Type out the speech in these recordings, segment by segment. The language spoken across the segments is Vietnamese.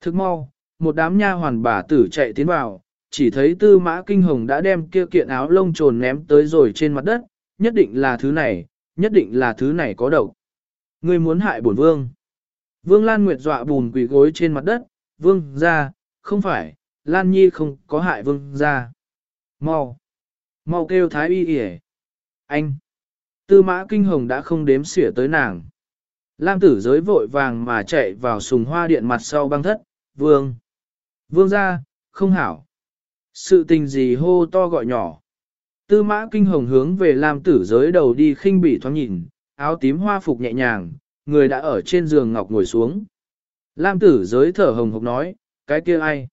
Thức mau, một đám nha hoàn bà tử chạy tiến vào, chỉ thấy tư mã kinh hồng đã đem kia kiện áo lông trồn ném tới rồi trên mặt đất, nhất định là thứ này, nhất định là thứ này có độc. Ngươi muốn hại bổn vương. Vương Lan Nguyệt dọa bùn quỷ gối trên mặt đất, vương ra, không phải, Lan Nhi không có hại vương ra. Mau, mau kêu thái y yể. Anh, tư mã kinh hồng đã không đếm xỉa tới nàng. Lam tử giới vội vàng mà chạy vào sùng hoa điện mặt sau băng thất, vương. Vương ra, không hảo. Sự tình gì hô to gọi nhỏ. Tư mã kinh hồng hướng về Lam tử giới đầu đi khinh bỉ thoáng nhìn, áo tím hoa phục nhẹ nhàng, người đã ở trên giường ngọc ngồi xuống. Lam tử giới thở hồng hộc nói, cái kia ai?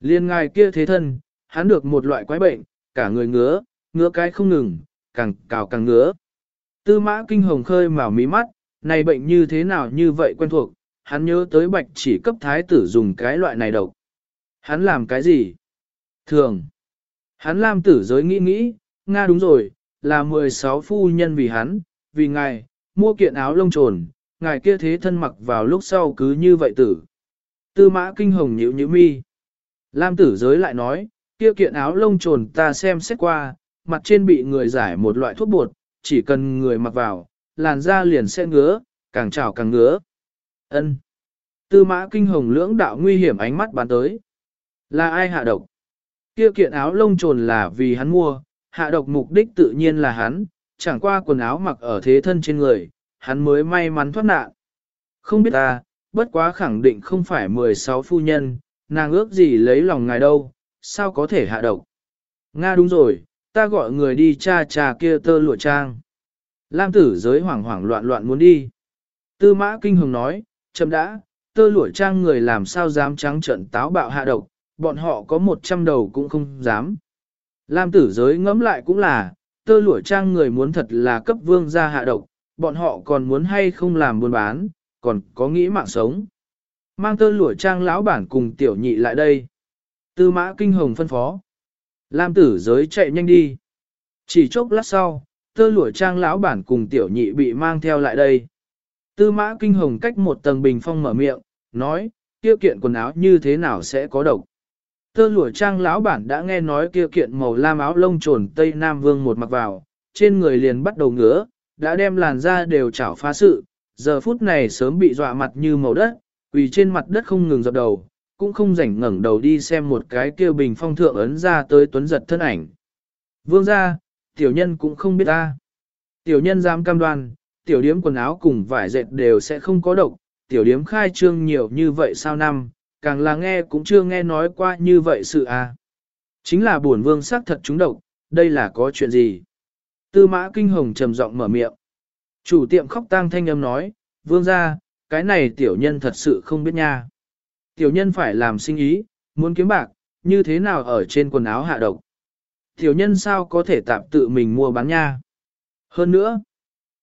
Liên ngài kia thế thân, hắn được một loại quái bệnh, cả người ngứa, ngứa cái không ngừng, càng cào càng ngứa. Tư mã kinh hồng khơi màu mí mắt, này bệnh như thế nào như vậy quen thuộc, hắn nhớ tới bạch chỉ cấp thái tử dùng cái loại này độc. Hắn làm cái gì? Thường. Hắn làm tử giới nghĩ nghĩ, Nga đúng rồi, là 16 phu nhân vì hắn, vì ngài, mua kiện áo lông trồn, ngài kia thế thân mặc vào lúc sau cứ như vậy tử. Tư mã kinh hồng nhíu nhíu mi. Lam tử giới lại nói, kia kiện áo lông trồn ta xem xét qua, mặt trên bị người giải một loại thuốc bột, chỉ cần người mặc vào, làn da liền sẽ ngứa, càng trào càng ngứa. Ân. Tư mã kinh hồng lưỡng đạo nguy hiểm ánh mắt bắn tới. Là ai hạ độc? Kia kiện áo lông trồn là vì hắn mua, hạ độc mục đích tự nhiên là hắn, chẳng qua quần áo mặc ở thế thân trên người, hắn mới may mắn thoát nạn. Không biết ta, bất quá khẳng định không phải 16 phu nhân, nàng ước gì lấy lòng ngài đâu, sao có thể hạ độc. Nga đúng rồi, ta gọi người đi cha cha kia tơ lụa trang. Lam tử giới hoảng hoảng loạn loạn muốn đi. Tư mã kinh hồng nói, chậm đã, tơ lụa trang người làm sao dám trắng trận táo bạo hạ độc, bọn họ có một trăm đầu cũng không dám. Lam tử giới ngẫm lại cũng là, tơ lụa trang người muốn thật là cấp vương gia hạ độc, bọn họ còn muốn hay không làm buôn bán, còn có nghĩ mạng sống. Mang tơ lụa trang lão bản cùng tiểu nhị lại đây. Tư mã kinh hồng phân phó. Lam tử giới chạy nhanh đi. Chỉ chốc lát sau, tơ lụa trang lão bản cùng tiểu nhị bị mang theo lại đây. Tư mã kinh hồng cách một tầng bình phong mở miệng, nói, kia kiện quần áo như thế nào sẽ có độc. Tơ lụa trang lão bản đã nghe nói kia kiện màu lam áo lông trồn Tây Nam Vương một mặc vào, trên người liền bắt đầu ngứa, đã đem làn da đều chảo phá sự, giờ phút này sớm bị dọa mặt như màu đất, quỳ trên mặt đất không ngừng dập đầu, cũng không rảnh ngẩng đầu đi xem một cái kia bình phong thượng ấn ra tới tuấn giật thân ảnh. Vương ra, tiểu nhân cũng không biết ta. Tiểu nhân dám cam đoan, tiểu điếm quần áo cùng vải dệt đều sẽ không có độc, tiểu điếm khai trương nhiều như vậy sao năm, càng là nghe cũng chưa nghe nói qua như vậy sự à. Chính là buồn vương xác thật trúng độc, đây là có chuyện gì? Tư mã kinh hồng trầm giọng mở miệng. Chủ tiệm khóc tang thanh âm nói, vương ra, cái này tiểu nhân thật sự không biết nha. Tiểu nhân phải làm sinh ý, muốn kiếm bạc, như thế nào ở trên quần áo hạ độc. Tiểu nhân sao có thể tạm tự mình mua bán nha. Hơn nữa,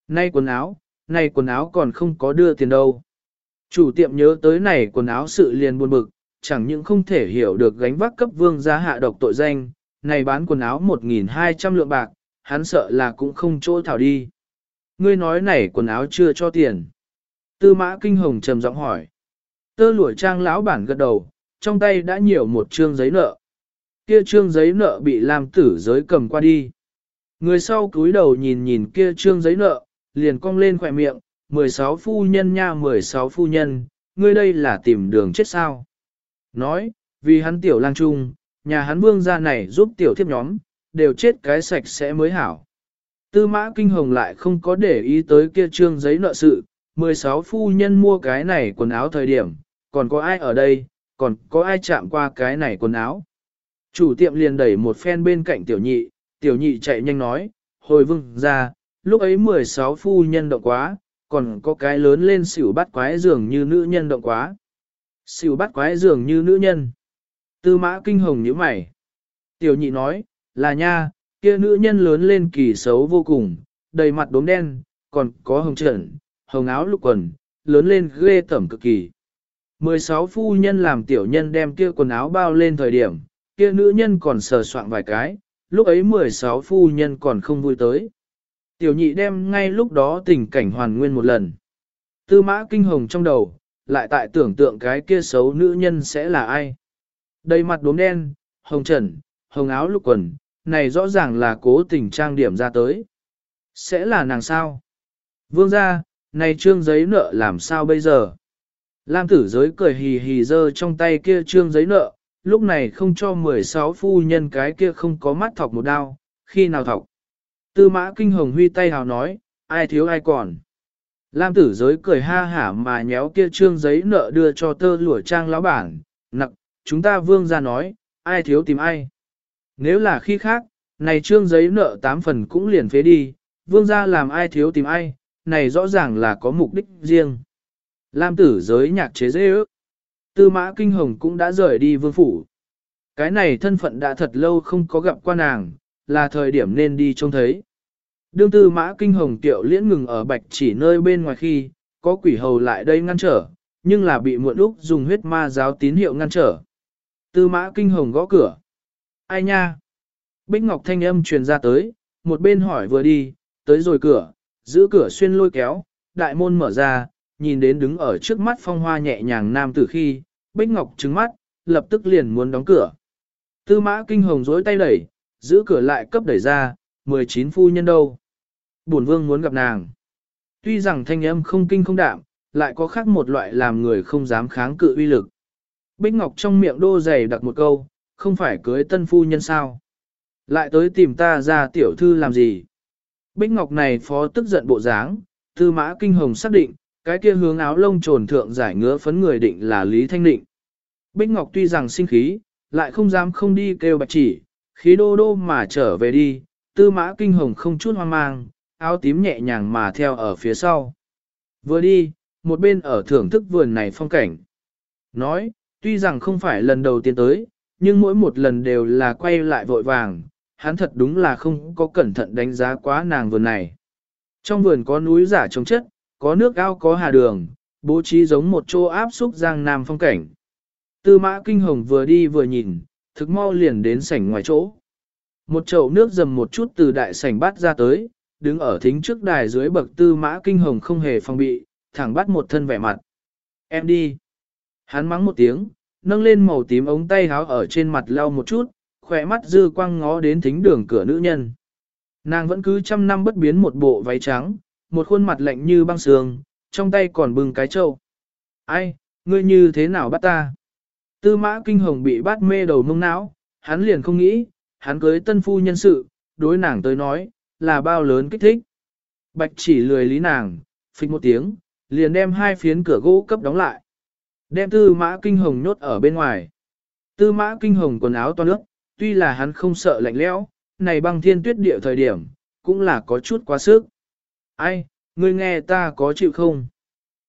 nay quần áo, nay quần áo còn không có đưa tiền đâu. Chủ tiệm nhớ tới này quần áo sự liền buồn bực, chẳng những không thể hiểu được gánh vác cấp vương gia hạ độc tội danh, này bán quần áo 1.200 lượng bạc, hắn sợ là cũng không chỗ thảo đi. Ngươi nói này quần áo chưa cho tiền. Tư mã kinh hồng trầm giọng hỏi. Tơ lụa trang lão bản gật đầu, trong tay đã nhiều một trương giấy nợ. Kia trương giấy nợ bị làm tử giới cầm qua đi. Người sau cúi đầu nhìn nhìn kia trương giấy nợ, liền cong lên khỏe miệng, 16 phu nhân nha 16 phu nhân, ngươi đây là tìm đường chết sao. Nói, vì hắn tiểu lang trung, nhà hắn vương gia này giúp tiểu thiếp nhóm, đều chết cái sạch sẽ mới hảo. Tư mã kinh hồng lại không có để ý tới kia trương giấy nợ sự, 16 phu nhân mua cái này quần áo thời điểm, còn có ai ở đây, còn có ai chạm qua cái này quần áo. Chủ tiệm liền đẩy một phen bên cạnh tiểu nhị, tiểu nhị chạy nhanh nói, hồi vương ra, lúc ấy 16 phu nhân động quá, còn có cái lớn lên xỉu bắt quái dường như nữ nhân động quá. Xỉu bắt quái dường như nữ nhân. Tư mã kinh hồng như mày. Tiểu nhị nói, là nha, kia nữ nhân lớn lên kỳ xấu vô cùng, đầy mặt đốm đen, còn có hồng trần, hồng áo lục quần, lớn lên ghê tẩm cực kỳ. 16 phu nhân làm tiểu nhân đem kia quần áo bao lên thời điểm, kia nữ nhân còn sờ soạn vài cái, lúc ấy 16 phu nhân còn không vui tới. Tiểu nhị đem ngay lúc đó tình cảnh hoàn nguyên một lần. Tư mã kinh hồng trong đầu, lại tại tưởng tượng cái kia xấu nữ nhân sẽ là ai. Đầy mặt đốm đen, hồng trần, hồng áo lục quần, này rõ ràng là cố tình trang điểm ra tới. Sẽ là nàng sao? Vương ra, này trương giấy nợ làm sao bây giờ? Lam tử giới cười hì hì dơ trong tay kia trương giấy nợ, lúc này không cho 16 phu nhân cái kia không có mắt thọc một đao, khi nào thọc. Tư mã kinh hồng huy tay hào nói, ai thiếu ai còn. Lam tử giới cười ha hả mà nhéo kia trương giấy nợ đưa cho tơ lụa trang lão bản, nặng, chúng ta vương ra nói, ai thiếu tìm ai. Nếu là khi khác, này trương giấy nợ tám phần cũng liền phế đi, vương ra làm ai thiếu tìm ai, này rõ ràng là có mục đích riêng. Lam tử giới nhạc chế dễ ước. Tư mã kinh hồng cũng đã rời đi vương phủ. Cái này thân phận đã thật lâu không có gặp qua nàng, là thời điểm nên đi trông thấy. Đương tư mã kinh hồng tiệu liễn ngừng ở bạch chỉ nơi bên ngoài khi, có quỷ hầu lại đây ngăn trở, nhưng là bị muộn úc dùng huyết ma giáo tín hiệu ngăn trở. Tư mã kinh hồng gõ cửa. Ai nha? Bích Ngọc thanh âm truyền ra tới, một bên hỏi vừa đi, tới rồi cửa, giữ cửa xuyên lôi kéo, đại môn mở ra, nhìn đến đứng ở trước mắt phong hoa nhẹ nhàng nam tử khi, Bích Ngọc trứng mắt, lập tức liền muốn đóng cửa. Tư mã kinh hồng dối tay đẩy, giữ cửa lại cấp đẩy ra, 19 phu nhân đâu. Bổn vương muốn gặp nàng. Tuy rằng thanh âm không kinh không đạm, lại có khác một loại làm người không dám kháng cự uy lực. Bích Ngọc trong miệng đô dày đặt một câu, không phải cưới tân phu nhân sao. Lại tới tìm ta ra tiểu thư làm gì. Bích Ngọc này phó tức giận bộ dáng, tư mã kinh hồng xác định, cái kia hướng áo lông trồn thượng giải ngứa phấn người định là Lý Thanh Định. Bích Ngọc tuy rằng sinh khí, lại không dám không đi kêu bạch chỉ, khí đô đô mà trở về đi, tư mã kinh hồng không chút hoang mang, áo tím nhẹ nhàng mà theo ở phía sau. Vừa đi, một bên ở thưởng thức vườn này phong cảnh. Nói, tuy rằng không phải lần đầu tiên tới, nhưng mỗi một lần đều là quay lại vội vàng, hắn thật đúng là không có cẩn thận đánh giá quá nàng vườn này. Trong vườn có núi giả trồng chất, có nước ao có hà đường, bố trí giống một chỗ áp xúc giang nam phong cảnh. Tư mã kinh hồng vừa đi vừa nhìn, thực mau liền đến sảnh ngoài chỗ. Một chậu nước dầm một chút từ đại sảnh bắt ra tới, đứng ở thính trước đài dưới bậc tư mã kinh hồng không hề phòng bị, thẳng bắt một thân vẻ mặt. Em đi. Hắn mắng một tiếng, nâng lên màu tím ống tay háo ở trên mặt lau một chút, khỏe mắt dư quang ngó đến thính đường cửa nữ nhân. Nàng vẫn cứ trăm năm bất biến một bộ váy trắng, một khuôn mặt lạnh như băng sương, trong tay còn bưng cái trâu. Ai, ngươi như thế nào bắt ta? Tư mã kinh hồng bị bắt mê đầu mông não, hắn liền không nghĩ, hắn cưới tân phu nhân sự, đối nàng tới nói, là bao lớn kích thích. Bạch chỉ lười lý nàng, phịch một tiếng, liền đem hai phiến cửa gỗ cấp đóng lại. Đem tư mã kinh hồng nhốt ở bên ngoài. Tư mã kinh hồng quần áo to nước, tuy là hắn không sợ lạnh lẽo, này băng thiên tuyết địa thời điểm, cũng là có chút quá sức. Ai, ngươi nghe ta có chịu không?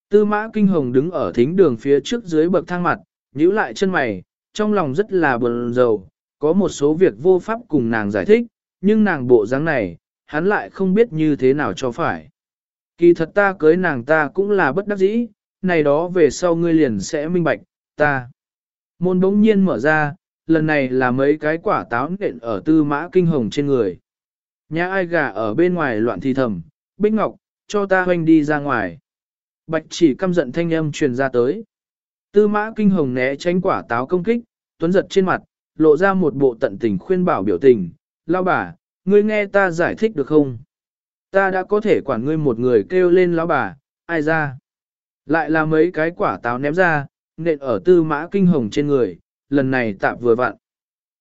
Tư mã kinh hồng đứng ở thính đường phía trước dưới bậc thang mặt, nhíu lại chân mày, trong lòng rất là buồn rầu, có một số việc vô pháp cùng nàng giải thích, nhưng nàng bộ dáng này, hắn lại không biết như thế nào cho phải. Kỳ thật ta cưới nàng ta cũng là bất đắc dĩ, này đó về sau ngươi liền sẽ minh bạch, ta. Môn bỗng nhiên mở ra, lần này là mấy cái quả táo nện ở tư mã kinh hồng trên người. Nhà ai gà ở bên ngoài loạn thi thầm, Bích Ngọc, cho ta hoanh đi ra ngoài. Bạch chỉ căm giận thanh âm truyền ra tới. Tư mã kinh hồng né tránh quả táo công kích, tuấn giật trên mặt, lộ ra một bộ tận tình khuyên bảo biểu tình. Lao bà, ngươi nghe ta giải thích được không? Ta đã có thể quản ngươi một người kêu lên lão bà, ai ra? Lại là mấy cái quả táo ném ra, nện ở tư mã kinh hồng trên người, lần này tạm vừa vặn.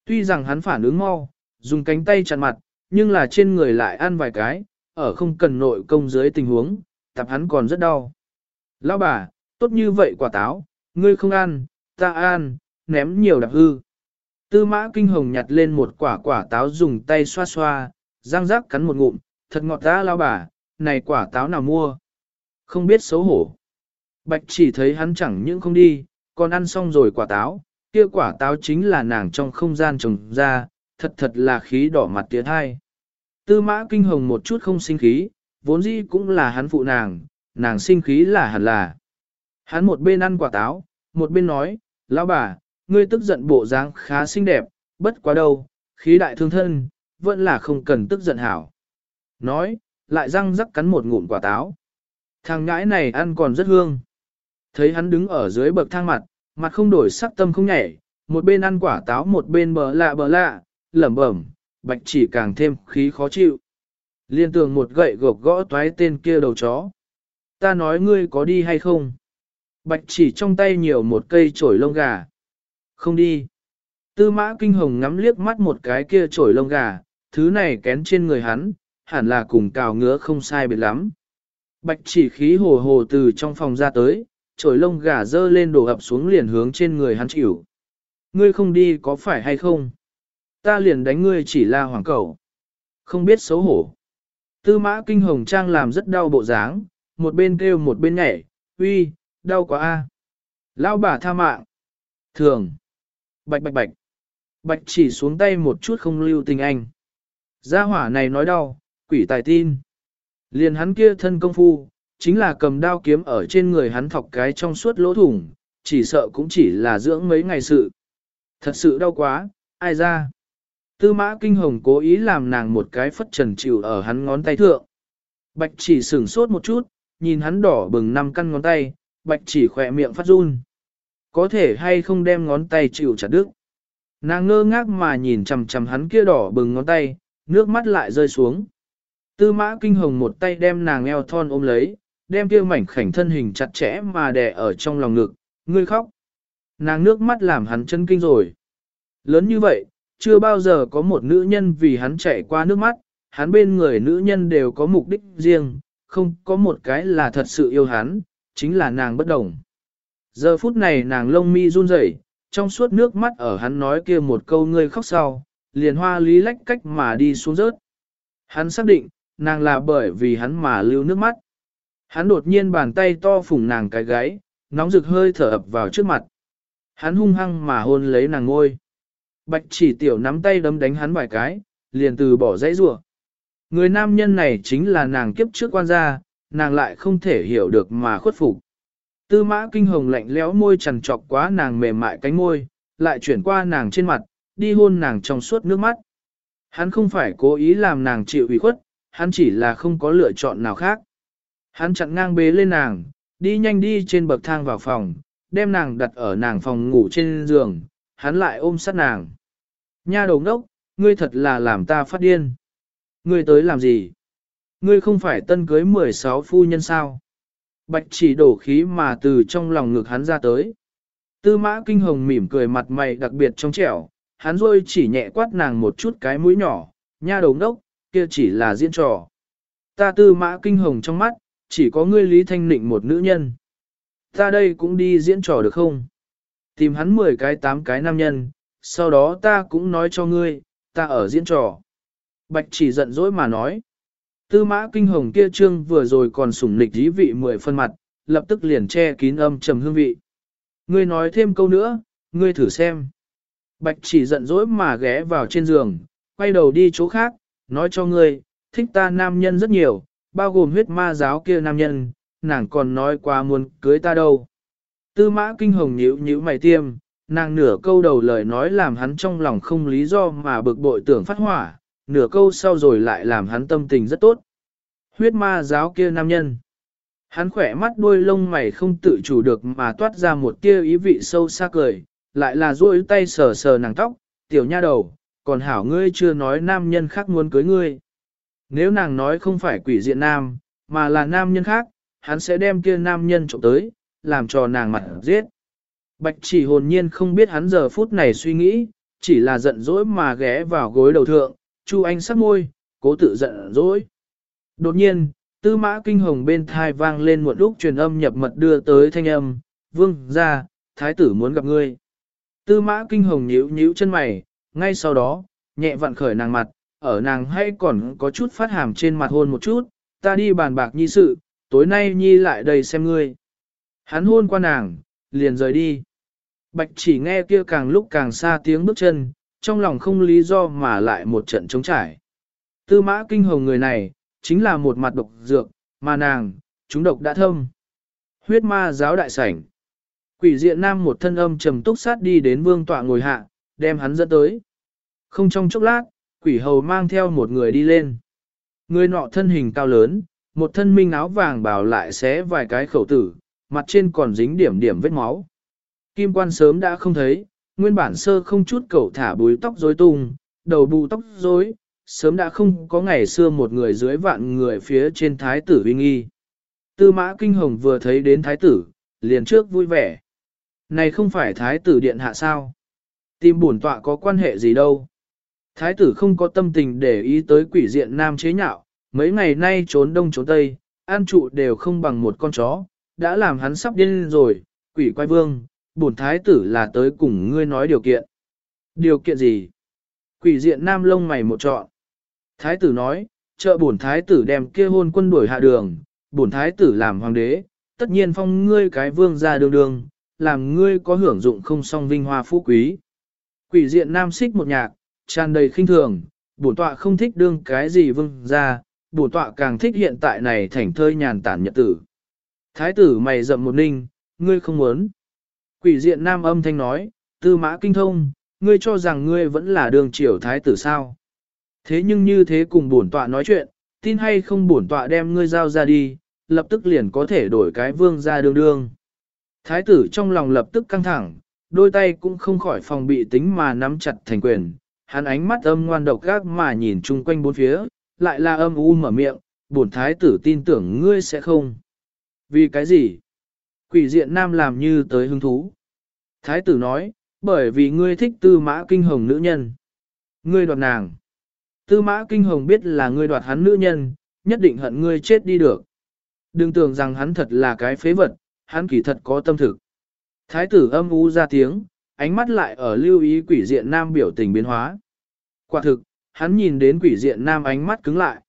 Tuy rằng hắn phản ứng mau, dùng cánh tay chặn mặt, nhưng là trên người lại ăn vài cái, ở không cần nội công dưới tình huống, tạp hắn còn rất đau. Lão bà, tốt như vậy quả táo, ngươi không ăn, ta ăn, ném nhiều đặc hư. Tư mã kinh hồng nhặt lên một quả quả táo dùng tay xoa xoa, răng rác cắn một ngụm, thật ngọt ta lao bà, này quả táo nào mua. Không biết xấu hổ. Bạch chỉ thấy hắn chẳng những không đi, còn ăn xong rồi quả táo, kia quả táo chính là nàng trong không gian trồng ra, thật thật là khí đỏ mặt tiến hai. Tư mã kinh hồng một chút không sinh khí, vốn dĩ cũng là hắn phụ nàng, nàng sinh khí là hẳn là. Hắn một bên ăn quả táo, một bên nói, lão bà, ngươi tức giận bộ dáng khá xinh đẹp, bất quá đâu, khí đại thương thân, vẫn là không cần tức giận hảo. Nói, lại răng rắc cắn một ngụm quả táo. Thằng ngãi này ăn còn rất hương. Thấy hắn đứng ở dưới bậc thang mặt, mặt không đổi sắc tâm không nhảy, một bên ăn quả táo một bên bờ lạ bờ lạ, lẩm bẩm, bạch chỉ càng thêm khí khó chịu. Liên tường một gậy gộc gõ toái tên kia đầu chó. Ta nói ngươi có đi hay không? Bạch chỉ trong tay nhiều một cây chổi lông gà. Không đi. Tư mã kinh hồng ngắm liếc mắt một cái kia trổi lông gà, thứ này kén trên người hắn, hẳn là cùng cào ngứa không sai biệt lắm. Bạch chỉ khí hồ hồ từ trong phòng ra tới, trổi lông gà dơ lên đổ ập xuống liền hướng trên người hắn chịu. Ngươi không đi có phải hay không? Ta liền đánh ngươi chỉ là hoàng cầu. Không biết xấu hổ. Tư mã kinh hồng trang làm rất đau bộ dáng, một bên kêu một bên nhảy, uy, đau quá a. Lão bà tha mạng. Thường. Bạch bạch bạch. Bạch chỉ xuống tay một chút không lưu tình anh. Gia hỏa này nói đau, quỷ tài tin. Liền hắn kia thân công phu, chính là cầm đao kiếm ở trên người hắn thọc cái trong suốt lỗ thủng, chỉ sợ cũng chỉ là dưỡng mấy ngày sự. Thật sự đau quá, ai ra. Tư mã kinh hồng cố ý làm nàng một cái phất trần chịu ở hắn ngón tay thượng. Bạch chỉ sửng sốt một chút, nhìn hắn đỏ bừng năm căn ngón tay, bạch chỉ khỏe miệng phát run. Có thể hay không đem ngón tay chịu chặt đứt. Nàng ngơ ngác mà nhìn chằm chằm hắn kia đỏ bừng ngón tay, nước mắt lại rơi xuống. Tư mã kinh hồng một tay đem nàng eo thon ôm lấy, đem kia mảnh khảnh thân hình chặt chẽ mà đè ở trong lòng ngực, ngươi khóc. Nàng nước mắt làm hắn chân kinh rồi. Lớn như vậy, chưa bao giờ có một nữ nhân vì hắn chạy qua nước mắt, hắn bên người nữ nhân đều có mục đích riêng, không có một cái là thật sự yêu hắn, chính là nàng bất đồng. Giờ phút này nàng lông mi run rẩy, trong suốt nước mắt ở hắn nói kia một câu ngươi khóc sau, liền hoa lý lách cách mà đi xuống rớt. Hắn xác định, nàng là bởi vì hắn mà lưu nước mắt. Hắn đột nhiên bàn tay to phủng nàng cái gáy, nóng rực hơi thở ập vào trước mặt. Hắn hung hăng mà hôn lấy nàng ngôi. Bạch chỉ tiểu nắm tay đấm đánh hắn vài cái, liền từ bỏ dãy rủa. Người nam nhân này chính là nàng kiếp trước quan gia, nàng lại không thể hiểu được mà khuất phục. Tư mã kinh hồng lạnh lẽo môi trần trọc quá nàng mềm mại cánh môi, lại chuyển qua nàng trên mặt, đi hôn nàng trong suốt nước mắt. Hắn không phải cố ý làm nàng chịu ủy khuất, hắn chỉ là không có lựa chọn nào khác. Hắn chặn ngang bế lên nàng, đi nhanh đi trên bậc thang vào phòng, đem nàng đặt ở nàng phòng ngủ trên giường, hắn lại ôm sát nàng. Nha đầu ngốc, ngươi thật là làm ta phát điên. Ngươi tới làm gì? Ngươi không phải tân cưới 16 phu nhân sao? Bạch chỉ đổ khí mà từ trong lòng ngực hắn ra tới. Tư mã kinh hồng mỉm cười mặt mày đặc biệt trong trẻo, hắn rôi chỉ nhẹ quát nàng một chút cái mũi nhỏ, nha đầu ngốc, kia chỉ là diễn trò. Ta tư mã kinh hồng trong mắt, chỉ có ngươi lý thanh nịnh một nữ nhân. Ta đây cũng đi diễn trò được không? Tìm hắn 10 cái 8 cái nam nhân, sau đó ta cũng nói cho ngươi, ta ở diễn trò. Bạch chỉ giận dỗi mà nói. Tư mã kinh hồng kia trương vừa rồi còn sủng nịch dí vị mười phân mặt, lập tức liền che kín âm trầm hương vị. Ngươi nói thêm câu nữa, ngươi thử xem. Bạch chỉ giận dỗi mà ghé vào trên giường, quay đầu đi chỗ khác, nói cho ngươi, thích ta nam nhân rất nhiều, bao gồm huyết ma giáo kia nam nhân, nàng còn nói qua muốn cưới ta đâu. Tư mã kinh hồng nhíu nhíu mày tiêm, nàng nửa câu đầu lời nói làm hắn trong lòng không lý do mà bực bội tưởng phát hỏa, nửa câu sau rồi lại làm hắn tâm tình rất tốt. Huyết ma giáo kia nam nhân. Hắn khỏe mắt đuôi lông mày không tự chủ được mà toát ra một tia ý vị sâu xa cười, lại là duỗi tay sờ sờ nàng tóc, tiểu nha đầu, còn hảo ngươi chưa nói nam nhân khác muốn cưới ngươi. Nếu nàng nói không phải quỷ diện nam, mà là nam nhân khác, hắn sẽ đem kia nam nhân trộm tới, làm cho nàng mặt giết. Bạch chỉ hồn nhiên không biết hắn giờ phút này suy nghĩ, chỉ là giận dỗi mà ghé vào gối đầu thượng, Chu Anh sắc môi, cố tự giận dỗi. Đột nhiên, tư mã kinh hồng bên thai vang lên một lúc truyền âm nhập mật đưa tới thanh âm, vương ra, thái tử muốn gặp ngươi. Tư mã kinh hồng nhíu nhíu chân mày, ngay sau đó, nhẹ vặn khởi nàng mặt, ở nàng hay còn có chút phát hàm trên mặt hôn một chút, ta đi bàn bạc nhi sự, tối nay nhi lại đây xem ngươi. Hắn hôn qua nàng, liền rời đi. Bạch chỉ nghe kia càng lúc càng xa tiếng bước chân, trong lòng không lý do mà lại một trận chống trải. Tư mã kinh hồng người này, chính là một mặt độc dược, mà nàng, chúng độc đã thâm. Huyết ma giáo đại sảnh. Quỷ diện nam một thân âm trầm túc sát đi đến vương tọa ngồi hạ, đem hắn dẫn tới. Không trong chốc lát, quỷ hầu mang theo một người đi lên. Người nọ thân hình cao lớn, một thân minh áo vàng bảo lại xé vài cái khẩu tử, mặt trên còn dính điểm điểm vết máu. Kim quan sớm đã không thấy, nguyên bản sơ không chút cậu thả búi tóc rối tung, đầu bù tóc rối, sớm đã không có ngày xưa một người dưới vạn người phía trên thái tử uy nghi. Tư mã kinh hồng vừa thấy đến thái tử, liền trước vui vẻ. Này không phải thái tử điện hạ sao? Tìm bổn tọa có quan hệ gì đâu? Thái tử không có tâm tình để ý tới quỷ diện nam chế nhạo, mấy ngày nay trốn đông trốn tây, an trụ đều không bằng một con chó, đã làm hắn sắp điên rồi, quỷ quay vương, bổn thái tử là tới cùng ngươi nói điều kiện. Điều kiện gì? Quỷ diện nam lông mày một trọn. Thái tử nói, trợ bổn thái tử đem kia hôn quân đuổi hạ đường, bổn thái tử làm hoàng đế, tất nhiên phong ngươi cái vương ra đường đường, làm ngươi có hưởng dụng không song vinh hoa phú quý. Quỷ diện nam xích một nhạc, tràn đầy khinh thường, bổn tọa không thích đương cái gì vương ra, bổn tọa càng thích hiện tại này thành thơi nhàn tản nhật tử. Thái tử mày rậm một ninh, ngươi không muốn. Quỷ diện nam âm thanh nói, tư mã kinh thông, ngươi cho rằng ngươi vẫn là đường triều thái tử sao. Thế nhưng như thế cùng bổn tọa nói chuyện, tin hay không bổn tọa đem ngươi giao ra đi, lập tức liền có thể đổi cái vương ra đương đương. Thái tử trong lòng lập tức căng thẳng, đôi tay cũng không khỏi phòng bị tính mà nắm chặt thành quyền, hắn ánh mắt âm ngoan độc gác mà nhìn chung quanh bốn phía, lại là âm u mở miệng, bổn thái tử tin tưởng ngươi sẽ không. Vì cái gì? Quỷ diện nam làm như tới hứng thú. Thái tử nói, bởi vì ngươi thích tư mã kinh hồng nữ nhân. Ngươi đoạt nàng. Tư mã kinh hồng biết là ngươi đoạt hắn nữ nhân, nhất định hận ngươi chết đi được. Đừng tưởng rằng hắn thật là cái phế vật, hắn kỳ thật có tâm thực. Thái tử âm u ra tiếng, ánh mắt lại ở lưu ý quỷ diện nam biểu tình biến hóa. Quả thực, hắn nhìn đến quỷ diện nam ánh mắt cứng lại.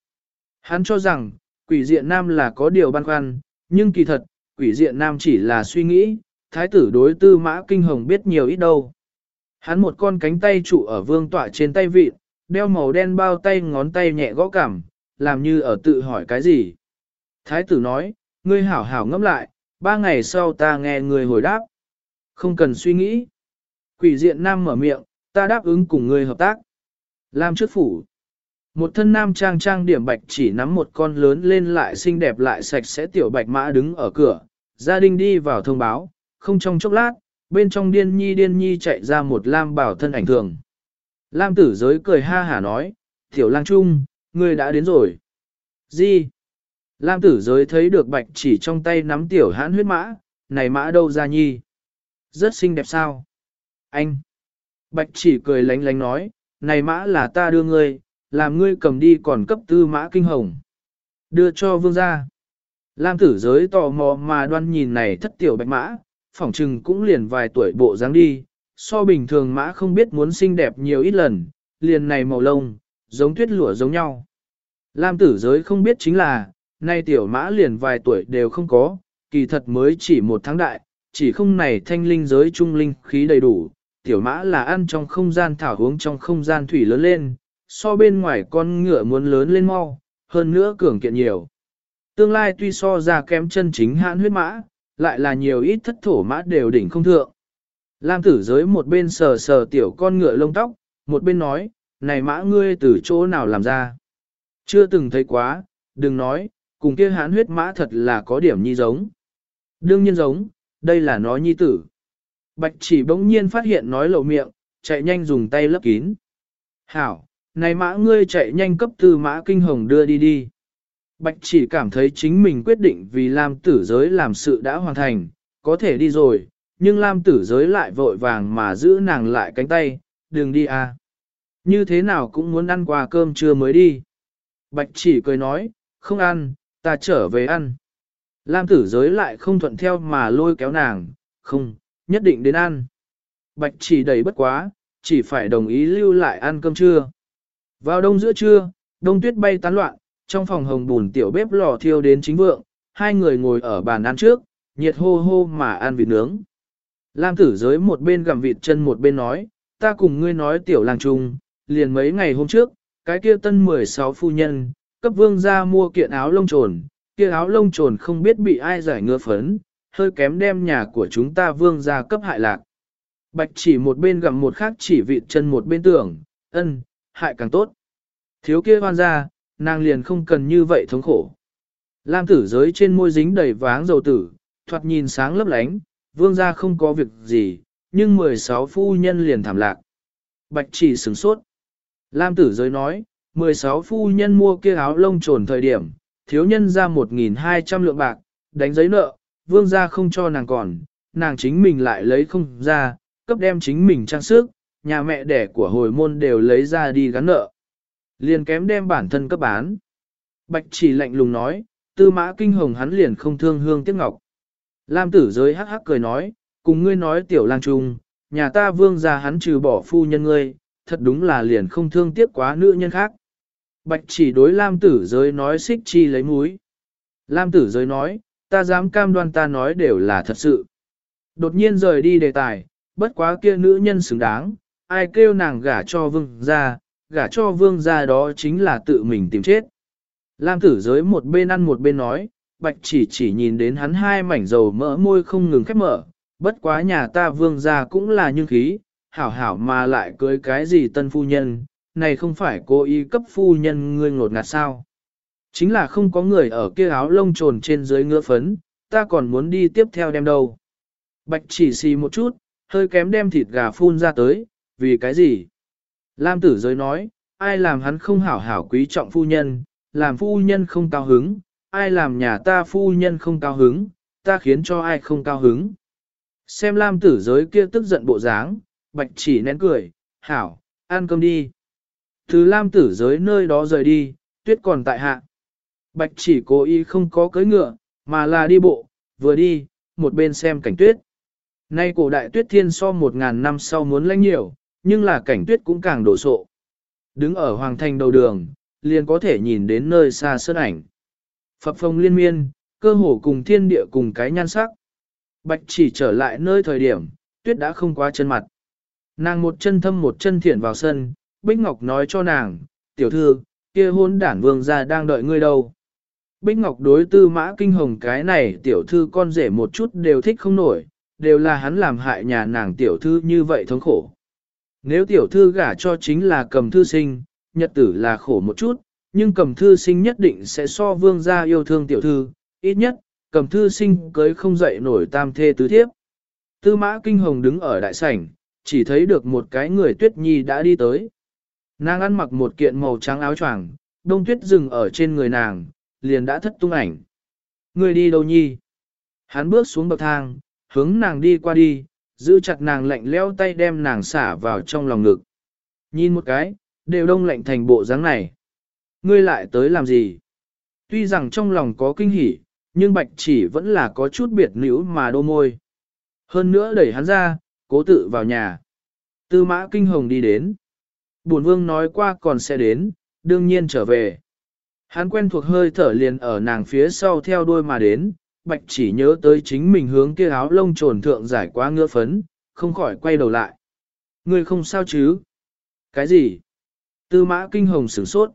Hắn cho rằng, quỷ diện nam là có điều băn khoăn, nhưng kỳ thật, quỷ diện nam chỉ là suy nghĩ, thái tử đối tư mã kinh hồng biết nhiều ít đâu. Hắn một con cánh tay trụ ở vương tọa trên tay vịt, đeo màu đen bao tay ngón tay nhẹ gõ cảm, làm như ở tự hỏi cái gì. Thái tử nói, ngươi hảo hảo ngẫm lại, ba ngày sau ta nghe ngươi hồi đáp. Không cần suy nghĩ. Quỷ diện nam mở miệng, ta đáp ứng cùng ngươi hợp tác. Lam trước phủ. Một thân nam trang trang điểm bạch chỉ nắm một con lớn lên lại xinh đẹp lại sạch sẽ tiểu bạch mã đứng ở cửa. Gia đình đi vào thông báo, không trong chốc lát, bên trong điên nhi điên nhi chạy ra một lam bảo thân ảnh thường. Lam tử giới cười ha hả nói, tiểu lang trung, ngươi đã đến rồi. Gì? Lam tử giới thấy được bạch chỉ trong tay nắm tiểu hãn huyết mã, này mã đâu ra nhi? Rất xinh đẹp sao? Anh! Bạch chỉ cười lánh lánh nói, này mã là ta đưa ngươi, làm ngươi cầm đi còn cấp tư mã kinh hồng. Đưa cho vương gia. Lam tử giới tò mò mà đoan nhìn này thất tiểu bạch mã, phỏng trừng cũng liền vài tuổi bộ dáng đi, so bình thường mã không biết muốn xinh đẹp nhiều ít lần, liền này màu lông, giống tuyết lụa giống nhau. Lam tử giới không biết chính là, nay tiểu mã liền vài tuổi đều không có, kỳ thật mới chỉ một tháng đại, chỉ không này thanh linh giới trung linh khí đầy đủ, tiểu mã là ăn trong không gian thảo uống trong không gian thủy lớn lên, so bên ngoài con ngựa muốn lớn lên mau, hơn nữa cường kiện nhiều. Tương lai tuy so ra kém chân chính hãn huyết mã, lại là nhiều ít thất thổ mã đều đỉnh không thượng. Lam tử giới một bên sờ sờ tiểu con ngựa lông tóc, một bên nói, này mã ngươi từ chỗ nào làm ra? Chưa từng thấy quá, đừng nói, cùng kia hãn huyết mã thật là có điểm nhi giống. Đương nhiên giống, đây là nó nhi tử. Bạch chỉ bỗng nhiên phát hiện nói lộ miệng, chạy nhanh dùng tay lấp kín. Hảo, này mã ngươi chạy nhanh cấp từ mã kinh hồng đưa đi đi. Bạch chỉ cảm thấy chính mình quyết định vì Lam tử giới làm sự đã hoàn thành, có thể đi rồi, nhưng Lam tử giới lại vội vàng mà giữ nàng lại cánh tay, đừng đi à. Như thế nào cũng muốn ăn quà cơm trưa mới đi. Bạch chỉ cười nói, không ăn, ta trở về ăn. Lam tử giới lại không thuận theo mà lôi kéo nàng, không, nhất định đến ăn. Bạch chỉ đầy bất quá, chỉ phải đồng ý lưu lại ăn cơm trưa. Vào đông giữa trưa, đông tuyết bay tán loạn, trong phòng hồng bùn tiểu bếp lò thiêu đến chính vượng, hai người ngồi ở bàn ăn trước, nhiệt hô hô mà ăn vịt nướng. Lam tử giới một bên gặm vịt chân một bên nói, ta cùng ngươi nói tiểu làng trung, liền mấy ngày hôm trước, cái kia tân 16 phu nhân, cấp vương ra mua kiện áo lông trồn, kia áo lông trồn không biết bị ai giải ngựa phấn, hơi kém đem nhà của chúng ta vương ra cấp hại lạc. Bạch chỉ một bên gặm một khác chỉ vịt chân một bên tưởng, ân, hại càng tốt. Thiếu kia hoan ra, nàng liền không cần như vậy thống khổ. Lam tử giới trên môi dính đầy váng dầu tử, thoạt nhìn sáng lấp lánh, vương gia không có việc gì, nhưng 16 phu nhân liền thảm lạc. Bạch chỉ sửng sốt. Lam tử giới nói, 16 phu nhân mua kia áo lông trồn thời điểm, thiếu nhân ra 1.200 lượng bạc, đánh giấy nợ, vương gia không cho nàng còn, nàng chính mình lại lấy không ra, cấp đem chính mình trang sức, nhà mẹ đẻ của hồi môn đều lấy ra đi gắn nợ. Liền kém đem bản thân cấp bán. Bạch chỉ lạnh lùng nói, tư mã kinh hồng hắn liền không thương hương tiếc ngọc. Lam tử giới hắc hắc cười nói, cùng ngươi nói tiểu lang trung, nhà ta vương gia hắn trừ bỏ phu nhân ngươi, thật đúng là liền không thương tiếc quá nữ nhân khác. Bạch chỉ đối Lam tử giới nói xích chi lấy múi. Lam tử giới nói, ta dám cam đoan ta nói đều là thật sự. Đột nhiên rời đi đề tài, bất quá kia nữ nhân xứng đáng, ai kêu nàng gả cho vương gia, gả cho vương gia đó chính là tự mình tìm chết. Lam tử giới một bên ăn một bên nói, bạch chỉ chỉ nhìn đến hắn hai mảnh dầu mỡ môi không ngừng khép mở, bất quá nhà ta vương gia cũng là như khí, hảo hảo mà lại cưới cái gì tân phu nhân, này không phải cố ý cấp phu nhân ngươi ngột ngạt sao. Chính là không có người ở kia áo lông trồn trên dưới ngựa phấn, ta còn muốn đi tiếp theo đem đâu. Bạch chỉ xì một chút, hơi kém đem thịt gà phun ra tới, vì cái gì? Lam tử giới nói, ai làm hắn không hảo hảo quý trọng phu nhân, làm phu nhân không cao hứng, ai làm nhà ta phu nhân không cao hứng, ta khiến cho ai không cao hứng. Xem Lam tử giới kia tức giận bộ dáng, bạch chỉ nén cười, hảo, ăn cơm đi. Từ Lam tử giới nơi đó rời đi, tuyết còn tại hạ. Bạch chỉ cố ý không có cưỡi ngựa, mà là đi bộ, vừa đi, một bên xem cảnh tuyết. Nay cổ đại tuyết thiên so một ngàn năm sau muốn lãnh nhiều, nhưng là cảnh tuyết cũng càng đổ sộ. Đứng ở hoàng thành đầu đường, liền có thể nhìn đến nơi xa sơn ảnh. Phập phong liên miên, cơ hồ cùng thiên địa cùng cái nhan sắc. Bạch chỉ trở lại nơi thời điểm, tuyết đã không quá chân mặt. Nàng một chân thâm một chân thiện vào sân, Bích Ngọc nói cho nàng, tiểu thư, kia hôn đản vương gia đang đợi ngươi đâu. Bích Ngọc đối tư mã kinh hồng cái này tiểu thư con rể một chút đều thích không nổi, đều là hắn làm hại nhà nàng tiểu thư như vậy thống khổ. Nếu tiểu thư gả cho chính là cầm thư sinh, nhật tử là khổ một chút, nhưng cầm thư sinh nhất định sẽ so vương gia yêu thương tiểu thư, ít nhất, cầm thư sinh cưới không dậy nổi tam thê tứ thiếp. Tư mã kinh hồng đứng ở đại sảnh, chỉ thấy được một cái người tuyết nhi đã đi tới. Nàng ăn mặc một kiện màu trắng áo choàng, đông tuyết dừng ở trên người nàng, liền đã thất tung ảnh. Người đi đâu nhi? Hắn bước xuống bậc thang, hướng nàng đi qua đi, giữ chặt nàng lạnh leo tay đem nàng xả vào trong lòng ngực. Nhìn một cái, đều đông lạnh thành bộ dáng này. Ngươi lại tới làm gì? Tuy rằng trong lòng có kinh hỉ, nhưng bạch chỉ vẫn là có chút biệt nữ mà đô môi. Hơn nữa đẩy hắn ra, cố tự vào nhà. Tư mã kinh hồng đi đến. Bổn vương nói qua còn sẽ đến, đương nhiên trở về. Hắn quen thuộc hơi thở liền ở nàng phía sau theo đuôi mà đến, bạch chỉ nhớ tới chính mình hướng kia áo lông trồn thượng giải quá ngựa phấn, không khỏi quay đầu lại. Ngươi không sao chứ? Cái gì? Tư mã kinh hồng sửng sốt.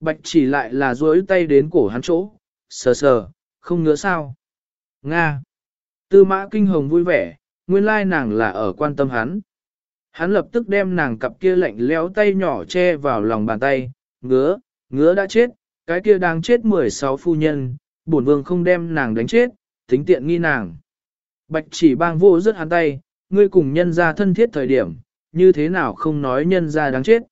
Bạch chỉ lại là duỗi tay đến cổ hắn chỗ, sờ sờ, không ngứa sao. Nga. Tư mã kinh hồng vui vẻ, nguyên lai nàng là ở quan tâm hắn. Hắn lập tức đem nàng cặp kia lạnh lẽo tay nhỏ che vào lòng bàn tay, ngứa, ngứa đã chết, cái kia đang chết 16 phu nhân, bổn vương không đem nàng đánh chết, tính tiện nghi nàng. Bạch chỉ bang vô rất hắn tay, ngươi cùng nhân ra thân thiết thời điểm, như thế nào không nói nhân ra đáng chết.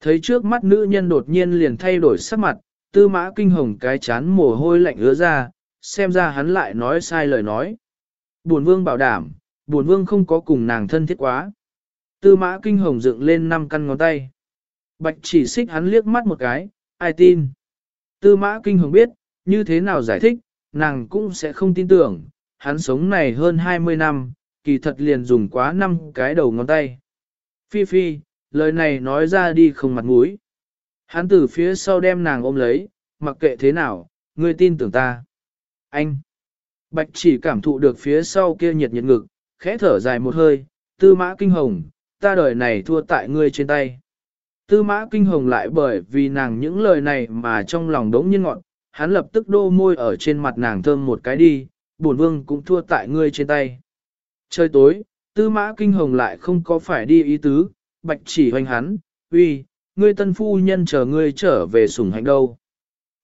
Thấy trước mắt nữ nhân đột nhiên liền thay đổi sắc mặt, tư mã kinh hồng cái chán mồ hôi lạnh ứa ra, xem ra hắn lại nói sai lời nói. Bổn vương bảo đảm, bổn vương không có cùng nàng thân thiết quá. Tư mã kinh hồng dựng lên năm căn ngón tay. Bạch chỉ xích hắn liếc mắt một cái, ai tin. Tư mã kinh hồng biết, như thế nào giải thích, nàng cũng sẽ không tin tưởng, hắn sống này hơn 20 năm, kỳ thật liền dùng quá năm cái đầu ngón tay. Phi phi, lời này nói ra đi không mặt mũi. Hắn từ phía sau đem nàng ôm lấy, mặc kệ thế nào, ngươi tin tưởng ta. Anh! Bạch chỉ cảm thụ được phía sau kia nhiệt nhiệt ngực, khẽ thở dài một hơi, tư mã kinh hồng, ta đời này thua tại ngươi trên tay. Tư mã kinh hồng lại bởi vì nàng những lời này mà trong lòng đống nhiên ngọn, hắn lập tức đô môi ở trên mặt nàng thơm một cái đi, bổn vương cũng thua tại ngươi trên tay. Trời tối, tư mã kinh hồng lại không có phải đi ý tứ, bạch chỉ hoành hắn, uy, ngươi tân phu nhân chờ ngươi trở về sủng hạnh đâu.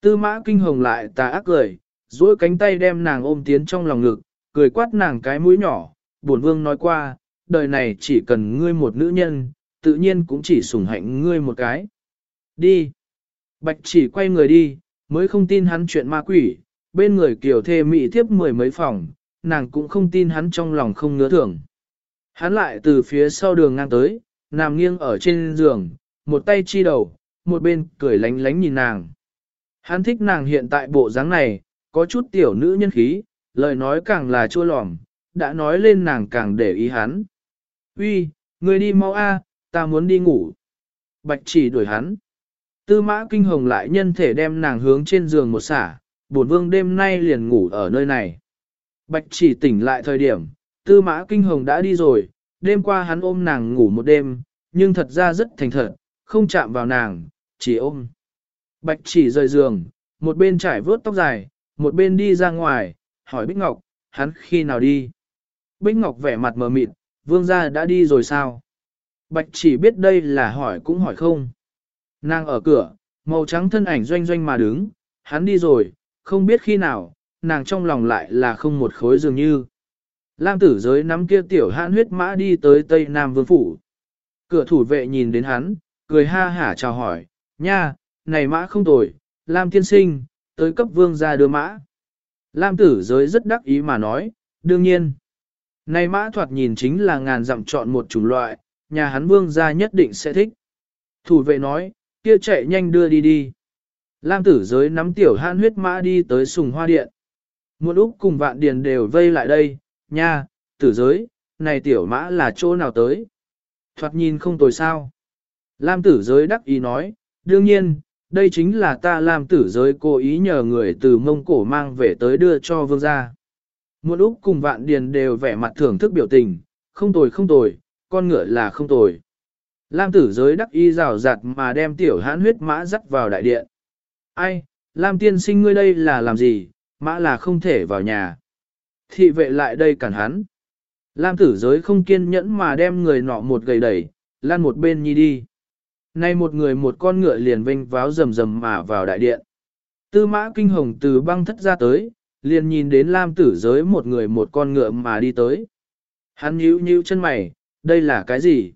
Tư mã kinh hồng lại tà ác cười, duỗi cánh tay đem nàng ôm tiến trong lòng ngực, cười quát nàng cái mũi nhỏ, bổn vương nói qua, đời này chỉ cần ngươi một nữ nhân, tự nhiên cũng chỉ sủng hạnh ngươi một cái. Đi. Bạch chỉ quay người đi, mới không tin hắn chuyện ma quỷ, bên người kiểu thê mị thiếp mười mấy phòng, nàng cũng không tin hắn trong lòng không ngứa thưởng. Hắn lại từ phía sau đường ngang tới, nằm nghiêng ở trên giường, một tay chi đầu, một bên cười lánh lánh nhìn nàng. Hắn thích nàng hiện tại bộ dáng này, có chút tiểu nữ nhân khí, lời nói càng là chua lòm, đã nói lên nàng càng để ý hắn. Uy, người đi mau a, ta muốn đi ngủ. Bạch chỉ đuổi hắn. Tư mã kinh hồng lại nhân thể đem nàng hướng trên giường một xả, bổn vương đêm nay liền ngủ ở nơi này. Bạch chỉ tỉnh lại thời điểm, tư mã kinh hồng đã đi rồi, đêm qua hắn ôm nàng ngủ một đêm, nhưng thật ra rất thành thật, không chạm vào nàng, chỉ ôm. Bạch chỉ rời giường, một bên trải vớt tóc dài, một bên đi ra ngoài, hỏi Bích Ngọc, hắn khi nào đi? Bích Ngọc vẻ mặt mờ mịt, vương gia đã đi rồi sao? Bạch chỉ biết đây là hỏi cũng hỏi không. Nàng ở cửa, màu trắng thân ảnh doanh doanh mà đứng, hắn đi rồi, không biết khi nào, nàng trong lòng lại là không một khối dường như. Lam tử giới nắm kia tiểu hãn huyết mã đi tới Tây Nam Vương Phủ. Cửa thủ vệ nhìn đến hắn, cười ha hả chào hỏi, nha, này mã không tồi, Lam tiên sinh, tới cấp vương ra đưa mã. Lam tử giới rất đắc ý mà nói, đương nhiên. Này mã thoạt nhìn chính là ngàn dặm chọn một chủng loại, nhà hắn vương ra nhất định sẽ thích. Thủ vệ nói, kia chạy nhanh đưa đi đi. Lam tử giới nắm tiểu hãn huyết mã đi tới sùng hoa điện. Một lúc cùng vạn điền đều vây lại đây, nha, tử giới, này tiểu mã là chỗ nào tới? Thoạt nhìn không tồi sao. Lam tử giới đắc ý nói, đương nhiên, đây chính là ta Lam tử giới cố ý nhờ người từ mông cổ mang về tới đưa cho vương gia. Một lúc cùng vạn điền đều vẻ mặt thưởng thức biểu tình, không tồi không tồi, con ngựa là không tồi. Lam tử giới đắc y rào rạt mà đem tiểu hãn huyết mã dắt vào đại điện. Ai, Lam tiên sinh ngươi đây là làm gì, mã là không thể vào nhà. Thị vệ lại đây cản hắn. Lam tử giới không kiên nhẫn mà đem người nọ một gầy đẩy, lan một bên nhi đi. Nay một người một con ngựa liền vinh váo rầm rầm mà vào đại điện. Tư mã kinh hồng từ băng thất ra tới, liền nhìn đến Lam tử giới một người một con ngựa mà đi tới. Hắn nhíu nhíu chân mày, đây là cái gì?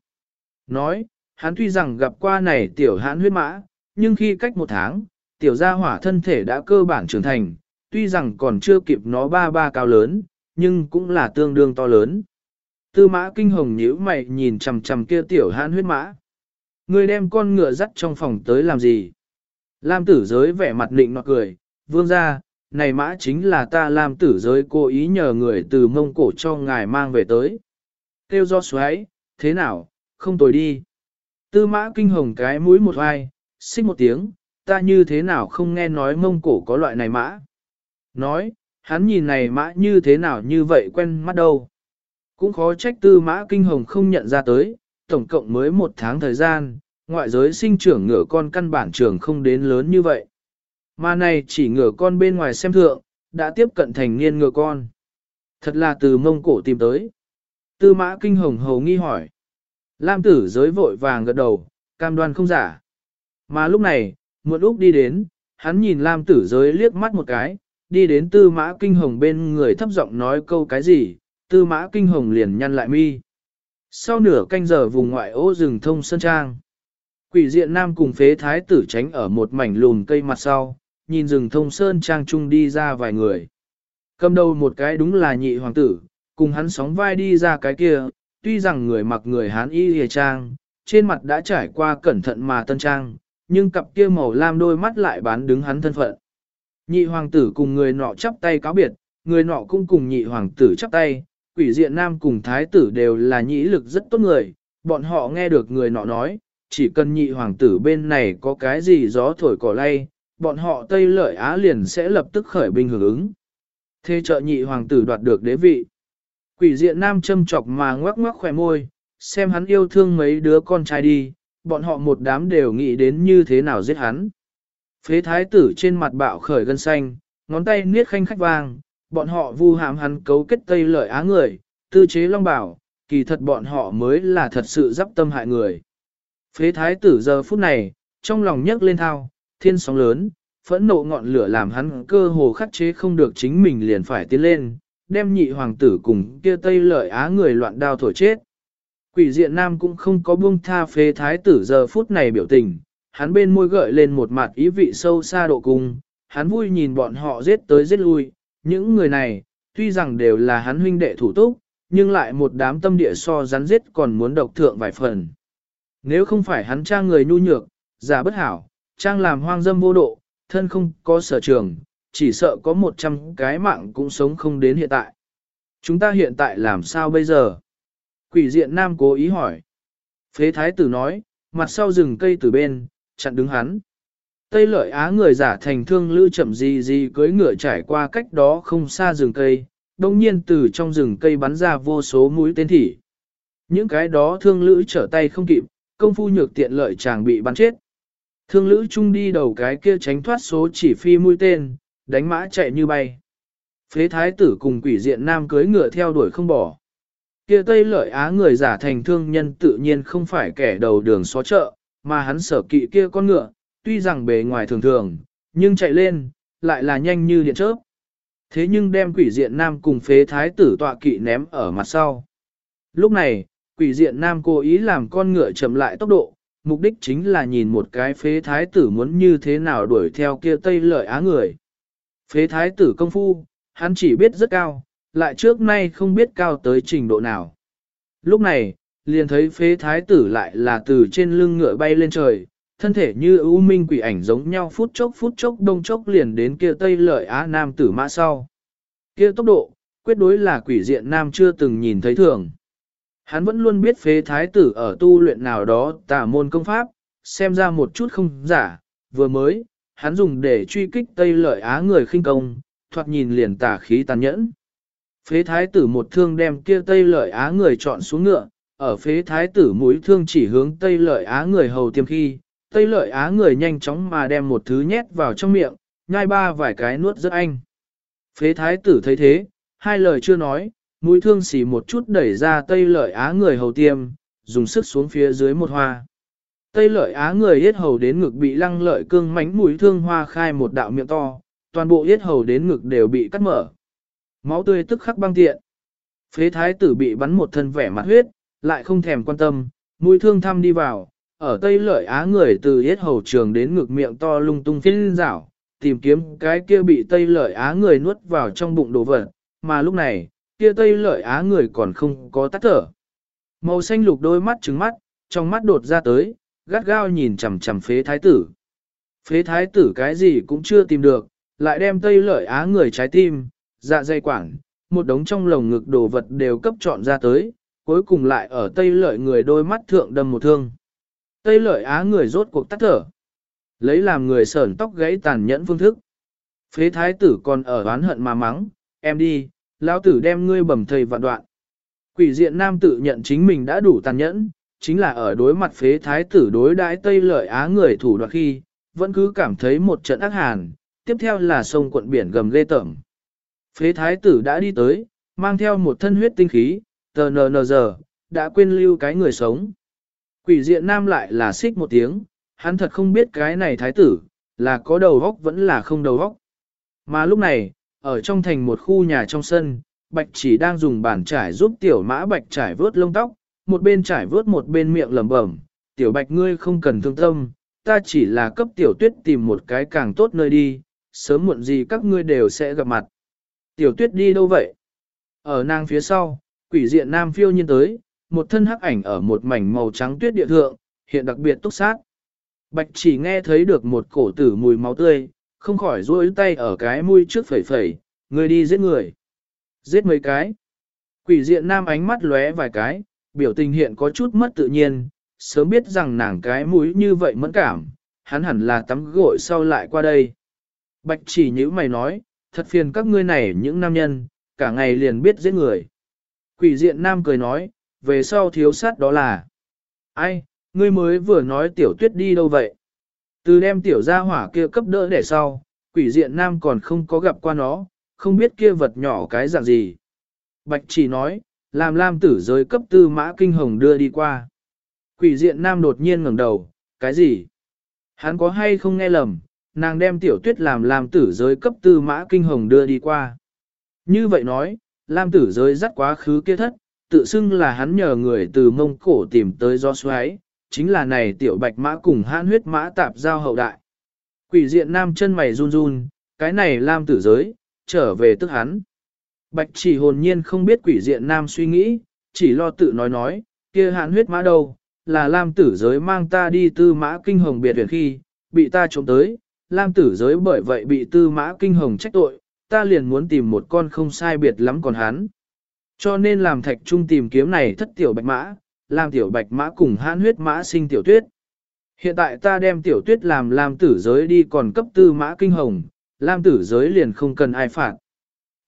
Nói, hắn tuy rằng gặp qua này tiểu hãn huyết mã, nhưng khi cách một tháng, tiểu gia hỏa thân thể đã cơ bản trưởng thành, tuy rằng còn chưa kịp nó ba ba cao lớn, nhưng cũng là tương đương to lớn. Tư mã kinh hồng nhíu mày nhìn chằm chằm kia tiểu hãn huyết mã. Người đem con ngựa dắt trong phòng tới làm gì? Lam tử giới vẻ mặt nịnh nọt cười, vương ra, này mã chính là ta Lam tử giới cố ý nhờ người từ mông cổ cho ngài mang về tới. Tiêu do xoáy, thế nào, không tồi đi. Tư mã kinh hồng cái mũi một vai, xích một tiếng, ta như thế nào không nghe nói mông cổ có loại này mã. Nói, hắn nhìn này mã như thế nào như vậy quen mắt đâu. Cũng khó trách tư mã kinh hồng không nhận ra tới, tổng cộng mới một tháng thời gian, ngoại giới sinh trưởng ngựa con căn bản trưởng không đến lớn như vậy. Mà này chỉ ngựa con bên ngoài xem thượng, đã tiếp cận thành niên ngựa con. Thật là từ mông cổ tìm tới. Tư mã kinh hồng hầu nghi hỏi. Lam tử giới vội vàng gật đầu, cam đoan không giả. Mà lúc này, muộn lúc đi đến, hắn nhìn Lam tử giới liếc mắt một cái, đi đến tư mã kinh hồng bên người thấp giọng nói câu cái gì, tư mã kinh hồng liền nhăn lại mi. Sau nửa canh giờ vùng ngoại ô rừng thông sơn trang, quỷ diện nam cùng phế thái tử tránh ở một mảnh lùn cây mặt sau, nhìn rừng thông sơn trang trung đi ra vài người. Cầm đầu một cái đúng là nhị hoàng tử, cùng hắn sóng vai đi ra cái kia, tuy rằng người mặc người hán y hề trang, trên mặt đã trải qua cẩn thận mà tân trang, nhưng cặp kia màu lam đôi mắt lại bán đứng hắn thân phận. Nhị hoàng tử cùng người nọ chắp tay cáo biệt, người nọ cũng cùng nhị hoàng tử chắp tay, quỷ diện nam cùng thái tử đều là nhĩ lực rất tốt người, bọn họ nghe được người nọ nói, chỉ cần nhị hoàng tử bên này có cái gì gió thổi cỏ lay, bọn họ Tây Lợi Á liền sẽ lập tức khởi binh hưởng ứng. Thế trợ nhị hoàng tử đoạt được đế vị. Quỷ diện nam châm chọc mà ngoắc ngoắc khỏe môi, xem hắn yêu thương mấy đứa con trai đi, bọn họ một đám đều nghĩ đến như thế nào giết hắn. Phế thái tử trên mặt bạo khởi gân xanh, ngón tay niết khanh khách vàng, bọn họ vu hàm hắn cấu kết tây lợi á người, tư chế long bảo, kỳ thật bọn họ mới là thật sự dắp tâm hại người. Phế thái tử giờ phút này, trong lòng nhấc lên thao, thiên sóng lớn, phẫn nộ ngọn lửa làm hắn cơ hồ khắc chế không được chính mình liền phải tiến lên, đem nhị hoàng tử cùng kia Tây Lợi Á người loạn đao thổi chết. Quỷ diện nam cũng không có buông tha phế thái tử giờ phút này biểu tình, hắn bên môi gợi lên một mặt ý vị sâu xa độ cung, hắn vui nhìn bọn họ giết tới giết lui, những người này, tuy rằng đều là hắn huynh đệ thủ túc, nhưng lại một đám tâm địa so rắn giết còn muốn độc thượng vài phần. Nếu không phải hắn trang người nhu nhược, giả bất hảo, trang làm hoang dâm vô độ, thân không có sở trường, chỉ sợ có một trăm cái mạng cũng sống không đến hiện tại. Chúng ta hiện tại làm sao bây giờ? Quỷ diện nam cố ý hỏi. Phế thái tử nói, mặt sau rừng cây từ bên, chặn đứng hắn. Tây lợi á người giả thành thương lữ chậm gì gì cưới ngựa trải qua cách đó không xa rừng cây, đồng nhiên từ trong rừng cây bắn ra vô số mũi tên thỉ. Những cái đó thương lữ trở tay không kịp, công phu nhược tiện lợi chàng bị bắn chết. Thương lữ chung đi đầu cái kia tránh thoát số chỉ phi mũi tên, đánh mã chạy như bay. Phế thái tử cùng quỷ diện nam cưới ngựa theo đuổi không bỏ. Kia Tây lợi á người giả thành thương nhân tự nhiên không phải kẻ đầu đường xó chợ, mà hắn sở kỵ kia con ngựa, tuy rằng bề ngoài thường thường, nhưng chạy lên, lại là nhanh như điện chớp. Thế nhưng đem quỷ diện nam cùng phế thái tử tọa kỵ ném ở mặt sau. Lúc này, quỷ diện nam cố ý làm con ngựa chậm lại tốc độ, mục đích chính là nhìn một cái phế thái tử muốn như thế nào đuổi theo kia tây lợi á người. Phế thái tử công phu, hắn chỉ biết rất cao, lại trước nay không biết cao tới trình độ nào. Lúc này, liền thấy phế thái tử lại là từ trên lưng ngựa bay lên trời, thân thể như ưu minh quỷ ảnh giống nhau phút chốc phút chốc đông chốc liền đến kia tây lợi á nam tử mã sau. Kia tốc độ, quyết đối là quỷ diện nam chưa từng nhìn thấy thường. Hắn vẫn luôn biết phế thái tử ở tu luyện nào đó tả môn công pháp, xem ra một chút không giả, vừa mới, hắn dùng để truy kích Tây lợi Á người khinh công, thoạt nhìn liền tả khí tàn nhẫn. Phế thái tử một thương đem kia Tây lợi Á người chọn xuống ngựa, ở phế thái tử mũi thương chỉ hướng Tây lợi Á người hầu tiêm khi, Tây lợi Á người nhanh chóng mà đem một thứ nhét vào trong miệng, nhai ba vài cái nuốt rất anh. Phế thái tử thấy thế, hai lời chưa nói, mũi thương xì một chút đẩy ra Tây lợi Á người hầu tiêm, dùng sức xuống phía dưới một hoa. Tây lợi Á người yết hầu đến ngực bị lăng lợi cương mánh mũi thương hoa khai một đạo miệng to, toàn bộ yết hầu đến ngực đều bị cắt mở. Máu tươi tức khắc băng tiện. Phế thái tử bị bắn một thân vẻ mặt huyết, lại không thèm quan tâm, mũi thương thăm đi vào, ở Tây lợi Á người từ yết hầu trường đến ngực miệng to lung tung phiên rảo, tìm kiếm cái kia bị Tây lợi Á người nuốt vào trong bụng đồ vật, mà lúc này, kia Tây lợi Á người còn không có tắt thở. Màu xanh lục đôi mắt trứng mắt, trong mắt đột ra tới, gắt gao nhìn chằm chằm phế thái tử. Phế thái tử cái gì cũng chưa tìm được, lại đem Tây lợi Á người trái tim, dạ dây quảng, một đống trong lồng ngực đồ vật đều cấp chọn ra tới, cuối cùng lại ở Tây lợi người đôi mắt thượng đâm một thương. Tây lợi Á người rốt cuộc tắt thở. Lấy làm người sởn tóc gãy tàn nhẫn phương thức. Phế thái tử còn ở oán hận mà mắng, em đi, lão tử đem ngươi bầm thầy vạn đoạn. Quỷ diện nam tự nhận chính mình đã đủ tàn nhẫn, chính là ở đối mặt phế thái tử đối đãi Tây lợi Á người thủ đoạn khi, vẫn cứ cảm thấy một trận ác hàn, tiếp theo là sông quận biển gầm lê tẩm. Phế thái tử đã đi tới, mang theo một thân huyết tinh khí, tờ nờ nờ giờ, đã quên lưu cái người sống. Quỷ diện nam lại là xích một tiếng, hắn thật không biết cái này thái tử, là có đầu góc vẫn là không đầu góc. Mà lúc này, ở trong thành một khu nhà trong sân, Bạch chỉ đang dùng bàn trải giúp tiểu mã Bạch trải vớt lông tóc, một bên trải vớt một bên miệng lẩm bẩm, tiểu Bạch ngươi không cần thương tâm, ta chỉ là cấp tiểu tuyết tìm một cái càng tốt nơi đi, sớm muộn gì các ngươi đều sẽ gặp mặt. Tiểu tuyết đi đâu vậy? Ở nàng phía sau, quỷ diện nam phiêu nhiên tới, một thân hắc ảnh ở một mảnh màu trắng tuyết địa thượng, hiện đặc biệt túc sát. Bạch chỉ nghe thấy được một cổ tử mùi máu tươi, không khỏi duỗi tay ở cái mũi trước phẩy phẩy, người đi giết người. Giết mấy cái. Quỷ diện nam ánh mắt lóe vài cái, biểu tình hiện có chút mất tự nhiên, sớm biết rằng nàng cái mũi như vậy mẫn cảm, hắn hẳn là tắm gội sau lại qua đây. Bạch chỉ như mày nói, thật phiền các ngươi này những nam nhân, cả ngày liền biết giết người. Quỷ diện nam cười nói, về sau thiếu sát đó là. Ai, ngươi mới vừa nói tiểu tuyết đi đâu vậy? Từ đem tiểu gia hỏa kia cấp đỡ để sau, quỷ diện nam còn không có gặp qua nó, không biết kia vật nhỏ cái dạng gì. Bạch chỉ nói, làm lam tử giới cấp tư mã kinh hồng đưa đi qua. Quỷ diện nam đột nhiên ngẩng đầu, cái gì? Hắn có hay không nghe lầm, nàng đem tiểu tuyết làm Lam tử giới cấp tư mã kinh hồng đưa đi qua. Như vậy nói, Lam tử giới dắt quá khứ kia thất, tự xưng là hắn nhờ người từ mông cổ tìm tới do xoáy, chính là này tiểu bạch mã cùng hãn huyết mã tạp giao hậu đại. Quỷ diện nam chân mày run run, cái này Lam tử giới, trở về tức hắn. Bạch chỉ hồn nhiên không biết quỷ diện nam suy nghĩ, chỉ lo tự nói nói, kia hãn huyết mã đâu, là Lam tử giới mang ta đi tư mã kinh hồng biệt huyền khi, bị ta trộm tới, Lam tử giới bởi vậy bị tư mã kinh hồng trách tội, ta liền muốn tìm một con không sai biệt lắm còn hắn. Cho nên làm thạch trung tìm kiếm này thất tiểu bạch mã, làm tiểu bạch mã cùng hãn huyết mã sinh tiểu tuyết. Hiện tại ta đem tiểu tuyết làm lam tử giới đi còn cấp tư mã kinh hồng, lam tử giới liền không cần ai phạt.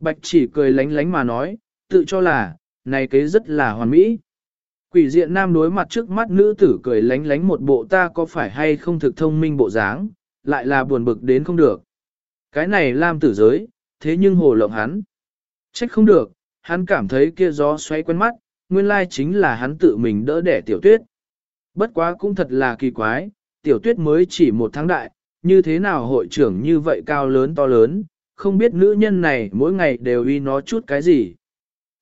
Bạch chỉ cười lánh lánh mà nói, tự cho là, này kế rất là hoàn mỹ. Quỷ diện nam đối mặt trước mắt nữ tử cười lánh lánh một bộ ta có phải hay không thực thông minh bộ dáng, lại là buồn bực đến không được. Cái này lam tử giới, thế nhưng hồ lộng hắn. Trách không được, hắn cảm thấy kia gió xoay quen mắt, nguyên lai chính là hắn tự mình đỡ đẻ tiểu tuyết. Bất quá cũng thật là kỳ quái, tiểu tuyết mới chỉ một tháng đại, như thế nào hội trưởng như vậy cao lớn to lớn, không biết nữ nhân này mỗi ngày đều uy nó chút cái gì.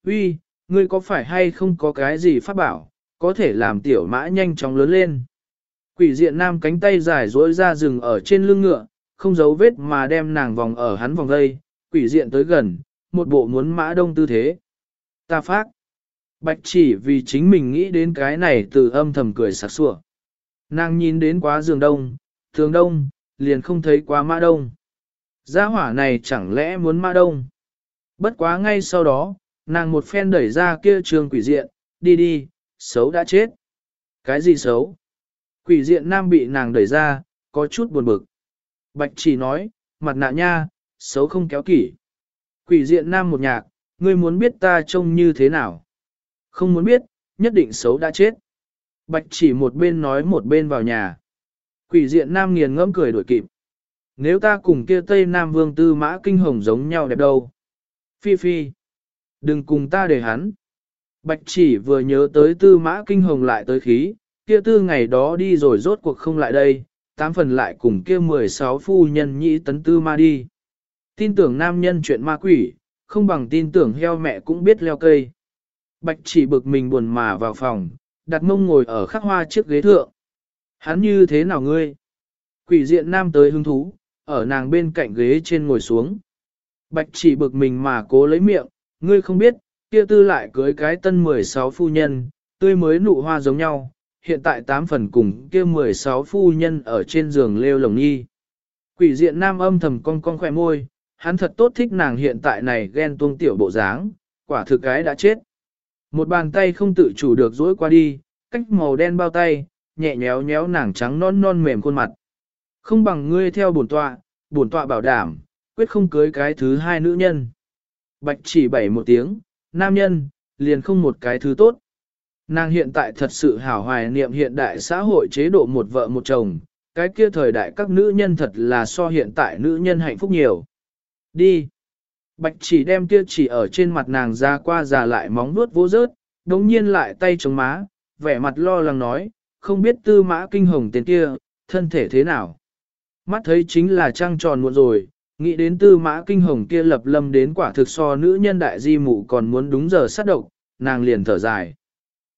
Uy, ngươi có phải hay không có cái gì phát bảo, có thể làm tiểu mã nhanh chóng lớn lên. Quỷ diện nam cánh tay dài dối ra rừng ở trên lưng ngựa, không giấu vết mà đem nàng vòng ở hắn vòng dây, quỷ diện tới gần, một bộ muốn mã đông tư thế. Ta phát. Bạch chỉ vì chính mình nghĩ đến cái này từ âm thầm cười sặc sủa. Nàng nhìn đến quá giường đông, thường đông, liền không thấy quá mã đông. Gia hỏa này chẳng lẽ muốn ma đông. Bất quá ngay sau đó, nàng một phen đẩy ra kia trường quỷ diện, đi đi, xấu đã chết. Cái gì xấu? Quỷ diện nam bị nàng đẩy ra, có chút buồn bực. Bạch chỉ nói, mặt nạ nha, xấu không kéo kỷ. Quỷ diện nam một nhạc, ngươi muốn biết ta trông như thế nào? Không muốn biết, nhất định xấu đã chết. Bạch chỉ một bên nói một bên vào nhà. Quỷ diện nam nghiền ngẫm cười đuổi kịp. Nếu ta cùng kia Tây Nam Vương Tư Mã Kinh Hồng giống nhau đẹp đâu. Phi Phi. Đừng cùng ta để hắn. Bạch chỉ vừa nhớ tới Tư Mã Kinh Hồng lại tới khí, kia tư ngày đó đi rồi rốt cuộc không lại đây, tám phần lại cùng kia 16 phu nhân nhĩ tấn tư ma đi. Tin tưởng nam nhân chuyện ma quỷ, không bằng tin tưởng heo mẹ cũng biết leo cây. Bạch chỉ bực mình buồn mà vào phòng, đặt mông ngồi ở khắc hoa chiếc ghế thượng. Hắn như thế nào ngươi? Quỷ diện nam tới hứng thú, ở nàng bên cạnh ghế trên ngồi xuống. Bạch chỉ bực mình mà cố lấy miệng, ngươi không biết, kia tư lại cưới cái tân 16 phu nhân, tươi mới nụ hoa giống nhau, hiện tại tám phần cùng kia 16 phu nhân ở trên giường lêu lồng nhi. Quỷ diện nam âm thầm cong cong khỏe môi, hắn thật tốt thích nàng hiện tại này ghen tuông tiểu bộ dáng, quả thực cái đã chết. Một bàn tay không tự chủ được dối qua đi, cách màu đen bao tay, nhẹ nhéo nhéo nàng trắng non non mềm khuôn mặt. Không bằng ngươi theo bổn tọa, bổn tọa bảo đảm, quyết không cưới cái thứ hai nữ nhân. Bạch chỉ bảy một tiếng, nam nhân, liền không một cái thứ tốt. Nàng hiện tại thật sự hảo hoài niệm hiện đại xã hội chế độ một vợ một chồng, cái kia thời đại các nữ nhân thật là so hiện tại nữ nhân hạnh phúc nhiều. Đi. Bạch chỉ đem kia chỉ ở trên mặt nàng ra qua già lại móng vuốt vô rớt, đống nhiên lại tay chống má, vẻ mặt lo lắng nói, không biết tư mã kinh hồng tên kia, thân thể thế nào. Mắt thấy chính là trăng tròn muộn rồi, nghĩ đến tư mã kinh hồng kia lập lâm đến quả thực so nữ nhân đại di mụ còn muốn đúng giờ sát độc, nàng liền thở dài.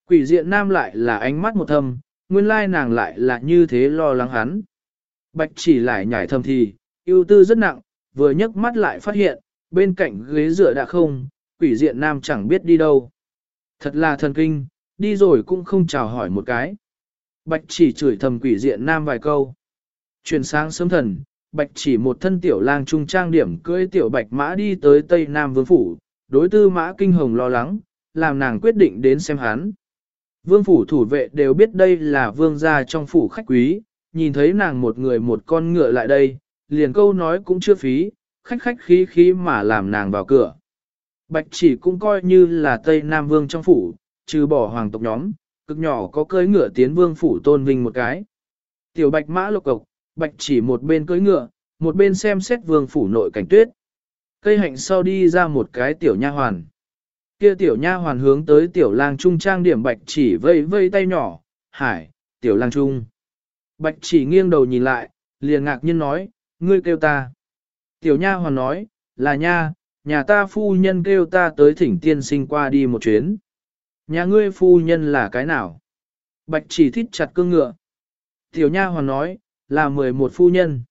Quỷ diện nam lại là ánh mắt một thâm, nguyên lai nàng lại là như thế lo lắng hắn. Bạch chỉ lại nhảy thầm thì, ưu tư rất nặng, vừa nhấc mắt lại phát hiện, bên cạnh ghế dựa đã không, quỷ diện nam chẳng biết đi đâu. Thật là thần kinh, đi rồi cũng không chào hỏi một cái. Bạch chỉ chửi thầm quỷ diện nam vài câu chuyển sáng sớm thần, bạch chỉ một thân tiểu lang trung trang điểm cưỡi tiểu bạch mã đi tới Tây Nam Vương Phủ, đối tư mã kinh hồng lo lắng, làm nàng quyết định đến xem hắn. Vương phủ thủ vệ đều biết đây là vương gia trong phủ khách quý, nhìn thấy nàng một người một con ngựa lại đây, liền câu nói cũng chưa phí, khách khách khí khí mà làm nàng vào cửa. Bạch chỉ cũng coi như là Tây Nam Vương trong phủ, trừ bỏ hoàng tộc nhóm, cực nhỏ có cưỡi ngựa tiến vương phủ tôn vinh một cái. Tiểu bạch mã lục cộc, bạch chỉ một bên cưỡi ngựa, một bên xem xét vương phủ nội cảnh tuyết. Cây hạnh sau đi ra một cái tiểu nha hoàn. Kia tiểu nha hoàn hướng tới tiểu lang trung trang điểm bạch chỉ vây vây tay nhỏ, hải, tiểu lang trung. Bạch chỉ nghiêng đầu nhìn lại, liền ngạc nhiên nói, ngươi kêu ta. Tiểu nha hoàn nói, là nha, nhà ta phu nhân kêu ta tới thỉnh tiên sinh qua đi một chuyến. Nhà ngươi phu nhân là cái nào? Bạch chỉ thích chặt cương ngựa. Tiểu nha hoàn nói, là 11 phu nhân.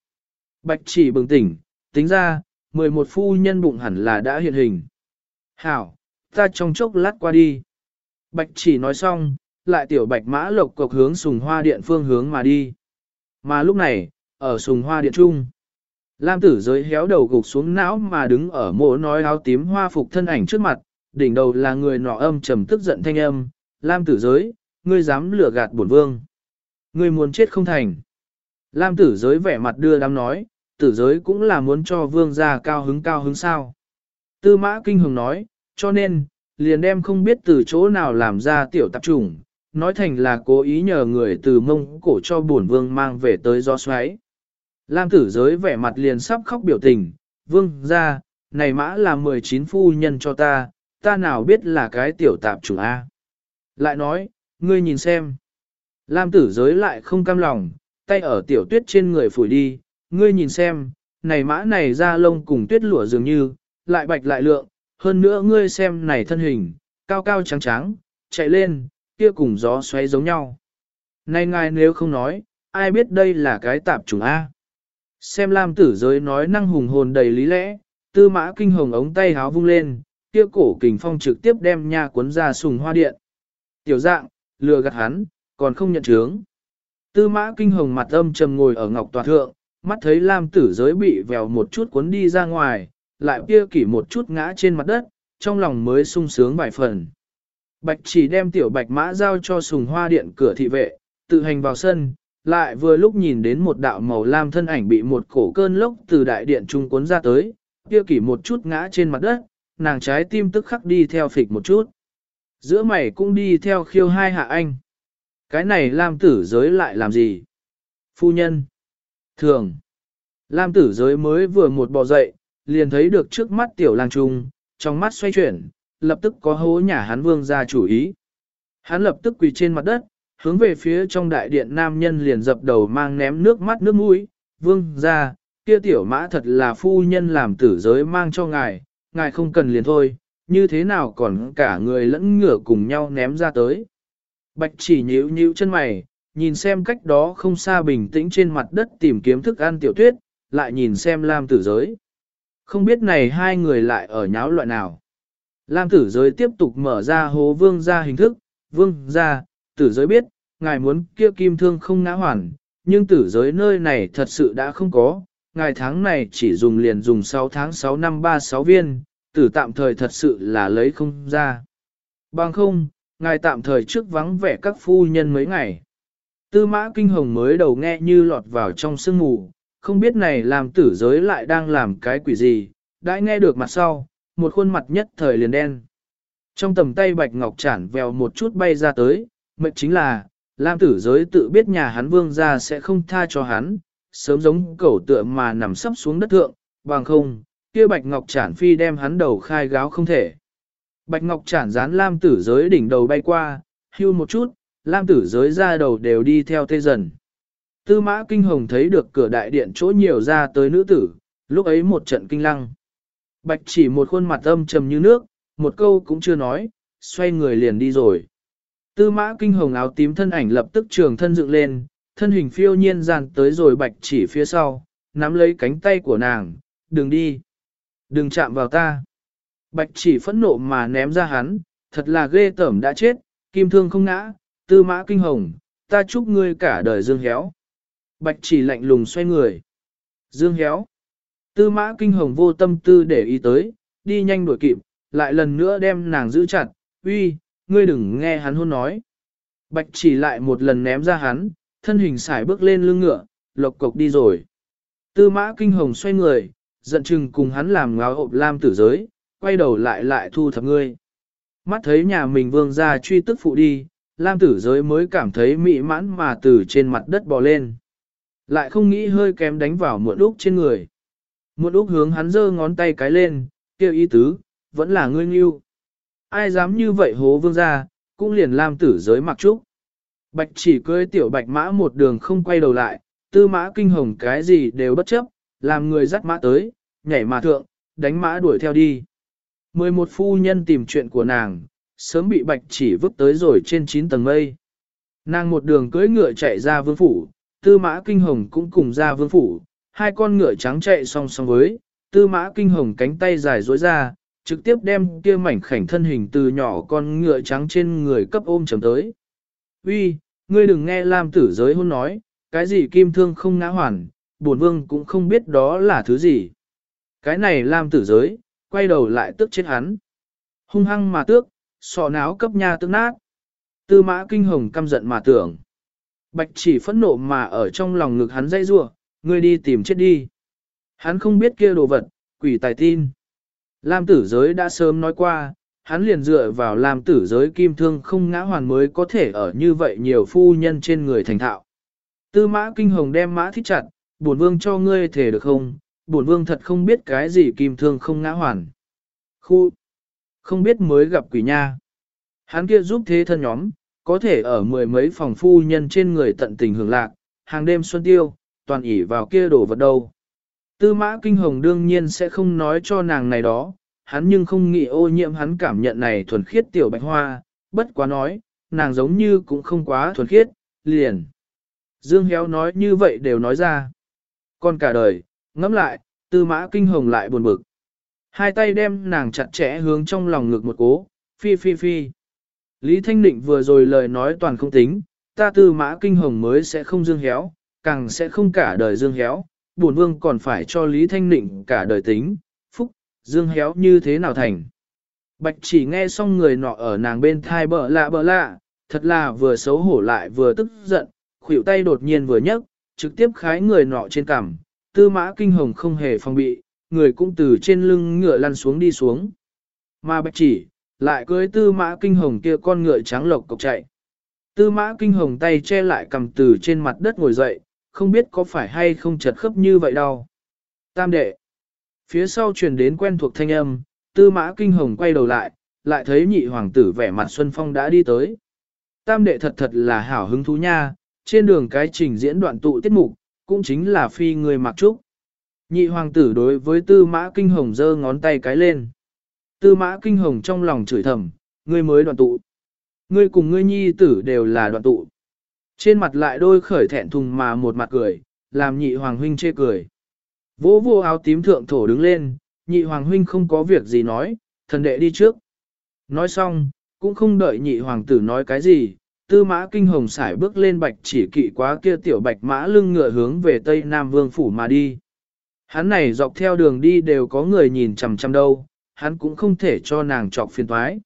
Bạch chỉ bừng tỉnh, tính ra, 11 phu nhân bụng hẳn là đã hiện hình. Hảo, ta trong chốc lát qua đi. Bạch chỉ nói xong, lại tiểu bạch mã lộc cộc hướng sùng hoa điện phương hướng mà đi. Mà lúc này, ở sùng hoa điện trung, Lam tử giới héo đầu gục xuống não mà đứng ở mộ nói áo tím hoa phục thân ảnh trước mặt, đỉnh đầu là người nọ âm trầm tức giận thanh âm, Lam tử giới, ngươi dám lừa gạt bổn vương. Ngươi muốn chết không thành. Lam tử giới vẻ mặt đưa đám nói, tử giới cũng là muốn cho vương gia cao hứng cao hứng sao. Tư mã kinh hồng nói, cho nên, liền đem không biết từ chỗ nào làm ra tiểu tạp trùng, nói thành là cố ý nhờ người từ mông cổ cho bổn vương mang về tới gió xoáy. Lam tử giới vẻ mặt liền sắp khóc biểu tình, vương ra, này mã là 19 phu nhân cho ta, ta nào biết là cái tiểu tạp trùng A. Lại nói, ngươi nhìn xem. Lam tử giới lại không cam lòng, tay ở tiểu tuyết trên người phủi đi, ngươi nhìn xem, này mã này da lông cùng tuyết lụa dường như, lại bạch lại lượng, hơn nữa ngươi xem này thân hình, cao cao trắng trắng, chạy lên, kia cùng gió xoáy giống nhau. Này ngài nếu không nói, ai biết đây là cái tạp chủng A. Xem Lam tử giới nói năng hùng hồn đầy lý lẽ, tư mã kinh hồng ống tay háo vung lên, kia cổ kình phong trực tiếp đem nha cuốn ra sùng hoa điện. Tiểu dạng, lừa gạt hắn, còn không nhận chướng. Tư mã kinh hồng mặt âm trầm ngồi ở ngọc tòa thượng, mắt thấy Lam tử giới bị vèo một chút cuốn đi ra ngoài, lại kia kỷ một chút ngã trên mặt đất, trong lòng mới sung sướng vài phần. Bạch chỉ đem tiểu bạch mã giao cho sùng hoa điện cửa thị vệ, tự hành vào sân, lại vừa lúc nhìn đến một đạo màu lam thân ảnh bị một cổ cơn lốc từ đại điện trung cuốn ra tới, kia kỷ một chút ngã trên mặt đất, nàng trái tim tức khắc đi theo phịch một chút. Giữa mày cũng đi theo khiêu hai hạ anh. Cái này Lam tử giới lại làm gì? Phu nhân. Thường. Lam tử giới mới vừa một bò dậy, liền thấy được trước mắt tiểu lang trung, trong mắt xoay chuyển, lập tức có hố nhà hắn vương ra chủ ý. Hắn lập tức quỳ trên mặt đất, hướng về phía trong đại điện nam nhân liền dập đầu mang ném nước mắt nước mũi, vương ra, kia tiểu mã thật là phu nhân làm tử giới mang cho ngài, ngài không cần liền thôi, như thế nào còn cả người lẫn ngửa cùng nhau ném ra tới. Bạch chỉ nhíu nhíu chân mày, nhìn xem cách đó không xa bình tĩnh trên mặt đất tìm kiếm thức ăn tiểu tuyết, lại nhìn xem Lam tử giới. Không biết này hai người lại ở nháo loại nào. Lam tử giới tiếp tục mở ra hố vương ra hình thức, vương ra, tử giới biết, ngài muốn kia kim thương không ngã hoàn, nhưng tử giới nơi này thật sự đã không có, ngài tháng này chỉ dùng liền dùng 6 tháng 6 năm 36 viên, tử tạm thời thật sự là lấy không ra. Bằng không, ngài tạm thời trước vắng vẻ các phu nhân mấy ngày. Tư mã kinh hồng mới đầu nghe như lọt vào trong sương mù, không biết này làm tử giới lại đang làm cái quỷ gì, đã nghe được mặt sau, một khuôn mặt nhất thời liền đen. Trong tầm tay bạch ngọc chản vèo một chút bay ra tới, mệnh chính là, Lam tử giới tự biết nhà hắn vương ra sẽ không tha cho hắn, sớm giống cẩu tựa mà nằm sấp xuống đất thượng, bằng không, kia bạch ngọc chản phi đem hắn đầu khai gáo không thể. Bạch ngọc chản dán lam tử giới đỉnh đầu bay qua, hưu một chút, lam tử giới ra đầu đều đi theo tê dần. Tư mã kinh hồng thấy được cửa đại điện chỗ nhiều ra tới nữ tử, lúc ấy một trận kinh lăng. Bạch chỉ một khuôn mặt âm trầm như nước, một câu cũng chưa nói, xoay người liền đi rồi. Tư mã kinh hồng áo tím thân ảnh lập tức trường thân dựng lên, thân hình phiêu nhiên dàn tới rồi bạch chỉ phía sau, nắm lấy cánh tay của nàng, đừng đi, đừng chạm vào ta. Bạch chỉ phẫn nộ mà ném ra hắn, thật là ghê tởm đã chết, kim thương không ngã, tư mã kinh hồng, ta chúc ngươi cả đời dương héo. Bạch chỉ lạnh lùng xoay người. Dương héo. Tư mã kinh hồng vô tâm tư để ý tới, đi nhanh đuổi kịp, lại lần nữa đem nàng giữ chặt, uy, ngươi đừng nghe hắn hôn nói. Bạch chỉ lại một lần ném ra hắn, thân hình xài bước lên lưng ngựa, lộc cộc đi rồi. Tư mã kinh hồng xoay người, giận chừng cùng hắn làm ngáo hộp lam tử giới, quay đầu lại lại thu thập ngươi. Mắt thấy nhà mình vương ra truy tức phụ đi, lam tử giới mới cảm thấy mị mãn mà từ trên mặt đất bò lên. Lại không nghĩ hơi kém đánh vào muộn úc trên người. Muộn úc hướng hắn giơ ngón tay cái lên, kêu ý tứ, vẫn là ngươi nghiêu ai dám như vậy hố vương ra, cũng liền lam tử giới mặc trúc. Bạch chỉ cưới tiểu bạch mã một đường không quay đầu lại, tư mã kinh hồng cái gì đều bất chấp, làm người dắt mã tới, nhảy mà thượng, đánh mã đuổi theo đi. 11 phu nhân tìm chuyện của nàng, sớm bị bạch chỉ vứt tới rồi trên 9 tầng mây. Nàng một đường cưỡi ngựa chạy ra vương phủ, tư mã kinh hồng cũng cùng ra vương phủ, hai con ngựa trắng chạy song song với, tư mã kinh hồng cánh tay dài dối ra, trực tiếp đem kia mảnh khảnh thân hình từ nhỏ con ngựa trắng trên người cấp ôm chầm tới. Uy, ngươi đừng nghe Lam tử giới hôn nói, cái gì kim thương không ngã hoàn, bổn vương cũng không biết đó là thứ gì. Cái này Lam tử giới, quay đầu lại tức chết hắn. Hung hăng mà tước, sọ náo cấp nha tức nát. Tư mã kinh hồng căm giận mà tưởng. Bạch chỉ phẫn nộ mà ở trong lòng ngực hắn dây rua, ngươi đi tìm chết đi. Hắn không biết kia đồ vật, quỷ tài tin. Lam tử giới đã sớm nói qua, hắn liền dựa vào Lam tử giới kim thương không ngã hoàn mới có thể ở như vậy nhiều phu nhân trên người thành thạo. Tư mã kinh hồng đem mã thích chặt, buồn vương cho ngươi thể được không, bổn vương thật không biết cái gì kim thương không ngã hoàn. Khu, không biết mới gặp quỷ nha. Hắn kia giúp thế thân nhóm, có thể ở mười mấy phòng phu nhân trên người tận tình hưởng lạc, hàng đêm xuân tiêu, toàn ỉ vào kia đổ vật đâu. Tư mã kinh hồng đương nhiên sẽ không nói cho nàng này đó, hắn nhưng không nghĩ ô nhiễm hắn cảm nhận này thuần khiết tiểu bạch hoa, bất quá nói, nàng giống như cũng không quá thuần khiết, liền. Dương Héo nói như vậy đều nói ra. Còn cả đời, ngẫm lại, tư mã kinh hồng lại buồn bực. Hai tay đem nàng chặt chẽ hướng trong lòng ngực một cố, phi phi phi. Lý Thanh Định vừa rồi lời nói toàn không tính, ta tư mã kinh hồng mới sẽ không dương héo, càng sẽ không cả đời dương héo, bổn vương còn phải cho Lý Thanh Định cả đời tính, phúc, dương héo như thế nào thành. Bạch chỉ nghe xong người nọ ở nàng bên thai bợ lạ bợ lạ, thật là vừa xấu hổ lại vừa tức giận, khuỷu tay đột nhiên vừa nhấc, trực tiếp khái người nọ trên cằm, tư mã kinh hồng không hề phòng bị, người cũng từ trên lưng ngựa lăn xuống đi xuống. Mà bạch chỉ, lại cưới tư mã kinh hồng kia con ngựa trắng lộc cộc chạy. Tư mã kinh hồng tay che lại cầm từ trên mặt đất ngồi dậy, không biết có phải hay không chật khớp như vậy đâu. Tam đệ. Phía sau truyền đến quen thuộc thanh âm, tư mã kinh hồng quay đầu lại, lại thấy nhị hoàng tử vẻ mặt Xuân Phong đã đi tới. Tam đệ thật thật là hảo hứng thú nha, trên đường cái trình diễn đoạn tụ tiết mục, cũng chính là phi người mặc trúc. Nhị hoàng tử đối với tư mã kinh hồng giơ ngón tay cái lên. Tư mã kinh hồng trong lòng chửi thầm, ngươi mới đoạn tụ. Ngươi cùng ngươi nhi tử đều là đoạn tụ. Trên mặt lại đôi khởi thẹn thùng mà một mặt cười, làm nhị hoàng huynh chê cười. Vỗ vô áo tím thượng thổ đứng lên, nhị hoàng huynh không có việc gì nói, thần đệ đi trước. Nói xong, cũng không đợi nhị hoàng tử nói cái gì, tư mã kinh hồng sải bước lên bạch chỉ kỵ quá kia tiểu bạch mã lưng ngựa hướng về tây nam vương phủ mà đi. Hắn này dọc theo đường đi đều có người nhìn chằm chằm đâu, hắn cũng không thể cho nàng trọc phiền toái.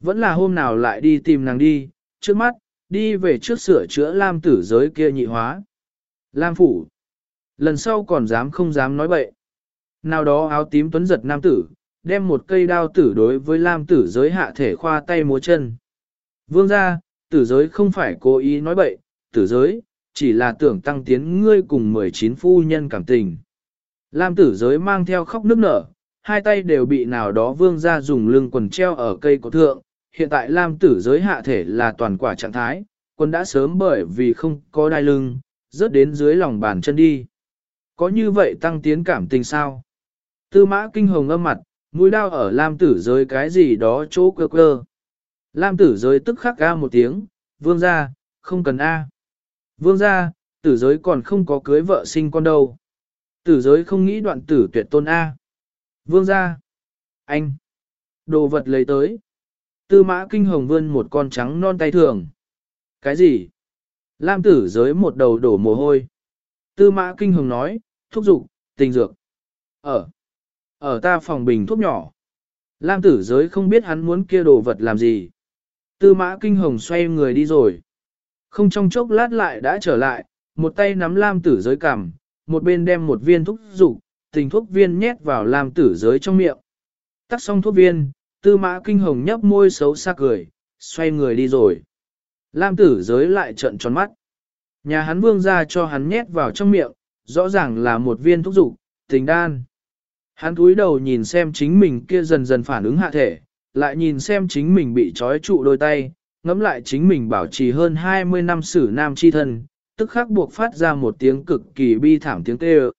Vẫn là hôm nào lại đi tìm nàng đi, trước mắt, đi về trước sửa chữa Lam tử giới kia nhị hóa. Lam phủ. Lần sau còn dám không dám nói bậy. Nào đó áo tím tuấn giật nam tử, đem một cây đao tử đối với Lam tử giới hạ thể khoa tay múa chân. Vương ra, tử giới không phải cố ý nói bậy, tử giới, chỉ là tưởng tăng tiến ngươi cùng 19 phu nhân cảm tình. Lam tử giới mang theo khóc nước nở, hai tay đều bị nào đó vương ra dùng lưng quần treo ở cây cổ thượng. Hiện tại Lam tử giới hạ thể là toàn quả trạng thái, quân đã sớm bởi vì không có đai lưng, rớt đến dưới lòng bàn chân đi. Có như vậy tăng tiến cảm tình sao? Tư mã kinh hồng âm mặt, mũi đao ở Lam tử giới cái gì đó chỗ cơ cơ. Lam tử giới tức khắc ga một tiếng, vương ra, không cần A. Vương ra, tử giới còn không có cưới vợ sinh con đâu. Tử giới không nghĩ đoạn tử tuyệt tôn A. Vương ra. Anh. Đồ vật lấy tới. Tư mã kinh hồng vươn một con trắng non tay thường. Cái gì? Lam tử giới một đầu đổ mồ hôi. Tư mã kinh hồng nói, thuốc dục, tình dược. Ở. Ở ta phòng bình thuốc nhỏ. Lam tử giới không biết hắn muốn kia đồ vật làm gì. Tư mã kinh hồng xoay người đi rồi. Không trong chốc lát lại đã trở lại, một tay nắm lam tử giới cằm, một bên đem một viên thuốc dục, tình thuốc viên nhét vào lam tử giới trong miệng. Tắt xong thuốc viên, tư mã kinh hồng nhấp môi xấu xa cười, xoay người đi rồi. Lam tử giới lại trợn tròn mắt. Nhà hắn vương ra cho hắn nhét vào trong miệng, rõ ràng là một viên thuốc dục, tình đan. Hắn cúi đầu nhìn xem chính mình kia dần dần phản ứng hạ thể, lại nhìn xem chính mình bị trói trụ đôi tay, ngẫm lại chính mình bảo trì hơn 20 năm xử nam chi thân, tức khắc buộc phát ra một tiếng cực kỳ bi thảm tiếng kêu.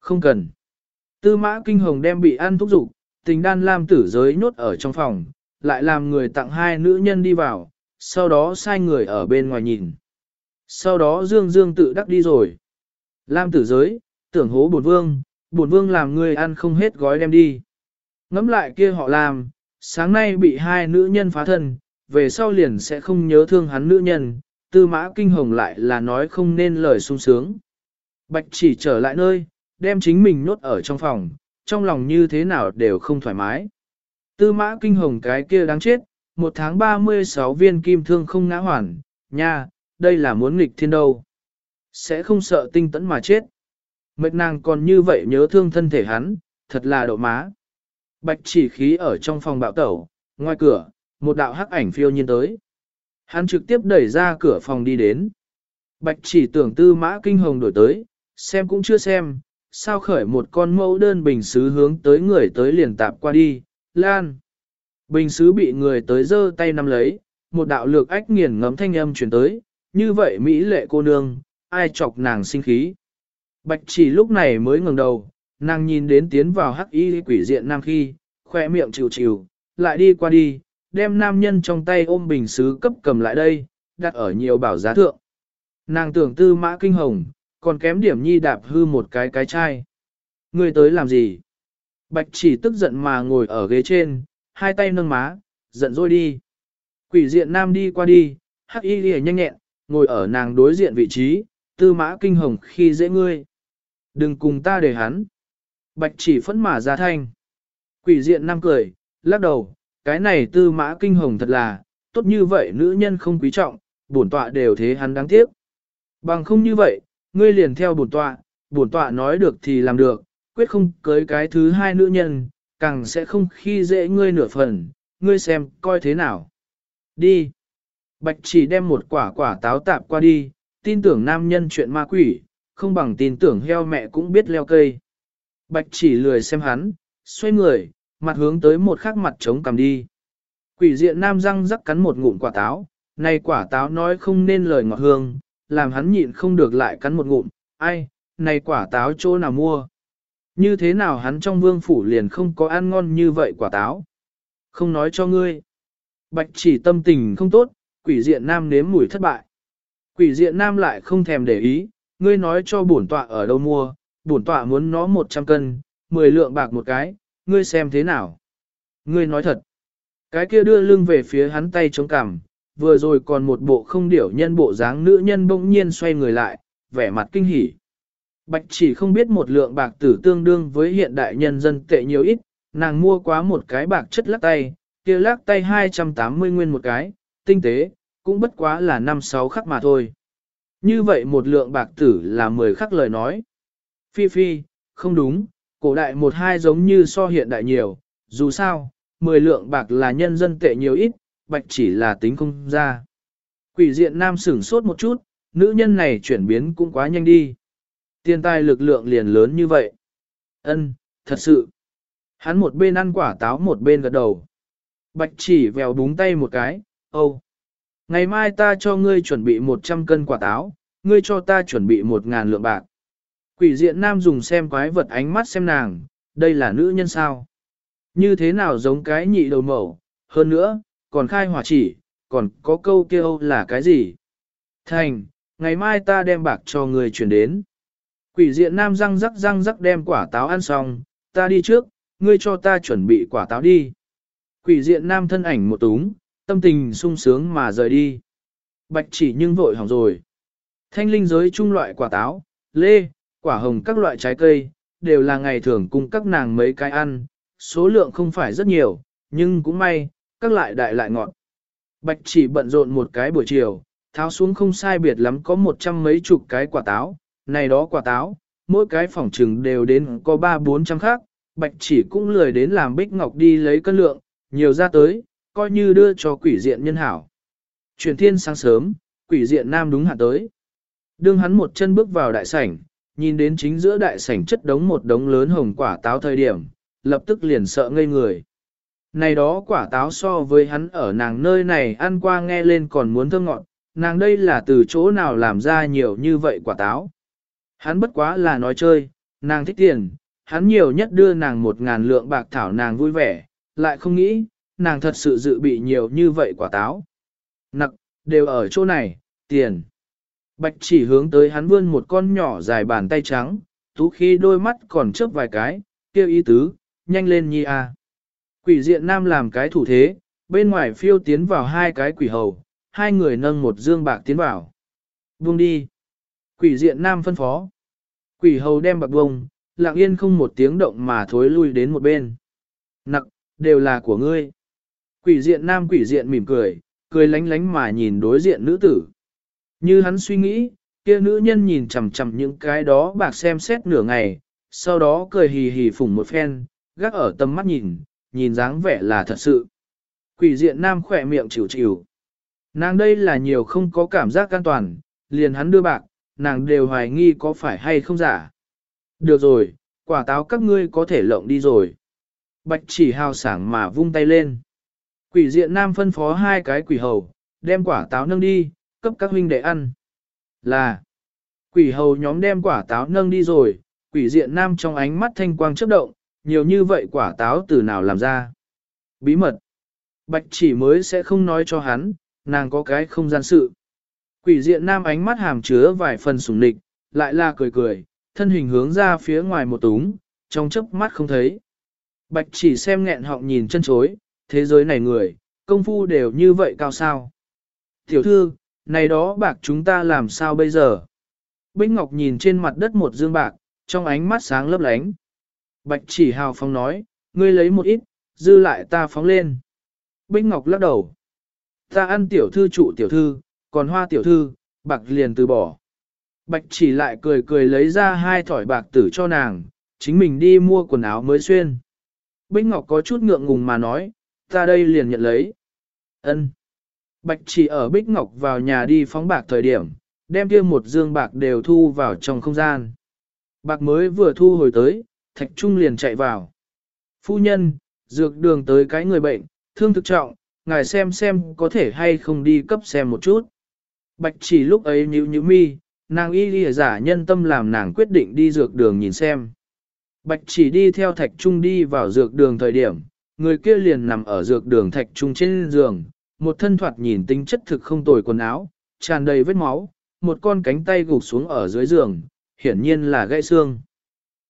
Không cần. Tư mã kinh hồng đem bị ăn thúc dục tình đan lam tử giới nhốt ở trong phòng, lại làm người tặng hai nữ nhân đi vào, sau đó sai người ở bên ngoài nhìn. Sau đó Dương Dương tự đắc đi rồi. Lam tử giới, tưởng hố bổn vương, bổn vương làm người ăn không hết gói đem đi. Ngắm lại kia họ làm, sáng nay bị hai nữ nhân phá thân, về sau liền sẽ không nhớ thương hắn nữ nhân, tư mã kinh hồng lại là nói không nên lời sung sướng. Bạch chỉ trở lại nơi, đem chính mình nhốt ở trong phòng, trong lòng như thế nào đều không thoải mái. Tư mã kinh hồng cái kia đáng chết, một tháng 36 viên kim thương không ngã hoàn, nha, đây là muốn nghịch thiên đâu. Sẽ không sợ tinh tấn mà chết. Mệt nàng còn như vậy nhớ thương thân thể hắn, thật là độ má. Bạch chỉ khí ở trong phòng bạo tẩu, ngoài cửa, một đạo hắc ảnh phiêu nhiên tới. Hắn trực tiếp đẩy ra cửa phòng đi đến. Bạch chỉ tưởng tư mã kinh hồng đổi tới, xem cũng chưa xem, sao khởi một con mẫu đơn bình xứ hướng tới người tới liền tạp qua đi, lan. Bình xứ bị người tới giơ tay nắm lấy, một đạo lược ách nghiền ngấm thanh âm chuyển tới, như vậy Mỹ lệ cô nương, ai chọc nàng sinh khí. Bạch chỉ lúc này mới ngẩng đầu, nàng nhìn đến tiến vào hắc y quỷ diện nam khi, khoe miệng chịu chịu, lại đi qua đi, đem nam nhân trong tay ôm bình xứ cấp cầm lại đây, đặt ở nhiều bảo giá thượng. Nàng tưởng tư mã kinh hồng, còn kém điểm nhi đạp hư một cái cái chai. Người tới làm gì? Bạch chỉ tức giận mà ngồi ở ghế trên, hai tay nâng má, giận dỗi đi. Quỷ diện nam đi qua đi, hắc y lìa nhanh nhẹn, ngồi ở nàng đối diện vị trí, tư mã kinh hồng khi dễ ngươi. Đừng cùng ta để hắn. Bạch chỉ phẫn mà ra thanh. Quỷ diện nam cười, lắc đầu, cái này tư mã kinh hồng thật là, tốt như vậy nữ nhân không quý trọng, bổn tọa đều thế hắn đáng tiếc. Bằng không như vậy, ngươi liền theo bổn tọa, bổn tọa nói được thì làm được, quyết không cưới cái thứ hai nữ nhân, càng sẽ không khi dễ ngươi nửa phần, ngươi xem coi thế nào. Đi. Bạch chỉ đem một quả quả táo tạp qua đi, tin tưởng nam nhân chuyện ma quỷ, không bằng tin tưởng heo mẹ cũng biết leo cây. Bạch chỉ lười xem hắn, xoay người, mặt hướng tới một khắc mặt trống cầm đi. Quỷ diện nam răng rắc cắn một ngụm quả táo, này quả táo nói không nên lời ngọt hương, làm hắn nhịn không được lại cắn một ngụm, ai, này quả táo chỗ nào mua. Như thế nào hắn trong vương phủ liền không có ăn ngon như vậy quả táo. Không nói cho ngươi. Bạch chỉ tâm tình không tốt, quỷ diện nam nếm mùi thất bại. Quỷ diện nam lại không thèm để ý, ngươi nói cho bổn tọa ở đâu mua, bổn tọa muốn nó 100 cân, 10 lượng bạc một cái, ngươi xem thế nào. Ngươi nói thật. Cái kia đưa lưng về phía hắn tay chống cằm, vừa rồi còn một bộ không điểu nhân bộ dáng nữ nhân bỗng nhiên xoay người lại, vẻ mặt kinh hỉ. Bạch chỉ không biết một lượng bạc tử tương đương với hiện đại nhân dân tệ nhiều ít, nàng mua quá một cái bạc chất lắc tay, kia lắc tay 280 nguyên một cái, tinh tế, cũng bất quá là 5-6 khắc mà thôi. Như vậy một lượng bạc tử là 10 khắc lời nói. Phi phi, không đúng, cổ đại một hai giống như so hiện đại nhiều, dù sao, 10 lượng bạc là nhân dân tệ nhiều ít, bạch chỉ là tính không ra. Quỷ diện nam sửng sốt một chút, nữ nhân này chuyển biến cũng quá nhanh đi. Tiền tài lực lượng liền lớn như vậy. Ân, thật sự. Hắn một bên ăn quả táo một bên gật đầu. Bạch chỉ vèo búng tay một cái, âu. Ngày mai ta cho ngươi chuẩn bị 100 cân quả táo, ngươi cho ta chuẩn bị 1.000 lượng bạc. Quỷ diện nam dùng xem quái vật ánh mắt xem nàng, đây là nữ nhân sao? Như thế nào giống cái nhị đầu mẩu, hơn nữa, còn khai hỏa chỉ, còn có câu kêu là cái gì? Thành, ngày mai ta đem bạc cho người chuyển đến. Quỷ diện nam răng rắc răng rắc đem quả táo ăn xong, ta đi trước, ngươi cho ta chuẩn bị quả táo đi. Quỷ diện nam thân ảnh một túng, tâm tình sung sướng mà rời đi. Bạch chỉ nhưng vội hỏng rồi. Thanh linh giới trung loại quả táo, lê, quả hồng các loại trái cây, đều là ngày thường cung các nàng mấy cái ăn, số lượng không phải rất nhiều, nhưng cũng may, các lại đại lại ngọt. Bạch chỉ bận rộn một cái buổi chiều, tháo xuống không sai biệt lắm có một trăm mấy chục cái quả táo, này đó quả táo, mỗi cái phòng trừng đều đến có ba bốn trăm khác, bạch chỉ cũng lười đến làm bích ngọc đi lấy cân lượng, nhiều ra tới, coi như đưa cho quỷ diện nhân hảo. Chuyển thiên sáng sớm, quỷ diện nam đúng hạn tới. Đương hắn một chân bước vào đại sảnh, nhìn đến chính giữa đại sảnh chất đống một đống lớn hồng quả táo thời điểm, lập tức liền sợ ngây người. Này đó quả táo so với hắn ở nàng nơi này ăn qua nghe lên còn muốn thơm ngọt, nàng đây là từ chỗ nào làm ra nhiều như vậy quả táo. Hắn bất quá là nói chơi, nàng thích tiền, hắn nhiều nhất đưa nàng một ngàn lượng bạc thảo nàng vui vẻ, lại không nghĩ, nàng thật sự dự bị nhiều như vậy quả táo. Nặc, đều ở chỗ này, tiền. Bạch chỉ hướng tới hắn vươn một con nhỏ dài bàn tay trắng, tú khi đôi mắt còn chớp vài cái, kêu ý tứ, nhanh lên nhi a. Quỷ diện nam làm cái thủ thế, bên ngoài phiêu tiến vào hai cái quỷ hầu, hai người nâng một dương bạc tiến vào. Buông đi. Quỷ diện nam phân phó. Quỷ hầu đem bạc bông, lặng yên không một tiếng động mà thối lui đến một bên. Nặc, đều là của ngươi. Quỷ diện nam quỷ diện mỉm cười, cười lánh lánh mà nhìn đối diện nữ tử. Như hắn suy nghĩ, kia nữ nhân nhìn chằm chằm những cái đó bạc xem xét nửa ngày, sau đó cười hì hì phủng một phen, gác ở tầm mắt nhìn, nhìn dáng vẻ là thật sự. Quỷ diện nam khỏe miệng chịu chịu. Nàng đây là nhiều không có cảm giác an toàn, liền hắn đưa bạc, nàng đều hoài nghi có phải hay không giả. Được rồi, quả táo các ngươi có thể lộng đi rồi. Bạch chỉ hào sảng mà vung tay lên. Quỷ diện nam phân phó hai cái quỷ hầu, đem quả táo nâng đi, cấp các huynh đệ ăn. Là, quỷ hầu nhóm đem quả táo nâng đi rồi, quỷ diện nam trong ánh mắt thanh quang chớp động, nhiều như vậy quả táo từ nào làm ra. Bí mật. Bạch chỉ mới sẽ không nói cho hắn, nàng có cái không gian sự. Quỷ diện nam ánh mắt hàm chứa vài phần sủng nịch, lại là cười cười, thân hình hướng ra phía ngoài một túng, trong chớp mắt không thấy. Bạch chỉ xem nghẹn họng nhìn chân chối, thế giới này người, công phu đều như vậy cao sao. Tiểu thư, này đó bạc chúng ta làm sao bây giờ? Bích Ngọc nhìn trên mặt đất một dương bạc, trong ánh mắt sáng lấp lánh. Bạch chỉ hào phóng nói, ngươi lấy một ít, dư lại ta phóng lên. Bích Ngọc lắc đầu. Ta ăn tiểu thư trụ tiểu thư, còn hoa tiểu thư, bạc liền từ bỏ. Bạch chỉ lại cười cười lấy ra hai thỏi bạc tử cho nàng, chính mình đi mua quần áo mới xuyên. Bích Ngọc có chút ngượng ngùng mà nói, ta đây liền nhận lấy. Ân. Bạch chỉ ở Bích Ngọc vào nhà đi phóng bạc thời điểm, đem kia một dương bạc đều thu vào trong không gian. Bạc mới vừa thu hồi tới, Thạch Trung liền chạy vào. Phu nhân, dược đường tới cái người bệnh, thương thực trọng, ngài xem xem có thể hay không đi cấp xem một chút. Bạch chỉ lúc ấy nhíu nhíu mi, nàng y lìa giả nhân tâm làm nàng quyết định đi dược đường nhìn xem. Bạch chỉ đi theo Thạch Trung đi vào dược đường thời điểm, người kia liền nằm ở dược đường Thạch Trung trên giường, một thân thoạt nhìn tính chất thực không tồi quần áo, tràn đầy vết máu, một con cánh tay gục xuống ở dưới giường, hiển nhiên là gãy xương.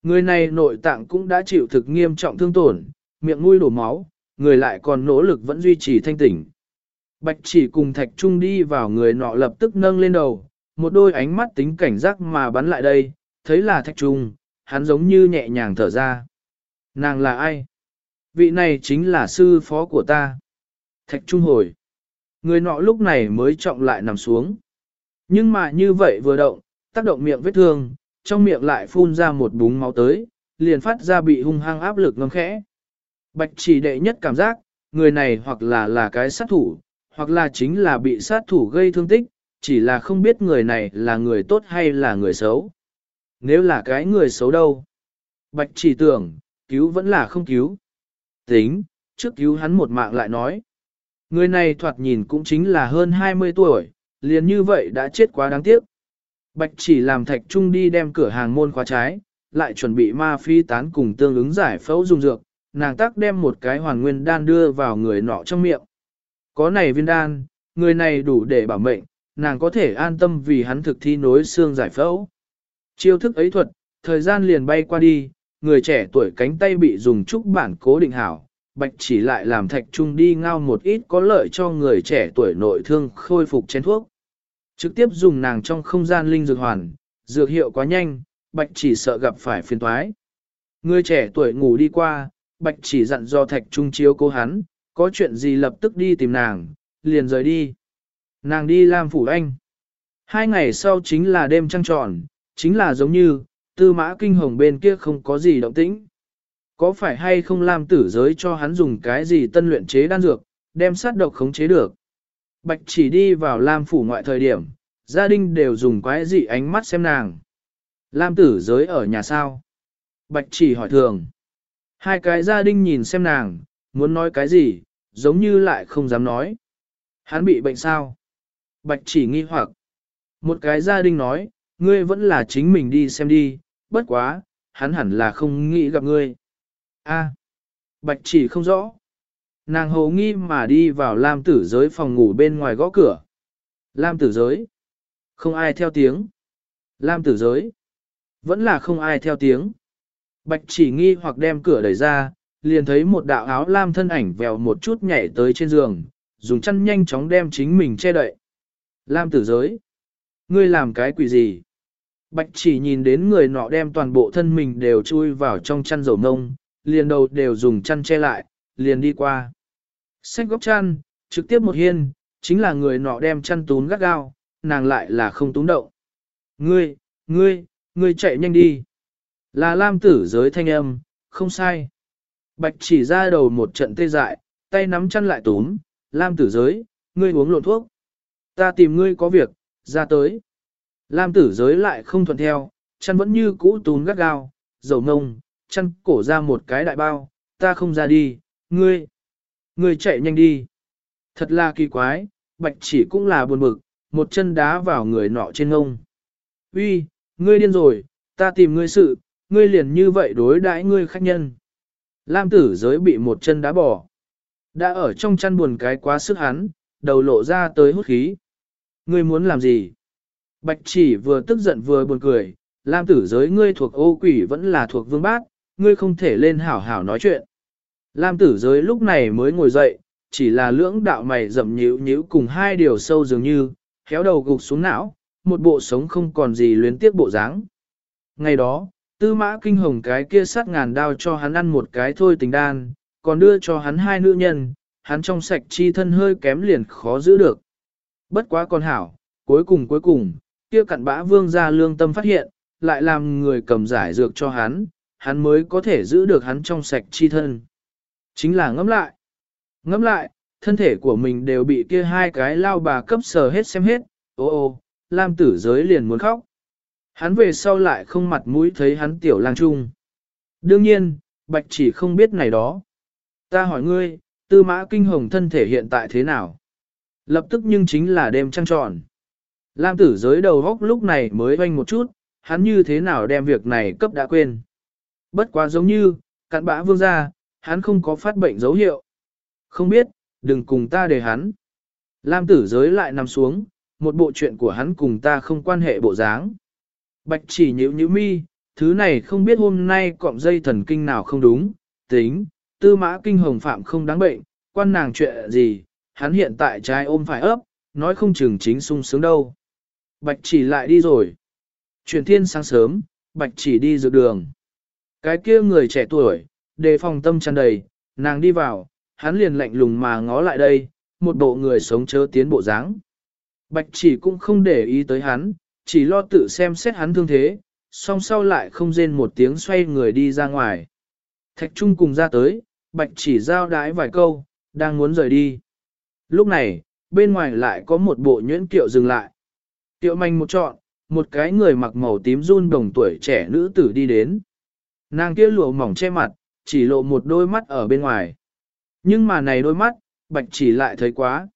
Người này nội tạng cũng đã chịu thực nghiêm trọng thương tổn, miệng mũi đổ máu, người lại còn nỗ lực vẫn duy trì thanh tỉnh. Bạch chỉ cùng thạch trung đi vào người nọ lập tức nâng lên đầu, một đôi ánh mắt tính cảnh giác mà bắn lại đây, thấy là thạch trung, hắn giống như nhẹ nhàng thở ra. Nàng là ai? Vị này chính là sư phó của ta. Thạch trung hồi. Người nọ lúc này mới trọng lại nằm xuống. Nhưng mà như vậy vừa động, tác động miệng vết thương, trong miệng lại phun ra một búng máu tới, liền phát ra bị hung hăng áp lực ngâm khẽ. Bạch chỉ đệ nhất cảm giác, người này hoặc là là cái sát thủ, hoặc là chính là bị sát thủ gây thương tích, chỉ là không biết người này là người tốt hay là người xấu. Nếu là cái người xấu đâu? Bạch chỉ tưởng, cứu vẫn là không cứu. Tính, trước cứu hắn một mạng lại nói. Người này thoạt nhìn cũng chính là hơn 20 tuổi, liền như vậy đã chết quá đáng tiếc. Bạch chỉ làm thạch trung đi đem cửa hàng môn khóa trái, lại chuẩn bị ma phi tán cùng tương ứng giải phẫu dùng dược, nàng tác đem một cái hoàn nguyên đan đưa vào người nọ trong miệng. Có này viên đan, người này đủ để bảo mệnh, nàng có thể an tâm vì hắn thực thi nối xương giải phẫu. Chiêu thức ấy thuật, thời gian liền bay qua đi, người trẻ tuổi cánh tay bị dùng trúc bản cố định hảo, bạch chỉ lại làm thạch trung đi ngao một ít có lợi cho người trẻ tuổi nội thương khôi phục chén thuốc. Trực tiếp dùng nàng trong không gian linh dược hoàn, dược hiệu quá nhanh, bạch chỉ sợ gặp phải phiền toái. Người trẻ tuổi ngủ đi qua, bạch chỉ dặn do thạch trung chiếu cố hắn, có chuyện gì lập tức đi tìm nàng, liền rời đi. Nàng đi làm phủ anh. Hai ngày sau chính là đêm trăng tròn, chính là giống như, tư mã kinh hồng bên kia không có gì động tĩnh. Có phải hay không làm tử giới cho hắn dùng cái gì tân luyện chế đan dược, đem sát độc khống chế được. Bạch chỉ đi vào Lam phủ ngoại thời điểm, gia đình đều dùng quái dị ánh mắt xem nàng. Lam tử giới ở nhà sao? Bạch chỉ hỏi thường. Hai cái gia đình nhìn xem nàng, muốn nói cái gì, giống như lại không dám nói. Hắn bị bệnh sao? Bạch chỉ nghi hoặc. Một cái gia đình nói, ngươi vẫn là chính mình đi xem đi, bất quá, hắn hẳn là không nghĩ gặp ngươi. A, bạch chỉ không rõ. Nàng hồ nghi mà đi vào Lam tử giới phòng ngủ bên ngoài gõ cửa. Lam tử giới. Không ai theo tiếng. Lam tử giới. Vẫn là không ai theo tiếng. Bạch chỉ nghi hoặc đem cửa đẩy ra, liền thấy một đạo áo lam thân ảnh vèo một chút nhảy tới trên giường, dùng chăn nhanh chóng đem chính mình che đậy. Lam tử giới. Ngươi làm cái quỷ gì? Bạch chỉ nhìn đến người nọ đem toàn bộ thân mình đều chui vào trong chăn dầu ngông, liền đầu đều dùng chăn che lại, liền đi qua. Xách góc chăn, trực tiếp một hiên, chính là người nọ đem chăn tún gắt gao, nàng lại là không tún động. Ngươi, ngươi, ngươi chạy nhanh đi. Là Lam tử giới thanh âm, không sai. Bạch chỉ ra đầu một trận tê dại, tay nắm chăn lại túm, Lam tử giới, ngươi uống lộn thuốc. Ta tìm ngươi có việc, ra tới. Lam tử giới lại không thuận theo, chăn vẫn như cũ tún gắt gao, dầu ngông, chăn cổ ra một cái đại bao, ta không ra đi, ngươi, ngươi chạy nhanh đi. Thật là kỳ quái, bạch chỉ cũng là buồn bực, một chân đá vào người nọ trên ngông. Uy, ngươi điên rồi, ta tìm ngươi sự, ngươi liền như vậy đối đãi ngươi khách nhân. Lam tử giới bị một chân đá bỏ. Đã ở trong chăn buồn cái quá sức hắn, đầu lộ ra tới hút khí. Ngươi muốn làm gì? Bạch chỉ vừa tức giận vừa buồn cười, Lam tử giới ngươi thuộc ô quỷ vẫn là thuộc vương bát, ngươi không thể lên hảo hảo nói chuyện. Lam tử giới lúc này mới ngồi dậy, chỉ là lưỡng đạo mày rậm nhíu nhíu cùng hai điều sâu dường như, khéo đầu gục xuống não, một bộ sống không còn gì luyến tiếc bộ dáng. Ngày đó, tư mã kinh hồng cái kia sát ngàn đao cho hắn ăn một cái thôi tình đan, còn đưa cho hắn hai nữ nhân, hắn trong sạch chi thân hơi kém liền khó giữ được. Bất quá con hảo, cuối cùng cuối cùng, kia cặn bã vương ra lương tâm phát hiện, lại làm người cầm giải dược cho hắn, hắn mới có thể giữ được hắn trong sạch chi thân. Chính là ngẫm lại. Ngẫm lại, thân thể của mình đều bị kia hai cái lao bà cấp sờ hết xem hết, ô ô, Lam tử giới liền muốn khóc. Hắn về sau lại không mặt mũi thấy hắn tiểu lang trung. Đương nhiên, bạch chỉ không biết này đó. Ta hỏi ngươi, tư mã kinh hồng thân thể hiện tại thế nào? Lập tức nhưng chính là đêm trăng tròn. Lam tử giới đầu góc lúc này mới oanh một chút, hắn như thế nào đem việc này cấp đã quên. Bất quá giống như, cặn bã vương ra, hắn không có phát bệnh dấu hiệu. Không biết, đừng cùng ta để hắn. Lam tử giới lại nằm xuống, một bộ chuyện của hắn cùng ta không quan hệ bộ dáng. Bạch chỉ nhíu nhíu mi, thứ này không biết hôm nay cọng dây thần kinh nào không đúng, tính, tư mã kinh hồng phạm không đáng bệnh, quan nàng chuyện gì, hắn hiện tại trái ôm phải ấp, nói không chừng chính sung sướng đâu. Bạch chỉ lại đi rồi. Chuyển thiên sáng sớm, bạch chỉ đi dược đường. Cái kia người trẻ tuổi, đề phòng tâm tràn đầy, nàng đi vào, hắn liền lạnh lùng mà ngó lại đây, một bộ người sống chớ tiến bộ dáng. Bạch chỉ cũng không để ý tới hắn, chỉ lo tự xem xét hắn thương thế, song sau lại không rên một tiếng xoay người đi ra ngoài. Thạch Trung cùng ra tới, bạch chỉ giao đái vài câu, đang muốn rời đi. Lúc này, bên ngoài lại có một bộ nhuyễn kiệu dừng lại. Tiệu manh một trọn, một cái người mặc màu tím run đồng tuổi trẻ nữ tử đi đến. Nàng kia lụa mỏng che mặt, chỉ lộ một đôi mắt ở bên ngoài. Nhưng mà này đôi mắt, bạch chỉ lại thấy quá.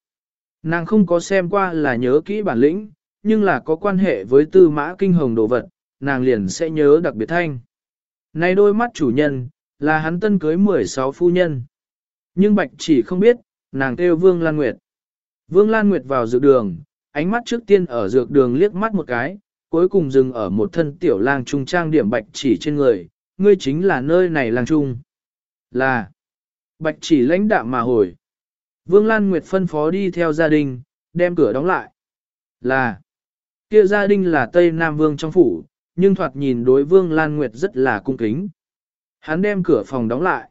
Nàng không có xem qua là nhớ kỹ bản lĩnh, nhưng là có quan hệ với tư mã kinh hồng đồ vật, nàng liền sẽ nhớ đặc biệt thanh. Này đôi mắt chủ nhân, là hắn tân cưới 16 phu nhân. Nhưng bạch chỉ không biết, nàng kêu Vương Lan Nguyệt. Vương Lan Nguyệt vào dược đường, ánh mắt trước tiên ở dược đường liếc mắt một cái, cuối cùng dừng ở một thân tiểu lang trung trang điểm bạch chỉ trên người, ngươi chính là nơi này làng trung. Là, bạch chỉ lãnh đạm mà hồi. Vương Lan Nguyệt phân phó đi theo gia đình, đem cửa đóng lại. Là, kia gia đình là Tây Nam Vương trong phủ, nhưng thoạt nhìn đối Vương Lan Nguyệt rất là cung kính. Hắn đem cửa phòng đóng lại.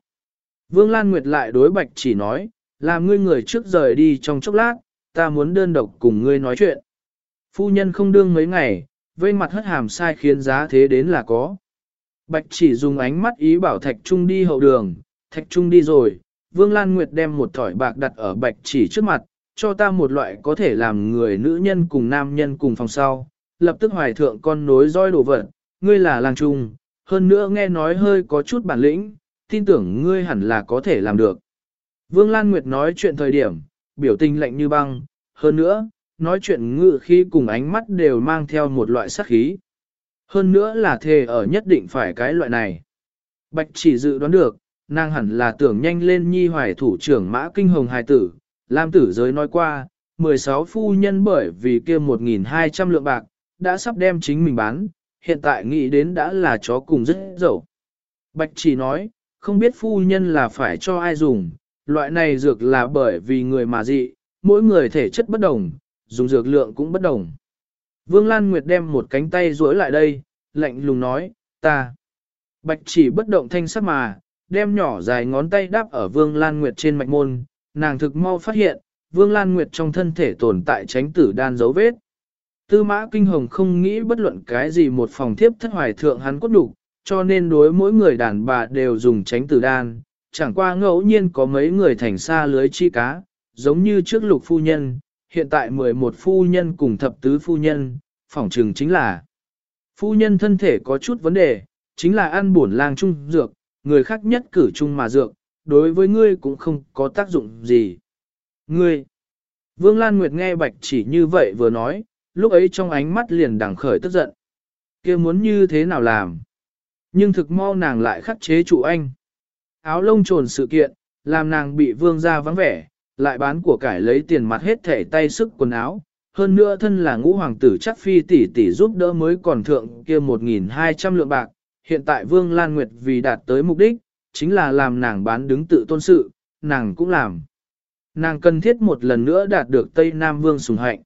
Vương Lan Nguyệt lại đối bạch chỉ nói, làm ngươi người trước rời đi trong chốc lát, ta muốn đơn độc cùng ngươi nói chuyện. Phu nhân không đương mấy ngày, vây mặt hất hàm sai khiến giá thế đến là có. Bạch chỉ dùng ánh mắt ý bảo Thạch Trung đi hậu đường, Thạch Trung đi rồi, Vương Lan Nguyệt đem một thỏi bạc đặt ở bạch chỉ trước mặt, cho ta một loại có thể làm người nữ nhân cùng nam nhân cùng phòng sau, lập tức hoài thượng con nối roi đồ vật, ngươi là làng trung, hơn nữa nghe nói hơi có chút bản lĩnh, tin tưởng ngươi hẳn là có thể làm được. Vương Lan Nguyệt nói chuyện thời điểm, biểu tình lạnh như băng, hơn nữa, nói chuyện ngự khi cùng ánh mắt đều mang theo một loại sắc khí. Hơn nữa là thề ở nhất định phải cái loại này. Bạch chỉ dự đoán được, nàng hẳn là tưởng nhanh lên nhi hoài thủ trưởng mã kinh hồng hài tử. Lam tử giới nói qua, 16 phu nhân bởi vì kia 1.200 lượng bạc, đã sắp đem chính mình bán, hiện tại nghĩ đến đã là chó cùng rất dẫu. Bạch chỉ nói, không biết phu nhân là phải cho ai dùng, loại này dược là bởi vì người mà dị, mỗi người thể chất bất đồng, dùng dược lượng cũng bất đồng. Vương Lan Nguyệt đem một cánh tay duỗi lại đây, lạnh lùng nói, ta. Bạch chỉ bất động thanh sắc mà, đem nhỏ dài ngón tay đáp ở Vương Lan Nguyệt trên mạch môn, nàng thực mau phát hiện, Vương Lan Nguyệt trong thân thể tồn tại tránh tử đan dấu vết. Tư mã kinh hồng không nghĩ bất luận cái gì một phòng thiếp thất hoài thượng hắn cốt đủ, cho nên đối mỗi người đàn bà đều dùng tránh tử đan, chẳng qua ngẫu nhiên có mấy người thành xa lưới chi cá, giống như trước lục phu nhân, hiện tại 11 phu nhân cùng thập tứ phu nhân, phỏng trừng chính là phu nhân thân thể có chút vấn đề, chính là ăn bổn lang trung dược, người khác nhất cử chung mà dược, đối với ngươi cũng không có tác dụng gì. Ngươi, Vương Lan Nguyệt nghe Bạch chỉ như vậy vừa nói, lúc ấy trong ánh mắt liền đằng khởi tức giận. kia muốn như thế nào làm? Nhưng thực mau nàng lại khắc chế chủ anh. Áo lông trồn sự kiện, làm nàng bị vương gia vắng vẻ, lại bán của cải lấy tiền mặt hết thể tay sức quần áo. Hơn nữa thân là ngũ hoàng tử chắc phi tỷ tỷ giúp đỡ mới còn thượng kia 1.200 lượng bạc. Hiện tại Vương Lan Nguyệt vì đạt tới mục đích, chính là làm nàng bán đứng tự tôn sự, nàng cũng làm. Nàng cần thiết một lần nữa đạt được Tây Nam Vương sùng hạnh.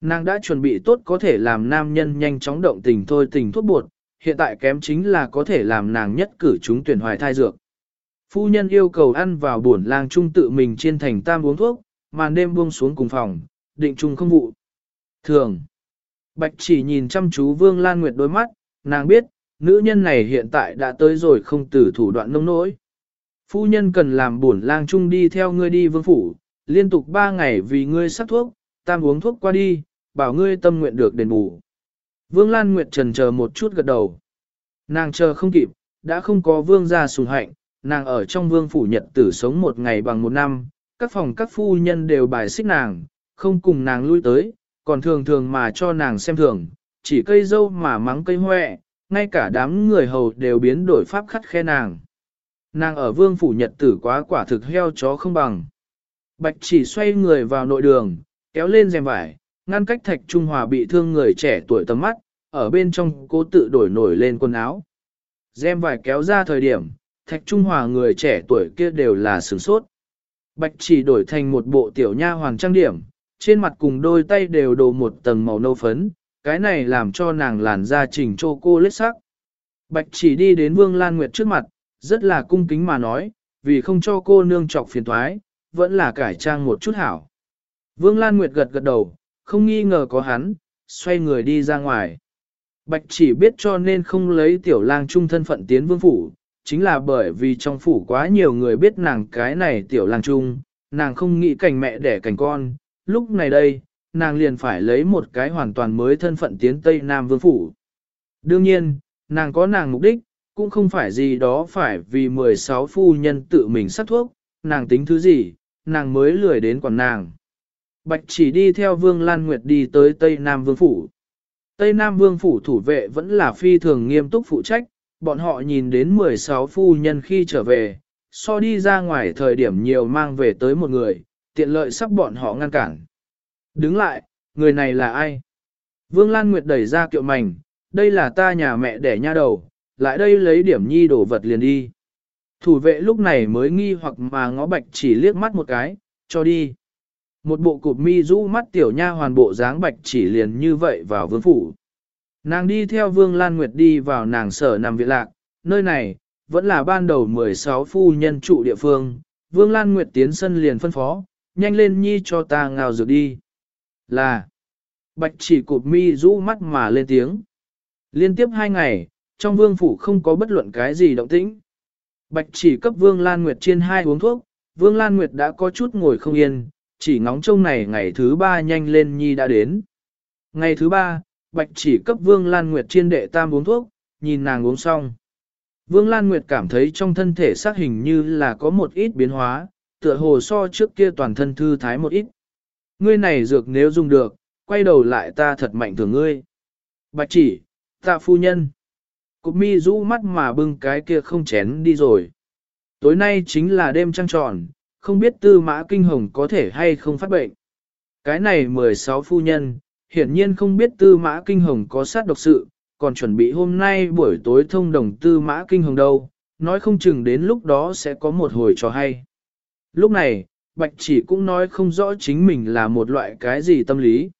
Nàng đã chuẩn bị tốt có thể làm nam nhân nhanh chóng động tình thôi tình thuốc bột, hiện tại kém chính là có thể làm nàng nhất cử chúng tuyển hoài thai dược. Phu nhân yêu cầu ăn vào buồn lang trung tự mình trên thành tam uống thuốc, màn đêm buông xuống cùng phòng, định trung không vụ. Thường, Bạch chỉ nhìn chăm chú Vương Lan Nguyệt đôi mắt, nàng biết, nữ nhân này hiện tại đã tới rồi không từ thủ đoạn nông nỗi. Phu nhân cần làm buồn lang trung đi theo ngươi đi vương phủ, liên tục ba ngày vì ngươi sắc thuốc, tam uống thuốc qua đi, bảo ngươi tâm nguyện được đền bù. Vương Lan Nguyệt trần chờ một chút gật đầu. Nàng chờ không kịp, đã không có vương gia sùng hạnh, nàng ở trong vương phủ nhật tử sống một ngày bằng một năm, các phòng các phu nhân đều bài xích nàng, không cùng nàng lui tới, còn thường thường mà cho nàng xem thường, chỉ cây dâu mà mắng cây hoẹ, ngay cả đám người hầu đều biến đổi pháp khắt khe nàng. Nàng ở vương phủ nhật tử quá quả thực heo chó không bằng. Bạch chỉ xoay người vào nội đường, kéo lên rèm vải, ngăn cách thạch trung hòa bị thương người trẻ tuổi tầm mắt, ở bên trong cố tự đổi nổi lên quần áo. Rèm vải kéo ra thời điểm, thạch trung hòa người trẻ tuổi kia đều là sửng sốt. Bạch chỉ đổi thành một bộ tiểu nha hoàng trang điểm, trên mặt cùng đôi tay đều đồ một tầng màu nâu phấn, cái này làm cho nàng làn da chỉnh cho cô lết sắc. Bạch chỉ đi đến Vương Lan Nguyệt trước mặt, rất là cung kính mà nói, vì không cho cô nương trọc phiền thoái, vẫn là cải trang một chút hảo. Vương Lan Nguyệt gật gật đầu, không nghi ngờ có hắn, xoay người đi ra ngoài. Bạch chỉ biết cho nên không lấy tiểu lang trung thân phận tiến vương phủ, chính là bởi vì trong phủ quá nhiều người biết nàng cái này tiểu lang trung, nàng không nghĩ cảnh mẹ đẻ cảnh con, lúc này đây, nàng liền phải lấy một cái hoàn toàn mới thân phận tiến Tây Nam vương phủ. Đương nhiên, nàng có nàng mục đích, cũng không phải gì đó phải vì 16 phu nhân tự mình sát thuốc, nàng tính thứ gì, nàng mới lười đến quản nàng. Bạch chỉ đi theo Vương Lan Nguyệt đi tới Tây Nam Vương Phủ. Tây Nam Vương Phủ thủ vệ vẫn là phi thường nghiêm túc phụ trách, bọn họ nhìn đến 16 phu nhân khi trở về, so đi ra ngoài thời điểm nhiều mang về tới một người, tiện lợi sắp bọn họ ngăn cản. Đứng lại, người này là ai? Vương Lan Nguyệt đẩy ra kiệu mảnh, đây là ta nhà mẹ đẻ nha đầu, lại đây lấy điểm nhi đổ vật liền đi. Thủ vệ lúc này mới nghi hoặc mà ngó bạch chỉ liếc mắt một cái, cho đi. Một bộ cụp mi rũ mắt tiểu nha hoàn bộ dáng bạch chỉ liền như vậy vào vương phủ. Nàng đi theo vương Lan Nguyệt đi vào nàng sở nằm viện lạc, nơi này, vẫn là ban đầu 16 phu nhân trụ địa phương. Vương Lan Nguyệt tiến sân liền phân phó, nhanh lên nhi cho ta ngào dược đi. Là, bạch chỉ cụp mi rũ mắt mà lên tiếng. Liên tiếp hai ngày, trong vương phủ không có bất luận cái gì động tĩnh. Bạch chỉ cấp Vương Lan Nguyệt trên hai uống thuốc, Vương Lan Nguyệt đã có chút ngồi không yên, chỉ ngóng trông này ngày thứ ba nhanh lên nhi đã đến. Ngày thứ ba, Bạch chỉ cấp Vương Lan Nguyệt chiên đệ tam uống thuốc, nhìn nàng uống xong. Vương Lan Nguyệt cảm thấy trong thân thể xác hình như là có một ít biến hóa, tựa hồ so trước kia toàn thân thư thái một ít. Ngươi này dược nếu dùng được, quay đầu lại ta thật mạnh thường ngươi. Bạch chỉ, Tạ phu nhân. Cục mi rũ mắt mà bưng cái kia không chén đi rồi. Tối nay chính là đêm trăng tròn, không biết tư mã kinh hồng có thể hay không phát bệnh. Cái này 16 phu nhân, hiển nhiên không biết tư mã kinh hồng có sát độc sự, còn chuẩn bị hôm nay buổi tối thông đồng tư mã kinh hồng đâu, nói không chừng đến lúc đó sẽ có một hồi trò hay. Lúc này, Bạch chỉ cũng nói không rõ chính mình là một loại cái gì tâm lý.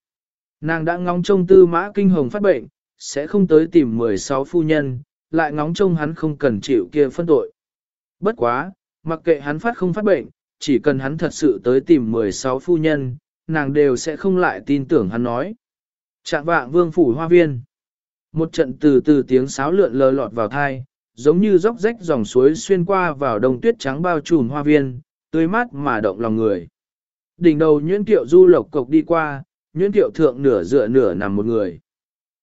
Nàng đã ngóng trông tư mã kinh hồng phát bệnh, sẽ không tới tìm 16 phu nhân, lại ngóng trông hắn không cần chịu kia phân tội. Bất quá, mặc kệ hắn phát không phát bệnh, chỉ cần hắn thật sự tới tìm 16 phu nhân, nàng đều sẽ không lại tin tưởng hắn nói. Trạng vạng vương phủ hoa viên. Một trận từ từ tiếng sáo lượn lờ lọt vào thai, giống như dốc rách dòng suối xuyên qua vào đồng tuyết trắng bao trùm hoa viên, tươi mát mà động lòng người. Đỉnh đầu nhuyễn tiệu du lộc cộc đi qua, nhuyễn tiệu thượng nửa dựa nửa nằm một người.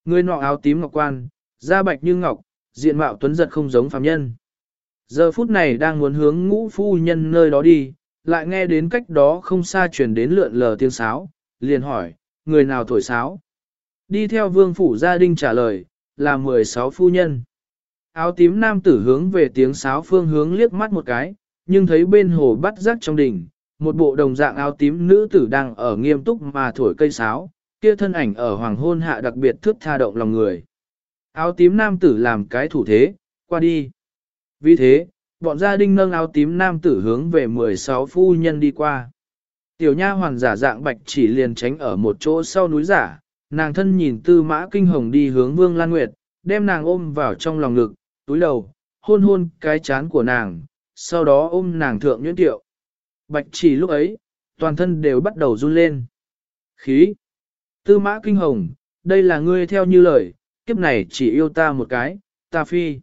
Người nọ áo tím ngọc quan, da bạch như ngọc, diện mạo tuấn giật không giống phàm nhân. Giờ phút này đang muốn hướng ngũ phu nhân nơi đó đi, lại nghe đến cách đó không xa chuyển đến lượn lờ tiếng sáo, liền hỏi, người nào thổi sáo? Đi theo vương phủ gia đình trả lời, là 16 phu nhân. Áo tím nam tử hướng về tiếng sáo phương hướng liếc mắt một cái, nhưng thấy bên hồ bắt rắc trong đỉnh, một bộ đồng dạng áo tím nữ tử đang ở nghiêm túc mà thổi cây sáo, kia thân ảnh ở hoàng hôn hạ đặc biệt thước tha động lòng người. Áo tím nam tử làm cái thủ thế, qua đi. Vì thế, bọn gia đình nâng áo tím nam tử hướng về 16 phu nhân đi qua. Tiểu nha hoàn giả dạng bạch chỉ liền tránh ở một chỗ sau núi giả, nàng thân nhìn tư mã kinh hồng đi hướng vương lan nguyệt, đem nàng ôm vào trong lòng ngực, túi đầu, hôn hôn cái chán của nàng, sau đó ôm nàng thượng nhuyễn tiệu. Bạch chỉ lúc ấy, toàn thân đều bắt đầu run lên. Khí! Tư mã kinh hồng, đây là ngươi theo như lời, kiếp này chỉ yêu ta một cái, ta phi.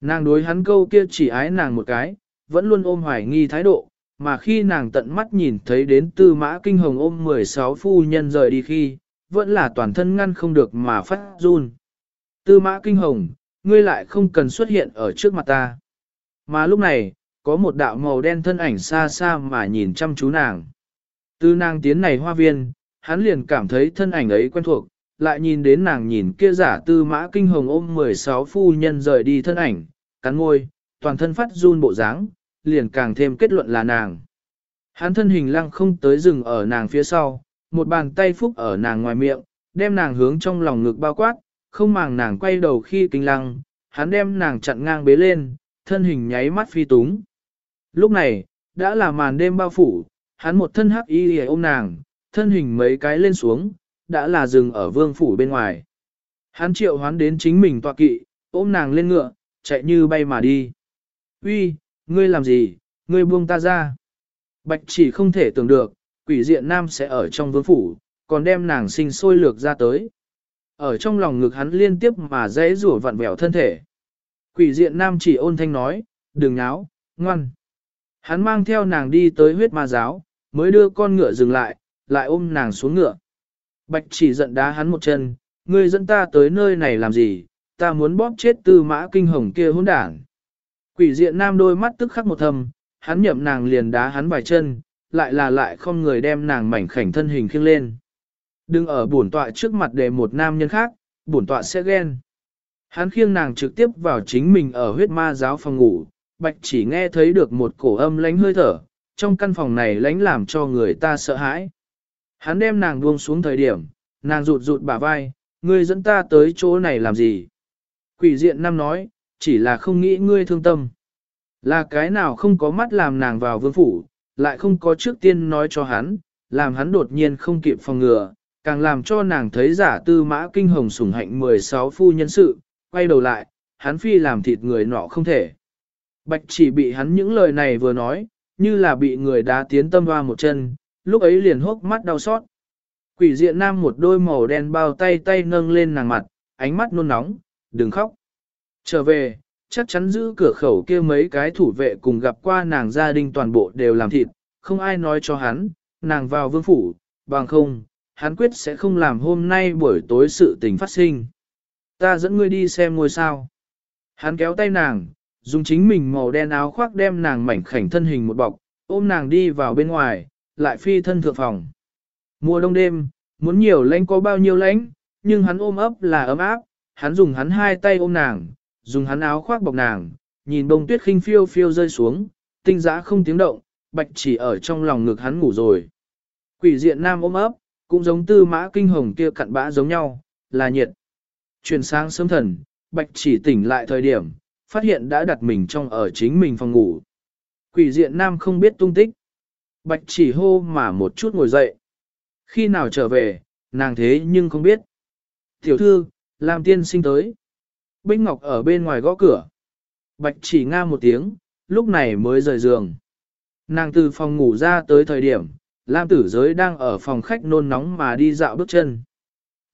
Nàng đối hắn câu kia chỉ ái nàng một cái, vẫn luôn ôm hoài nghi thái độ, mà khi nàng tận mắt nhìn thấy đến tư mã kinh hồng ôm 16 phu nhân rời đi khi, vẫn là toàn thân ngăn không được mà phát run. Tư mã kinh hồng, ngươi lại không cần xuất hiện ở trước mặt ta. Mà lúc này, có một đạo màu đen thân ảnh xa xa mà nhìn chăm chú nàng. Từ nàng tiến này hoa viên, hắn liền cảm thấy thân ảnh ấy quen thuộc, lại nhìn đến nàng nhìn kia giả tư mã kinh hồng ôm 16 phu nhân rời đi thân ảnh, cắn môi, toàn thân phát run bộ dáng, liền càng thêm kết luận là nàng. Hắn thân hình lăng không tới rừng ở nàng phía sau, một bàn tay phúc ở nàng ngoài miệng, đem nàng hướng trong lòng ngực bao quát, không màng nàng quay đầu khi kinh lăng, hắn đem nàng chặn ngang bế lên, thân hình nháy mắt phi túng. Lúc này, đã là màn đêm bao phủ, hắn một thân hắc y hề ôm nàng, thân hình mấy cái lên xuống, đã là dừng ở vương phủ bên ngoài. Hắn triệu hoán đến chính mình tọa kỵ, ôm nàng lên ngựa, chạy như bay mà đi. Uy, ngươi làm gì, ngươi buông ta ra. Bạch chỉ không thể tưởng được, quỷ diện nam sẽ ở trong vương phủ, còn đem nàng sinh sôi lược ra tới. Ở trong lòng ngực hắn liên tiếp mà dễ rủa vặn vẹo thân thể. Quỷ diện nam chỉ ôn thanh nói, đừng náo, ngoan. Hắn mang theo nàng đi tới huyết ma giáo, mới đưa con ngựa dừng lại, lại ôm nàng xuống ngựa. Bạch chỉ giận đá hắn một chân, ngươi dẫn ta tới nơi này làm gì, ta muốn bóp chết tư mã kinh hồng kia hỗn đảng. Quỷ diện nam đôi mắt tức khắc một thầm, hắn nhậm nàng liền đá hắn vài chân, lại là lại không người đem nàng mảnh khảnh thân hình khiêng lên. Đừng ở bổn tọa trước mặt để một nam nhân khác, bổn tọa sẽ ghen. Hắn khiêng nàng trực tiếp vào chính mình ở huyết ma giáo phòng ngủ, bạch chỉ nghe thấy được một cổ âm lánh hơi thở, trong căn phòng này lánh làm cho người ta sợ hãi. Hắn đem nàng buông xuống thời điểm, nàng rụt rụt bả vai, ngươi dẫn ta tới chỗ này làm gì? Quỷ diện năm nói, chỉ là không nghĩ ngươi thương tâm. Là cái nào không có mắt làm nàng vào vương phủ, lại không có trước tiên nói cho hắn, làm hắn đột nhiên không kịp phòng ngừa, càng làm cho nàng thấy giả tư mã kinh hồng sủng hạnh 16 phu nhân sự, quay đầu lại, hắn phi làm thịt người nọ không thể. Bạch chỉ bị hắn những lời này vừa nói, như là bị người đá tiến tâm hoa một chân, lúc ấy liền hốc mắt đau xót. Quỷ diện nam một đôi màu đen bao tay tay nâng lên nàng mặt, ánh mắt nôn nóng, đừng khóc. Trở về, chắc chắn giữ cửa khẩu kia mấy cái thủ vệ cùng gặp qua nàng gia đình toàn bộ đều làm thịt, không ai nói cho hắn, nàng vào vương phủ, bằng không, hắn quyết sẽ không làm hôm nay buổi tối sự tình phát sinh. Ta dẫn ngươi đi xem ngôi sao. Hắn kéo tay nàng, dùng chính mình màu đen áo khoác đem nàng mảnh khảnh thân hình một bọc, ôm nàng đi vào bên ngoài, lại phi thân thượng phòng. Mùa đông đêm, muốn nhiều lãnh có bao nhiêu lãnh, nhưng hắn ôm ấp là ấm áp, hắn dùng hắn hai tay ôm nàng, dùng hắn áo khoác bọc nàng, nhìn bông tuyết khinh phiêu phiêu rơi xuống, tinh giã không tiếng động, bạch chỉ ở trong lòng ngực hắn ngủ rồi. Quỷ diện nam ôm ấp, cũng giống tư mã kinh hồng kia cặn bã giống nhau, là nhiệt. Truyền sang sớm thần, bạch chỉ tỉnh lại thời điểm, phát hiện đã đặt mình trong ở chính mình phòng ngủ. Quỷ diện nam không biết tung tích. Bạch chỉ hô mà một chút ngồi dậy. Khi nào trở về, nàng thế nhưng không biết. Tiểu thư, làm tiên sinh tới. Bích Ngọc ở bên ngoài gõ cửa. Bạch chỉ nga một tiếng, lúc này mới rời giường. Nàng từ phòng ngủ ra tới thời điểm, Lam tử giới đang ở phòng khách nôn nóng mà đi dạo bước chân.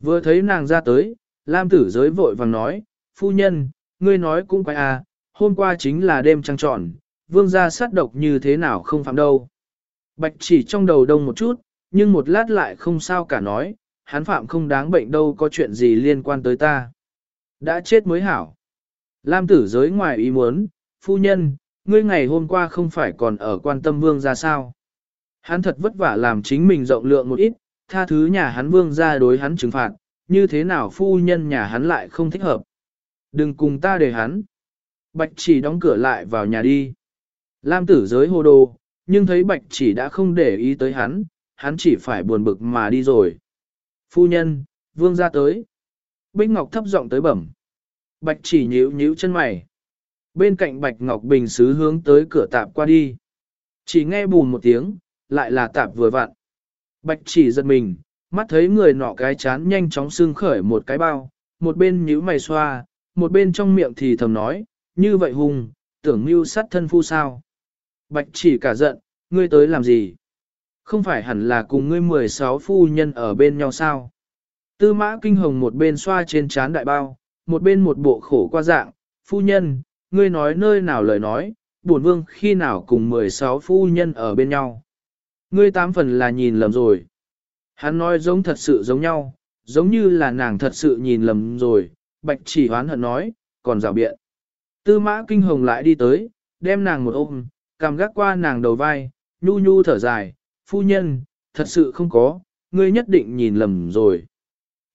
Vừa thấy nàng ra tới, Lam tử giới vội vàng nói, phu nhân, ngươi nói cũng quái à, hôm qua chính là đêm trăng tròn, vương gia sát độc như thế nào không phạm đâu. Bạch chỉ trong đầu đông một chút, nhưng một lát lại không sao cả nói, hắn phạm không đáng bệnh đâu có chuyện gì liên quan tới ta. Đã chết mới hảo. Lam tử giới ngoài ý muốn, phu nhân, ngươi ngày hôm qua không phải còn ở quan tâm vương ra sao. Hắn thật vất vả làm chính mình rộng lượng một ít, tha thứ nhà hắn vương ra đối hắn trừng phạt, như thế nào phu nhân nhà hắn lại không thích hợp. Đừng cùng ta để hắn. Bạch chỉ đóng cửa lại vào nhà đi. Lam tử giới hồ đồ, nhưng thấy bạch chỉ đã không để ý tới hắn, hắn chỉ phải buồn bực mà đi rồi. Phu nhân, vương ra tới. Bích Ngọc thấp giọng tới bẩm. Bạch chỉ nhíu nhíu chân mày. Bên cạnh Bạch Ngọc Bình xứ hướng tới cửa tạp qua đi. Chỉ nghe bùn một tiếng, lại là tạp vừa vặn. Bạch chỉ giật mình, mắt thấy người nọ cái chán nhanh chóng xương khởi một cái bao, một bên nhíu mày xoa, một bên trong miệng thì thầm nói, như vậy hùng, tưởng mưu sát thân phu sao. Bạch chỉ cả giận, ngươi tới làm gì? Không phải hẳn là cùng ngươi 16 phu nhân ở bên nhau sao? Tư mã kinh hồng một bên xoa trên chán đại bao, một bên một bộ khổ qua dạng, phu nhân, ngươi nói nơi nào lời nói, buồn vương khi nào cùng 16 phu nhân ở bên nhau. Ngươi tám phần là nhìn lầm rồi. Hắn nói giống thật sự giống nhau, giống như là nàng thật sự nhìn lầm rồi, bạch chỉ hoán hận nói, còn rào biện. Tư mã kinh hồng lại đi tới, đem nàng một ôm, cảm gác qua nàng đầu vai, nhu nhu thở dài, phu nhân, thật sự không có, ngươi nhất định nhìn lầm rồi.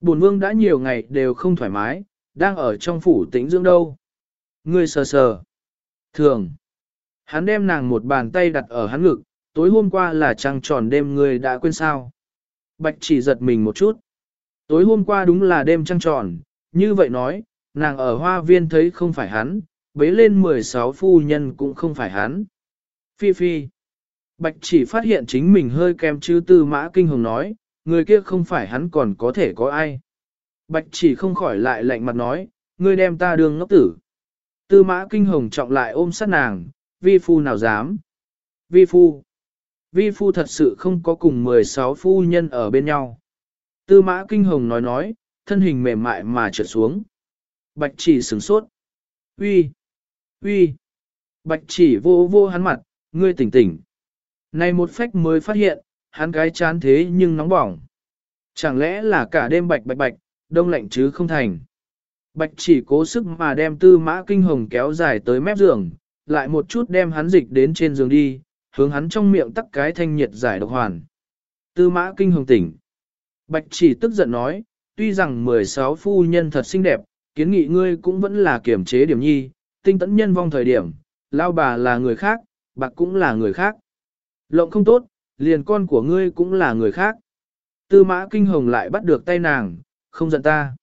Bổn vương đã nhiều ngày đều không thoải mái, đang ở trong phủ tĩnh dưỡng đâu. Ngươi sờ sờ. Thường. Hắn đem nàng một bàn tay đặt ở hắn ngực, tối hôm qua là trăng tròn đêm ngươi đã quên sao. Bạch chỉ giật mình một chút. Tối hôm qua đúng là đêm trăng tròn, như vậy nói, nàng ở hoa viên thấy không phải hắn, bế lên 16 phu nhân cũng không phải hắn. Phi phi. Bạch chỉ phát hiện chính mình hơi kém chứ tư mã kinh hồng nói, người kia không phải hắn còn có thể có ai. Bạch chỉ không khỏi lại lạnh mặt nói, ngươi đem ta đường ngốc tử. Tư mã kinh hồng trọng lại ôm sát nàng, vi phu nào dám. Vi phu. Vi phu thật sự không có cùng 16 phu nhân ở bên nhau. Tư mã kinh hồng nói nói, thân hình mềm mại mà trượt xuống. Bạch chỉ sửng sốt. Uy, uy. Bạch chỉ vô vô hắn mặt, ngươi tỉnh tỉnh. Này một phách mới phát hiện, hắn gái chán thế nhưng nóng bỏng. Chẳng lẽ là cả đêm bạch bạch bạch, đông lạnh chứ không thành. Bạch chỉ cố sức mà đem tư mã kinh hồng kéo dài tới mép giường, lại một chút đem hắn dịch đến trên giường đi, hướng hắn trong miệng tắc cái thanh nhiệt giải độc hoàn. Tư mã kinh hồng tỉnh. Bạch chỉ tức giận nói, tuy rằng 16 phu nhân thật xinh đẹp, kiến nghị ngươi cũng vẫn là kiểm chế điểm nhi, tinh tấn nhân vong thời điểm, lao bà là người khác, bạc cũng là người khác. Lộng không tốt, liền con của ngươi cũng là người khác. Tư mã kinh hồng lại bắt được tay nàng, không giận ta.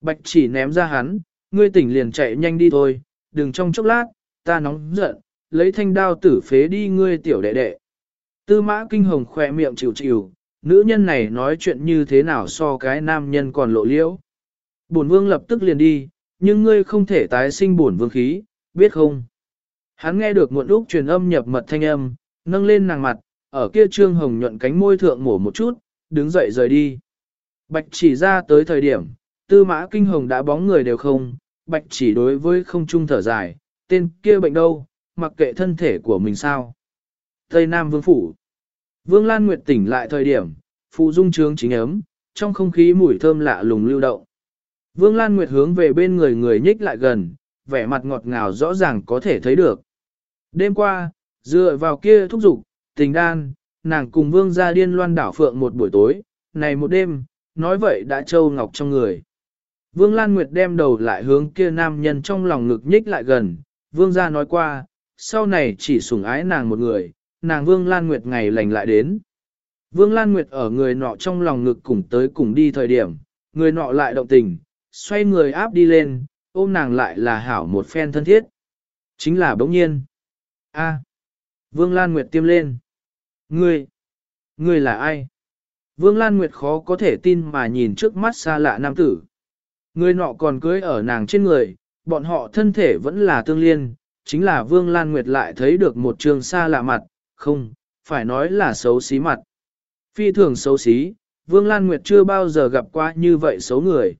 Bạch chỉ ném ra hắn, ngươi tỉnh liền chạy nhanh đi thôi, đừng trong chốc lát, ta nóng giận, lấy thanh đao tử phế đi ngươi tiểu đệ đệ. Tư mã kinh hồng khỏe miệng chịu chịu, nữ nhân này nói chuyện như thế nào so cái nam nhân còn lộ liễu. Bổn vương lập tức liền đi, nhưng ngươi không thể tái sinh bổn vương khí, biết không? Hắn nghe được muộn úc truyền âm nhập mật thanh âm, nâng lên nàng mặt, ở kia trương hồng nhuận cánh môi thượng mổ một chút, đứng dậy rời đi. Bạch chỉ ra tới thời điểm, tư mã kinh hồng đã bóng người đều không, bạch chỉ đối với không trung thở dài, tên kia bệnh đâu, mặc kệ thân thể của mình sao. Tây Nam Vương Phủ Vương Lan Nguyệt tỉnh lại thời điểm, phụ dung trướng chính ấm, trong không khí mùi thơm lạ lùng lưu động. Vương Lan Nguyệt hướng về bên người người nhích lại gần, vẻ mặt ngọt ngào rõ ràng có thể thấy được. Đêm qua, dựa vào kia thúc giục tình đan, nàng cùng Vương gia điên loan đảo phượng một buổi tối, này một đêm, nói vậy đã trâu ngọc trong người. Vương Lan Nguyệt đem đầu lại hướng kia nam nhân trong lòng ngực nhích lại gần, Vương gia nói qua, sau này chỉ sủng ái nàng một người, nàng Vương Lan Nguyệt ngày lành lại đến. Vương Lan Nguyệt ở người nọ trong lòng ngực cùng tới cùng đi thời điểm, người nọ lại động tình, xoay người áp đi lên, ôm nàng lại là hảo một phen thân thiết. Chính là bỗng nhiên. a Vương Lan Nguyệt tiêm lên. Ngươi, ngươi là ai? Vương Lan Nguyệt khó có thể tin mà nhìn trước mắt xa lạ nam tử. Người nọ còn cưới ở nàng trên người, bọn họ thân thể vẫn là tương liên, chính là Vương Lan Nguyệt lại thấy được một trường xa lạ mặt, không, phải nói là xấu xí mặt. Phi thường xấu xí, Vương Lan Nguyệt chưa bao giờ gặp qua như vậy xấu người.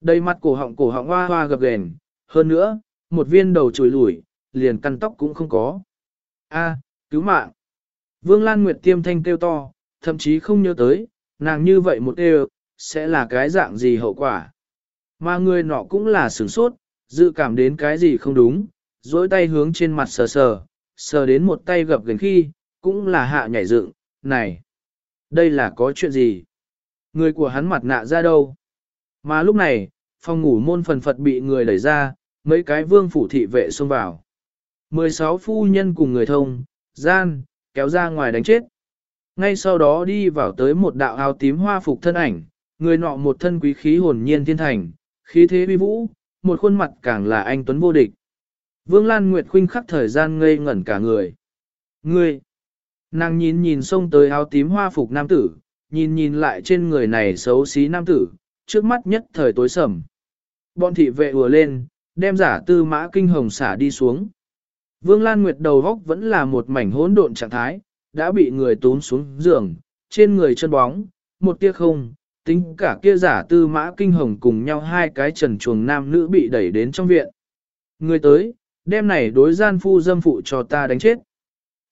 Đầy mặt cổ họng cổ họng hoa hoa gập ghềnh, hơn nữa, một viên đầu chùi lủi, liền căn tóc cũng không có. A, cứu mạng. Vương Lan Nguyệt tiêm thanh kêu to, thậm chí không nhớ tới, nàng như vậy một đều, sẽ là cái dạng gì hậu quả. Mà người nọ cũng là sửng sốt, dự cảm đến cái gì không đúng, dối tay hướng trên mặt sờ sờ, sờ đến một tay gập gần khi, cũng là hạ nhảy dựng, này, đây là có chuyện gì? Người của hắn mặt nạ ra đâu? Mà lúc này, phòng ngủ môn phần phật bị người đẩy ra, mấy cái vương phủ thị vệ xông vào. 16 phu nhân cùng người thông, gian, kéo ra ngoài đánh chết. Ngay sau đó đi vào tới một đạo áo tím hoa phục thân ảnh, người nọ một thân quý khí hồn nhiên thiên thành, khí thế uy vũ, một khuôn mặt càng là anh tuấn vô địch. Vương Lan Nguyệt khuynh khắc thời gian ngây ngẩn cả người. Ngươi! Nàng nhìn nhìn xông tới áo tím hoa phục nam tử, nhìn nhìn lại trên người này xấu xí nam tử, trước mắt nhất thời tối sầm. Bọn thị vệ ùa lên, đem giả tư mã kinh hồng xả đi xuống. Vương Lan Nguyệt đầu góc vẫn là một mảnh hỗn độn trạng thái, đã bị người tốn xuống giường, trên người chân bóng, một tia không, tính cả kia giả tư mã kinh hồng cùng nhau hai cái trần chuồng nam nữ bị đẩy đến trong viện. Người tới, đêm này đối gian phu dâm phụ cho ta đánh chết.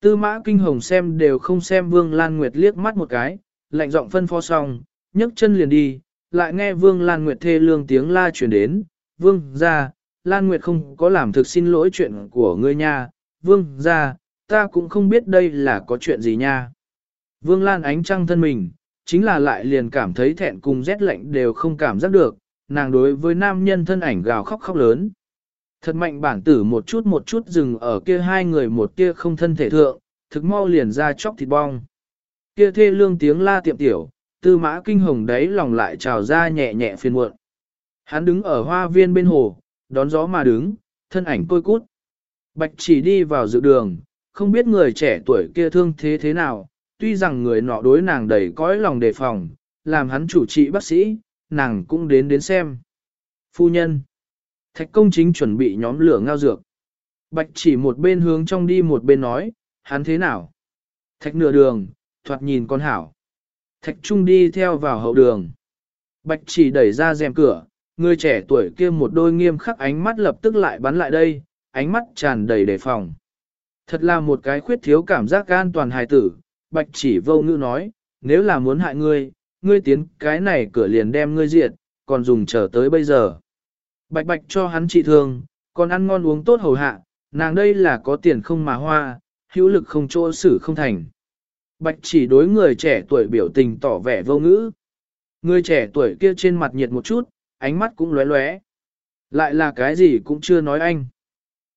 Tư mã kinh hồng xem đều không xem Vương Lan Nguyệt liếc mắt một cái, lạnh giọng phân phó xong, nhấc chân liền đi, lại nghe Vương Lan Nguyệt thê lương tiếng la chuyển đến, Vương ra, Lan Nguyệt không có làm thực xin lỗi chuyện của ngươi nha, Vương ra, ta cũng không biết đây là có chuyện gì nha. Vương Lan ánh trăng thân mình, chính là lại liền cảm thấy thẹn cùng rét lạnh đều không cảm giác được, nàng đối với nam nhân thân ảnh gào khóc khóc lớn. Thật mạnh bản tử một chút một chút dừng ở kia hai người một kia không thân thể thượng, thực mau liền ra chóc thịt bong. Kia thê lương tiếng la tiệm tiểu, tư mã kinh hồng đấy lòng lại trào ra nhẹ nhẹ phiền muộn. Hắn đứng ở hoa viên bên hồ, đón gió mà đứng, thân ảnh côi cút. Bạch chỉ đi vào dự đường, không biết người trẻ tuổi kia thương thế thế nào, tuy rằng người nọ đối nàng đầy cõi lòng đề phòng, làm hắn chủ trị bác sĩ, nàng cũng đến đến xem. Phu nhân, thạch công chính chuẩn bị nhóm lửa ngao dược. Bạch chỉ một bên hướng trong đi một bên nói, hắn thế nào? Thạch nửa đường, thoạt nhìn con hảo. Thạch trung đi theo vào hậu đường. Bạch chỉ đẩy ra rèm cửa, người trẻ tuổi kia một đôi nghiêm khắc ánh mắt lập tức lại bắn lại đây, ánh mắt tràn đầy đề phòng. Thật là một cái khuyết thiếu cảm giác an toàn hài tử, bạch chỉ vô ngữ nói, nếu là muốn hại ngươi, ngươi tiến cái này cửa liền đem ngươi diệt, còn dùng chờ tới bây giờ. Bạch bạch cho hắn trị thương, còn ăn ngon uống tốt hầu hạ, nàng đây là có tiền không mà hoa, hữu lực không chỗ xử không thành. Bạch chỉ đối người trẻ tuổi biểu tình tỏ vẻ vô ngữ. Người trẻ tuổi kia trên mặt nhiệt một chút, ánh mắt cũng lóe lóe. Lại là cái gì cũng chưa nói anh.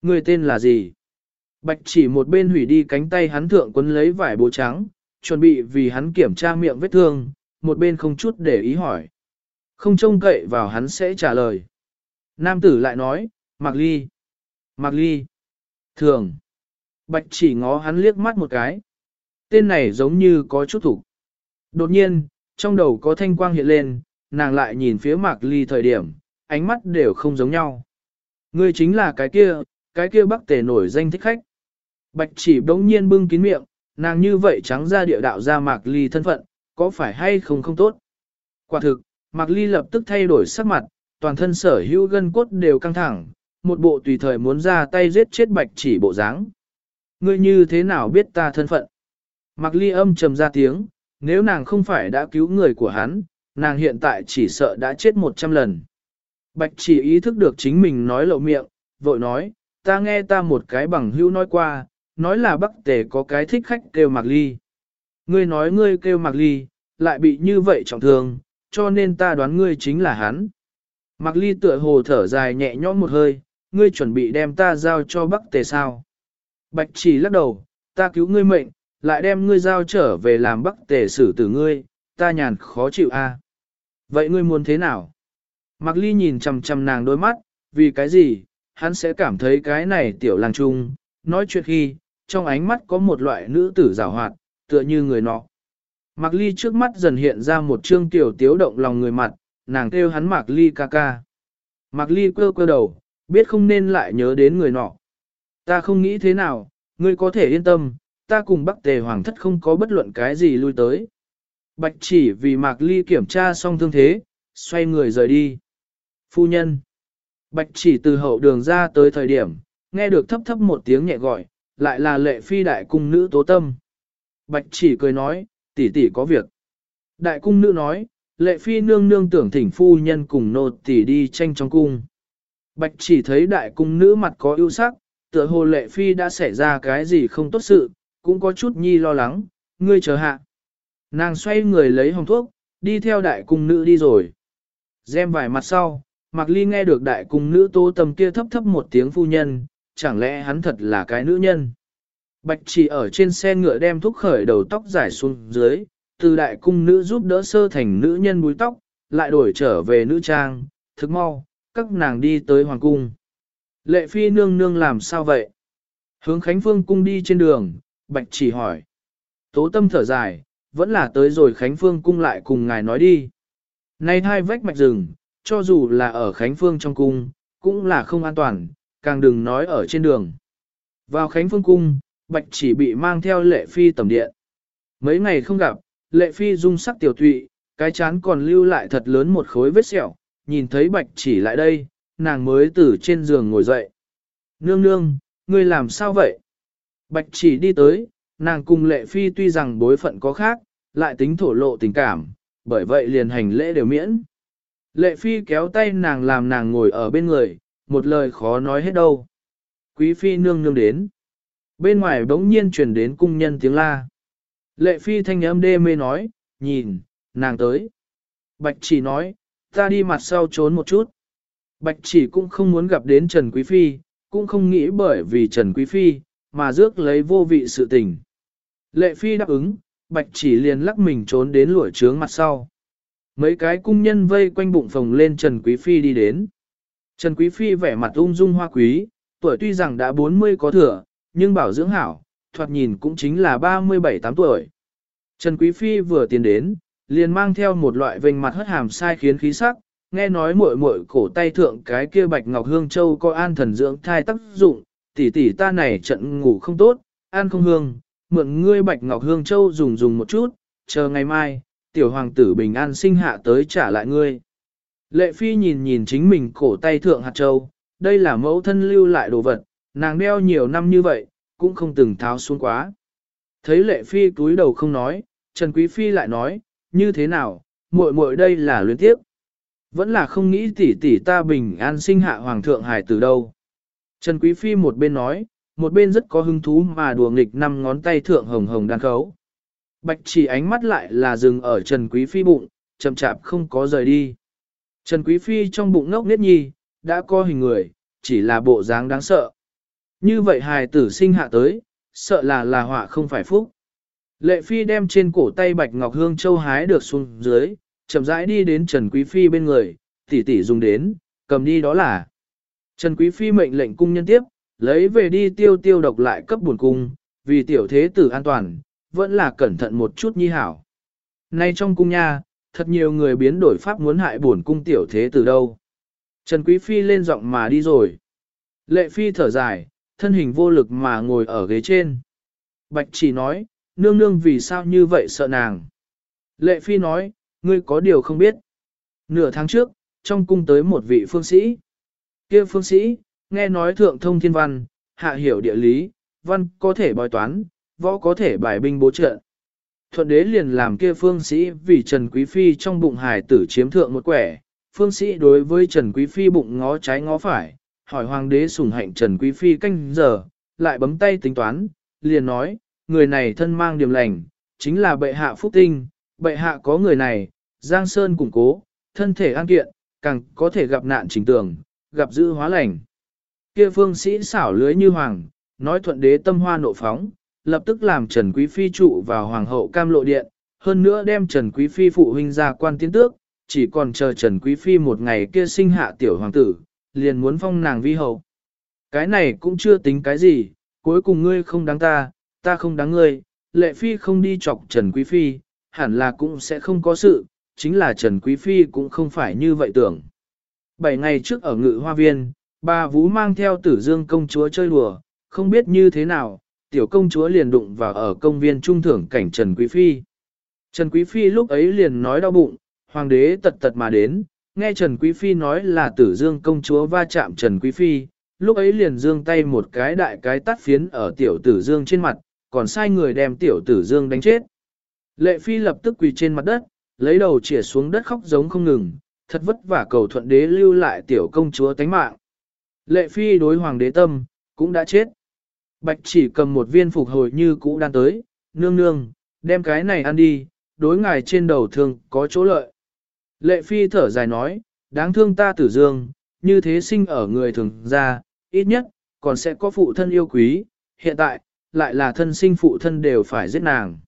Người tên là gì? Bạch chỉ một bên hủy đi cánh tay hắn thượng quấn lấy vải bố trắng, chuẩn bị vì hắn kiểm tra miệng vết thương, một bên không chút để ý hỏi. Không trông cậy vào hắn sẽ trả lời. Nam tử lại nói, Mạc Ly. Mạc Ly. Thường. Bạch chỉ ngó hắn liếc mắt một cái. Tên này giống như có chút thủ. Đột nhiên, trong đầu có thanh quang hiện lên, nàng lại nhìn phía Mạc Ly thời điểm, ánh mắt đều không giống nhau. Ngươi chính là cái kia, cái kia bắc tề nổi danh thích khách. Bạch chỉ bỗng nhiên bưng kín miệng, nàng như vậy trắng ra địa đạo ra Mạc Ly thân phận, có phải hay không không tốt? Quả thực, Mạc Ly lập tức thay đổi sắc mặt, toàn thân sở hữu gân cốt đều căng thẳng, một bộ tùy thời muốn ra tay giết chết bạch chỉ bộ dáng. Ngươi như thế nào biết ta thân phận? Mạc Ly âm trầm ra tiếng, nếu nàng không phải đã cứu người của hắn, nàng hiện tại chỉ sợ đã chết một trăm lần. Bạch chỉ ý thức được chính mình nói lộ miệng, vội nói, ta nghe ta một cái bằng hữu nói qua, nói là Bắc Tề có cái thích khách kêu Mạc Ly. Ngươi nói ngươi kêu Mạc Ly, lại bị như vậy trọng thương, cho nên ta đoán ngươi chính là hắn. Mạc Ly tựa hồ thở dài nhẹ nhõm một hơi, ngươi chuẩn bị đem ta giao cho Bắc Tề sao? Bạch chỉ lắc đầu, ta cứu ngươi mệnh, lại đem ngươi giao trở về làm Bắc Tề xử tử ngươi, ta nhàn khó chịu a. Vậy ngươi muốn thế nào? Mạc Ly nhìn chằm chằm nàng đôi mắt, vì cái gì, hắn sẽ cảm thấy cái này tiểu làng trung, nói chuyện khi, trong ánh mắt có một loại nữ tử rào hoạt, tựa như người nọ. Mạc Ly trước mắt dần hiện ra một trương tiểu tiếu động lòng người mặt, nàng kêu hắn Mạc Ly ca ca. Mạc Ly quơ quơ đầu, biết không nên lại nhớ đến người nọ. Ta không nghĩ thế nào, ngươi có thể yên tâm, ta cùng Bắc Tề Hoàng thất không có bất luận cái gì lui tới. Bạch chỉ vì Mạc Ly kiểm tra xong thương thế, xoay người rời đi. Phu nhân. Bạch chỉ từ hậu đường ra tới thời điểm, nghe được thấp thấp một tiếng nhẹ gọi, lại là lệ phi đại cung nữ tố tâm. Bạch chỉ cười nói, tỷ tỷ có việc. Đại cung nữ nói, lệ phi nương nương tưởng thỉnh phu nhân cùng nô tỷ đi tranh trong cung. Bạch chỉ thấy đại cung nữ mặt có ưu sắc, tựa hồ lệ phi đã xảy ra cái gì không tốt sự, cũng có chút nhi lo lắng, ngươi chờ hạ. Nàng xoay người lấy hồng thuốc, đi theo đại cung nữ đi rồi. Xem vài mặt sau, Mạc Ly nghe được đại cung nữ tố tâm kia thấp thấp một tiếng phu nhân, chẳng lẽ hắn thật là cái nữ nhân. Bạch chỉ ở trên xe ngựa đem thuốc khởi đầu tóc giải xuống dưới, từ đại cung nữ giúp đỡ sơ thành nữ nhân búi tóc, lại đổi trở về nữ trang, thức mau, các nàng đi tới hoàng cung. Lệ phi nương nương làm sao vậy? Hướng Khánh Phương cung đi trên đường, Bạch chỉ hỏi. Tố tâm thở dài, vẫn là tới rồi Khánh Phương cung lại cùng ngài nói đi. Nay hai vách mạch rừng, cho dù là ở Khánh Phương trong cung, cũng là không an toàn, càng đừng nói ở trên đường. Vào Khánh Phương cung, Bạch chỉ bị mang theo lệ phi tầm điện. Mấy ngày không gặp, lệ phi dung sắc tiểu thụy, cái chán còn lưu lại thật lớn một khối vết sẹo, nhìn thấy bạch chỉ lại đây, nàng mới từ trên giường ngồi dậy. Nương nương, ngươi làm sao vậy? Bạch chỉ đi tới, nàng cùng lệ phi tuy rằng bối phận có khác, lại tính thổ lộ tình cảm, bởi vậy liền hành lễ đều miễn. Lệ phi kéo tay nàng làm nàng ngồi ở bên người, một lời khó nói hết đâu. Quý phi nương nương đến. Bên ngoài bỗng nhiên truyền đến cung nhân tiếng la. Lệ phi thanh âm đê mê nói, nhìn, nàng tới. Bạch chỉ nói, ta đi mặt sau trốn một chút. Bạch chỉ cũng không muốn gặp đến Trần Quý Phi, cũng không nghĩ bởi vì Trần Quý Phi, mà rước lấy vô vị sự tình. Lệ Phi đáp ứng, Bạch chỉ liền lắc mình trốn đến lũa trướng mặt sau. Mấy cái cung nhân vây quanh bụng phồng lên Trần Quý Phi đi đến. Trần Quý Phi vẻ mặt ung dung hoa quý, tuổi tuy rằng đã 40 có thừa, nhưng bảo dưỡng hảo, thoạt nhìn cũng chính là 37-8 tuổi. Trần Quý Phi vừa tiến đến, liền mang theo một loại vênh mặt hất hàm sai khiến khí sắc, nghe nói muội muội cổ tay thượng cái kia bạch ngọc hương châu có an thần dưỡng thai tác dụng, tỷ tỷ ta này trận ngủ không tốt, an không hương, mượn ngươi bạch ngọc hương châu dùng dùng một chút, chờ ngày mai, tiểu hoàng tử bình an sinh hạ tới trả lại ngươi. Lệ phi nhìn nhìn chính mình cổ tay thượng hạt châu, đây là mẫu thân lưu lại đồ vật, nàng đeo nhiều năm như vậy, cũng không từng tháo xuống quá. Thấy lệ phi túi đầu không nói, Trần Quý Phi lại nói, như thế nào, muội muội đây là luyến tiếp. Vẫn là không nghĩ tỷ tỷ ta bình an sinh hạ hoàng thượng hải từ đâu. Trần Quý Phi một bên nói, một bên rất có hứng thú mà đùa nghịch năm ngón tay thượng hồng hồng đan khấu. Bạch chỉ ánh mắt lại là dừng ở Trần Quý Phi bụng, chậm chạp không có rời đi. Trần Quý Phi trong bụng ngốc nết nhi, đã có hình người, chỉ là bộ dáng đáng sợ. Như vậy hài tử sinh hạ tới, sợ là là họa không phải phúc. Lệ Phi đem trên cổ tay Bạch Ngọc Hương Châu hái được xuống dưới, chậm rãi đi đến Trần Quý Phi bên người, tỉ tỉ dùng đến, cầm đi đó là. Trần Quý Phi mệnh lệnh cung nhân tiếp, lấy về đi tiêu tiêu độc lại cấp buồn cung, vì tiểu thế tử an toàn, vẫn là cẩn thận một chút nhi hảo. Nay trong cung nha, thật nhiều người biến đổi pháp muốn hại buồn cung tiểu thế tử đâu. Trần Quý Phi lên giọng mà đi rồi. Lệ Phi thở dài, thân hình vô lực mà ngồi ở ghế trên. Bạch chỉ nói, nương nương vì sao như vậy sợ nàng. Lệ Phi nói, ngươi có điều không biết. Nửa tháng trước, trong cung tới một vị phương sĩ. kia phương sĩ, nghe nói thượng thông thiên văn, hạ hiểu địa lý, văn có thể bói toán, võ có thể bài binh bố trợ. Thuận đế liền làm kia phương sĩ vì Trần Quý Phi trong bụng hài tử chiếm thượng một quẻ. Phương sĩ đối với Trần Quý Phi bụng ngó trái ngó phải, hỏi hoàng đế sủng hạnh Trần Quý Phi canh giờ, lại bấm tay tính toán, liền nói, người này thân mang điểm lành, chính là bệ hạ phúc tinh, bệ hạ có người này, Giang Sơn củng cố, thân thể an kiện, càng có thể gặp nạn trình tường, gặp dữ hóa lành. Kia phương sĩ xảo lưới như hoàng, nói thuận đế tâm hoa nộ phóng, lập tức làm Trần Quý Phi trụ vào hoàng hậu cam lộ điện, hơn nữa đem Trần Quý Phi phụ huynh ra quan tiến tước, chỉ còn chờ Trần Quý Phi một ngày kia sinh hạ tiểu hoàng tử, liền muốn phong nàng vi hậu. Cái này cũng chưa tính cái gì, cuối cùng ngươi không đáng ta, ta không đáng ngươi, lệ phi không đi chọc Trần Quý Phi, hẳn là cũng sẽ không có sự, chính là Trần Quý Phi cũng không phải như vậy tưởng. Bảy ngày trước ở ngự hoa viên, bà Vũ mang theo tử dương công chúa chơi đùa, không biết như thế nào, tiểu công chúa liền đụng vào ở công viên trung thưởng cảnh Trần Quý Phi. Trần Quý Phi lúc ấy liền nói đau bụng, hoàng đế tật tật mà đến, nghe Trần Quý Phi nói là tử dương công chúa va chạm Trần Quý Phi, lúc ấy liền dương tay một cái đại cái tắt phiến ở tiểu tử dương trên mặt, còn sai người đem tiểu tử dương đánh chết. Lệ Phi lập tức quỳ trên mặt đất, lấy đầu chỉa xuống đất khóc giống không ngừng, thật vất vả cầu thuận đế lưu lại tiểu công chúa tánh mạng. Lệ Phi đối hoàng đế tâm, cũng đã chết. Bạch chỉ cầm một viên phục hồi như cũ đang tới, nương nương, đem cái này ăn đi, đối ngài trên đầu thương có chỗ lợi. Lệ Phi thở dài nói, đáng thương ta tử dương, như thế sinh ở người thường ra, ít nhất, còn sẽ có phụ thân yêu quý, hiện tại, lại là thân sinh phụ thân đều phải giết nàng.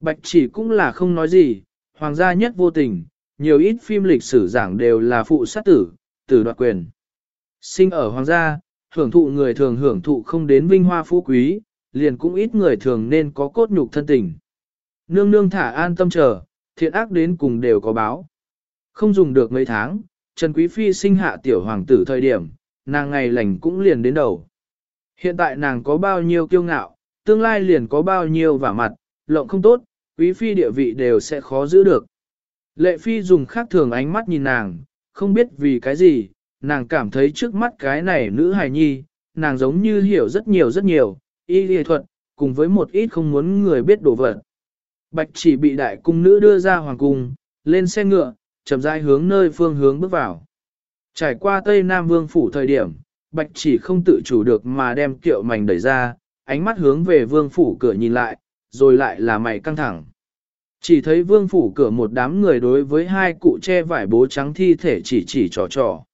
Bạch chỉ cũng là không nói gì, hoàng gia nhất vô tình, nhiều ít phim lịch sử giảng đều là phụ sát tử, tử đoạt quyền. Sinh ở hoàng gia, hưởng thụ người thường hưởng thụ không đến vinh hoa phú quý, liền cũng ít người thường nên có cốt nhục thân tình. Nương nương thả an tâm chờ, thiện ác đến cùng đều có báo. Không dùng được mấy tháng, Trần Quý Phi sinh hạ tiểu hoàng tử thời điểm, nàng ngày lành cũng liền đến đầu. Hiện tại nàng có bao nhiêu kiêu ngạo, tương lai liền có bao nhiêu vả mặt, lộng không tốt, Quý Phi địa vị đều sẽ khó giữ được. Lệ Phi dùng khác thường ánh mắt nhìn nàng, không biết vì cái gì, nàng cảm thấy trước mắt cái này nữ hài nhi, nàng giống như hiểu rất nhiều rất nhiều, y lý thuật, cùng với một ít không muốn người biết đồ vật. Bạch chỉ bị đại cung nữ đưa ra hoàng cung, lên xe ngựa, chậm rãi hướng nơi phương hướng bước vào. Trải qua Tây Nam Vương phủ thời điểm, Bạch chỉ không tự chủ được mà đem kiệu mảnh đẩy ra, ánh mắt hướng về Vương phủ cửa nhìn lại, rồi lại là mày căng thẳng. Chỉ thấy Vương phủ cửa một đám người đối với hai cụ che vải bố trắng thi thể chỉ chỉ trò trò.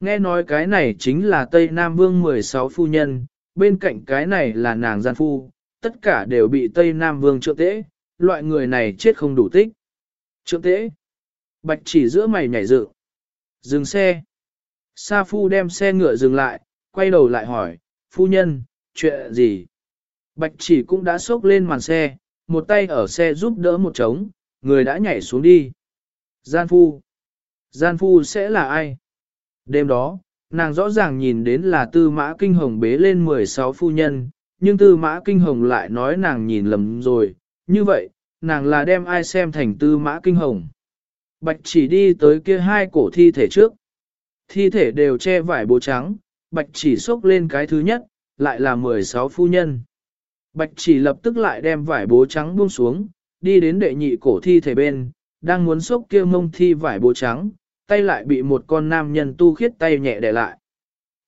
Nghe nói cái này chính là Tây Nam Vương 16 phu nhân, bên cạnh cái này là nàng gian phu, tất cả đều bị Tây Nam Vương trượng tễ, loại người này chết không đủ tích. Trượng tễ. Bạch chỉ giữa mày nhảy dự. Dừng xe. Sa phu đem xe ngựa dừng lại, quay đầu lại hỏi, phu nhân, chuyện gì? Bạch chỉ cũng đã xốc lên màn xe, một tay ở xe giúp đỡ một trống, người đã nhảy xuống đi. Gian phu. Gian phu sẽ là ai? Đêm đó, nàng rõ ràng nhìn đến là tư mã kinh hồng bế lên 16 phu nhân, nhưng tư mã kinh hồng lại nói nàng nhìn lầm rồi, như vậy, nàng là đem ai xem thành tư mã kinh hồng. Bạch chỉ đi tới kia hai cổ thi thể trước. Thi thể đều che vải bố trắng, bạch chỉ xốc lên cái thứ nhất, lại là 16 phu nhân. Bạch chỉ lập tức lại đem vải bố trắng buông xuống, đi đến đệ nhị cổ thi thể bên, đang muốn xốc kia mông thi vải bố trắng, tay lại bị một con nam nhân tu khiết tay nhẹ để lại.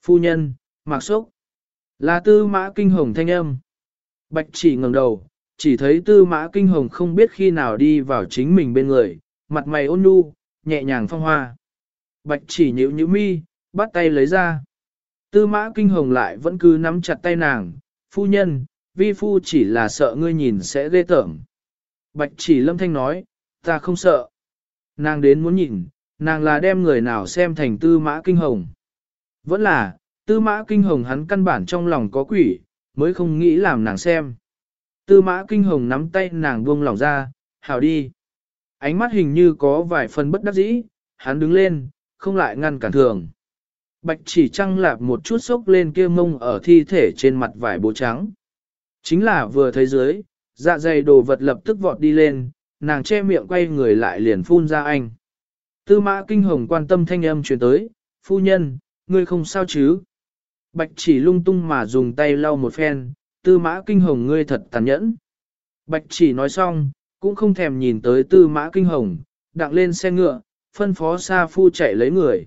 Phu nhân, mặc sốc. Là tư mã kinh hồng thanh âm. Bạch chỉ ngẩng đầu, chỉ thấy tư mã kinh hồng không biết khi nào đi vào chính mình bên người, mặt mày ôn nhu, nhẹ nhàng phong hoa. Bạch chỉ nhíu nhíu mi, bắt tay lấy ra. Tư mã kinh hồng lại vẫn cứ nắm chặt tay nàng, phu nhân, vi phu chỉ là sợ ngươi nhìn sẽ ghê tởm. Bạch chỉ lâm thanh nói, ta không sợ. Nàng đến muốn nhìn, nàng là đem người nào xem thành tư mã kinh hồng. Vẫn là, tư mã kinh hồng hắn căn bản trong lòng có quỷ, mới không nghĩ làm nàng xem. Tư mã kinh hồng nắm tay nàng buông lỏng ra, hảo đi. Ánh mắt hình như có vài phần bất đắc dĩ, hắn đứng lên, không lại ngăn cản thường. Bạch chỉ trăng lạp một chút sốc lên kia mông ở thi thể trên mặt vải bố trắng. Chính là vừa thấy dưới, dạ dày đồ vật lập tức vọt đi lên, nàng che miệng quay người lại liền phun ra anh. Tư mã kinh hồng quan tâm thanh âm truyền tới, phu nhân, ngươi không sao chứ? Bạch chỉ lung tung mà dùng tay lau một phen, tư mã kinh hồng ngươi thật tàn nhẫn. Bạch chỉ nói xong, cũng không thèm nhìn tới tư mã kinh hồng, đặng lên xe ngựa, phân phó xa phu chạy lấy người.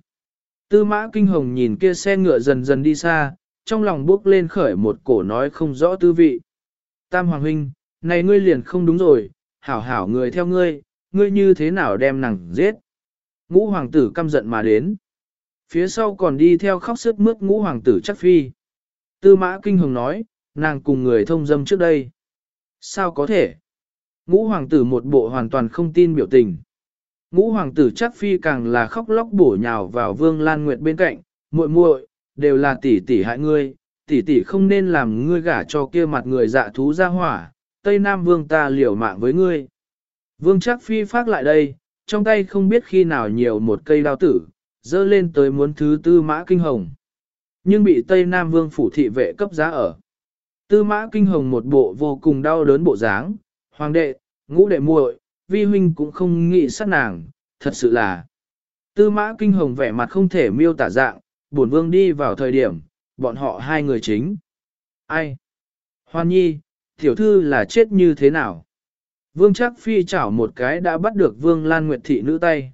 Tư mã kinh hồng nhìn kia xe ngựa dần dần đi xa, trong lòng bước lên khởi một cổ nói không rõ tư vị. Tam Hoàng Huynh, này ngươi liền không đúng rồi, hảo hảo người theo ngươi, ngươi như thế nào đem nàng giết. Ngũ hoàng tử căm giận mà đến. Phía sau còn đi theo khóc sức mướt ngũ hoàng tử chắc phi. Tư mã kinh hồng nói, nàng cùng người thông dâm trước đây. Sao có thể? Ngũ hoàng tử một bộ hoàn toàn không tin biểu tình. Ngũ hoàng tử chắc phi càng là khóc lóc bổ nhào vào vương lan nguyệt bên cạnh, muội muội đều là tỷ tỷ hại ngươi, tỷ tỷ không nên làm ngươi gả cho kia mặt người dạ thú ra hỏa, Tây Nam vương ta liều mạng với ngươi. Vương chắc phi phát lại đây, trong tay không biết khi nào nhiều một cây đao tử, dơ lên tới muốn thứ tư mã kinh hồng. Nhưng bị Tây Nam vương phủ thị vệ cấp giá ở. Tư mã kinh hồng một bộ vô cùng đau đớn bộ dáng, hoàng đệ, ngũ đệ muội, vi huynh cũng không nghĩ sát nàng, thật sự là. Tư mã kinh hồng vẻ mặt không thể miêu tả dạng, bổn vương đi vào thời điểm, bọn họ hai người chính. Ai? Hoan nhi, tiểu thư là chết như thế nào? Vương Trác phi chảo một cái đã bắt được vương lan nguyệt thị nữ tay.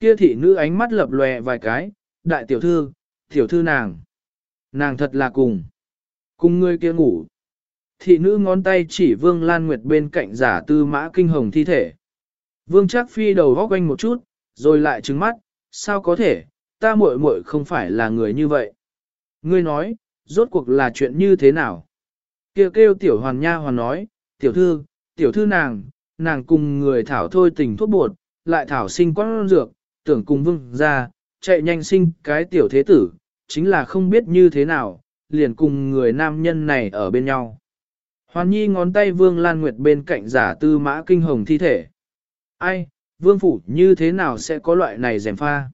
Kia thị nữ ánh mắt lập lòe vài cái, đại tiểu thư, tiểu thư nàng. Nàng thật là cùng. Cùng người kia ngủ. Thị nữ ngón tay chỉ vương lan nguyệt bên cạnh giả tư mã kinh hồng thi thể. Vương Trác phi đầu góc quanh một chút, rồi lại trừng mắt, sao có thể, ta muội muội không phải là người như vậy. Ngươi nói, rốt cuộc là chuyện như thế nào? Kêu kêu tiểu hoàn nha hoàn nói, tiểu thư, tiểu thư nàng, nàng cùng người thảo thôi tình thuốc bột, lại thảo sinh quán dược, tưởng cùng vương ra, chạy nhanh sinh cái tiểu thế tử, chính là không biết như thế nào, liền cùng người nam nhân này ở bên nhau. Hoàn nhi ngón tay vương lan nguyệt bên cạnh giả tư mã kinh hồng thi thể. Ai, vương phủ như thế nào sẽ có loại này rèm pha?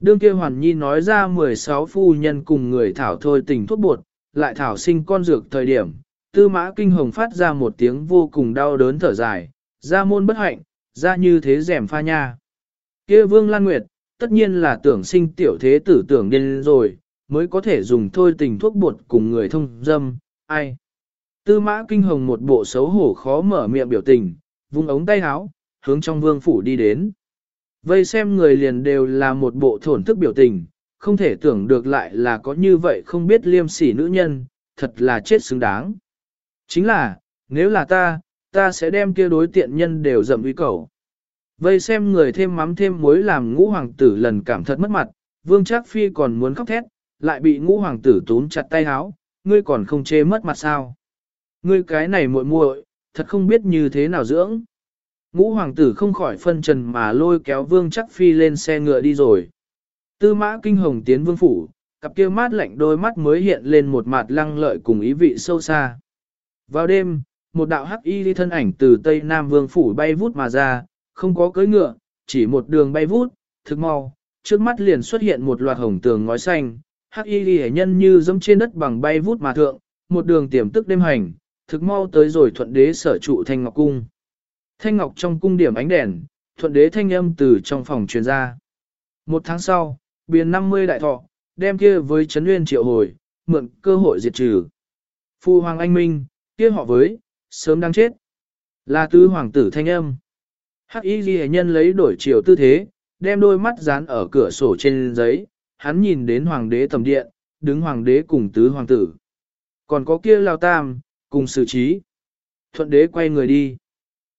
Đương kia Hoàn Nhi nói ra 16 phu nhân cùng người thảo thôi tình thuốc bột, lại thảo sinh con dược thời điểm, tư mã kinh hồng phát ra một tiếng vô cùng đau đớn thở dài, ra môn bất hạnh, ra như thế rèm pha nha. kia vương lan nguyệt, tất nhiên là tưởng sinh tiểu thế tử tưởng điên rồi, mới có thể dùng thôi tình thuốc bột cùng người thông dâm, ai. Tư mã kinh hồng một bộ xấu hổ khó mở miệng biểu tình, vung ống tay áo, hướng trong vương phủ đi đến. Vây xem người liền đều là một bộ thổn thức biểu tình, không thể tưởng được lại là có như vậy không biết liêm sỉ nữ nhân, thật là chết xứng đáng. Chính là, nếu là ta, ta sẽ đem kia đối tiện nhân đều dậm uy cầu. Vây xem người thêm mắm thêm muối làm ngũ hoàng tử lần cảm thật mất mặt, vương trác phi còn muốn khóc thét, lại bị ngũ hoàng tử túm chặt tay háo, ngươi còn không chê mất mặt sao. Ngươi cái này muội muội, thật không biết như thế nào dưỡng. Ngũ hoàng tử không khỏi phân trần mà lôi kéo vương chắc phi lên xe ngựa đi rồi. Tư mã kinh hồng tiến vương phủ, cặp kia mát lạnh đôi mắt mới hiện lên một mặt lăng lợi cùng ý vị sâu xa. Vào đêm, một đạo hắc y thân ảnh từ tây nam vương phủ bay vút mà ra, không có cưỡi ngựa, chỉ một đường bay vút, thực mau, trước mắt liền xuất hiện một loạt hồng tường ngói xanh, hắc y hệ nhân như dẫm trên đất bằng bay vút mà thượng, một đường tiềm tức đêm hành, thực mau tới rồi thuận đế sở trụ thanh ngọc cung. Thanh ngọc trong cung điểm ánh đèn, thuận đế thanh âm từ trong phòng truyền ra. Một tháng sau, biển 50 đại thọ, đem kia với Trấn Nguyên triệu hồi, mượn cơ hội diệt trừ. Phu Hoàng Anh Minh, kia họ với, sớm đang chết. Là tứ hoàng tử thanh âm. Hắc y ghi nhân lấy đổi chiều tư thế, đem đôi mắt dán ở cửa sổ trên giấy, hắn nhìn đến hoàng đế tầm điện, đứng hoàng đế cùng tứ hoàng tử. Còn có kia lao tam, cùng xử trí. Thuận đế quay người đi.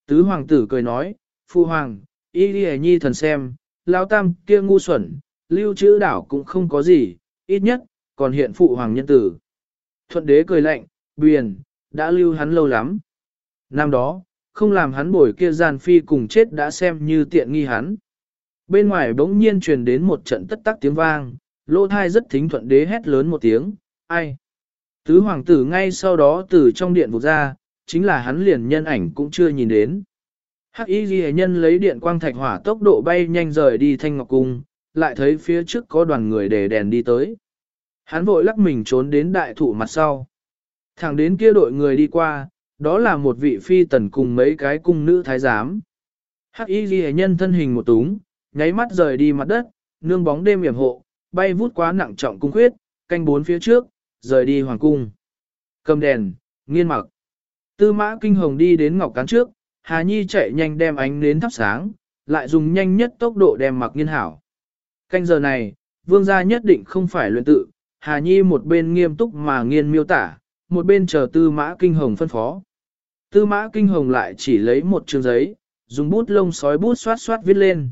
Tứ hoàng tử cười nói, phu hoàng, y ghi nhi thần xem, lao tam kia ngu xuẩn, lưu trữ đảo cũng không có gì, ít nhất, còn hiện phụ hoàng nhân tử. Thuận đế cười lạnh, biển đã lưu hắn lâu lắm. Năm đó, không làm hắn bồi kia gian phi cùng chết đã xem như tiện nghi hắn. Bên ngoài bỗng nhiên truyền đến một trận tất tắc tiếng vang, lô thai rất thính thuận đế hét lớn một tiếng, ai? Tứ hoàng tử ngay sau đó từ trong điện vụt ra, chính là hắn liền nhân ảnh cũng chưa nhìn đến. Hắc y ghi nhân lấy điện quang thạch hỏa tốc độ bay nhanh rời đi thanh ngọc cung, lại thấy phía trước có đoàn người để đèn đi tới. Hắn vội lắc mình trốn đến đại thụ mặt sau. Thẳng đến kia đội người đi qua, đó là một vị phi tần cùng mấy cái cung nữ thái giám. Hắc y ghi nhân thân hình một túng, nháy mắt rời đi mặt đất, nương bóng đêm yểm hộ, bay vút quá nặng trọng cung khuyết, canh bốn phía trước, rời đi hoàng cung. Cầm đèn, nghiên mặc. Tư mã kinh hồng đi đến ngọc cán trước, Hà Nhi chạy nhanh đem ánh nến thắp sáng, lại dùng nhanh nhất tốc độ đem mặc nghiên hảo. Canh giờ này, vương gia nhất định không phải luyện tự, Hà Nhi một bên nghiêm túc mà nghiên miêu tả, một bên chờ tư mã kinh hồng phân phó. Tư mã kinh hồng lại chỉ lấy một trường giấy, dùng bút lông sói bút xoát xoát viết lên.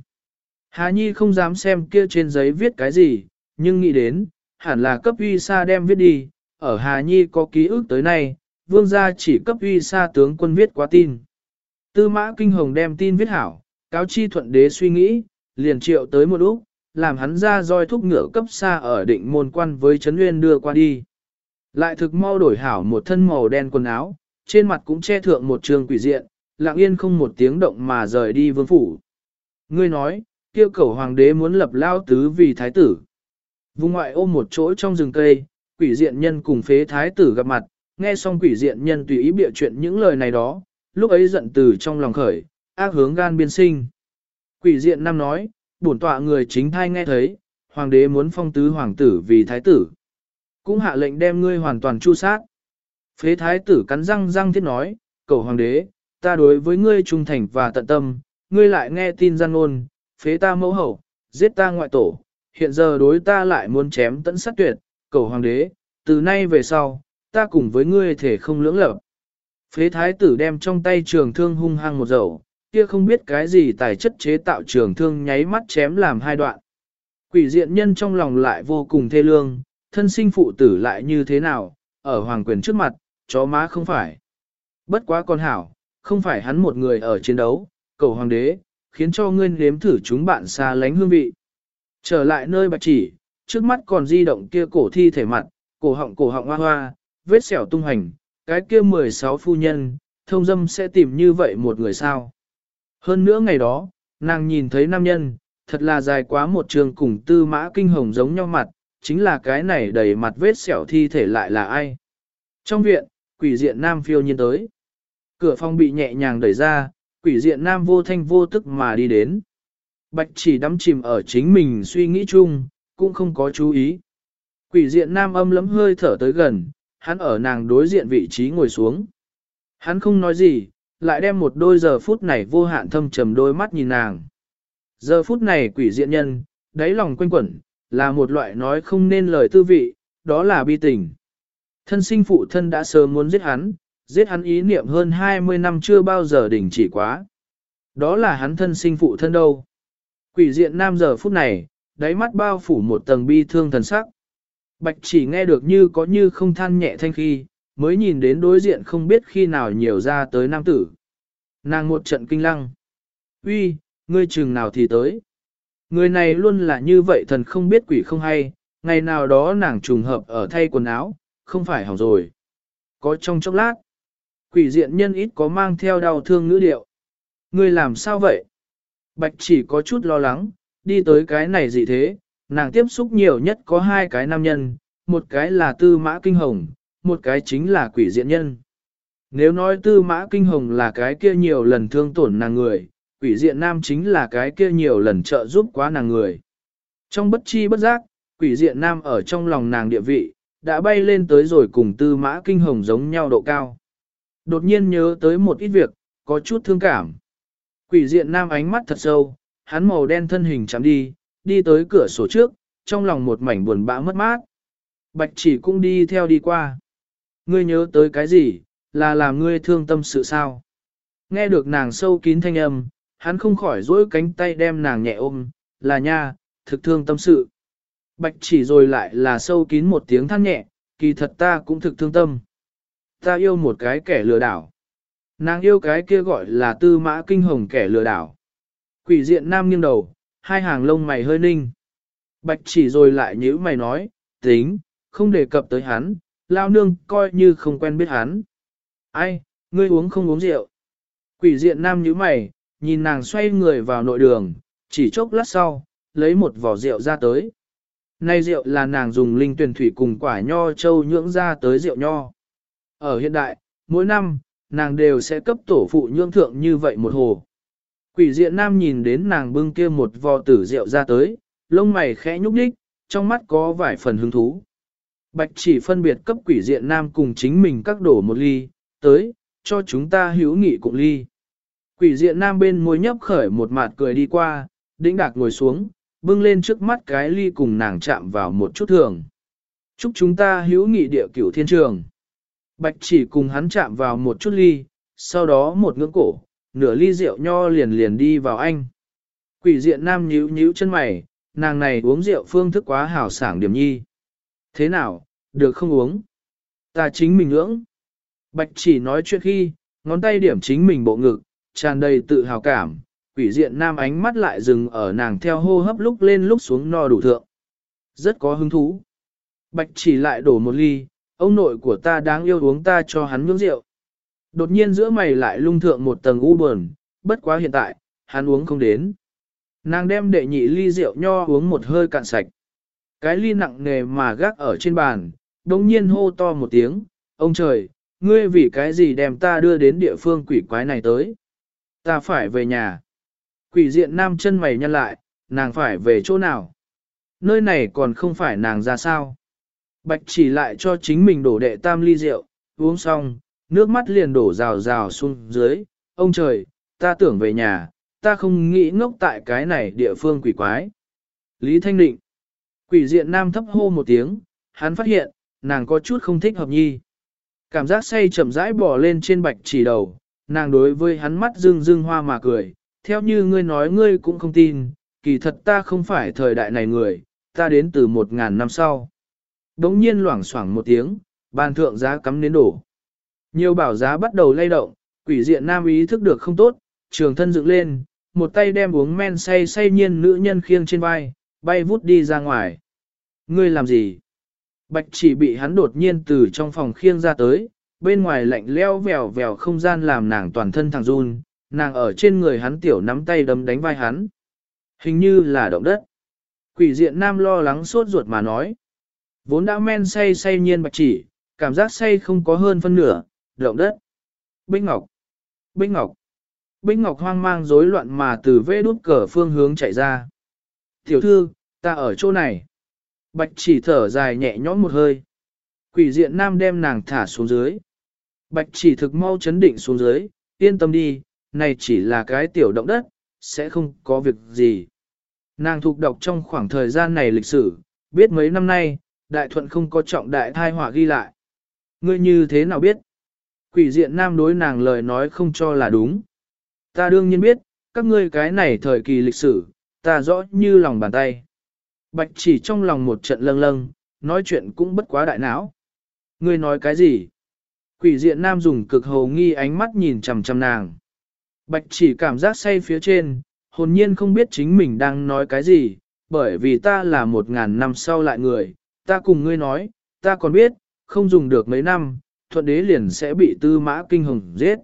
Hà Nhi không dám xem kia trên giấy viết cái gì, nhưng nghĩ đến, hẳn là cấp uy sa đem viết đi, ở Hà Nhi có ký ức tới nay, vương gia chỉ cấp uy sa tướng quân viết quá tin. Tư mã kinh hồng đem tin viết hảo, cáo chi thuận đế suy nghĩ, liền triệu tới một úc, làm hắn ra roi thúc ngựa cấp xa ở định môn quan với Trấn Nguyên đưa qua đi. Lại thực mau đổi hảo một thân màu đen quần áo, trên mặt cũng che thượng một trường quỷ diện, lặng yên không một tiếng động mà rời đi vương phủ. Ngươi nói, kêu cầu hoàng đế muốn lập lao tứ vì thái tử. Vùng ngoại ôm một chỗ trong rừng cây, quỷ diện nhân cùng phế thái tử gặp mặt, nghe xong quỷ diện nhân tùy ý bịa chuyện những lời này đó, lúc ấy giận từ trong lòng khởi, ác hướng gan biên sinh. Quỷ diện năm nói, bổn tọa người chính thai nghe thấy, hoàng đế muốn phong tứ hoàng tử vì thái tử. Cũng hạ lệnh đem ngươi hoàn toàn chu sát. Phế thái tử cắn răng răng thiết nói, cầu hoàng đế, ta đối với ngươi trung thành và tận tâm, ngươi lại nghe tin gian ngôn, phế ta mẫu hậu, giết ta ngoại tổ, hiện giờ đối ta lại muốn chém tận sát tuyệt, cầu hoàng đế, từ nay về sau, ta cùng với ngươi thể không lưỡng lập. Phế thái tử đem trong tay trường thương hung hăng một dầu, kia không biết cái gì tài chất chế tạo trường thương nháy mắt chém làm hai đoạn. Quỷ diện nhân trong lòng lại vô cùng thê lương, thân sinh phụ tử lại như thế nào, ở hoàng quyền trước mặt, chó má không phải. Bất quá con hảo, không phải hắn một người ở chiến đấu, cầu hoàng đế, khiến cho ngươi nếm thử chúng bạn xa lánh hương vị. Trở lại nơi bạch chỉ, trước mắt còn di động kia cổ thi thể mặt, cổ họng cổ họng hoa hoa, vết sẹo tung hành, cái kia 16 phu nhân, thông dâm sẽ tìm như vậy một người sao. Hơn nữa ngày đó, nàng nhìn thấy nam nhân, thật là dài quá một trường cùng tư mã kinh hồng giống nhau mặt, chính là cái này đầy mặt vết sẹo thi thể lại là ai. Trong viện, quỷ diện nam phiêu nhiên tới. Cửa phòng bị nhẹ nhàng đẩy ra, quỷ diện nam vô thanh vô tức mà đi đến. Bạch chỉ đắm chìm ở chính mình suy nghĩ chung, cũng không có chú ý. Quỷ diện nam âm lấm hơi thở tới gần, hắn ở nàng đối diện vị trí ngồi xuống. Hắn không nói gì, lại đem một đôi giờ phút này vô hạn thâm trầm đôi mắt nhìn nàng. Giờ phút này quỷ diện nhân, đáy lòng quanh quẩn, là một loại nói không nên lời tư vị, đó là bi tình. Thân sinh phụ thân đã sớm muốn giết hắn, giết hắn ý niệm hơn 20 năm chưa bao giờ đình chỉ quá. Đó là hắn thân sinh phụ thân đâu. Quỷ diện nam giờ phút này, đáy mắt bao phủ một tầng bi thương thần sắc. Bạch chỉ nghe được như có như không than nhẹ thanh khi, mới nhìn đến đối diện không biết khi nào nhiều ra tới nam tử. Nàng một trận kinh lăng. uy, ngươi chừng nào thì tới. Người này luôn là như vậy thần không biết quỷ không hay, ngày nào đó nàng trùng hợp ở thay quần áo, không phải hỏng rồi. Có trong chốc lát, quỷ diện nhân ít có mang theo đau thương ngữ điệu. Ngươi làm sao vậy? Bạch chỉ có chút lo lắng, đi tới cái này gì thế, nàng tiếp xúc nhiều nhất có hai cái nam nhân, một cái là tư mã kinh hồng, một cái chính là quỷ diện nhân. Nếu nói tư mã kinh hồng là cái kia nhiều lần thương tổn nàng người, quỷ diện nam chính là cái kia nhiều lần trợ giúp quá nàng người. Trong bất chi bất giác, quỷ diện nam ở trong lòng nàng địa vị, đã bay lên tới rồi cùng tư mã kinh hồng giống nhau độ cao. Đột nhiên nhớ tới một ít việc, có chút thương cảm. Quỷ diện nam ánh mắt thật sâu, hắn màu đen thân hình chạm đi, đi tới cửa sổ trước, trong lòng một mảnh buồn bã mất mát. Bạch chỉ cũng đi theo đi qua. Ngươi nhớ tới cái gì, là làm ngươi thương tâm sự sao? Nghe được nàng sâu kín thanh âm, hắn không khỏi dỗi cánh tay đem nàng nhẹ ôm, là nha, thực thương tâm sự. Bạch chỉ rồi lại là sâu kín một tiếng than nhẹ, kỳ thật ta cũng thực thương tâm. Ta yêu một cái kẻ lừa đảo. Nàng yêu cái kia gọi là tư mã kinh hồng kẻ lừa đảo. Quỷ diện nam nghiêng đầu, hai hàng lông mày hơi ninh. Bạch chỉ rồi lại nhíu mày nói, tính, không đề cập tới hắn, lao nương coi như không quen biết hắn. Ai, ngươi uống không uống rượu. Quỷ diện nam nhíu mày, nhìn nàng xoay người vào nội đường, chỉ chốc lát sau, lấy một vỏ rượu ra tới. Nay rượu là nàng dùng linh tuyển thủy cùng quả nho châu nhưỡng ra tới rượu nho. Ở hiện đại, mỗi năm, nàng đều sẽ cấp tổ phụ nhưỡng thượng như vậy một hồ. Quỷ diện nam nhìn đến nàng bưng kia một vò tử rượu ra tới, lông mày khẽ nhúc nhích, trong mắt có vài phần hứng thú. Bạch chỉ phân biệt cấp quỷ diện nam cùng chính mình các đổ một ly, tới, cho chúng ta hữu nghị cùng ly. Quỷ diện nam bên môi nhấp khởi một mạt cười đi qua, đĩnh đạc ngồi xuống, bưng lên trước mắt cái ly cùng nàng chạm vào một chút thường. Chúc chúng ta hữu nghị địa cửu thiên trường. Bạch chỉ cùng hắn chạm vào một chút ly, sau đó một ngưỡng cổ, nửa ly rượu nho liền liền đi vào anh. Quỷ diện nam nhíu nhíu chân mày, nàng này uống rượu phương thức quá hảo sảng điểm nhi. Thế nào, được không uống? Ta chính mình ngưỡng. Bạch chỉ nói chuyện khi, ngón tay điểm chính mình bộ ngực, tràn đầy tự hào cảm, quỷ diện nam ánh mắt lại dừng ở nàng theo hô hấp lúc lên lúc xuống no đủ thượng. Rất có hứng thú. Bạch chỉ lại đổ một ly, ông nội của ta đáng yêu uống ta cho hắn nhưỡng rượu. Đột nhiên giữa mày lại lung thượng một tầng u buồn, bất quá hiện tại, hắn uống không đến. Nàng đem đệ nhị ly rượu nho uống một hơi cạn sạch. Cái ly nặng nề mà gác ở trên bàn, đồng nhiên hô to một tiếng, ông trời, ngươi vì cái gì đem ta đưa đến địa phương quỷ quái này tới. Ta phải về nhà. Quỷ diện nam chân mày nhăn lại, nàng phải về chỗ nào? Nơi này còn không phải nàng ra sao? Bạch chỉ lại cho chính mình đổ đệ tam ly rượu, uống xong, nước mắt liền đổ rào rào xuống dưới. Ông trời, ta tưởng về nhà, ta không nghĩ ngốc tại cái này địa phương quỷ quái. Lý Thanh Định. Quỷ diện nam thấp hô một tiếng, hắn phát hiện, nàng có chút không thích hợp nhi. Cảm giác say chậm rãi bò lên trên bạch chỉ đầu, nàng đối với hắn mắt rưng rưng hoa mà cười, theo như ngươi nói ngươi cũng không tin, kỳ thật ta không phải thời đại này người, ta đến từ một ngàn năm sau. Đống nhiên loảng xoảng một tiếng, bàn thượng giá cắm đến đổ. Nhiều bảo giá bắt đầu lay động, quỷ diện nam ý thức được không tốt, trường thân dựng lên, một tay đem uống men say say nhiên nữ nhân khiêng trên vai, bay vút đi ra ngoài. Ngươi làm gì? Bạch chỉ bị hắn đột nhiên từ trong phòng khiêng ra tới, bên ngoài lạnh leo vèo vèo không gian làm nàng toàn thân thằng run, nàng ở trên người hắn tiểu nắm tay đấm đánh vai hắn. Hình như là động đất. Quỷ diện nam lo lắng sốt ruột mà nói. Vốn đã men say say nhiên bạch chỉ, cảm giác say không có hơn phân nửa, động đất. Bích Ngọc. Bích Ngọc. Bích Ngọc hoang mang rối loạn mà từ vê đút cờ phương hướng chạy ra. Tiểu thư, ta ở chỗ này. Bạch chỉ thở dài nhẹ nhõm một hơi. Quỷ diện nam đem nàng thả xuống dưới. Bạch chỉ thực mau chấn định xuống dưới, yên tâm đi, này chỉ là cái tiểu động đất, sẽ không có việc gì. Nàng thuộc đọc trong khoảng thời gian này lịch sử, biết mấy năm nay, đại thuận không có trọng đại thai họa ghi lại. Ngươi như thế nào biết? Quỷ diện nam đối nàng lời nói không cho là đúng. Ta đương nhiên biết, các ngươi cái này thời kỳ lịch sử, ta rõ như lòng bàn tay. Bạch chỉ trong lòng một trận lâng lâng, nói chuyện cũng bất quá đại não. Ngươi nói cái gì? Quỷ diện nam dùng cực hầu nghi ánh mắt nhìn chằm chằm nàng. Bạch chỉ cảm giác say phía trên, hồn nhiên không biết chính mình đang nói cái gì, bởi vì ta là một ngàn năm sau lại người, ta cùng ngươi nói, ta còn biết, không dùng được mấy năm, thuận đế liền sẽ bị tư mã kinh hồng giết.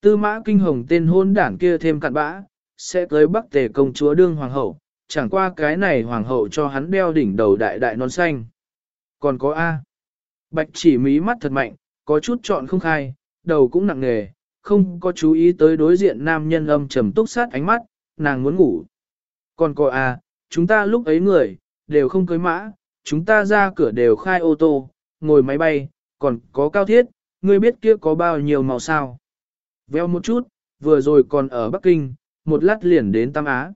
Tư mã kinh hồng tên hôn đảng kia thêm cặn bã, sẽ tới bắc tề công chúa đương hoàng hậu, chẳng qua cái này hoàng hậu cho hắn đeo đỉnh đầu đại đại non xanh. Còn có A. Bạch chỉ mí mắt thật mạnh, có chút chọn không khai, đầu cũng nặng nề, không có chú ý tới đối diện nam nhân âm trầm túc sát ánh mắt, nàng muốn ngủ. Còn cô à chúng ta lúc ấy người, đều không cưới mã, chúng ta ra cửa đều khai ô tô, ngồi máy bay, còn có cao thiết, ngươi biết kia có bao nhiêu màu sao. Veo một chút, vừa rồi còn ở Bắc Kinh, một lát liền đến Tam Á.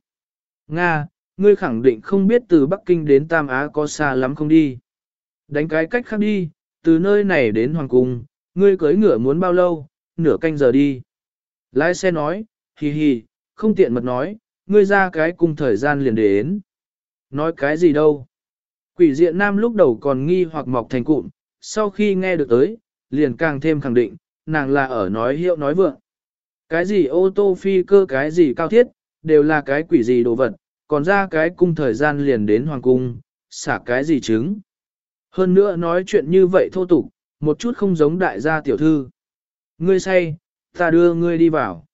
Nga, ngươi khẳng định không biết từ Bắc Kinh đến Tam Á có xa lắm không đi. Đánh cái cách khác đi, từ nơi này đến Hoàng Cung, ngươi cưới ngựa muốn bao lâu, nửa canh giờ đi. Lái xe nói, hì hì, không tiện mật nói, ngươi ra cái cung thời gian liền đến. Nói cái gì đâu. Quỷ diện nam lúc đầu còn nghi hoặc mọc thành cụm, sau khi nghe được tới, liền càng thêm khẳng định, nàng là ở nói hiệu nói vượng. Cái gì ô tô phi cơ cái gì cao thiết, đều là cái quỷ gì đồ vật, còn ra cái cung thời gian liền đến hoàng cung, xả cái gì chứng. Hơn nữa nói chuyện như vậy thô tục, một chút không giống đại gia tiểu thư. Ngươi say, ta đưa ngươi đi vào.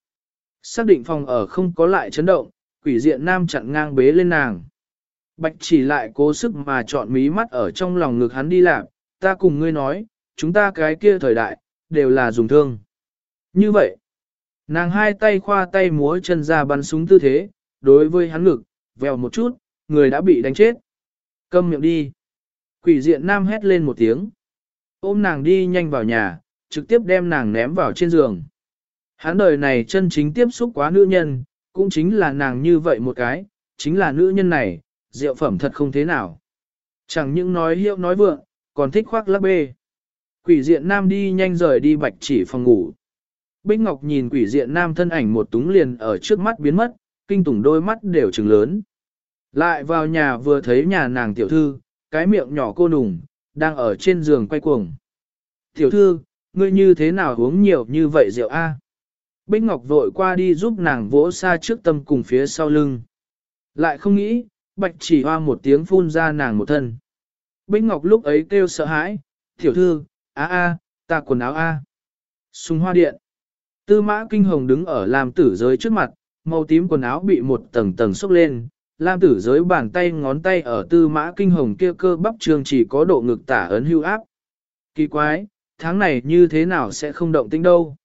Xác định phòng ở không có lại chấn động, quỷ diện nam chặn ngang bế lên nàng. Bạch chỉ lại cố sức mà chọn mí mắt ở trong lòng ngực hắn đi làm, ta cùng ngươi nói, chúng ta cái kia thời đại, đều là dùng thương. Như vậy, nàng hai tay khoa tay múa chân ra bắn súng tư thế, đối với hắn ngực, vèo một chút, người đã bị đánh chết. Câm miệng đi. Quỷ diện nam hét lên một tiếng. Ôm nàng đi nhanh vào nhà, trực tiếp đem nàng ném vào trên giường. Hắn đời này chân chính tiếp xúc quá nữ nhân, cũng chính là nàng như vậy một cái, chính là nữ nhân này, rượu phẩm thật không thế nào. Chẳng những nói hiệu nói vượng, còn thích khoác lắc bê. Quỷ diện nam đi nhanh rời đi bạch chỉ phòng ngủ. Bích Ngọc nhìn quỷ diện nam thân ảnh một túng liền ở trước mắt biến mất, kinh tủng đôi mắt đều trừng lớn. Lại vào nhà vừa thấy nhà nàng tiểu thư, cái miệng nhỏ cô nùng, đang ở trên giường quay cuồng. Tiểu thư, ngươi như thế nào uống nhiều như vậy rượu a? Bích Ngọc vội qua đi giúp nàng vỗ xa trước tâm cùng phía sau lưng. Lại không nghĩ, bạch chỉ hoa một tiếng phun ra nàng một thân. Bích Ngọc lúc ấy kêu sợ hãi, tiểu thư, a a, ta quần áo a. Sùng hoa điện. Tư mã kinh hồng đứng ở làm tử giới trước mặt, màu tím quần áo bị một tầng tầng xốc lên. Lam tử giới bàn tay ngón tay ở tư mã kinh hồng kia cơ bắp trường chỉ có độ ngực tả ấn hưu áp. Kỳ quái, tháng này như thế nào sẽ không động tĩnh đâu.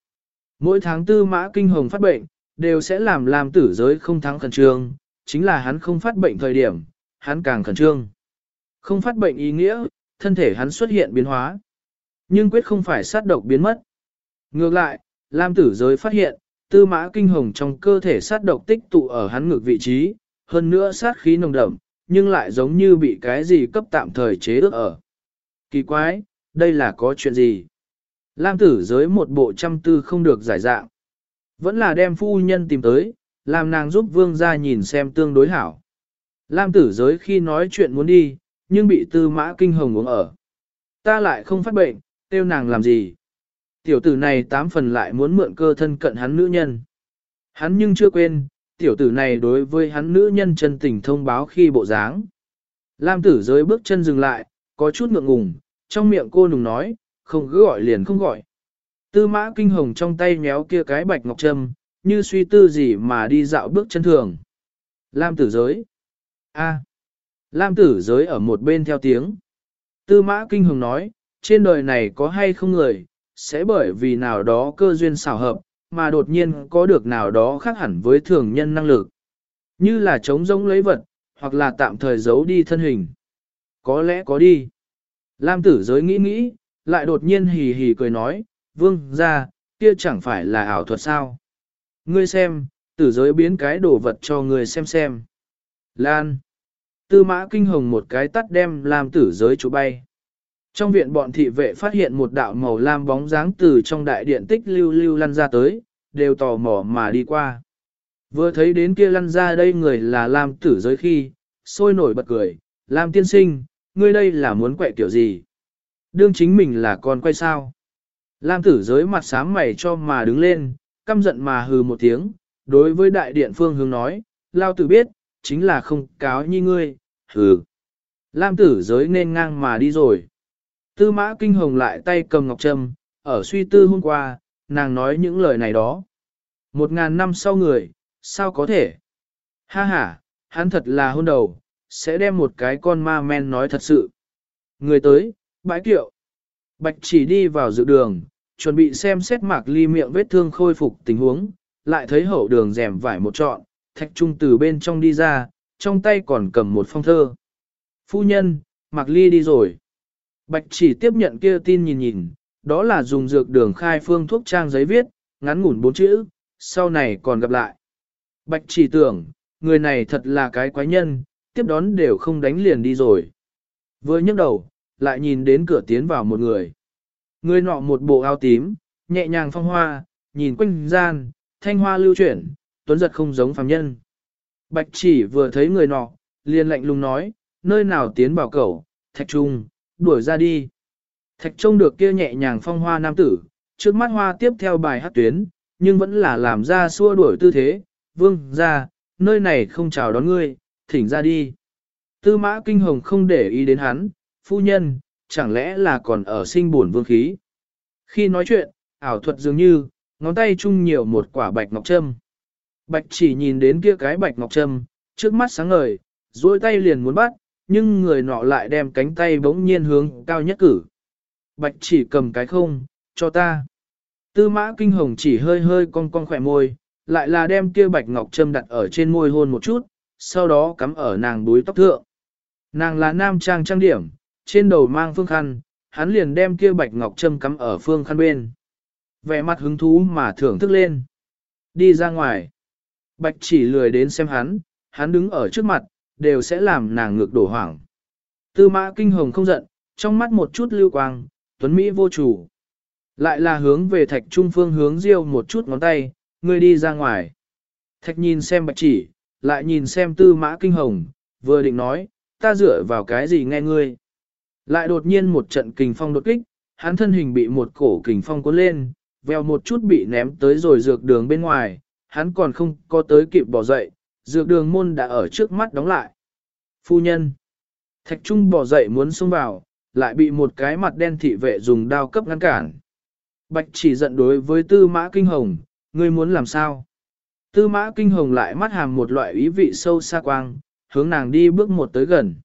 Mỗi tháng tư mã kinh hồng phát bệnh, đều sẽ làm lam tử giới không thắng khẩn trương, chính là hắn không phát bệnh thời điểm, hắn càng khẩn trương. Không phát bệnh ý nghĩa, thân thể hắn xuất hiện biến hóa. Nhưng quyết không phải sát độc biến mất. Ngược lại, Lam tử giới phát hiện, tư mã kinh hồng trong cơ thể sát độc tích tụ ở hắn ngược vị trí, hơn nữa sát khí nồng đậm, nhưng lại giống như bị cái gì cấp tạm thời chế ước ở. Kỳ quái, đây là có chuyện gì? Lam tử giới một bộ trăm tư không được giải dạng. Vẫn là đem phu nhân tìm tới, làm nàng giúp vương ra nhìn xem tương đối hảo. Lam tử giới khi nói chuyện muốn đi, nhưng bị tư mã kinh hồng uống ở. Ta lại không phát bệnh, tiêu nàng làm gì? Tiểu tử này tám phần lại muốn mượn cơ thân cận hắn nữ nhân. Hắn nhưng chưa quên, tiểu tử này đối với hắn nữ nhân chân tình thông báo khi bộ dáng. Lam tử giới bước chân dừng lại, có chút ngượng ngùng, trong miệng cô nùng nói, không cứ gọi liền không gọi. Tư mã kinh hồng trong tay méo kia cái bạch ngọc trâm, như suy tư gì mà đi dạo bước chân thường. Lam tử giới. A. Lam tử giới ở một bên theo tiếng. Tư mã kinh hồng nói, trên đời này có hay không người, sẽ bởi vì nào đó cơ duyên xảo hợp, mà đột nhiên có được nào đó khác hẳn với thường nhân năng lực. Như là chống giống lấy vật, hoặc là tạm thời giấu đi thân hình. Có lẽ có đi. Lam tử giới nghĩ nghĩ, lại đột nhiên hì hì cười nói, vương ra, kia chẳng phải là ảo thuật sao. Ngươi xem, tử giới biến cái đồ vật cho ngươi xem xem. Lan. Tư mã kinh hồng một cái tắt đem lam tử giới chủ bay. Trong viện bọn thị vệ phát hiện một đạo màu lam bóng dáng từ trong đại điện tích lưu lưu lăn ra tới, đều tò mò mà đi qua. Vừa thấy đến kia lăn ra đây người là Lam tử giới khi, sôi nổi bật cười, Lam tiên sinh, ngươi đây là muốn quậy kiểu gì? Đương chính mình là con quay sao? Lam tử giới mặt sám mày cho mà đứng lên, căm giận mà hừ một tiếng, đối với đại điện phương hướng nói, Lao tử biết, chính là không cáo như ngươi, hừ. Lam tử giới nên ngang mà đi rồi. Tư mã kinh hồng lại tay cầm ngọc trâm, ở suy tư hôm qua, nàng nói những lời này đó. Một ngàn năm sau người, sao có thể? Ha ha, hắn thật là hôn đầu, sẽ đem một cái con ma men nói thật sự. Người tới, bãi kiệu. Bạch chỉ đi vào dự đường, chuẩn bị xem xét mạc ly miệng vết thương khôi phục tình huống, lại thấy hậu đường rèm vải một trọn, thạch trung từ bên trong đi ra, trong tay còn cầm một phong thơ. Phu nhân, mạc ly đi rồi. Bạch chỉ tiếp nhận kia tin nhìn nhìn, đó là dùng dược đường khai phương thuốc trang giấy viết, ngắn ngủn bốn chữ, sau này còn gặp lại. Bạch chỉ tưởng, người này thật là cái quái nhân, tiếp đón đều không đánh liền đi rồi. Vừa nhấc đầu, lại nhìn đến cửa tiến vào một người. Người nọ một bộ áo tím, nhẹ nhàng phong hoa, nhìn quanh gian, thanh hoa lưu chuyển, tuấn giật không giống phàm nhân. Bạch chỉ vừa thấy người nọ, liền lạnh lùng nói, nơi nào tiến vào cẩu, thạch trung, đuổi ra đi. Thạch trông được kia nhẹ nhàng phong hoa nam tử, trước mắt hoa tiếp theo bài hát tuyến, nhưng vẫn là làm ra xua đuổi tư thế, vương ra, nơi này không chào đón ngươi, thỉnh ra đi. Tư mã kinh hồng không để ý đến hắn, phu nhân, chẳng lẽ là còn ở sinh buồn vương khí. Khi nói chuyện, ảo thuật dường như, ngón tay chung nhiều một quả bạch ngọc trâm. Bạch chỉ nhìn đến kia cái bạch ngọc trâm, trước mắt sáng ngời, duỗi tay liền muốn bắt, nhưng người nọ lại đem cánh tay bỗng nhiên hướng cao nhất cử. Bạch chỉ cầm cái không, cho ta. Tư mã kinh hồng chỉ hơi hơi cong cong khỏe môi, lại là đem kia bạch ngọc trâm đặt ở trên môi hôn một chút, sau đó cắm ở nàng đuôi tóc thượng. Nàng là nam trang trang điểm, trên đầu mang phương khăn, hắn liền đem kia bạch ngọc trâm cắm ở phương khăn bên. Vẻ mặt hứng thú mà thưởng thức lên. Đi ra ngoài. Bạch chỉ lười đến xem hắn, hắn đứng ở trước mặt, đều sẽ làm nàng ngược đổ hoảng. Tư mã kinh hồng không giận, trong mắt một chút lưu quang, tuấn Mỹ vô chủ. Lại là hướng về thạch trung phương hướng riêu một chút ngón tay, ngươi đi ra ngoài. Thạch nhìn xem bạch chỉ, lại nhìn xem tư mã kinh hồng, vừa định nói, ta dựa vào cái gì nghe ngươi. Lại đột nhiên một trận kình phong đột kích, hắn thân hình bị một cổ kình phong cuốn lên, veo một chút bị ném tới rồi dược đường bên ngoài, hắn còn không có tới kịp bỏ dậy, dược đường môn đã ở trước mắt đóng lại. Phu nhân, thạch trung bỏ dậy muốn xông vào, lại bị một cái mặt đen thị vệ dùng đao cấp ngăn cản. Bạch chỉ giận đối với tư mã kinh hồng, ngươi muốn làm sao? Tư mã kinh hồng lại mắt hàm một loại ý vị sâu xa quang, hướng nàng đi bước một tới gần.